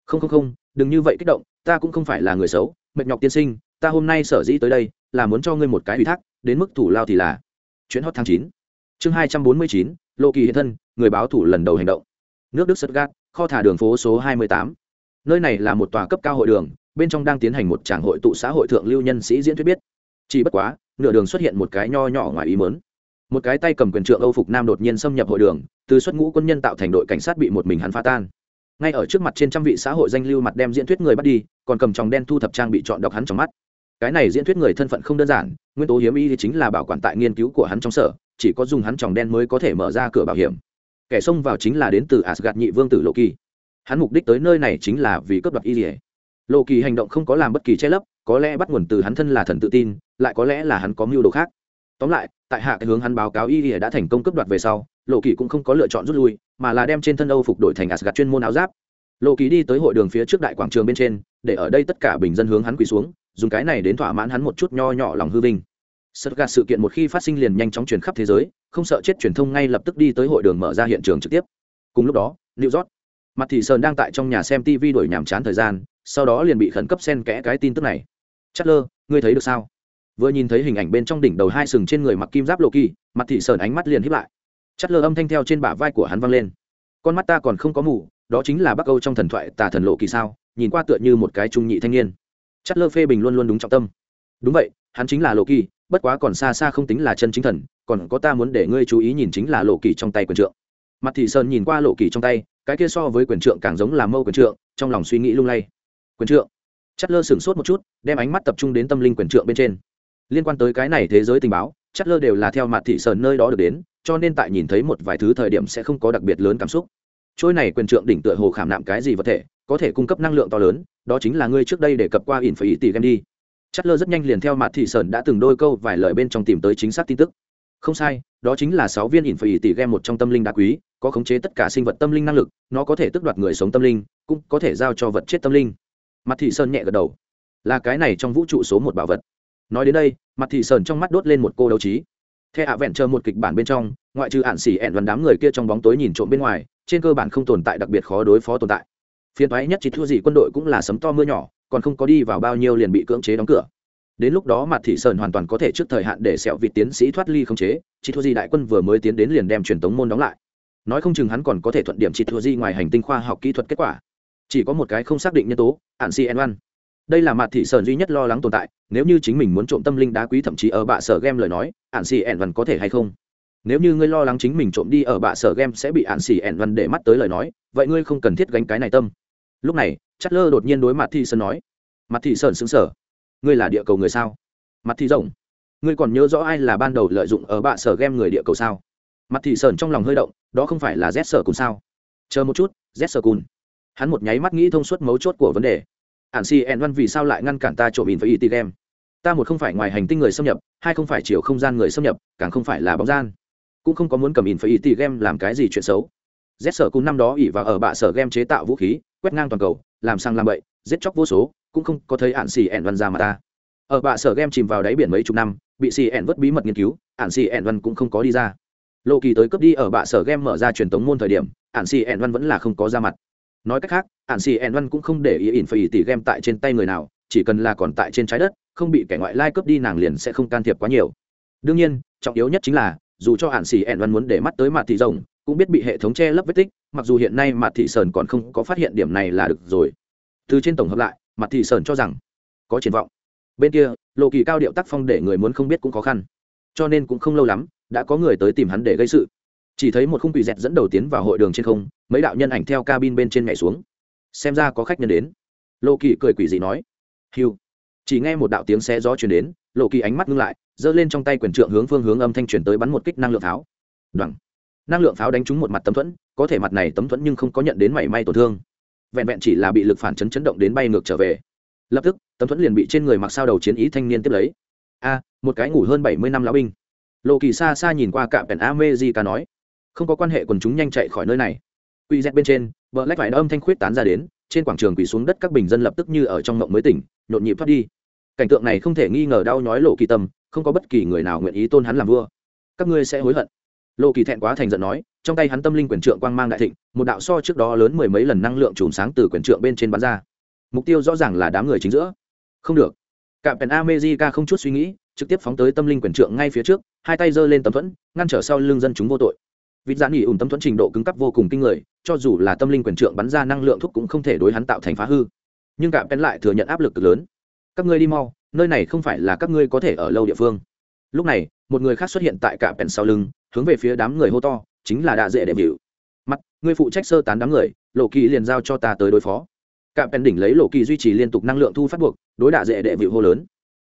Không không không, đừng như vậy kích động, ta cũng không phải là người xấu mệt nhọc tiên sinh, ta hôm nay sở dĩ tới đây là muốn cho ngươi một cái ủy thác, đến mức thủ lao thì là chuyến hot tháng chín. Chương hai trăm bốn mươi chín, lộ kỳ hiện thân, người báo thủ lần đầu hành động. Nước đức sất gác kho thả đường phố số hai mươi tám. Nơi này là một tòa cấp cao hội đường, bên trong đang tiến hành một tràng hội tụ xã hội thượng lưu nhân sĩ diễn thuyết biết. Chỉ bất quá, nửa đường xuất hiện một cái nho nhỏ ngoài ý mớn một cái tay cầm quyền trượng âu phục nam đột nhiên xâm nhập hội đường, từ xuất ngũ quân nhân tạo thành đội cảnh sát bị một mình hắn phá tan ngay ở trước mặt trên trăm vị xã hội danh lưu mặt đem diễn thuyết người bắt đi, còn cầm tròng đen thu thập trang bị chọn đọc hắn trong mắt. Cái này diễn thuyết người thân phận không đơn giản, nguyên tố hiếm y thì chính là bảo quản tại nghiên cứu của hắn trong sở, chỉ có dùng hắn tròng đen mới có thể mở ra cửa bảo hiểm. Kẻ xông vào chính là đến từ asgad nhị vương tử lộ kỳ hắn mục đích tới nơi này chính là vì cướp đoạt y dỉa lộ kỳ hành động không có làm bất kỳ che lấp, có lẽ bắt nguồn từ hắn thân là thần tự tin, lại có lẽ là hắn có mưu đồ khác. Tóm lại, tại hạ cái hướng hắn báo cáo y dỉa đã thành công cướp đoạt về sau lộ kỳ cũng không có lựa chọn rút lui, mà là đem trên thân âu phục đổi thành asgad chuyên môn áo giáp. Lộ kỳ đi tới hội đường phía trước đại quảng trường bên trên, để ở đây tất cả bình dân hướng hắn quỳ xuống, dùng cái này đến thỏa mãn hắn một chút nho nhỏ lòng hư vinh. Sật gạt sự kiện một khi phát sinh liền nhanh chóng truyền khắp thế giới, không sợ chết truyền thông ngay lập tức đi tới hội đường mở ra hiện trường trực tiếp. Cùng lúc đó, new york, mặt thị sơn đang tại trong nhà xem tv đổi nhàm chán thời gian, sau đó liền bị khẩn cấp xen kẽ cái tin tức này. Chất lơ ngươi thấy được sao? Vừa nhìn thấy hình ảnh bên trong đỉnh đầu hai sừng trên người mặc kim giáp lộ kỳ mặt thị sơn ánh mắt liền hiếp lại chất lơ âm thanh theo trên bả vai của hắn văng lên. Con mắt ta còn không có mù, đó chính là bắc âu trong thần thoại tà thần lộ kỳ sao, nhìn qua tựa như một cái trung nhị thanh niên. Chất lơ phê bình luôn luôn đúng trọng tâm. Đúng vậy, hắn chính là lộ kỳ, bất quá còn xa xa không tính là chân chính thần, còn có ta muốn để ngươi chú ý nhìn chính là lộ kỳ trong tay quyền trượng. Mặt thị sơn nhìn qua lộ kỳ trong tay, cái kia so với quyền trượng càng giống là mâu quyền trượng, trong lòng suy nghĩ lung lay. Quyền trượng. Chất lơ sửng sốt một chút, đem ánh mắt tập trung đến tâm linh quyền trượng bên trên. Liên quan tới cái này thế giới tình báo chất lơ đều là theo mặt thị sơn nơi đó được đến cho nên tại nhìn thấy một vài thứ thời điểm sẽ không có đặc biệt lớn cảm xúc. Trôi này quyền trượng đỉnh tựa hồ khảm nạm cái gì vật thể, có thể cung cấp năng lượng to lớn, đó chính là ngươi trước đây đề cập qua ỉn phải ý tỷ game đi. Chất lơ rất nhanh liền theo mặt thị sơn đã từng đôi câu vài lời bên trong tìm tới chính xác tin tức. Không sai, đó chính là sáu viên ỉn phải ý tỷ game một trong tâm linh đá quý, có khống chế tất cả sinh vật tâm linh năng lực, nó có thể tước đoạt người sống tâm linh, cũng có thể giao cho vật chết tâm linh. Mặt thị sơn nhẹ gật đầu. Là cái này trong vũ trụ số một bảo vật. Nói đến đây mặt thị sơn trong mắt đốt lên một cô đấu trí theo ạ vẹn chờ một kịch bản bên trong, ngoại trừ hạn xỉ ẹn đoàn đám người kia trong bóng tối nhìn trộm bên ngoài, trên cơ bản không tồn tại đặc biệt khó đối phó tồn tại. Phiên thoái nhất chỉ thua gì quân đội cũng là sấm to mưa nhỏ, còn không có đi vào bao nhiêu liền bị cưỡng chế đóng cửa. Đến lúc đó mặt thị sơn hoàn toàn có thể trước thời hạn để sẹo vị tiến sĩ thoát ly không chế, chỉ thua gì đại quân vừa mới tiến đến liền đem truyền tống môn đóng lại. Nói không chừng hắn còn có thể thuận điểm chỉ thua gì ngoài hành tinh khoa học kỹ thuật kết quả. Chỉ có một cái không xác định nhân tố, ạn cn ẹn đây là mặt thị sơn duy nhất lo lắng tồn tại, nếu như chính mình muốn trộm tâm linh đá quý thậm chí ở bạ sở game lời nói, ạn ẻn dần có thể hay không? Nếu như ngươi lo lắng chính mình trộm đi ở bạ sở game sẽ bị ạn xỉ ẻn vần để mắt tới lời nói, vậy ngươi không cần thiết gánh cái này tâm. Lúc này chất lơ đột nhiên đối mặt thị sơn nói mặt thị sơn xứng sở, ngươi là địa cầu người sao? Mặt thị rộng, ngươi còn nhớ rõ ai là ban đầu lợi dụng ở bạ sở game người địa cầu sao? Mặt thị sơn trong lòng hơi động, đó không phải là z sở cùng sao? Chờ một chút, z sở cùng hắn một nháy mắt nghĩ thông suốt mấu chốt của vấn đề ạn si ẹn văn vì sao lại ngăn cản ta trộm in với it game? Ta một không phải ngoài hành tinh người xâm nhập, hai không phải chiều không gian người xâm nhập, càng không phải là bóng gian. Cũng không có muốn cầm in phải ý game làm cái gì chuyện xấu. Z sở cùng năm đó ỉ và ở bạ sở game chế tạo vũ khí, quét ngang toàn cầu, làm sang làm bậy, giết chóc vô số, cũng không có thấy ạn xì ẹn văn ra mà ta. Ở bạ sở game chìm vào đáy biển mấy chục năm, bị xì ẹn vất bí mật nghiên cứu ạn xì ẹn văn cũng không có đi ra. Lộ kỳ tới cướp đi ở bạ sở game mở ra truyền tống môn thời điểm ạn xì ẹn văn vẫn là không có ra mặt nói cách khác ạn xì ẻn văn cũng không để ý ỉn phải ý tỷ game tại trên tay người nào, chỉ cần là còn tại trên trái đất, không bị kẻ ngoại lai cướp đi nàng liền sẽ không can thiệp quá nhiều. Đương nhiên, trọng yếu nhất chính là, dù cho hạn xì ẹn văn muốn để mắt tới mặt thị rồng, cũng biết bị hệ thống che lấp vết tích, mặc dù hiện nay mặt thị sơn còn không có phát hiện điểm này là được rồi. Từ trên tổng hợp lại mặt thị sơn cho rằng, có triển vọng. Bên kia lộ kỳ cao điệu tác phong để người muốn không biết cũng khó khăn. Cho nên cũng không lâu lắm, đã có người tới tìm hắn để gây sự chỉ thấy một khung quỷ dẹt dẫn đầu tiến vào hội đường trên không, mấy đạo nhân ảnh theo cabin bên trên nhảy xuống. Xem ra có khách nhân đến. Lộ kỳ cười quỷ dị nói. Hiu chỉ nghe một đạo tiếng xe gió chuyển đến, lộ kỳ ánh mắt ngưng lại, giơ lên trong tay quyền trượng hướng phương hướng âm thanh chuyển tới bắn một kích năng lượng pháo. Đoằng năng lượng pháo đánh trúng một mặt tấm thuẫn, có thể mặt này tấm thuẫn nhưng không có nhận đến mảy may tổn thương. Vẹn vẹn chỉ là bị lực phản chấn chấn động đến bay ngược trở về. Lập tức, tấm thuẫn liền bị trên người mặc sao đầu chiến ý thanh niên tiếp lấy. A, một cái ngủ hơn bảy mươi năm lão binh. Lộ kỳ xa xa nhìn qua cạm pèn amejica nói không có quan hệ quần chúng nhanh chạy khỏi nơi này. Quỷ z bên trên vợ lách vải âm thanh khuyết tán ra đến, trên quảng trường quỳ xuống đất các bình dân lập tức như ở trong mộng mới tỉnh, nhộn nhịp thoát đi. Cảnh tượng này không thể nghi ngờ đau nhói lộ kỳ tâm, không có bất kỳ người nào nguyện ý tôn hắn làm vua. Các ngươi sẽ hối hận. Lộ kỳ thẹn quá thành giận nói, trong tay hắn tâm linh quyền trượng quang mang đại thịnh, một đạo so trước đó lớn mười mấy lần năng lượng chùm sáng từ quyền trượng bên trên bắn ra. Mục tiêu rõ ràng là đám người chính giữa. Không được. Cạm pèn amejica không chút suy nghĩ, trực tiếp phóng tới tâm linh quyền trượng ngay phía trước, hai tay giơ lên tấm thuẫn, ngăn trở sau lưng dân chúng vô tội vịt giãn nghỉ ủn tâm thuẫn trình độ cứng cấp vô cùng kinh người, cho dù là tâm linh quyền trượng bắn ra năng lượng thuốc cũng không thể đối hắn tạo thành phá hư. Nhưng cạm pèn lại thừa nhận áp lực cực lớn. Các ngươi đi mau, nơi này không phải là các ngươi có thể ở lâu địa phương. Lúc này, một người khác xuất hiện tại cả pèn sau lưng, hướng về phía đám người hô to, chính là đạ dễ đệ vịu. Mặt người phụ trách sơ tán đám người, lộ kỳ liền giao cho ta tới đối phó. Cả pèn đỉnh lấy lộ kỳ duy trì liên tục năng lượng thu phát buộc, đối đạ dễ đệ vịu hô lớn.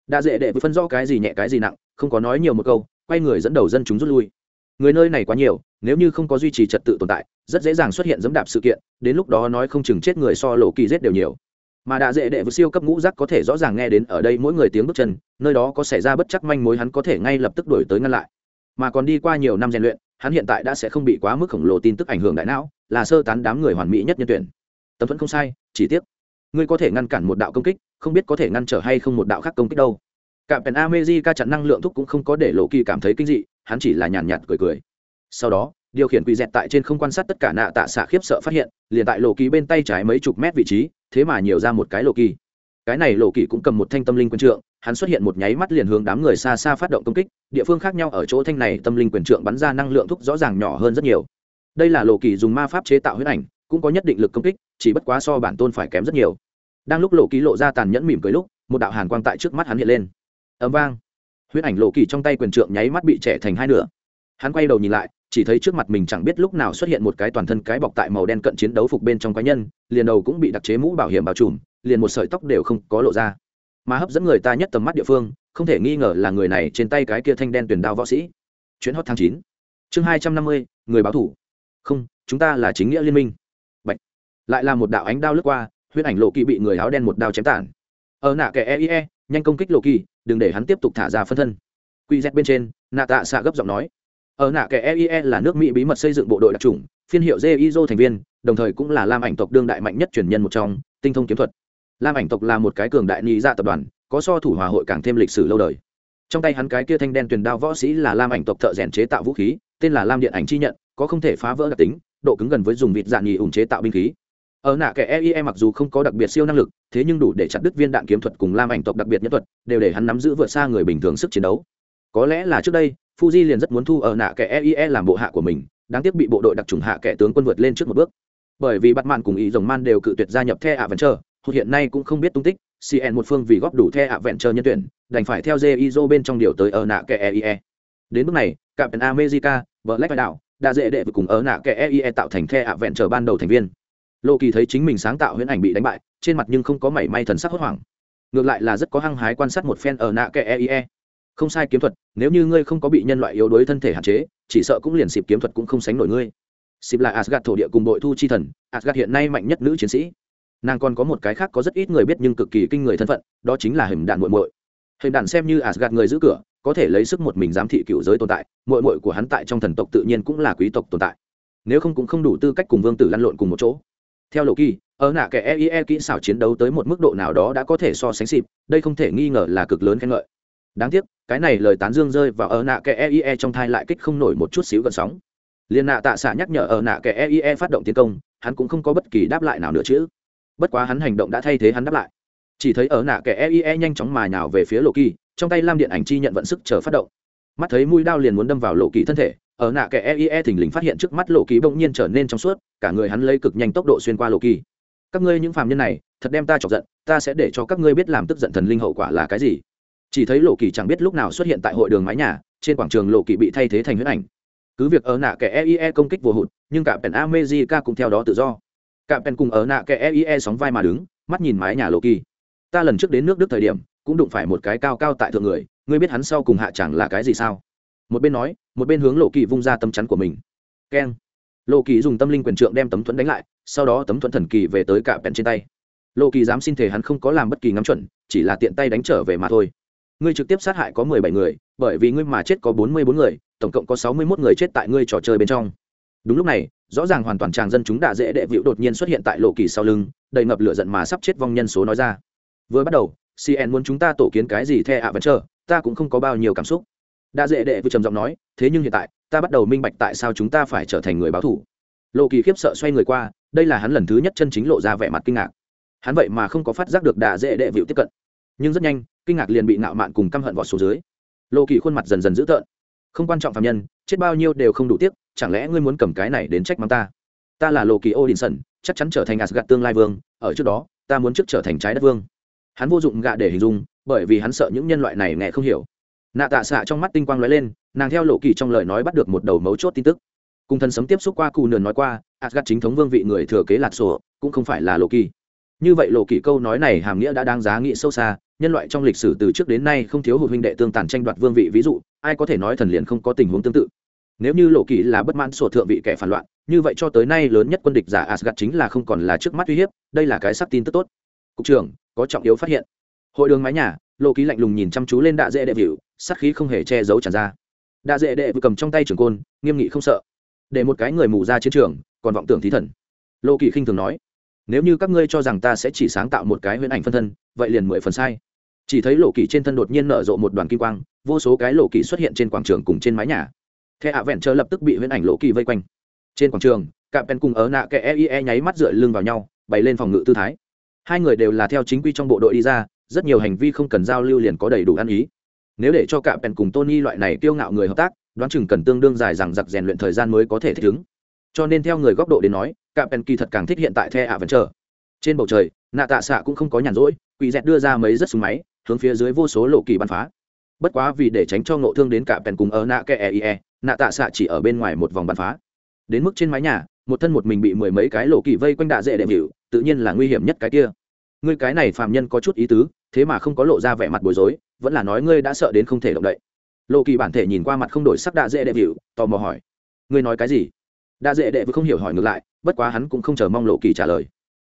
Đạ dễ đệ phân rõ cái gì nhẹ cái gì nặng, không có nói nhiều một câu, quay người dẫn đầu dân chúng rút lui người nơi này quá nhiều, nếu như không có duy trì trật tự tồn tại, rất dễ dàng xuất hiện dẫm đạp sự kiện, đến lúc đó nói không chừng chết người so lộ kỳ rết đều nhiều. Mà đã dễ đệ với siêu cấp ngũ giác có thể rõ ràng nghe đến ở đây mỗi người tiếng bước chân, nơi đó có xảy ra bất chắc manh mối hắn có thể ngay lập tức đổi tới ngăn lại. Mà còn đi qua nhiều năm rèn luyện, hắn hiện tại đã sẽ không bị quá mức khổng lồ tin tức ảnh hưởng đại não, là sơ tán đám người hoàn mỹ nhất nhân tuyển. Tấm thuẫn không sai, chỉ tiếc, ngươi có thể ngăn cản một đạo công kích, không biết có thể ngăn trở hay không một đạo khác công kích đâu cả pèn amejica chặn năng lượng thuốc cũng không có để lộ kỳ cảm thấy kinh dị hắn chỉ là nhàn nhạt, nhạt cười cười. Sau đó điều khiển quỷ dẹt tại trên không quan sát tất cả nạ tạ xạ khiếp sợ phát hiện liền tại lộ kỳ bên tay trái mấy chục mét vị trí thế mà nhiều ra một cái lộ kỳ. Cái này lộ kỳ cũng cầm một thanh tâm linh quyền trượng hắn xuất hiện một nháy mắt liền hướng đám người xa xa phát động công kích địa phương khác nhau ở chỗ thanh này tâm linh quyền trượng bắn ra năng lượng thuốc rõ ràng nhỏ hơn rất nhiều. Đây là lộ kỳ dùng ma pháp chế tạo huyết ảnh cũng có nhất định lực công kích chỉ bất quá so bản tôn phải kém rất nhiều. Đang lúc lộ ký lộ ra tàn nhẫn mỉm cười lúc một đạo hàn quang tại trước mắt hắn hiện lên ấm vang. Huyết ảnh lộ kỳ trong tay quyền trượng nháy mắt bị trẻ thành hai nửa. Hắn quay đầu nhìn lại chỉ thấy trước mặt mình chẳng biết lúc nào xuất hiện một cái toàn thân cái bọc tại màu đen cận chiến đấu phục bên trong cá nhân liền đầu cũng bị đặc chế mũ bảo hiểm bao trùm liền một sợi tóc đều không có lộ ra. Mà hấp dẫn người ta nhất tầm mắt địa phương không thể nghi ngờ là người này trên tay cái kia thanh đen tuyển đao võ sĩ. Chuyến hot tháng chín. Chương hai trăm năm mươi người báo thủ. Không chúng ta là chính nghĩa liên minh. Bạch. lại là một đạo ánh đao lướt qua huyết ảnh lộ kỳ bị người áo đen một đao chém tản. Ở nạ kẻ e, e nhanh công kích lộ kỳ đừng để hắn tiếp tục thả ra phân thân. Quy z bên trên, nạ tạ xạ gấp giọng nói. Ở nạ kẻ eie là nước mỹ bí mật xây dựng bộ đội đặc trùng phiên hiệu jizo thành viên, đồng thời cũng là lam ảnh tộc đương đại mạnh nhất truyền nhân một trong, tinh thông kiếm thuật. Lam ảnh tộc là một cái cường đại ni ra dạ tập đoàn, có so thủ hòa hội càng thêm lịch sử lâu đời. Trong tay hắn cái kia thanh đen tuyền đao võ sĩ là lam ảnh tộc thợ rèn chế tạo vũ khí, tên là lam điện ảnh chi nhận, có không thể phá vỡ đặc tính, độ cứng gần với dùng vịt dạng nhì ủng chế tạo binh khí ở nạ kẻ eie e mặc dù không có đặc biệt siêu năng lực, thế nhưng đủ để chặt đứt viên đạn kiếm thuật cùng lam ảnh tộc đặc biệt nhất thuật, đều để hắn nắm giữ vượt xa người bình thường sức chiến đấu. Có lẽ là trước đây, fuji liền rất muốn thu ở nạ kẻ eie làm bộ hạ của mình, đáng tiếc bị bộ đội đặc trùng hạ kẻ tướng quân vượt lên trước một bước. Bởi vì bắt mạn cùng ý rồng man đều cự tuyệt gia nhập the ạ vẫn chờ hụt hiện nay cũng không biết tung tích cn một phương vì góp đủ the ạ vẹn chờ nhân tuyển, đành phải theo jizo bên trong điều tới ở nạ kẻ eie đến bước này cặp america vợ lách đạo đã dễ đệ cùng ở nạ kẻ eie tạo thành the ạ vẹn chờ ban đầu thành viên lộ kỳ thấy chính mình sáng tạo huyễn ảnh bị đánh bại, trên mặt nhưng không có mảy may thần sắc hốt hoảng. Ngược lại là rất có hăng hái quan sát một phen ở nạ kẻ e. không sai kiếm thuật, nếu như ngươi không có bị nhân loại yếu đuối thân thể hạn chế, chỉ sợ cũng liền xịp kiếm thuật cũng không sánh nổi ngươi. Xịp là asgad thổ địa cùng đội thu chi thần asgad hiện nay mạnh nhất nữ chiến sĩ. Nàng còn có một cái khác có rất ít người biết nhưng cực kỳ kinh người thân phận, đó chính là hình đạn muội muội. Hình đạn xem như asgad người giữ cửa, có thể lấy sức một mình giám thị cựu giới tồn tại, muội muội của hắn tại trong thần tộc tự nhiên cũng là quý tộc tồn tại. Nếu không cũng không đủ tư cách cùng vương tử lăn lộn cùng một chỗ theo lộ kỳ, ở nạ kẻ eie kỹ xảo chiến đấu tới một mức độ nào đó đã có thể so sánh xịp, đây không thể nghi ngờ là cực lớn khen ngợi. Đáng tiếc, cái này lời tán dương rơi vào ở nạ kẻ eie trong thai lại kích không nổi một chút xíu gần sóng. Liên nạ tạ xạ nhắc nhở ở nạ kẻ eie phát động tiến công, hắn cũng không có bất kỳ đáp lại nào nữa chứ. Bất quá hắn hành động đã thay thế hắn đáp lại. Chỉ thấy ở nạ kẻ eie nhanh chóng mài nào về phía lộ kỳ, trong tay lam điện ảnh chi nhận vận sức chờ phát động. Mắt thấy mũi đao liền muốn đâm vào lộ kỳ thân thể ở nạ kẻ eie thình lình phát hiện trước mắt lộ kỳ bỗng nhiên trở nên trong suốt, cả người hắn lấy cực nhanh tốc độ xuyên qua lộ kỳ các ngươi những phàm nhân này, thật đem ta chọc giận, ta sẽ để cho các ngươi biết làm tức giận thần linh hậu quả là cái gì. Chỉ thấy lộ kỳ chẳng biết lúc nào xuất hiện tại hội đường mái nhà, trên quảng trường lộ kỳ bị thay thế thành huyết ảnh. Cứ việc ở nạ kẻ eie công kích vô hụt, nhưng cả pèn amejica cũng theo đó tự do. Cả pèn cùng ở nạ kẻ eie sóng vai mà đứng, mắt nhìn mái nhà lộ kỳ ta lần trước đến nước đức thời điểm, cũng đụng phải một cái cao cao tại thượng người, ngươi biết hắn sau cùng hạ chẳng là cái gì sao? Một bên nói, một bên hướng lộ kỳ vung ra tấm chắn của mình. Keng. Lộ kỳ dùng tâm linh quyền trượng đem tấm thuẫn đánh lại, sau đó tấm thuẫn thần kỳ về tới cả bèn trên tay. Lộ kỳ dám xin thể hắn không có làm bất kỳ ngắm chuẩn, chỉ là tiện tay đánh trở về mà thôi. Ngươi trực tiếp sát hại có mười bảy người, bởi vì ngươi mà chết có bốn mươi bốn người, tổng cộng có sáu mươi mốt người chết tại ngươi trò chơi bên trong. Đúng lúc này, rõ ràng hoàn toàn tràng dân chúng đã dễ đệ vịu đột nhiên xuất hiện tại lộ kỳ sau lưng, đầy ngập lửa giận mà sắp chết vong nhân số nói ra. Vừa bắt đầu cn muốn chúng ta tổ kiến cái gì the ạ vẫn chờ ta cũng không có bao nhiêu cảm xúc đã dễ đệ vừa trầm giọng nói, thế nhưng hiện tại, ta bắt đầu minh bạch tại sao chúng ta phải trở thành người báo thủ lộ kỳ khiếp sợ xoay người qua, đây là hắn lần thứ nhất chân chính lộ ra vẻ mặt kinh ngạc. Hắn vậy mà không có phát giác được đạ dễ đệ vịu tiếp cận. Nhưng rất nhanh, kinh ngạc liền bị nạo mạn cùng căm hận vọt xuống dưới. Lộ kỳ khuôn mặt dần dần dữ tợn. Không quan trọng phạm nhân, chết bao nhiêu đều không đủ tiếc, chẳng lẽ ngươi muốn cầm cái này đến trách mắng ta? Ta là lộ kỳ odinson, chắc chắn trở thành asgad tương lai vương, ở trước đó, ta muốn trước trở thành trái đất vương. Hắn vô dụng gạ để hình dung, bởi vì hắn sợ những nhân loại này nghe không hiểu nạ tạ xạ trong mắt tinh quang lóe lên, nàng theo lộ kỳ trong lời nói bắt được một đầu mấu chốt tin tức. Cùng thần sấm tiếp xúc qua cù nườn nói qua adgat chính thống vương vị người thừa kế lạc sổ, cũng không phải là lộ kỳ. Như vậy lộ kỳ câu nói này hàm nghĩa đã đáng giá nghĩ sâu xa, nhân loại trong lịch sử từ trước đến nay không thiếu hụt huynh đệ tương tàn tranh đoạt vương vị ví dụ, ai có thể nói thần liền không có tình huống tương tự. Nếu như lộ kỳ là bất mãn sổ thượng vị kẻ phản loạn, như vậy cho tới nay lớn nhất quân địch giả asgad chính là không còn là trước mắt uy hiếp, đây là cái sắc tin tức tốt. Cục trưởng, có trọng yếu phát hiện. Hội đường mái nhà, lộ ký lạnh lùng nhìn chăm chú lên đạ dễ đệ vịu sắc khí không hề che giấu tràn ra. Đa dễ đệ vừa cầm trong tay trường côn, nghiêm nghị không sợ. Để một cái người mù ra chiến trường, còn vọng tưởng thí thần. Lô kỳ khinh thường nói, nếu như các ngươi cho rằng ta sẽ chỉ sáng tạo một cái huyễn ảnh phân thân, vậy liền mười phần sai. Chỉ thấy lộ kỳ trên thân đột nhiên nở rộ một đoàn kim quang, vô số cái lộ kỳ xuất hiện trên quảng trường cùng trên mái nhà. The ạ vẹn chờ lập tức bị huyễn ảnh lộ kỳ vây quanh. Trên quảng trường cả pen cùng ở nạ kẻ eie nháy mắt dựa lưng vào nhau, bày lên phòng ngự tư thái. Hai người đều là theo chính quy trong bộ đội đi ra, rất nhiều hành vi không cần giao lưu liền có đầy đủ ăn ý nếu để cho cả pen cùng tony loại này kiêu ngạo người hợp tác đoán chừng cần tương đương dài rằng giặc rèn luyện thời gian mới có thể thích ứng. Cho nên theo người góc độ đến nói cả pen kỳ thật càng thích hiện tại the ạ vẫn chờ trên bầu trời nạ tạ xạ cũng không có nhàn rỗi quỷ dẹt đưa ra mấy rất súng máy hướng phía dưới vô số lộ kỳ bắn phá. Bất quá vì để tránh cho ngộ thương đến cả pèn cùng ở nạ kẻ Ie, e, nạ tạ xạ chỉ ở bên ngoài một vòng bắn phá. Đến mức trên mái nhà một thân một mình bị mười mấy cái lộ kỳ vây quanh đạ dễ đệm hiệu tự nhiên là nguy hiểm nhất cái kia ngươi cái này phạm nhân có chút ý tứ, thế mà không có lộ ra vẻ mặt bối rối, vẫn là nói ngươi đã sợ đến không thể động đậy. Lộ kỳ bản thể nhìn qua mặt không đổi sắc đạ dễ đệ vịu tò mò hỏi, ngươi nói cái gì? Đạ dễ đệ vừa không hiểu hỏi ngược lại, bất quá hắn cũng không chờ mong lộ kỳ trả lời.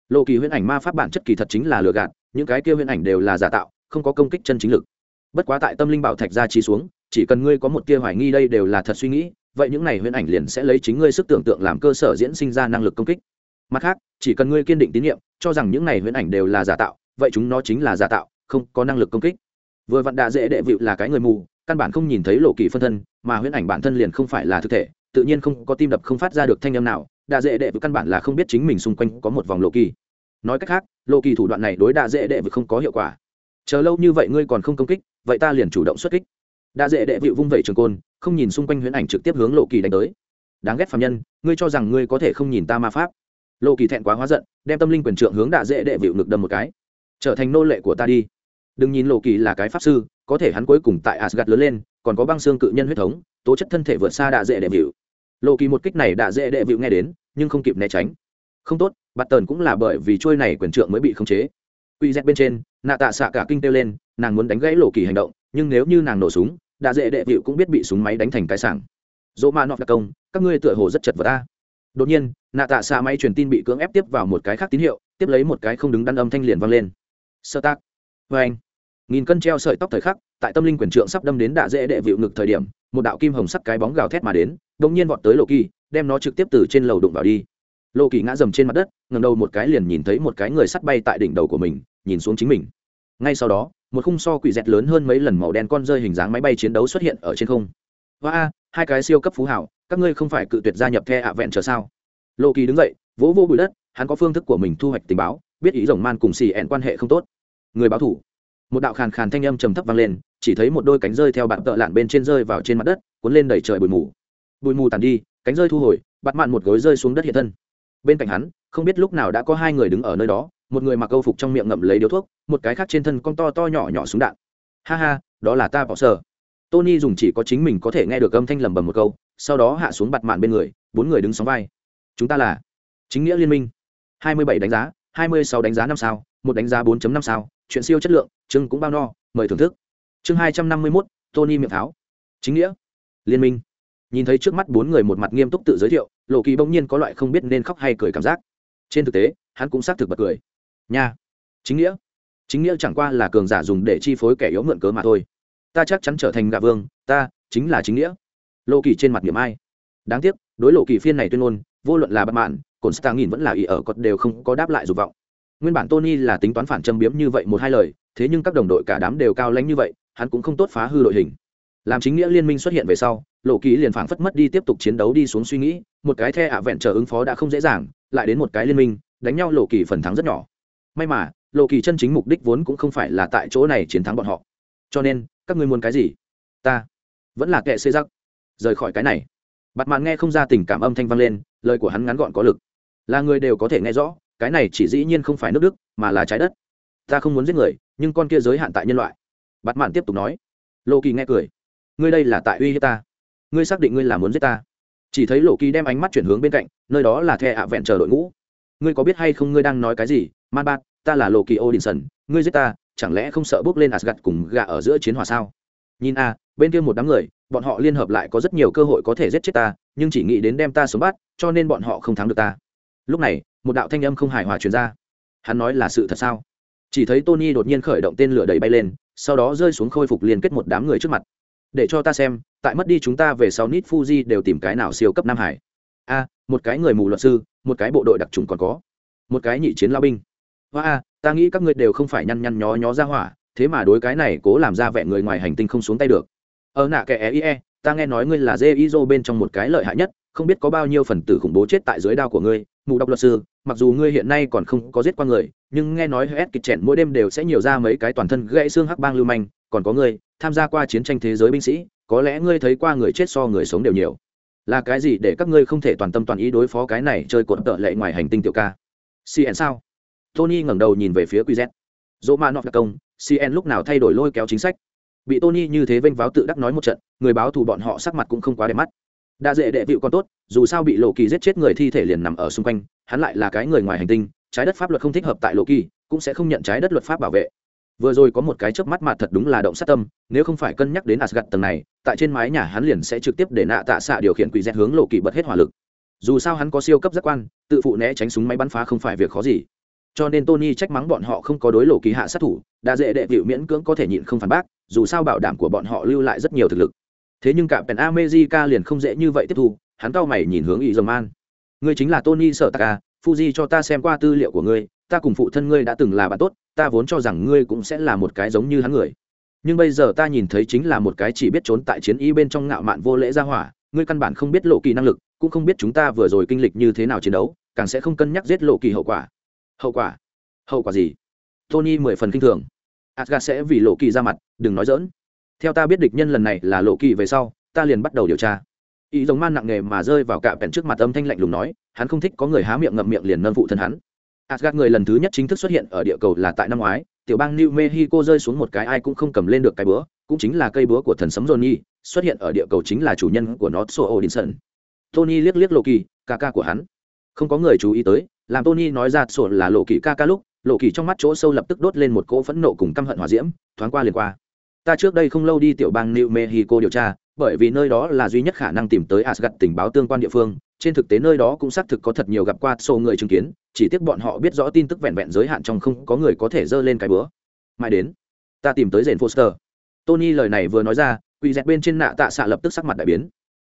Lộ kỳ huyễn ảnh ma pháp bản chất kỳ thật chính là lừa gạt, những cái kia huyễn ảnh đều là giả tạo, không có công kích chân chính lực. Bất quá tại tâm linh bảo thạch ra trí xuống, chỉ cần ngươi có một tia hoài nghi đây đều là thật suy nghĩ, vậy những này huyễn ảnh liền sẽ lấy chính ngươi sức tưởng tượng làm cơ sở diễn sinh ra năng lực công kích. Mặt khác, chỉ cần ngươi kiên định tín nhiệm cho rằng những này huyễn ảnh đều là giả tạo, vậy chúng nó chính là giả tạo, không có năng lực công kích. Vừa vặn đạ dễ đệ vịu là cái người mù, căn bản không nhìn thấy lộ kỳ phân thân, mà huyễn ảnh bản thân liền không phải là thực thể, tự nhiên không có tim đập không phát ra được thanh âm nào đạ dễ đệ vịu căn bản là không biết chính mình xung quanh có một vòng lộ kỳ. Nói cách khác, lộ kỳ thủ đoạn này đối đạ dễ đệ vịu không có hiệu quả. Chờ lâu như vậy ngươi còn không công kích, vậy ta liền chủ động xuất kích. Đạ dễ đệ vịu vung vẩy trường côn, không nhìn xung quanh huyễn ảnh trực tiếp hướng lộ kỳ đánh tới. Đáng ghét phạm nhân, ngươi cho rằng ngươi có thể không nhìn ta ma pháp lộ kỳ thẹn quá hóa giận, đem tâm linh quyền trượng hướng đạ dễ đệ vịu ngực đâm một cái. Trở thành nô lệ của ta đi. Đừng nhìn lộ kỳ là cái pháp sư, có thể hắn cuối cùng tại asgad lớn lên, còn có băng xương cự nhân huyết thống, tố chất thân thể vượt xa đạ dễ đệ vịu. Lộ kỳ một kích này đạ dễ đệ vịu nghe đến, nhưng không kịp né tránh. Không tốt, bạt tần cũng là bởi vì trôi này quyền trượng mới bị khống chế. Quy z bên trên, nạ tạ xạ cả kinh têu lên, nàng muốn đánh gãy lộ kỳ hành động, nhưng nếu như nàng nổ súng, đạ dễ đệ vịu cũng biết bị súng máy đánh thành cái sảng. Dỗ ma nọ đặc công, các ngươi tựa hồ rất chật vật ta đột nhiên, nạ tạ xạ máy truyền tin bị cưỡng ép tiếp vào một cái khác tín hiệu, tiếp lấy một cái không đứng đắn âm thanh liền vang lên. Sơ tác. Vê anh. Nghìn cân treo sợi tóc thời khắc, tại tâm linh quyền trượng sắp đâm đến đạ dễ đệ vịu ngực thời điểm, một đạo kim hồng sắc cái bóng gào thét mà đến đ ỗ n g nhiên vọt tới lộ kỳ, đem nó trực tiếp từ trên lầu đụng vào đi. Lộ kỳ ngã dầm trên mặt đất ngầm đầu một cái liền nhìn thấy một cái người sắt bay tại đỉnh đầu của mình, nhìn xuống chính mình. Ngay sau đó, một khung so quỷ dẹt lớn hơn mấy lần màu đen con rơi hình dáng máy bay chiến đấu xuất hiện ở trên không. Và hai cái siêu cấp phú hảo, các ngươi không phải cự tuyệt gia nhập the ạ vẹn chờ sao? Lộ kỳ đứng dậy, vỗ vô bụi đất, hắn có phương thức của mình thu hoạch tình báo, biết ý rồng man cùng xì ẹn quan hệ không tốt. Người báo thủ. Một đạo khàn khàn thanh âm trầm thấp vang lên, chỉ thấy một đôi cánh rơi theo bạn tợ lạn bên trên rơi vào trên mặt đất, cuốn lên đẩy trời bụi mù. Bụi mù tàn đi, cánh rơi thu hồi bắt mạn một gối rơi xuống đất hiện thân. Bên cạnh hắn, không biết lúc nào đã có hai người đứng ở nơi đó, một người mặc câu phục trong miệng ngậm lấy điếu thuốc, một cái khác trên thân con to to nhỏ nhỏ súng đạn. Ha ha, đó là ta bỏ sờ tony dùng chỉ có chính mình có thể nghe được âm thanh lầm bầm một câu sau đó hạ xuống bặt mạn bên người bốn người đứng sóng vai. Chúng ta là chính nghĩa liên minh. Hai mươi bảy đánh giá hai mươi sáu đánh giá năm sao một đánh giá 4 năm sao chuyện siêu chất lượng chương cũng bao no mời thưởng thức. Chương hai trăm năm mươi 251, tony miệng tháo chính nghĩa liên minh. Nhìn thấy trước mắt bốn người một mặt nghiêm túc tự giới thiệu lộ kỳ bỗng nhiên có loại không biết nên khóc hay cười cảm giác. Trên thực tế hắn cũng xác thực bật cười. Nha chính nghĩa. Chính nghĩa chẳng qua là cường giả dùng để chi phối kẻ yếu mượn cớ mà thôi ta chắc chắn trở thành gạ vương ta chính là chính nghĩa. Lộ kỳ trên mặt điểm ai? Đáng tiếc đối lộ kỳ phiên này tuyên ngôn vô luận là bất mãn, cồn stang nghìn vẫn là ý ở cọt đều không có đáp lại dục vọng. Nguyên bản tony là tính toán phản châm biếm như vậy một hai lời thế nhưng các đồng đội cả đám đều cao lánh như vậy hắn cũng không tốt phá hư đội hình. Làm chính nghĩa liên minh xuất hiện về sau lộ kỳ liền phảng phất mất đi tiếp tục chiến đấu đi xuống suy nghĩ một cái the ạ vẹn chờ ứng phó đã không dễ dàng lại đến một cái liên minh đánh nhau lộ kỳ phần thắng rất nhỏ. May mà lộ kỳ chân chính mục đích vốn cũng không phải là tại chỗ này chiến thắng bọn họ cho nên, các ngươi muốn cái gì? Ta vẫn là kệ xê giặc rời khỏi cái này. Bặt mạn nghe không ra tình cảm âm thanh vang lên, lời của hắn ngắn gọn có lực. Là người đều có thể nghe rõ, cái này chỉ dĩ nhiên không phải nước đức, mà là trái đất. Ta không muốn giết người, nhưng con kia giới hạn tại nhân loại. Bặt mạn tiếp tục nói. Lộ kỳ nghe cười. Ngươi đây là tại uy hiếp ta. Ngươi xác định ngươi là muốn giết ta. Chỉ thấy lộ kỳ đem ánh mắt chuyển hướng bên cạnh, nơi đó là the ạ vẹn chờ đội ngũ. Ngươi có biết hay không ngươi đang nói cái gì? Man bạt, ta là lộ kỳ odinson, ngươi giết ta chẳng lẽ không sợ bước lên Asgard cùng gà ở giữa chiến hòa sao? Nhìn a bên kia một đám người, bọn họ liên hợp lại có rất nhiều cơ hội có thể giết chết ta, nhưng chỉ nghĩ đến đem ta sống bắt, cho nên bọn họ không thắng được ta. Lúc này, một đạo thanh âm không hài hòa truyền ra. Hắn nói là sự thật sao? Chỉ thấy tony đột nhiên khởi động tên lửa đẩy bay lên, sau đó rơi xuống khôi phục liên kết một đám người trước mặt. Để cho ta xem, tại mất đi chúng ta về sau Nit fuji đều tìm cái nào siêu cấp nam hải. A, một cái người mù luật sư, một cái bộ đội đặc trùng còn có. Một cái nhị chiến lao binh. Hoa a ta nghĩ các ngươi đều không phải nhăn nhăn nhó nhó ra hỏa thế mà đối cái này cố làm ra vẻ người ngoài hành tinh không xuống tay được. Ở nạ kẻ e, e ta nghe nói ngươi là dê iso bên trong một cái lợi hại nhất không biết có bao nhiêu phần tử khủng bố chết tại dưới đao của ngươi mù độc luật sư mặc dù ngươi hiện nay còn không có giết qua người nhưng nghe nói hết kịch trẻn mỗi đêm đều sẽ nhiều ra mấy cái toàn thân gãy xương hắc bang lưu manh còn có ngươi tham gia qua chiến tranh thế giới binh sĩ có lẽ ngươi thấy qua người chết so người sống đều nhiều. Là cái gì để các ngươi không thể toàn tâm toàn ý đối phó cái này chơi cột tợ lệ ngoài hành tinh tiểu ca? Cn sao? Tony ngẩng đầu nhìn về phía qz dỗ ma nọc đặc công cn lúc nào thay đổi lôi kéo chính sách? Bị tony như thế vênh váo tự đắc nói một trận, người báo thù bọn họ sắc mặt cũng không quá đẹp mắt. Đa dễ đệ vịu còn tốt, dù sao bị lộ kỳ giết chết người thi thể liền nằm ở xung quanh, hắn lại là cái người ngoài hành tinh, trái đất pháp luật không thích hợp tại lộ kỳ cũng sẽ không nhận trái đất luật pháp bảo vệ. Vừa rồi có một cái chớp mắt mà thật đúng là động sát tâm, nếu không phải cân nhắc đến asgad tầng này, tại trên mái nhà hắn liền sẽ trực tiếp để nạ tạ xạ điều khiển quỷ dẹt hướng lộ kỳ bật hết hỏa lực. Dù sao hắn có siêu cấp giác quan, tự phụ né tránh súng máy bắn phá không phải việc khó gì cho nên tony trách mắng bọn họ không có đối lộ kỳ hạ sát thủ đã dễ đệ vịu miễn cưỡng có thể nhịn không phản bác, dù sao bảo đảm của bọn họ lưu lại rất nhiều thực lực. Thế nhưng cả pèn amejica liền không dễ như vậy tiếp thu, hắn cau mày nhìn hướng ý dầm an ngươi chính là tony sở taka à? fuji cho ta xem qua tư liệu của ngươi, ta cùng phụ thân ngươi đã từng là bạn tốt, ta vốn cho rằng ngươi cũng sẽ là một cái giống như hắn người. Nhưng bây giờ ta nhìn thấy chính là một cái chỉ biết trốn tại chiến y bên trong ngạo mạn vô lễ ra hỏa, ngươi căn bản không biết lộ kỳ năng lực, cũng không biết chúng ta vừa rồi kinh lịch như thế nào chiến đấu, càng sẽ không cân nhắc giết lộ kỳ hậu quả hậu quả? Hậu quả gì? Tony mười phần kinh thường. Asgad sẽ vì lộ kỳ ra mặt, đừng nói dỡn theo ta biết địch nhân lần này là lộ kỳ về sau, ta liền bắt đầu điều tra. Ý giống man nặng nề mà rơi vào cạm bèn trước mặt âm thanh lạnh lùng nói, hắn không thích có người há miệng ngậm miệng liền nâng phụ thân hắn. Asgad người lần thứ nhất chính thức xuất hiện ở địa cầu là tại năm ngoái, tiểu bang new mexico rơi xuống một cái ai cũng không cầm lên được cái búa, cũng chính là cây búa của thần sấm johnny, xuất hiện ở địa cầu chính là chủ nhân của nó so odinson. Tony liếc liếc lộ kỳ ca ca của hắn. Không có người chú ý tới làm tony nói ra sổ là lộ kỳ ca ca lúc, lộ kỳ trong mắt chỗ sâu lập tức đốt lên một cỗ phẫn nộ cùng căm hận hỏa diễm, thoáng qua liền qua. Ta trước đây không lâu đi tiểu bang new mexico điều tra, bởi vì nơi đó là duy nhất khả năng tìm tới asgad tình báo tương quan địa phương, trên thực tế nơi đó cũng xác thực có thật nhiều gặp qua sổ người chứng kiến, chỉ tiếc bọn họ biết rõ tin tức vẹn vẹn giới hạn trong không có người có thể dơ lên cái bữa. Mai đến, ta tìm tới rền foster. Tony lời này vừa nói ra quỳ dẹt bên trên nạ tạ xạ lập tức sắc mặt đại biến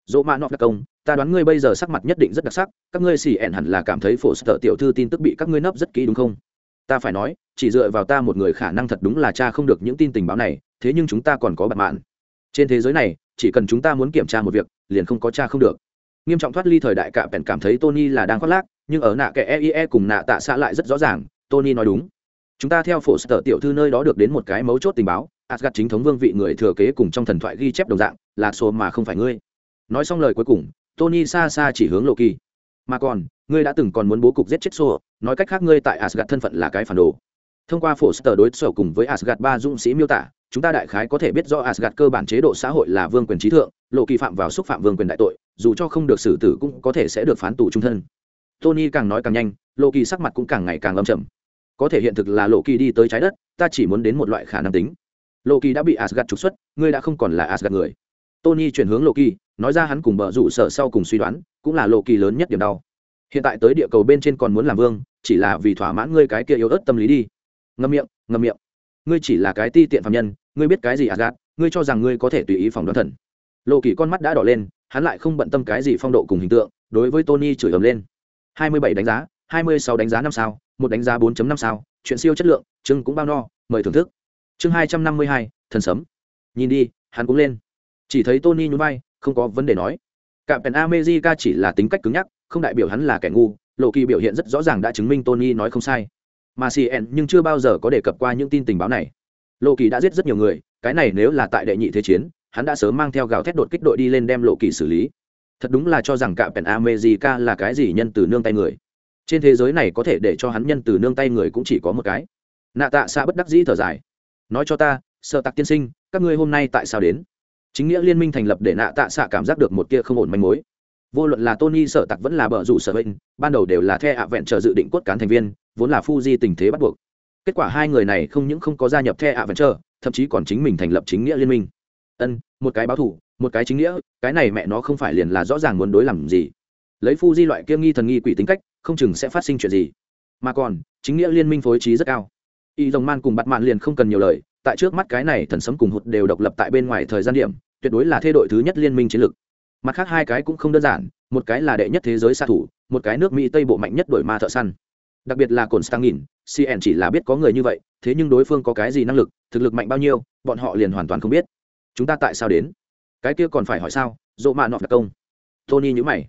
dỗ mạ nọ đặc công, ta đoán ngươi bây giờ sắc mặt nhất định rất đặc sắc, các ngươi xì ẻn hẳn là cảm thấy phổ sở tiểu thư tin tức bị các ngươi nấp rất kỹ đúng không? Ta phải nói, chỉ dựa vào ta một người khả năng thật đúng là cha không được những tin tình báo này, thế nhưng chúng ta còn có bạn mạn. Trên thế giới này, chỉ cần chúng ta muốn kiểm tra một việc, liền không có cha không được. Nghiêm trọng thoát ly thời đại cả bèn cảm thấy tony là đang khoác lác, nhưng ở nạ kẻ eie e cùng nạ tạ xã lại rất rõ ràng, tony nói đúng. Chúng ta theo phổ sở tiểu thư nơi đó được đến một cái mấu chốt tình báo asgad chính thống vương vị người thừa kế cùng trong thần thoại ghi chép đồng dạng, là số mà không phải ngươi nói xong lời cuối cùng, tony xa xa chỉ hướng lộ kỳ mà còn, ngươi đã từng còn muốn bố cục giết chết sô nói cách khác ngươi tại asgad thân phận là cái phản đồ. Thông qua phổ sở đối sở cùng với asgad ba dũng sĩ miêu tả, chúng ta đại khái có thể biết do asgad cơ bản chế độ xã hội là vương quyền trí thượng lộ kỳ phạm vào xúc phạm vương quyền đại tội, dù cho không được xử tử cũng có thể sẽ được phán tù trung thân. Tony càng nói càng nhanh lộ kỳ sắc mặt cũng càng ngày càng lâm chậm có thể hiện thực là lộ kỳ đi tới trái đất, ta chỉ muốn đến một loại khả năng tính. Lộ kỳ đã bị asgad trục xuất, ngươi đã không còn là asgad người. Tony chuyển hướng lộ kỳ nói ra hắn cùng bờ rủ sở sau cùng suy đoán, cũng là lộ kỳ lớn nhất điểm đau. Hiện tại tới địa cầu bên trên còn muốn làm vương, chỉ là vì thỏa mãn ngươi cái kia yếu ớt tâm lý đi. Ngâm miệng ngâm miệng. Ngươi chỉ là cái ti tiện phạm nhân, ngươi biết cái gì à asgad ngươi cho rằng ngươi có thể tùy ý phòng đoán thần. Lộ kỳ con mắt đã đỏ lên, hắn lại không bận tâm cái gì phong độ cùng hình tượng, đối với tony chửi ầm lên. Hai mươi bảy đánh giá, hai mươi sáu đánh giá năm sao, một đánh giá 4 năm sao, chuyện siêu chất lượng, chương cũng bao no, mời thưởng thức. Chương hai trăm năm mươi hai, thần sấm. Nhìn đi, hắn cũng lên. Chỉ thấy tony nhún vai không có vấn đề nói. Cả pèn america chỉ là tính cách cứng nhắc, không đại biểu hắn là kẻ ngu, lộ kỳ biểu hiện rất rõ ràng đã chứng minh tony nói không sai. Mà cn nhưng chưa bao giờ có đề cập qua những tin tình báo này. Lộ kỳ đã giết rất nhiều người, cái này nếu là tại đệ nhị thế chiến, hắn đã sớm mang theo gào thét đột kích đội đi lên đem lộ kỳ xử lý. Thật đúng là cho rằng cả pèn america là cái gì nhân từ nương tay người. Trên thế giới này có thể để cho hắn nhân từ nương tay người cũng chỉ có một cái. Nạ tạ xa bất đắc dĩ thở dài. Nói cho ta, sợ tặc tiên sinh, các ngươi hôm nay tại sao đến? Chính nghĩa liên minh thành lập để nạ tạ xạ cảm giác được một kia không ổn manh mối. Vô luận là tony sở tặc vẫn là bờ rủ sở bệnh ban đầu đều là the ạ vẹn chờ dự định cốt cán thành viên, vốn là f tình thế bắt buộc. Kết quả hai người này không những không có gia nhập the ạ vẹn chờ, thậm chí còn chính mình thành lập chính nghĩa liên minh. Ân, một cái báo thủ, một cái chính nghĩa, cái này mẹ nó không phải liền là rõ ràng muốn đối làm gì. Lấy fuji loại kia nghi thần nghi quỷ tính cách, không chừng sẽ phát sinh chuyện gì. Mà còn, chính nghĩa liên minh phối trí rất cao. Y dòng man cùng bắt mạn liền không cần nhiều lời tại trước mắt cái này thần sấm cùng hụt đều độc lập tại bên ngoài thời gian điểm, tuyệt đối là thê đội thứ nhất liên minh chiến lược. Mặt khác hai cái cũng không đơn giản, một cái là đệ nhất thế giới xa thủ, một cái nước mỹ tây bộ mạnh nhất đổi ma thợ săn. Đặc biệt là cồn stang nghìn cn chỉ là biết có người như vậy, thế nhưng đối phương có cái gì năng lực, thực lực mạnh bao nhiêu, bọn họ liền hoàn toàn không biết. Chúng ta tại sao đến? Cái kia còn phải hỏi sao? Dỗ mạ nọ đặc công. Tony nhữ mày.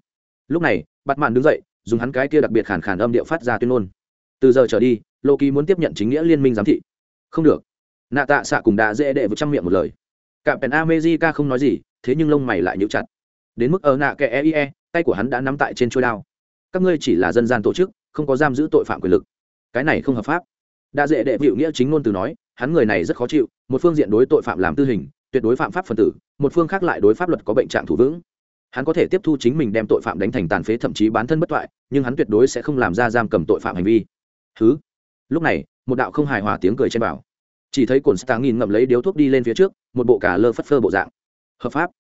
Lúc này bắt màn đứng dậy, dùng hắn cái kia đặc biệt khản khản âm điệu phát ra tuyên ngôn. Từ giờ trở đi lô muốn tiếp nhận chính nghĩa liên minh giám thị. Không được nạ tạ xạ cùng đã dễ đệ vượt trăm miệng một lời. Cả pèn amejica không nói gì thế nhưng lông mày lại nhíu chặt. Đến mức ở nạ kẻ e, e tay của hắn đã nắm tại trên trôi đao. Các ngươi chỉ là dân gian tổ chức không có giam giữ tội phạm quyền lực. Cái này không hợp pháp. Đã dễ đệ vịu nghĩa chính ngôn từ nói hắn người này rất khó chịu một phương diện đối tội phạm làm tư hình tuyệt đối phạm pháp phần tử một phương khác lại đối pháp luật có bệnh trạng thủ vững. Hắn có thể tiếp thu chính mình đem tội phạm đánh thành tàn phế thậm chí bán thân bất toại nhưng hắn tuyệt đối sẽ không làm ra giam cầm tội phạm hành vi. Thứ lúc này một đạo không hài hòa tiếng cười trên bảo chỉ thấy cồn stang nghìn ngậm lấy điếu thuốc đi lên phía trước, một bộ cả lơ phất phơ bộ dạng. Hợp pháp.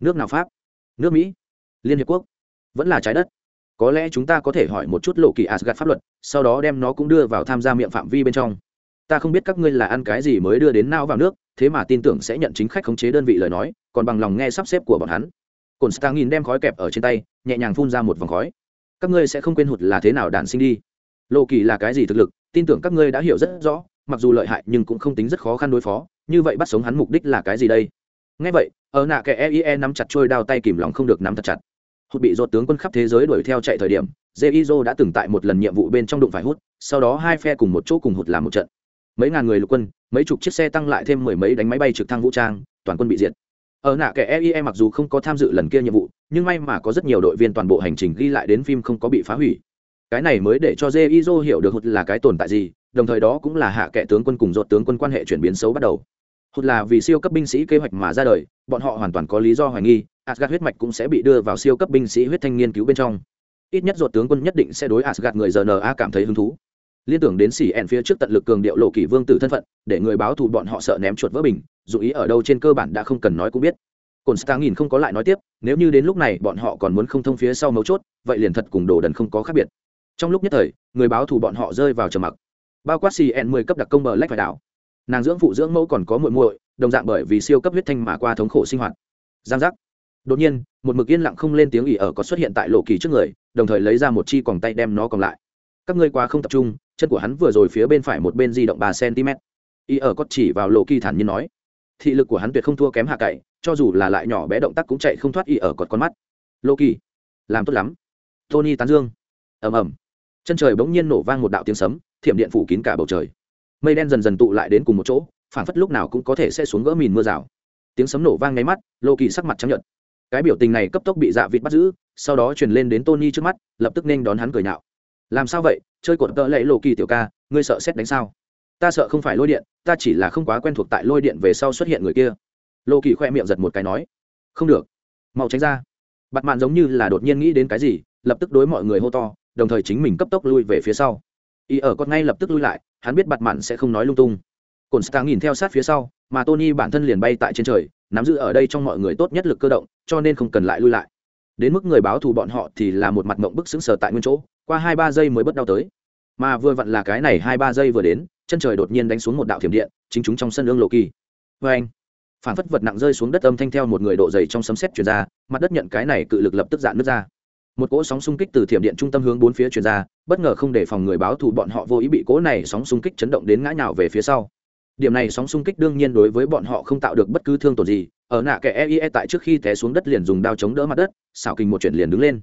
Nước nào pháp? Nước mỹ? Liên hiệp quốc? Vẫn là trái đất. Có lẽ chúng ta có thể hỏi một chút lộ kỳ asgad pháp luật, sau đó đem nó cũng đưa vào tham gia miệng phạm vi bên trong. Ta không biết các ngươi là ăn cái gì mới đưa đến nao vào nước, thế mà tin tưởng sẽ nhận chính khách khống chế đơn vị lời nói, còn bằng lòng nghe sắp xếp của bọn hắn. Cồn stang nghìn đem khói kẹp ở trên tay, nhẹ nhàng phun ra một vòng khói. Các ngươi sẽ không quên hụt là thế nào đản sinh đi. Lộ kỳ là cái gì thực lực, tin tưởng các ngươi đã hiểu rất rõ mặc dù lợi hại nhưng cũng không tính rất khó khăn đối phó, như vậy bắt sống hắn mục đích là cái gì đây? Ngay vậy, ở nạ kẻ eie nắm chặt trôi đao tay kìm lòng không được nắm thật chặt. Hụt bị dột tướng quân khắp thế giới đuổi theo chạy thời điểm jeizo đã từng tại một lần nhiệm vụ bên trong đụng phải hút, sau đó hai phe cùng một chỗ cùng hụt làm một trận. Mấy ngàn người lục quân, mấy chục chiếc xe tăng lại thêm mười mấy đánh máy bay trực thăng vũ trang, toàn quân bị diệt. Ở nạ kẻ eie mặc dù không có tham dự lần kia nhiệm vụ, nhưng may mà có rất nhiều đội viên toàn bộ hành trình ghi lại đến phim không có bị phá hủy. Cái này mới để cho jeizo hiểu được hụt là cái tồn tại gì đồng thời đó cũng là hạ kệ tướng quân cùng ruột tướng quân quan hệ chuyển biến xấu bắt đầu. Hụt là vì siêu cấp binh sĩ kế hoạch mà ra đời, bọn họ hoàn toàn có lý do hoài nghi asgad huyết mạch cũng sẽ bị đưa vào siêu cấp binh sĩ huyết thanh nghiên cứu bên trong. Ít nhất ruột tướng quân nhất định sẽ đối asgad người rna cảm thấy hứng thú. Liên tưởng đến xỉ ẹn phía trước tận lực cường điệu lộ kỷ vương tử thân phận, để người báo thù bọn họ sợ ném chuột vỡ bình, dù ý ở đâu trên cơ bản đã không cần nói cũng biết. Cồn stang nghìn không có lại nói tiếp, nếu như đến lúc này bọn họ còn muốn không thông phía sau mấu chốt, vậy liền thật cùng đồ đần không có khác biệt. Trong lúc nhất thời, người báo thù bọn họ rơi vào trầm mặc bao quát cn mười cấp đặc công bờ lách phải đảo. Nàng dưỡng phụ dưỡng mẫu còn có muội muội, đồng dạng bởi vì siêu cấp huyết thanh mà qua thống khổ sinh hoạt. Giang giác. Đột nhiên, một mực yên lặng không lên tiếng ỉ ở có xuất hiện tại lộ kỳ trước người, đồng thời lấy ra một chi còn tay đem nó còn lại. Các ngươi quá không tập trung, chân của hắn vừa rồi phía bên phải một bên di động ba cm ỉ ở có chỉ vào lộ kỳ thản nhiên nói, thị lực của hắn tuyệt không thua kém hạ cậy, cho dù là lại nhỏ bé động tác cũng chạy không thoát ỉ ở cọt con mắt. Lộ kỳ, làm tốt lắm. Tony tán dương. Ầm ầm chân trời bỗng nhiên nổ vang một đạo tiếng sấm, thiểm điện phủ kín cả bầu trời. Mây đen dần dần tụ lại đến cùng một chỗ phản phất lúc nào cũng có thể sẽ xuống gỡ mìn mưa rào. Tiếng sấm nổ vang ngay mắt, lô kỳ sắc mặt chấp nhận cái biểu tình này cấp tốc bị dạ vịt bắt giữ, sau đó truyền lên đến tony trước mắt, lập tức nên đón hắn cười nhạo. Làm sao vậy? Chơi cột tợ lệ lô kỳ tiểu ca, ngươi sợ xét đánh sao? Ta sợ không phải lôi điện, ta chỉ là không quá quen thuộc tại lôi điện về sau xuất hiện người kia. Lô kỳ khoe miệng giật một cái nói. Không được. Mau tránh ra. Bặt mạn giống như là đột nhiên nghĩ đến cái gì, lập tức đối mọi người hô to đồng thời chính mình cấp tốc lui về phía sau. Y ở con ngay lập tức lui lại, hắn biết bặt mặn sẽ không nói lung tung. Cồn stang nhìn theo sát phía sau, mà tony bản thân liền bay tại trên trời, nắm giữ ở đây trong mọi người tốt nhất lực cơ động, cho nên không cần lại lui lại. Đến mức người báo thù bọn họ thì là một mặt mộng bức xứng sờ tại nguyên chỗ, qua hai ba giây mới bất đau tới. Mà vừa vặn là cái này hai ba giây vừa đến, chân trời đột nhiên đánh xuống một đạo thiểm điện, chính chúng trong sân lương lộ kỳ. Vê anh, phản phất vật nặng rơi xuống đất âm thanh theo một người độ dày trong sấm xét chuyển ra, mặt đất nhận cái này cự lực lập tức dạn nước ra một cỗ sóng xung kích từ thiểm điện trung tâm hướng bốn phía chuyển ra, bất ngờ không để phòng người báo thù bọn họ vô ý bị cỗ này sóng xung kích chấn động đến ngã nhào về phía sau. Điểm này sóng xung kích đương nhiên đối với bọn họ không tạo được bất cứ thương tổn gì, ở nạ kẻ eie tại trước khi té xuống đất liền dùng đao chống đỡ mặt đất, xảo kinh một chuyển liền đứng lên.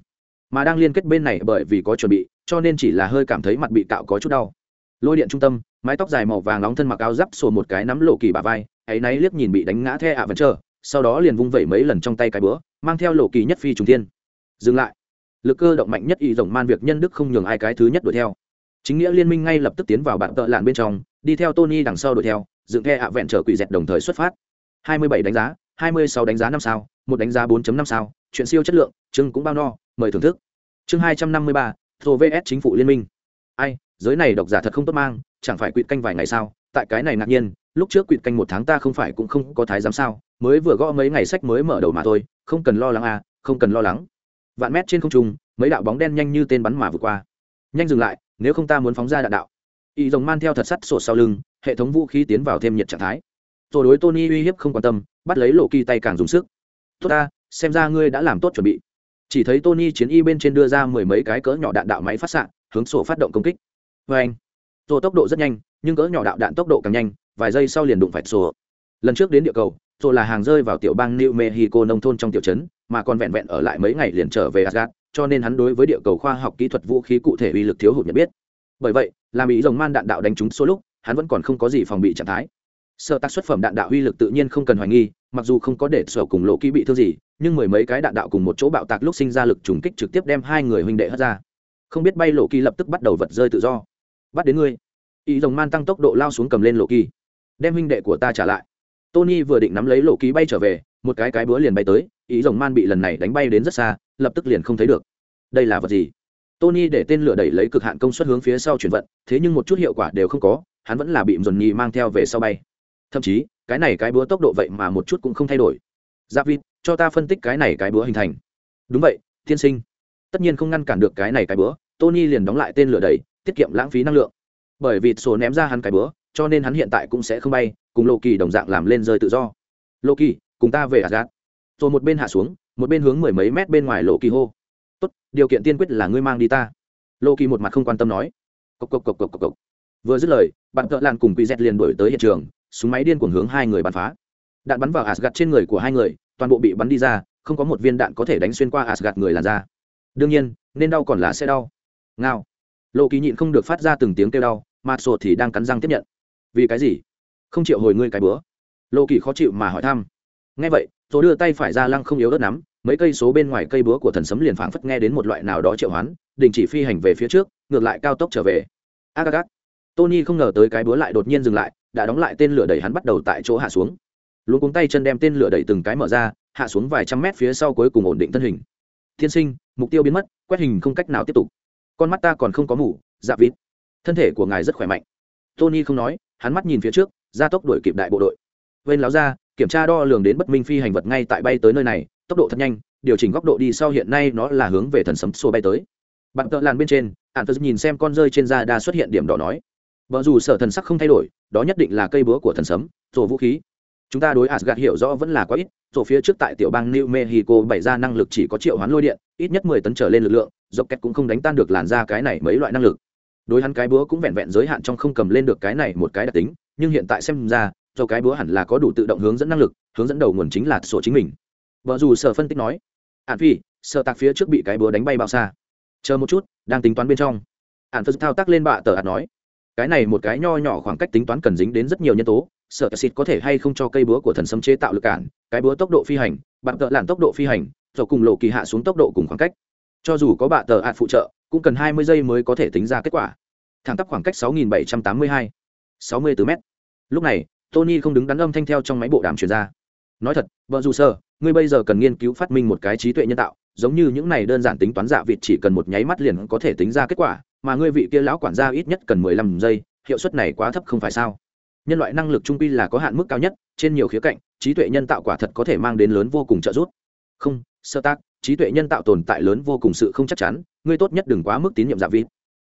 Mà đang liên kết bên này bởi vì có chuẩn bị, cho nên chỉ là hơi cảm thấy mặt bị cạo có chút đau. Lôi điện trung tâm, mái tóc dài màu vàng nóng thân mặc áo giáp sổ một cái nắm lộ kỳ bà vai, ấy náy liếc nhìn bị đánh ngã the ạ vẫn chờ, sau đó liền vung vẩy mấy lần trong tay cái bữa mang theo lộ kỳ nhất phi trùng thiên. Dừng lại lực cơ động mạnh nhất y rồng man việc nhân đức không nhường ai cái thứ nhất đuổi theo. Chính nghĩa liên minh ngay lập tức tiến vào bạn tợ lạn bên trong đi theo tony đằng sau đuổi theo dựng the ạ vẹn trở quỷ dẹt đồng thời xuất phát. 27 đánh giá 26 đánh giá năm sao một đánh giá 4.5 sao chuyện siêu chất lượng chương cũng bao no mời thưởng thức. Chương 253, thô vs chính phủ liên minh. Ai giới này độc giả thật không tốt mang chẳng phải quỵt canh vài ngày sao? Tại cái này ngạc nhiên lúc trước quỵt canh một tháng ta không phải cũng không có thái giám sao mới vừa gõ mấy ngày sách mới mở đầu mà thôi không cần lo lắng à không cần lo lắng vạn mét trên không trung, mấy đạo bóng đen nhanh như tên bắn mà vượt qua. Nhanh dừng lại, nếu không ta muốn phóng ra đạn đạo. Y rồng man theo thật sắt sổ sau lưng, hệ thống vũ khí tiến vào thêm nhiệt trạng thái. Rồi đối tony uy hiếp không quan tâm, bắt lấy lộ kỳ tay càng dùng sức. Tốt ta, xem ra ngươi đã làm tốt chuẩn bị. Chỉ thấy tony chiến y bên trên đưa ra mười mấy cái cỡ nhỏ đạn đạo máy phát xạ, hướng sổ phát động công kích. Vê anh rồi tốc độ rất nhanh, nhưng cỡ nhỏ đạo đạn tốc độ càng nhanh, vài giây sau liền đụng phải sổ. Lần trước đến địa cầu rồi là hàng rơi vào tiểu bang new mexico nông thôn trong tiểu trấn mà còn vẹn vẹn ở lại mấy ngày liền trở về Asgard, cho nên hắn đối với địa cầu khoa học kỹ thuật vũ khí cụ thể uy lực thiếu hụt nhận biết. Bởi vậy làm ý rồng man đạn đạo đánh trúng số lúc hắn vẫn còn không có gì phòng bị trạng thái. Sơ tác xuất phẩm đạn đạo uy lực tự nhiên không cần hoài nghi mặc dù không có để sở cùng lộ kỹ bị thương gì nhưng mười mấy cái đạn đạo cùng một chỗ bạo tạc lúc sinh ra lực trùng kích trực tiếp đem hai người huynh đệ hất ra. Không biết bay lộ kỳ lập tức bắt đầu vật rơi tự do. Bắt đến ngươi. Ý rồng man tăng tốc độ lao xuống cầm lên lộ kỳ đem huynh đệ của ta trả lại. Tony vừa định nắm lấy lộ kỳ bay trở về một cái cái búa liền bay tới ý rồng man bị lần này đánh bay đến rất xa, lập tức liền không thấy được. Đây là vật gì? Tony để tên lửa đẩy lấy cực hạn công suất hướng phía sau chuyển vận, thế nhưng một chút hiệu quả đều không có, hắn vẫn là bị dồn nhì mang theo về sau bay. Thậm chí, cái này cái búa tốc độ vậy mà một chút cũng không thay đổi. Giáp vịt cho ta phân tích cái này cái búa hình thành. Đúng vậy, tiên sinh. Tất nhiên không ngăn cản được cái này cái búa, tony liền đóng lại tên lửa đẩy, tiết kiệm lãng phí năng lượng. Bởi vì số ném ra hắn cái búa, cho nên hắn hiện tại cũng sẽ không bay, cùng lô kỳ đồng dạng làm lên rơi tự do. Lô kỳ cùng ta về asgad rồi một bên hạ xuống, một bên hướng mười mấy mét bên ngoài lộ kỳ hô. Tốt, điều kiện tiên quyết là ngươi mang đi ta. Lô kỳ một mặt không quan tâm nói. Cộc cộc cộc cộc cộc cộc. Vừa dứt lời, bạn cỡ làn cùng quỷ dẹt liền đổi tới hiện trường, súng máy điên cuồng hướng hai người bắn phá. Đạn bắn vào asgad trên người của hai người, toàn bộ bị bắn đi ra, không có một viên đạn có thể đánh xuyên qua asgad người làn ra đương nhiên, nên đau còn là sẽ đau. Ngao. Lộ kỳ nhịn không được phát ra từng tiếng kêu đau mà sột thì đang cắn răng tiếp nhận. Vì cái gì? Không chịu hồi ngươi cái bữa. Lộ kỳ khó chịu mà hỏi thăm. Ngay vậy rồi đưa tay phải ra lăng không yếu đất nắm, mấy cây số bên ngoài cây búa của thần sấm liền phảng phất nghe đến một loại nào đó triệu hoán, đình chỉ phi hành về phía trước, ngược lại cao tốc trở về. Agagat tony không ngờ tới cái búa lại đột nhiên dừng lại, đã đóng lại tên lửa đẩy hắn bắt đầu tại chỗ hạ xuống. Luôn cuống tay chân đem tên lửa đẩy từng cái mở ra, hạ xuống vài trăm mét phía sau cuối cùng ổn định thân hình. Thiên sinh, mục tiêu biến mất, quét hình không cách nào tiếp tục. Con mắt ta còn không có mủ dạ vịt. Thân thể của ngài rất khỏe mạnh. Tony không nói, hắn mắt nhìn phía trước, gia tốc đuổi kịp đại bộ đội. Vên láo ra kiểm tra đo lường đến bất minh phi hành vật ngay tại bay tới nơi này, tốc độ thật nhanh, điều chỉnh góc độ đi sau hiện nay nó là hướng về thần sấm xô bay tới. Bạn tợ làn bên trên ạn tớ nhìn xem con rơi trên da đa xuất hiện điểm đỏ nói vợ dù sở thần sắc không thay đổi, đó nhất định là cây búa của thần sấm rổ vũ khí. Chúng ta đối asgad hiểu rõ vẫn là quá ít rổ phía trước tại tiểu bang new mexico bày ra năng lực chỉ có triệu hoán lôi điện, ít nhất mười tấn trở lên lực lượng dọc kẹt cũng không đánh tan được làn ra cái này mấy loại năng lực. Đối hắn cái búa cũng vẹn vẹn giới hạn trong không cầm lên được cái này một cái đặc tính, nhưng hiện tại xem ra do cái búa hẳn là có đủ tự động hướng dẫn năng lực, hướng dẫn đầu nguồn chính là sổ chính mình. Vợ dù sở phân tích nói ạn phi sợ tạc phía trước bị cái búa đánh bay bao xa? Chờ một chút, đang tính toán bên trong. Ạn phật thao tác lên bạ tờ ạt nói, cái này một cái nho nhỏ khoảng cách tính toán cần dính đến rất nhiều nhân tố sợ xịt có thể hay không cho cây búa của thần sấm chế tạo lực cản, cái búa tốc độ phi hành, bạ tờ làn tốc độ phi hành, rồi cùng lộ kỳ hạ xuống tốc độ cùng khoảng cách. Cho dù có bạ tờ ạt phụ trợ, cũng cần hai mươi giây mới có thể tính ra kết quả. Thẳng tắp khoảng cách sáu nghìn bảy trăm tám mươi hai, sáu mươi từ m lúc này tony không đứng đắn âm thanh theo trong máy bộ đàm truyền ra. Nói thật, vợ dù sơ ngươi bây giờ cần nghiên cứu phát minh một cái trí tuệ nhân tạo, giống như những này đơn giản tính toán giả vịt chỉ cần một nháy mắt liền có thể tính ra kết quả, mà ngươi vị kia lão quản gia ít nhất cần mười lăm giây, hiệu suất này quá thấp không phải sao? Nhân loại năng lực trung pi là có hạn mức cao nhất, trên nhiều khía cạnh, trí tuệ nhân tạo quả thật có thể mang đến lớn vô cùng trợ giúp. Không, sơ tác, trí tuệ nhân tạo tồn tại lớn vô cùng sự không chắc chắn, ngươi tốt nhất đừng quá mức tín nhiệm giả vịt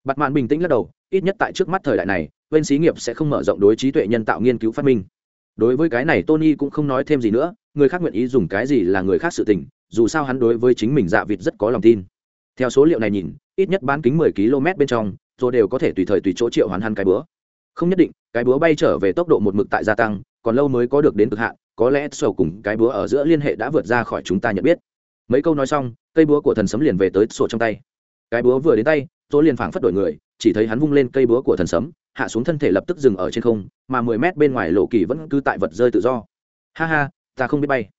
bặt mạn bình tĩnh lắc đầu, ít nhất tại trước mắt thời đại này bên xí nghiệp sẽ không mở rộng đối trí tuệ nhân tạo nghiên cứu phát minh. Đối với cái này tony cũng không nói thêm gì nữa, người khác nguyện ý dùng cái gì là người khác sự tình, dù sao hắn đối với chính mình dạ vịt rất có lòng tin. Theo số liệu này nhìn, ít nhất bán kính mười km bên trong, rồi đều có thể tùy thời tùy chỗ triệu hoàn hắn cái búa không nhất định, cái búa bay trở về tốc độ một mực tại gia tăng, còn lâu mới có được đến cực hạn, có lẽ sầu cùng cái búa ở giữa liên hệ đã vượt ra khỏi chúng ta nhận biết. Mấy câu nói xong, cây búa của thần sấm liền về tới sổ trong tay cái búa vừa đến tay tôi liền phảng phất đổi người, chỉ thấy hắn vung lên cây búa của thần sấm, hạ xuống thân thể lập tức dừng ở trên không, mà mười mét bên ngoài lộ kỳ vẫn cứ tại vật rơi tự do. Ha ha, ta không biết bay.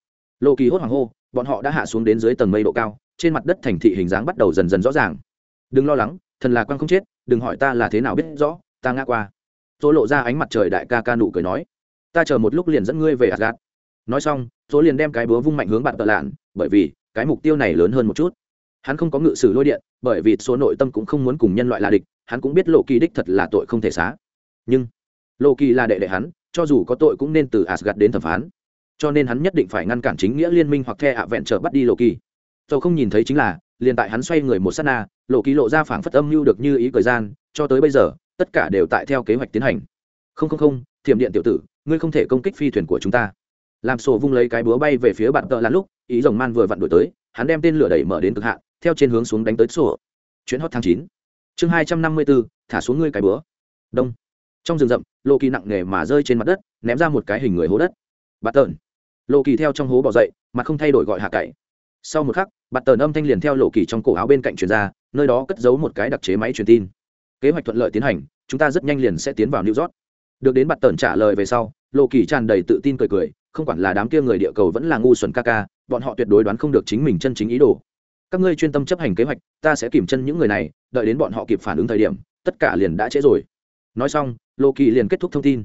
Lộ kỳ hốt hoảng hô, bọn họ đã hạ xuống đến dưới tầng mây độ cao, trên mặt đất thành thị hình dáng bắt đầu dần dần rõ ràng. Đừng lo lắng, thần là quan không chết, đừng hỏi ta là thế nào biết rõ, ta ngã qua. Tôi lộ ra ánh mặt trời đại ca ca nụ cười nói, ta chờ một lúc liền dẫn ngươi về Asgard. nói xong tôi liền đem cái búa vung mạnh hướng bạn tợ lạn, bởi vì cái mục tiêu này lớn hơn một chút hắn không có ngự sử lôi điện, bởi vì số nội tâm cũng không muốn cùng nhân loại là địch, hắn cũng biết lộ kỳ đích thật là tội không thể xá. Nhưng lộ kỳ là đệ đệ hắn, cho dù có tội cũng nên từ asgad đến thẩm phán. Cho nên hắn nhất định phải ngăn cản chính nghĩa liên minh hoặc the ạ vẹn trở bắt đi lộ kỳ. Dầu không nhìn thấy chính là, liền tại hắn xoay người một s á t na, lộ kỳ lộ ra phảng phất âm mưu được như ý thời gian, cho tới bây giờ, tất cả đều tại theo kế hoạch tiến hành. Không không không, thiểm điện tiểu tử, ngươi không thể công kích phi thuyền của chúng ta. Làm sổ vung lấy cái búa bay về phía bạn tợ là lúc, ý rồng man vừa vặn đổi tới, hắn đem tên lửa đẩy mở đến cực hạn theo trên hướng xuống đánh tới sổ. Chuyến hot tháng chín. Chương hai trăm năm mươi bốn, thả xuống ngươi cái búa đông. Trong rừng rậm lộ kỳ nặng nề mà rơi trên mặt đất, ném ra một cái hình người hố đất. Bạt tợn lộ kỳ theo trong hố bỏ dậy, mà không thay đổi gọi hạ cậy. Sau một khắc bạt tợn âm thanh liền theo lộ kỳ trong cổ áo bên cạnh truyền ra, nơi đó cất giấu một cái đặc chế máy truyền tin. Kế hoạch thuận lợi tiến hành, chúng ta rất nhanh liền sẽ tiến vào new york. Được đến bạt tợn trả lời về sau lộ kỳ tràn đầy tự tin cười cười, không quản là đám kia người địa cầu vẫn là ngu xuẩn ca ca, bọn họ tuyệt đối đoán không được chính mình chân chính ý đồ các ngươi chuyên tâm chấp hành kế hoạch, ta sẽ kìm chân những người này, đợi đến bọn họ kịp phản ứng thời điểm, tất cả liền đã trễ rồi. Nói xong, lô kỳ liền kết thúc thông tin.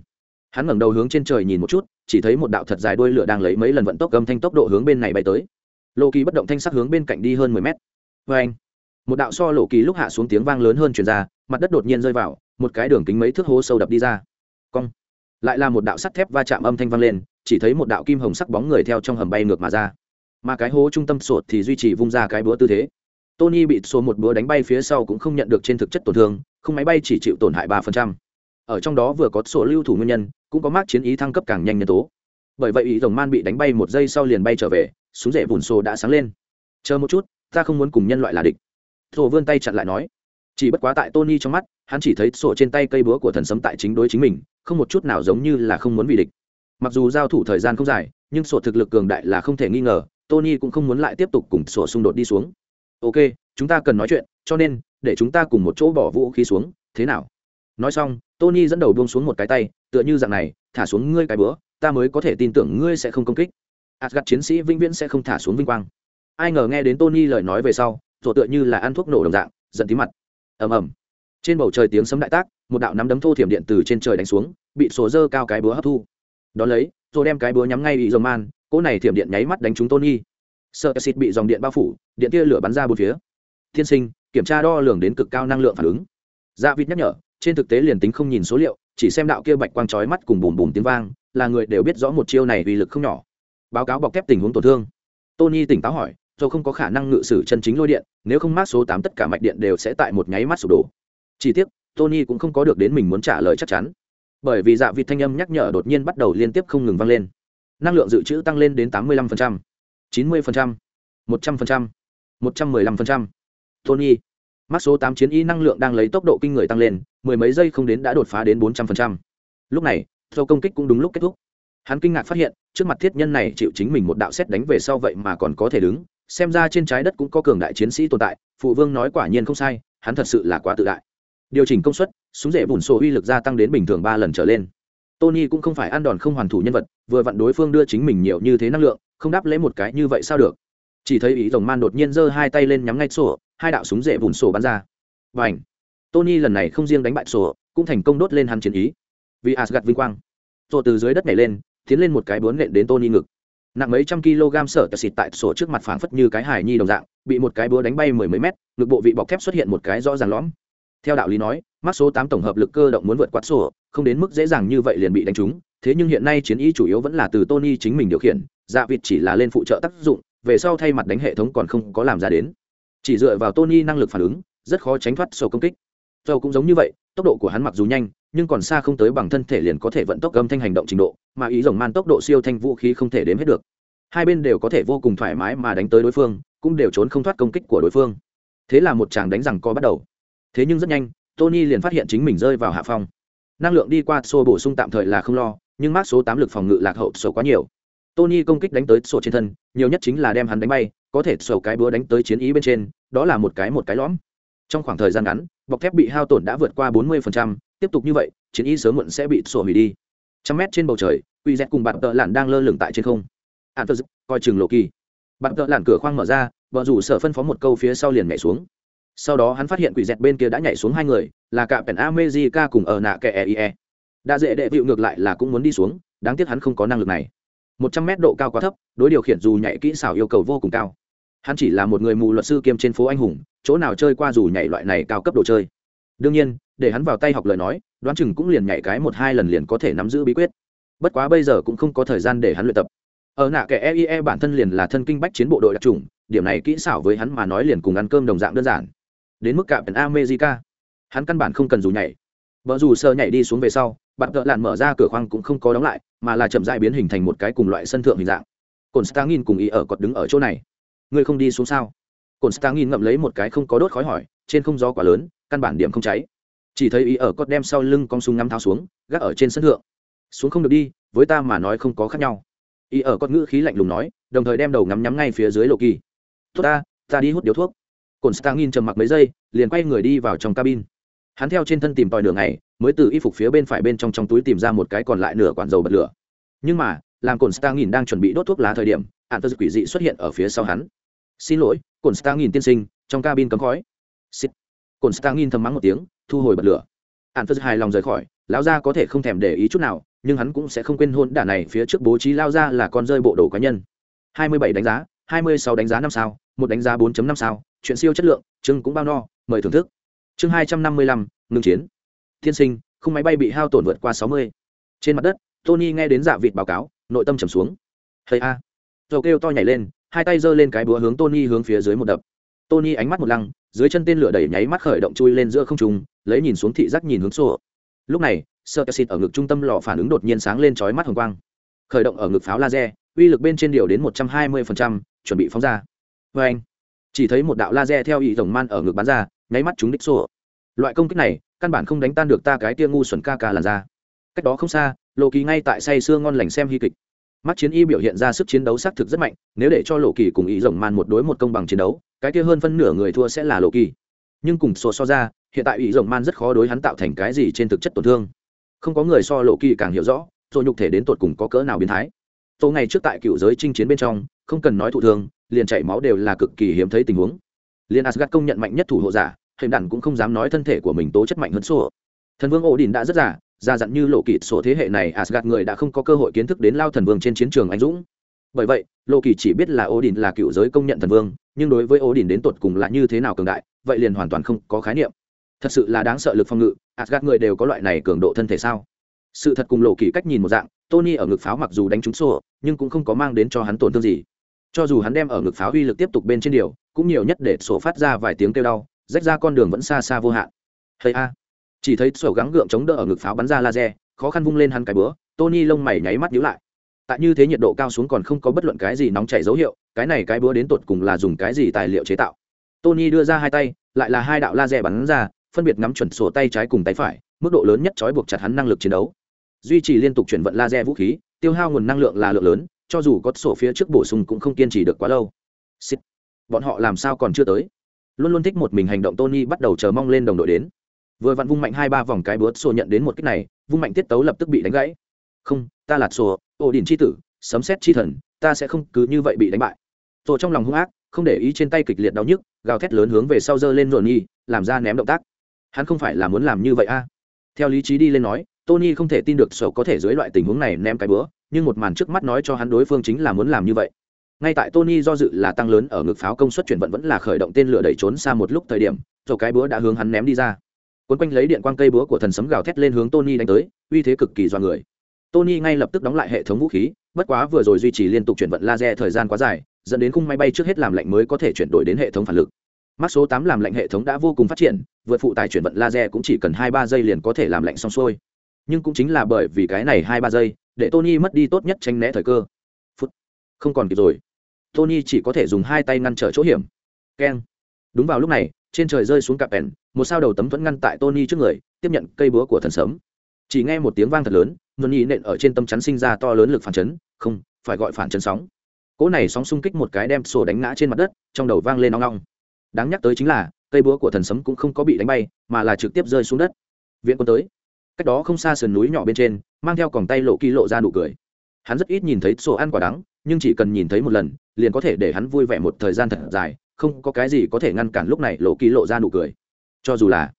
Hắn ngẩng đầu hướng trên trời nhìn một chút, chỉ thấy một đạo thật dài đuôi lửa đang lấy mấy lần vận tốc gầm thanh tốc độ hướng bên này bay tới. Lô kỳ bất động thanh sắc hướng bên cạnh đi hơn mười mét. Vê anh. Một đạo so lộ kỳ lúc hạ xuống tiếng vang lớn hơn chuyển ra, mặt đất đột nhiên rơi vào, một cái đường kính mấy thước hố sâu đập đi ra. Cong. Lại là một đạo sắt thép va chạm âm thanh vang lên, chỉ thấy một đạo kim hồng sắc bóng người theo trong hầm bay ngược mà ra mà cái hố trung tâm sột thì duy trì vung ra cái búa tư thế. Tony bị số một búa đánh bay phía sau cũng không nhận được trên thực chất tổn thương, không máy bay chỉ chịu tổn hại ba phần trăm. Ở trong đó vừa có sổ lưu thủ nguyên nhân, cũng có mác chiến ý thăng cấp càng nhanh nhân tố. Bởi vậy ý rồng man bị đánh bay một giây sau liền bay trở về, súng rễ vùn sổ đã sáng lên. Chờ một chút, ta không muốn cùng nhân loại là địch. Sổ vươn tay chặn lại nói. Chỉ bất quá tại tony trong mắt, hắn chỉ thấy sổ trên tay cây búa của thần sấm tại chính đối chính mình, không một chút nào giống như là không muốn vì địch. Mặc dù giao thủ thời gian không dài, nhưng sổ thực lực cường đại là không thể nghi ngờ tony cũng không muốn lại tiếp tục cùng sổ xung đột đi xuống. Ok, chúng ta cần nói chuyện, cho nên, để chúng ta cùng một chỗ bỏ vũ khí xuống, thế nào? Nói xong, tony dẫn đầu buông xuống một cái tay, tựa như dạng này, thả xuống ngươi cái bữa, ta mới có thể tin tưởng ngươi sẽ không công kích. Asgard chiến sĩ vĩnh viễn sẽ không thả xuống vinh quang. Ai ngờ nghe đến tony lời nói về sau rồi tựa như là ăn thuốc nổ đồng dạng, giận tí mặt. Ầm ầm. Trên bầu trời tiếng sấm đại tác, một đạo nắm đấm thô thiểm điện từ trên trời đánh xuống, bị sổ dơ cao cái búa hấp thu. Đón lấy rồi đem cái búa nhắm ngay bị dầu man cỗ này thiểm điện nháy mắt đánh trúng tony. Sợ xịt bị dòng điện bao phủ điện tia lửa bắn ra bốn phía. Thiên sinh kiểm tra đo lường đến cực cao năng lượng phản ứng. Dạ vịt nhắc nhở trên thực tế liền tính không nhìn số liệu chỉ xem đạo kia bạch quang chói mắt cùng bùm bùm tiếng vang là người đều biết rõ một chiêu này uy lực không nhỏ. Báo cáo bọc thép tình huống tổn thương. Tony tỉnh táo hỏi do không có khả năng ngự sử chân chính lôi điện nếu không mát số tám tất cả mạch điện đều sẽ tại một nháy mắt sụp đổ. Chỉ tiếc, tony cũng không có được đến mình muốn trả lời chắc chắn. Bởi vì dạ vịt thanh âm nhắc nhở đột nhiên bắt đầu liên tiếp không ngừng vang lên năng lượng dự trữ tăng lên đến tám mươi 85%, 90%, 100%, 115%. Tony, mắt số tám chiến y năng lượng đang lấy tốc độ kinh người tăng lên, mười mấy giây không đến đã đột phá đến 400%. Lúc này, thâu công kích cũng đúng lúc kết thúc. Hắn kinh ngạc phát hiện, trước mặt thiết nhân này chịu chính mình một đạo xét đánh về sau vậy mà còn có thể đứng, xem ra trên trái đất cũng có cường đại chiến sĩ tồn tại, phụ vương nói quả nhiên không sai, hắn thật sự là quá tự đại. Điều chỉnh công suất, súng rễ bùn sổ uy lực gia tăng đến bình thường ba lần trở lên. Tony cũng không phải ăn đòn không hoàn thủ nhân vật, vừa vặn đối phương đưa chính mình nhiều như thế năng lượng, không đáp lấy một cái như vậy sao được? Chỉ thấy ý rồng man đột nhiên giơ hai tay lên nhắm ngay sổ hai đạo súng rễ vùn sổ bắn ra. Và ảnh tony lần này không riêng đánh bại sổ cũng thành công đốt lên hắn chiến ý. Vì asgad vinh quang. Sổ từ dưới đất nhảy lên tiến lên một cái bướn nện đến tony ngực. Nặng mấy trăm kg sở tờ xịt tại sổ trước mặt phảng phất như cái hải nhi đồng dạng bị một cái búa đánh bay mười mấy mét ngực bộ vị bọc thép xuất hiện một cái rõ ràng lõm. Theo đạo lý nói mắc số tám tổng hợp lực cơ động muốn vượt quát sổ, không đến mức dễ dàng như vậy liền bị đánh trúng, thế nhưng hiện nay chiến ý chủ yếu vẫn là từ tony chính mình điều khiển dạ vịt chỉ là lên phụ trợ tác dụng, về sau thay mặt đánh hệ thống còn không có làm ra đến. Chỉ dựa vào tony năng lực phản ứng, rất khó tránh thoát sổ công kích. Dầu cũng giống như vậy, tốc độ của hắn mặc dù nhanh, nhưng còn xa không tới bằng thân thể liền có thể vận tốc gầm thanh hành động trình độ, mà ý rồng man tốc độ siêu thanh vũ khí không thể đếm hết được. Hai bên đều có thể vô cùng thoải mái mà đánh tới đối phương, cũng đều trốn không thoát công kích của đối phương. Thế là một chàng đánh rằng co bắt đầu. Thế nhưng rất nhanh tony liền phát hiện chính mình rơi vào hạ phong. Năng lượng đi qua sổ bổ sung tạm thời là không lo nhưng mát số tám lực phòng ngự lạc hậu sổ quá nhiều. Tony công kích đánh tới sổ trên thân nhiều nhất chính là đem hắn đánh bay có thể sổ cái búa đánh tới chiến ý bên trên đó là một cái một cái lõm. Trong khoảng thời gian ngắn bọc thép bị hao tổn đã vượt qua 40%, tiếp tục như vậy chiến ý sớm muộn sẽ bị sổ hủy đi. Trăm mét trên bầu trời Quy z cùng bạn tợ lặn đang lơ lửng tại trên không. An tơ coi chừng lộ kỳ. Bạn tợ lặn cửa khoang mở ra vợ rủ sở phân phó một câu phía sau liền nhảy xuống sau đó hắn phát hiện quỷ dẹt bên kia đã nhảy xuống hai người, là cả pèn amejica cùng ở nạ kẻ eie đã dễ đệ vịu ngược lại là cũng muốn đi xuống, đáng tiếc hắn không có năng lực này. Một trăm mét độ cao quá thấp, đối điều khiển dù nhảy kỹ xảo yêu cầu vô cùng cao. Hắn chỉ là một người mù luật sư kiêm trên phố anh hùng, chỗ nào chơi qua dù nhảy loại này cao cấp đồ chơi. Đương nhiên, để hắn vào tay học lời nói, đoán chừng cũng liền nhảy cái một hai lần liền có thể nắm giữ bí quyết. Bất quá bây giờ cũng không có thời gian để hắn luyện tập. Ở nạ kẻ eie bản thân liền là thân kinh bách chiến bộ đội đặc trùng điểm này kỹ xảo với hắn mà nói liền cùng ăn cơm đồng dạng đơn giản đến mức cả america. Hắn căn bản không cần dù nhảy. Vợ dù sơ nhảy đi xuống về sau, bạn gợ lạn mở ra cửa khoang cũng không có đóng lại, mà là chậm dại biến hình thành một cái cùng loại sân thượng hình dạng. Cồn stangin cùng ý ở cọt đứng ở chỗ này. Ngươi không đi xuống sao? Cồn stangin ngậm lấy một cái không có đốt khói hỏi, trên không gió quá lớn, căn bản điểm không cháy. Chỉ thấy ý ở cột đem sau lưng con súng ngắm tháo xuống, gác ở trên sân thượng. Xuống không được đi, với ta mà nói không có khác nhau. Ý ở cột ngữ khí lạnh lùng nói, đồng thời đem đầu ngắm nhắm ngay phía dưới lộ kỳ tốt ta ta đi hút điếu thuốc cồn stangin trầm mặc mấy giây, liền quay người đi vào trong cabin. Hắn theo trên thân tìm tòi nửa ngày, mới từ y phục phía bên phải bên trong trong túi tìm ra một cái còn lại nửa quản dầu bật lửa. Nhưng mà, làm cồn stangin đang chuẩn bị đốt thuốc lá thời điểm ạn tơ quỷ dị xuất hiện ở phía sau hắn. Xin lỗi cồn stangin tiên sinh, trong cabin cấm khói. Xịt. cồn stangin thầm mắng một tiếng, thu hồi bật lửa. Ạn tơ hài lòng rời khỏi, lão gia có thể không thèm để ý chút nào, nhưng hắn cũng sẽ không quên hôn đả này phía trước bố trí lao ra là con rơi bộ đồ cá nhân. 27 đánh giá 26 đánh giá năm sao một đánh giá 4.5 sao chuyện siêu chất lượng chương cũng bao no mời thưởng thức. Chương 255, ngưng chiến. Thiên sinh không máy bay bị hao tổn vượt qua 60. trên mặt đất tony nghe đến dạ vịt báo cáo nội tâm trầm xuống. Hey a. Dầu kêu to nhảy lên hai tay giơ lên cái búa hướng tony hướng phía dưới một đập. Tony ánh mắt một lăng dưới chân tên lửa đẩy nháy mắt khởi động chui lên giữa không trung lấy nhìn xuống thị giác nhìn hướng sổ lúc này sơ cassit ở ngực trung tâm lò phản ứng đột nhiên sáng lên chói mắt hồng quang. Khởi động ở ngực pháo laser uy lực bên trên điều đến một trăm hai mươi chuẩn bị phóng ra. Vê anh. Chỉ thấy một đạo laser theo ý tổng man ở ngực bắn ra, nháy mắt chúng đích xô. Loại công kích này, căn bản không đánh tan được ta cái tia ngu xuẩn ca ca làn ra cách đó không xa lộ kỳ ngay tại say sưa ngon lành xem hy kịch. Mắt chiến y biểu hiện ra sức chiến đấu xác thực rất mạnh, nếu để cho lộ kỳ cùng ý rồng man một đối một công bằng chiến đấu, cái kia hơn phân nửa người thua sẽ là lộ kỳ. Nhưng cùng sổ so ra, hiện tại ý rồng man rất khó đối hắn tạo thành cái gì trên thực chất tổn thương. Không có người so lộ kỳ càng hiểu rõ, rồi nhục thể đến tột cùng có cỡ nào biến thái. Tô ngày trước tại cựu giới chinh chiến bên trong không cần nói thụ thương, liền chảy máu đều là cực kỳ hiếm thấy tình huống. Liền asgad công nhận mạnh nhất thủ hộ giả hình đàn cũng không dám nói thân thể của mình tố chất mạnh hơn sổ thần vương ổ đình đã rất giả ra dặn như lộ kỵ sổ thế hệ này asgad người đã không có cơ hội kiến thức đến lao thần vương trên chiến trường anh dũng. Bởi vậy, lộ kỳ chỉ biết là ổ đình là cựu giới công nhận thần vương, nhưng đối với ổ đình đến tột cùng là như thế nào cường đại, vậy liền hoàn toàn không có khái niệm. Thật sự là đáng sợ lực phòng ngự asgad người đều có loại này cường độ thân thể sao? Sự thật cùng lộ kỳ cách nhìn một dạng, tony ở ngực pháo mặc dù đánh trúng sổ nhưng cũng không có mang đến cho hắn tổn thương gì cho dù hắn đem ở ngực pháo uy lực tiếp tục bên trên điều, cũng nhiều nhất để sổ phát ra vài tiếng kêu đau, rách ra con đường vẫn xa xa vô hạn. Hay a. Chỉ thấy sổ gắng gượng chống đỡ ở ngực pháo bắn ra laser, khó khăn vung lên hắn cái bữa tony lông mày nháy mắt nhíu lại. Tại như thế nhiệt độ cao xuống còn không có bất luận cái gì nóng chảy dấu hiệu, cái này cái búa đến tột cùng là dùng cái gì tài liệu chế tạo? Tony đưa ra hai tay, lại là hai đạo laser bắn ra, phân biệt ngắm chuẩn sổ tay trái cùng tay phải, mức độ lớn nhất trói buộc chặt hắn năng lực chiến đấu. Duy trì liên tục chuyển vận laser vũ khí, tiêu hao nguồn năng lượng là lượng lớn cho dù có sổ phía trước bổ sung cũng không kiên trì được quá lâu. Xịt. bọn họ làm sao còn chưa tới? Luôn luôn thích một mình hành động tony bắt đầu chờ mong lên đồng đội đến. Vừa vặn vung mạnh hai ba vòng cái búa sổ nhận đến một kích này, vung mạnh tiết tấu lập tức bị đánh gãy. Không, ta là sổ, ổ đỉnh c h i tử, sấm xét chi thần, ta sẽ không cứ như vậy bị đánh bại. Sổ trong lòng hung ác, không để ý trên tay kịch liệt đau nhức, gào thét lớn hướng về sau giơ lên ruột nhi làm ra ném động tác. Hắn không phải là muốn làm như vậy a. Theo lý trí đi lên nói, tony không thể tin được sổ có thể dưới loại tình huống này ném cái bữa nhưng một màn trước mắt nói cho hắn đối phương chính là muốn làm như vậy. Ngay tại tony do dự là tăng lớn ở ngực pháo công suất chuyển vận vẫn là khởi động tên lửa đẩy trốn xa một lúc thời điểm rồi cái búa đã hướng hắn ném đi ra. Quấn quanh lấy điện quang cây búa của thần sấm gào thét lên hướng tony đánh tới, uy thế cực kỳ do người. Tony ngay lập tức đóng lại hệ thống vũ khí, bất quá vừa rồi duy trì liên tục chuyển vận laser thời gian quá dài, dẫn đến khung máy bay trước hết làm lạnh mới có thể chuyển đổi đến hệ thống phản lực. Mắc số tám làm lạnh hệ thống đã vô cùng phát triển vượt phụ tải chuyển vận laser cũng chỉ cần hai ba giây liền có thể làm lạnh xong xuôi. Nhưng cũng chính là bởi vì cái này hai ba giây để tony mất đi tốt nhất tranh né thời cơ. Phút. Không còn kịp rồi. Tony chỉ có thể dùng hai tay ngăn trở chỗ hiểm. Keng. Đúng vào lúc này, trên trời rơi xuống cặp ẻn, một sao đầu tấm thuẫn ngăn tại tony trước người, tiếp nhận cây búa của thần sấm. Chỉ nghe một tiếng vang thật lớn nôn nhị nện ở trên tâm chắn sinh ra to lớn lực phản chấn, không, phải gọi phản chấn sóng. Cỗ này sóng xung kích một cái đem sổ đánh ngã trên mặt đất, trong đầu vang lên nong nong đáng nhắc tới chính là, cây búa của thần sấm cũng không có bị đánh bay, mà là trực tiếp rơi xuống đất. Viện quân tới cách đó không xa sườn núi nhỏ bên trên, mang theo còng tay lộ kỳ lộ ra nụ cười. Hắn rất ít nhìn thấy sổ ăn quả đắng, nhưng chỉ cần nhìn thấy một lần, liền có thể để hắn vui vẻ một thời gian thật dài, không có cái gì có thể ngăn cản lúc này lộ kỳ lộ ra nụ cười. Cho dù là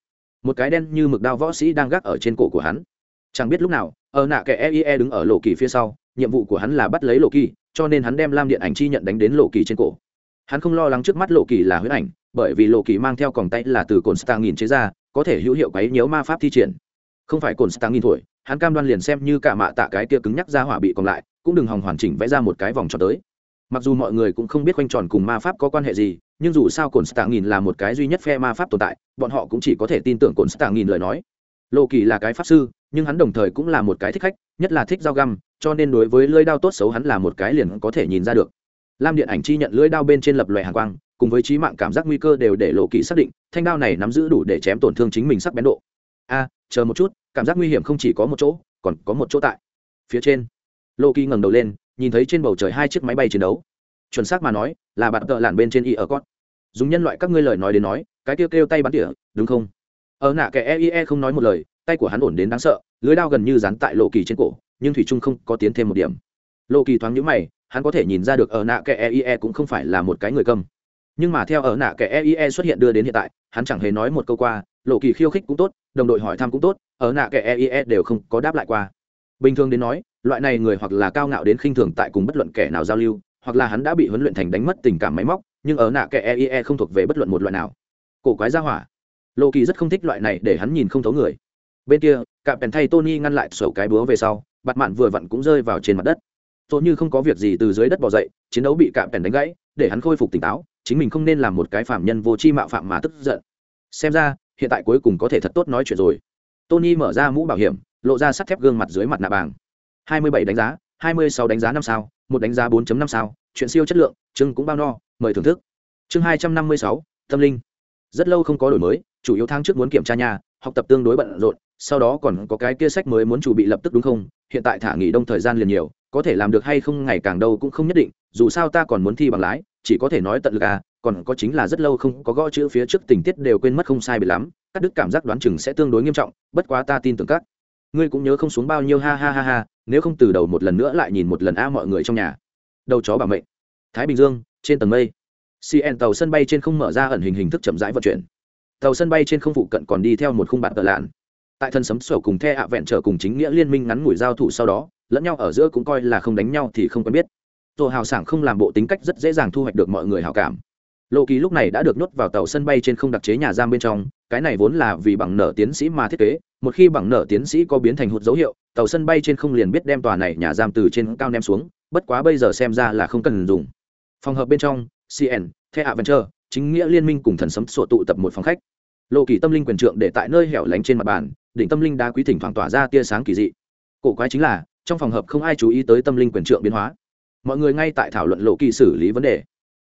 một cái đen như mực đao võ sĩ đang gác ở trên cổ của hắn, chẳng biết lúc nào, ở nạ kẻ eie e đứng ở lộ kỳ phía sau, nhiệm vụ của hắn là bắt lấy lộ kỳ, cho nên hắn đem lam điện ảnh chi nhận đánh đến lộ kỳ trên cổ. Hắn không lo lắng trước mắt lộ kỳ là huyết ảnh, bởi vì lộ kỳ mang theo còng tay là từ cồn star nghìn chế ra, có thể hữu hiệu quấy nhiễu ma pháp thi triển không phải cồn stang nghìn tuổi, hắn cam đoan liền xem như cả mạ tạ cái kia cứng nhắc ra hỏa bị còn lại cũng đừng hòng hoàn chỉnh vẽ ra một cái vòng tròn tới. Mặc dù mọi người cũng không biết quanh tròn cùng ma pháp có quan hệ gì nhưng dù sao cồn stang nghìn là một cái duy nhất phe ma pháp tồn tại bọn họ cũng chỉ có thể tin tưởng cồn stang nghìn lời nói. Lộ kỳ là cái pháp sư nhưng hắn đồng thời cũng là một cái thích khách nhất là thích dao găm cho nên đối với lưỡi đao tốt xấu hắn là một cái liền có thể nhìn ra được. Lam điện ảnh chi nhận lưỡi đao bên trên lập lòe hàng quang cùng với trí mạng cảm giác nguy cơ đều để lộ kỳ xác định thanh đao này nắm giữ đủ để chém tổn thương chính mình sắc bén độ. A chờ một chút, cảm giác nguy hiểm không chỉ có một chỗ, còn có một chỗ tại. Phía trên lô kỳ ngẩng đầu lên, nhìn thấy trên bầu trời hai chiếc máy bay chiến đấu. Chuẩn xác mà nói, là bạn tợ lặn bên trên y ở con. Dùng nhân loại các ngươi lời nói đến nói, cái kêu kêu tay bắn tỉa, đúng không? Ở nạ kẻ eie e không nói một lời, tay của hắn ổn đến đáng sợ, lưới đao gần như dán tại lộ kỳ trên cổ, nhưng thủy trung không có tiến thêm một điểm. Lộ kỳ thoáng nhữ mày, hắn có thể nhìn ra được ở nạ kẻ eie e cũng không phải là một cái người câm nhưng mà theo ở nạ kẻ eie e xuất hiện đưa đến hiện tại, hắn chẳng hề nói một câu qua lộ kỳ khiêu khích cũng tốt đồng đội hỏi thăm cũng tốt, ở nạ kẻ eie đều không có đáp lại qua. Bình thường đến nói, loại này người hoặc là cao ngạo đến khinh thường tại cùng bất luận kẻ nào giao lưu, hoặc là hắn đã bị huấn luyện thành đánh mất tình cảm máy móc, nhưng ở nạ kẻ eie không thuộc về bất luận một loại nào. Cổ quái ra hỏa. Lộ kỳ rất không thích loại này để hắn nhìn không thấu người. Bên kia cạm bèn thay tony ngăn lại sổ cái búa về sau, bạt mạn vừa vặn cũng rơi vào trên mặt đất. Tôi như không có việc gì từ dưới đất bỏ dậy, chiến đấu bị cạm bèn đánh gãy, để hắn khôi phục tỉnh táo, chính mình không nên làm một cái phạm nhân vô tri mạo phạm mà tức giận. Xem ra hiện tại cuối cùng có thể thật tốt nói chuyện rồi. Tony mở ra mũ bảo hiểm lộ ra sắt thép gương mặt dưới mặt nạ bàng 27 đánh giá 26 đánh giá năm sao một đánh giá 4.5 sao chuyện siêu chất lượng chương cũng bao no mời thưởng thức. Chương 256, tâm linh. Rất lâu không có đổi mới chủ yếu tháng trước muốn kiểm tra nhà học tập tương đối bận rộn sau đó còn có cái kia sách mới muốn chủ bị lập tức đúng không? Hiện tại thả nghỉ đông thời gian liền nhiều có thể làm được hay không ngày càng đâu cũng không nhất định dù sao ta còn muốn thi bằng lái chỉ có thể nói tận lực à còn có chính là rất lâu không có gõ chữ phía trước tình tiết đều quên mất không sai bị lắm các đức cảm giác đoán chừng sẽ tương đối nghiêm trọng, bất quá ta tin tưởng các ngươi cũng nhớ không xuống bao nhiêu ha ha ha ha, nếu không từ đầu một lần nữa lại nhìn một lần a mọi người trong nhà. Đầu chó bảo mệnh. Thái bình dương, trên tầng mây. Cn tàu sân bay trên không mở ra ẩn hình hình thức chậm rãi vận chuyển. Tàu sân bay trên không phụ cận còn đi theo một khung bạn tờ lạn. Tại thân sấm sổ cùng the ạ vẹn trở cùng chính nghĩa liên minh ngắn ngủi giao thủ sau đó, lẫn nhau ở giữa cũng coi là không đánh nhau thì không quen biết. Tô hào sảng không làm bộ tính cách rất dễ dàng thu hoạch được mọi người hào cảm lộ kỳ lúc này đã được nhốt vào tàu sân bay trên không đặc chế nhà giam bên trong, cái này vốn là vì bằng nở tiến sĩ mà thiết kế, một khi bằng nở tiến sĩ có biến thành hụt dấu hiệu, tàu sân bay trên không liền biết đem tòa này nhà giam từ trên cao ném xuống, bất quá bây giờ xem ra là không cần dùng. Phòng hợp bên trong cn the adventure chính nghĩa liên minh cùng thần sấm sổ tụ tập một phòng khách. Lộ kỳ tâm linh quyền trượng để tại nơi hẻo lánh trên mặt bàn, đỉnh tâm linh đá quý thỉnh thoảng tỏa ra tia sáng kỳ dị. Cổ quái chính là, trong phòng hợp không ai chú ý tới tâm linh quyền trượng biến hóa. Mọi người ngay tại thảo luận lộ kỳ xử lý vấn đề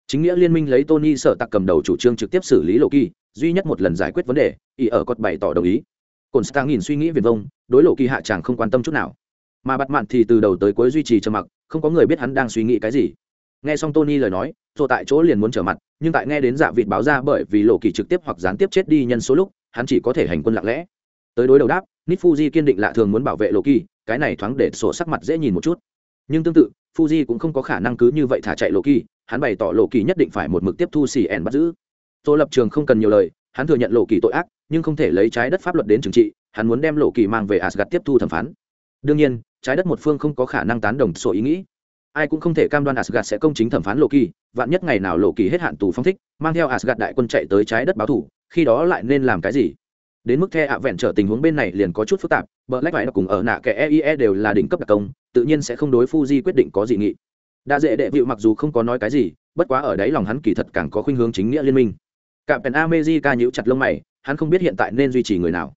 chính nghĩa liên minh lấy tony sở tặc cầm đầu chủ trương trực tiếp xử lý lộ kỳ duy nhất một lần giải quyết vấn đề ý ở cột bày tỏ đồng ý. Cồn stang nhìn suy nghĩ viền vông, đối lộ kỳ hạ chàng không quan tâm chút nào. Mà bắt mạn thì từ đầu tới cuối duy trì trầm mặc, không có người biết hắn đang suy nghĩ cái gì. Nghe xong tony lời nói rồi tại chỗ liền muốn trở mặt, nhưng tại nghe đến dạ vịt báo ra bởi vì lộ kỳ trực tiếp hoặc gián tiếp chết đi nhân số lúc, hắn chỉ có thể hành quân lặng lẽ. Tới đối đầu đáp nít fuji kiên định lạ thường muốn bảo vệ lộ kỳ cái này thoáng để sổ sắc mặt dễ nhìn một chút. Nhưng tương tự, fuji cũng không có khả năng cứ như vậy thả chạy lộ kỳ hắn bày tỏ lộ kỳ nhất định phải một mực tiếp thu xì ẻn bắt giữ. Tô lập trường không cần nhiều lời, hắn thừa nhận lộ kỳ tội ác, nhưng không thể lấy trái đất pháp luật đến trừng trị, hắn muốn đem lộ kỳ mang về asgad tiếp thu thẩm phán. Đương nhiên, trái đất một phương không có khả năng tán đồng sổ ý nghĩ. Ai cũng không thể cam đoan asgad sẽ công chính thẩm phán lộ kỳ, vạn nhất ngày nào lộ kỳ hết hạn tù phong thích, mang theo asgad đại quân chạy tới trái đất báo thủ, khi đó lại nên làm cái gì? Đến mức the ạ vẹn trở tình huống bên này liền có chút phức tạp bờ lách vải cùng ở nạ kẻ eie đều là đỉnh cấp đặc công, tự nhiên sẽ không đối fuji quyết định có dị nghị đa dễ đệ vịu mặc dù không có nói cái gì, bất quá ở đấy lòng hắn kỳ thật càng có khuynh hướng chính nghĩa liên minh. Cả pèn amejica nhíu chặt lông mày, hắn không biết hiện tại nên duy trì người nào.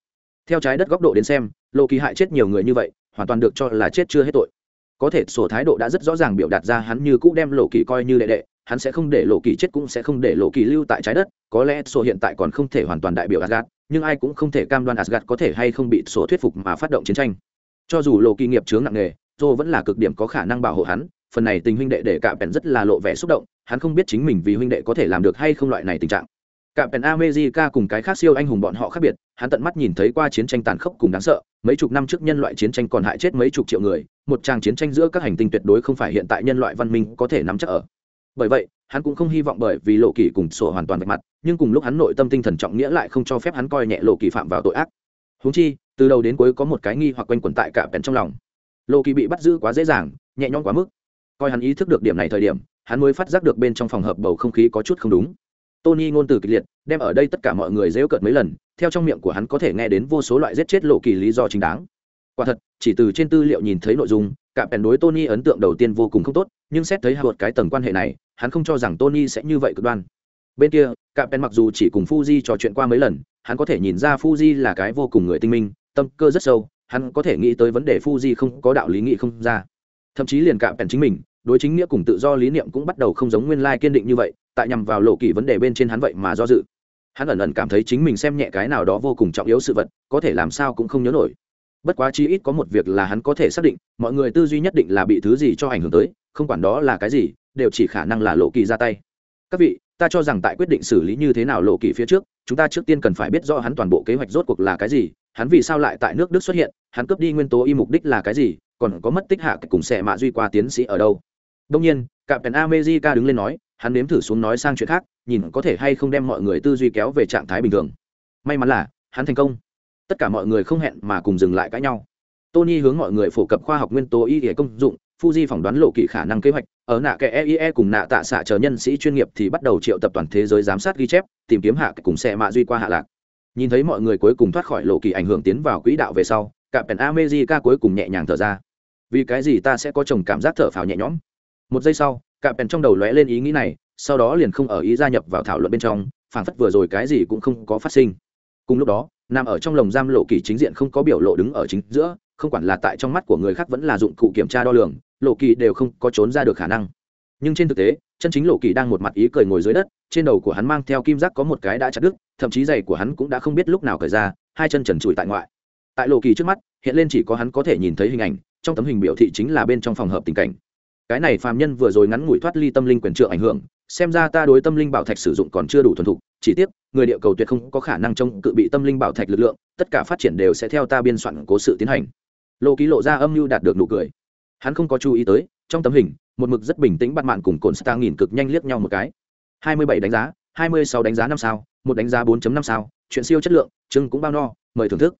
Theo trái đất góc độ đến xem lộ kỳ hại chết nhiều người như vậy, hoàn toàn được cho là chết chưa hết tội. Có thể sổ thái độ đã rất rõ ràng biểu đạt ra hắn như cũ đem lộ kỳ coi như đệ đệ, hắn sẽ không để lộ kỳ chết cũng sẽ không để lộ kỳ lưu tại trái đất, có lẽ sổ hiện tại còn không thể hoàn toàn đại biểu asgad nhưng ai cũng không thể cam đoan asgad có thể hay không bị sổ thuyết phục mà phát động chiến tranh. Cho dù lộ kỳ nghiệp chướng nặng nề sổ vẫn là cực điểm có khả năng bảo hộ hắn phần này tình huynh đệ để cả bèn rất là lộ vẻ xúc động hắn không biết chính mình vì huynh đệ có thể làm được hay không loại này tình trạng cả pèn America cùng cái khác siêu anh hùng bọn họ khác biệt, hắn tận mắt nhìn thấy qua chiến tranh tàn khốc cùng đáng sợ, mấy chục năm trước nhân loại chiến tranh còn hại chết mấy chục triệu người, một tràng chiến tranh giữa các hành tinh tuyệt đối không phải hiện tại nhân loại văn minh có thể nắm chắc ở. Bởi vậy, hắn cũng không hy vọng bởi vì lộ kỳ cùng sổ hoàn toàn vạch mặt, nhưng cùng lúc hắn nội tâm tinh thần trọng nghĩa lại không cho phép hắn coi nhẹ lộ kỳ phạm vào tội ác. Huống chi, từ đầu đến cuối có một cái nghi hoặc quanh quẩn tại cả pèn trong lòng. Lộ kỳ bị bắt giữ quá dễ dàng, nhẹ nhõm quá mức. Coi hắn ý thức được điểm này thời điểm, hắn mới phát giác được bên trong phòng hợp bầu không khí có chút không đúng. Tony ngôn từ kịch liệt đem ở đây tất cả mọi người dễu cợt mấy lần theo trong miệng của hắn có thể nghe đến vô số loại giết chết lộ kỳ lý do chính đáng. Quả thật chỉ từ trên tư liệu nhìn thấy nội dung cả bèn đối tony ấn tượng đầu tiên vô cùng không tốt nhưng xét thấy một cái tầng quan hệ này hắn không cho rằng tony sẽ như vậy cực đoan. Bên kia cả bèn mặc dù chỉ cùng fuji trò chuyện qua mấy lần hắn có thể nhìn ra fuji là cái vô cùng người tinh minh tâm cơ rất sâu hắn có thể nghĩ tới vấn đề fuji không có đạo lý nghị không ra. Thậm chí liền cả bèn chính mình đối chính nghĩa cùng tự do lý niệm cũng bắt đầu không giống nguyên lai kiên định như vậy, tại nhằm vào lộ kỳ vấn đề bên trên hắn vậy mà do dự. Hắn ẩn ẩn cảm thấy chính mình xem nhẹ cái nào đó vô cùng trọng yếu sự vật, có thể làm sao cũng không nhớ nổi. Bất quá chi ít có một việc là hắn có thể xác định, mọi người tư duy nhất định là bị thứ gì cho ảnh hưởng tới, không quản đó là cái gì, đều chỉ khả năng là lộ kỳ ra tay. Các vị, ta cho rằng tại quyết định xử lý như thế nào lộ kỳ phía trước, chúng ta trước tiên cần phải biết rõ hắn toàn bộ kế hoạch rốt cuộc là cái gì, hắn vì sao lại tại nước đức xuất hiện, hắn cướp đi nguyên tố y mục đích là cái gì, còn có mất tích hạ cùng xẻ mạ duy qua tiến sĩ ở đâu đông nhiên cạm America đứng lên nói hắn nếm thử xuống nói sang chuyện khác nhìn có thể hay không đem mọi người tư duy kéo về trạng thái bình thường may mắn là hắn thành công tất cả mọi người không hẹn mà cùng dừng lại cãi nhau tony hướng mọi người phổ cập khoa học nguyên tố y y công dụng Fuji phỏng đoán lộ kỳ khả năng kế hoạch, ở nạ kẻ EIE cùng nạ tạ xạ chờ nhân sĩ chuyên nghiệp thì bắt đầu triệu tập toàn thế giới giám sát ghi chép, tìm kiếm hạ cùng xe mạ duy qua hạ lạc. Nhìn thấy mọi người cuối cùng thoát khỏi lộ kỳ ảnh hưởng tiến vào quỹ đạo về sau, cả Pen America cuối cùng nhẹ nhàng thở ra. Vì cái gì ta sẽ có chồng cảm giác thở phào nhẹ nhõm? Một giây sau, cả Pen trong đầu lóe lên ý nghĩ này, sau đó liền không ở ý gia nhập vào thảo luận bên trong, phảng phất vừa rồi cái gì cũng không có phát sinh. Cùng lúc đó, nằm ở trong lồng giam lộ kỳ chính diện không có biểu lộ đứng ở chính giữa, không quản là tại trong mắt của người khác vẫn là dụng cụ kiểm tra đo lường lộ kỳ đều không có trốn ra được khả năng. Nhưng trên thực tế chân chính lộ kỳ đang một mặt ý cười ngồi dưới đất trên đầu của hắn mang theo kim giác có một cái đã chặt đứt thậm chí giày của hắn cũng đã không biết lúc nào cởi ra hai chân trần trụi tại ngoại. Tại lộ kỳ trước mắt hiện lên chỉ có hắn có thể nhìn thấy hình ảnh trong tấm hình biểu thị chính là bên trong phòng hợp tình cảnh cái này phàm nhân vừa rồi ngắn ngủi thoát ly tâm linh quyền trượng ảnh hưởng, xem ra ta đối tâm linh bảo thạch sử dụng còn chưa đủ thuần thục, chỉ tiếc, người địa cầu tuyệt không có khả năng chống cự bị tâm linh bảo thạch lực lượng, tất cả phát triển đều sẽ theo ta biên soạn cố sự tiến hành. Lộ ký lộ ra âm mưu đạt được nụ cười. Hắn không có chú ý tới, trong tấm hình, một mực rất bình tĩnh bắt mạn cùng cồn star nghìn cực nhanh liếc nhau một cái. Hai mươi bảy đánh giá, hai mươi sáu đánh giá năm sao, một đánh giá bốn năm sao, chuyện siêu chất lượng chưng cũng bao no, mời thưởng thức.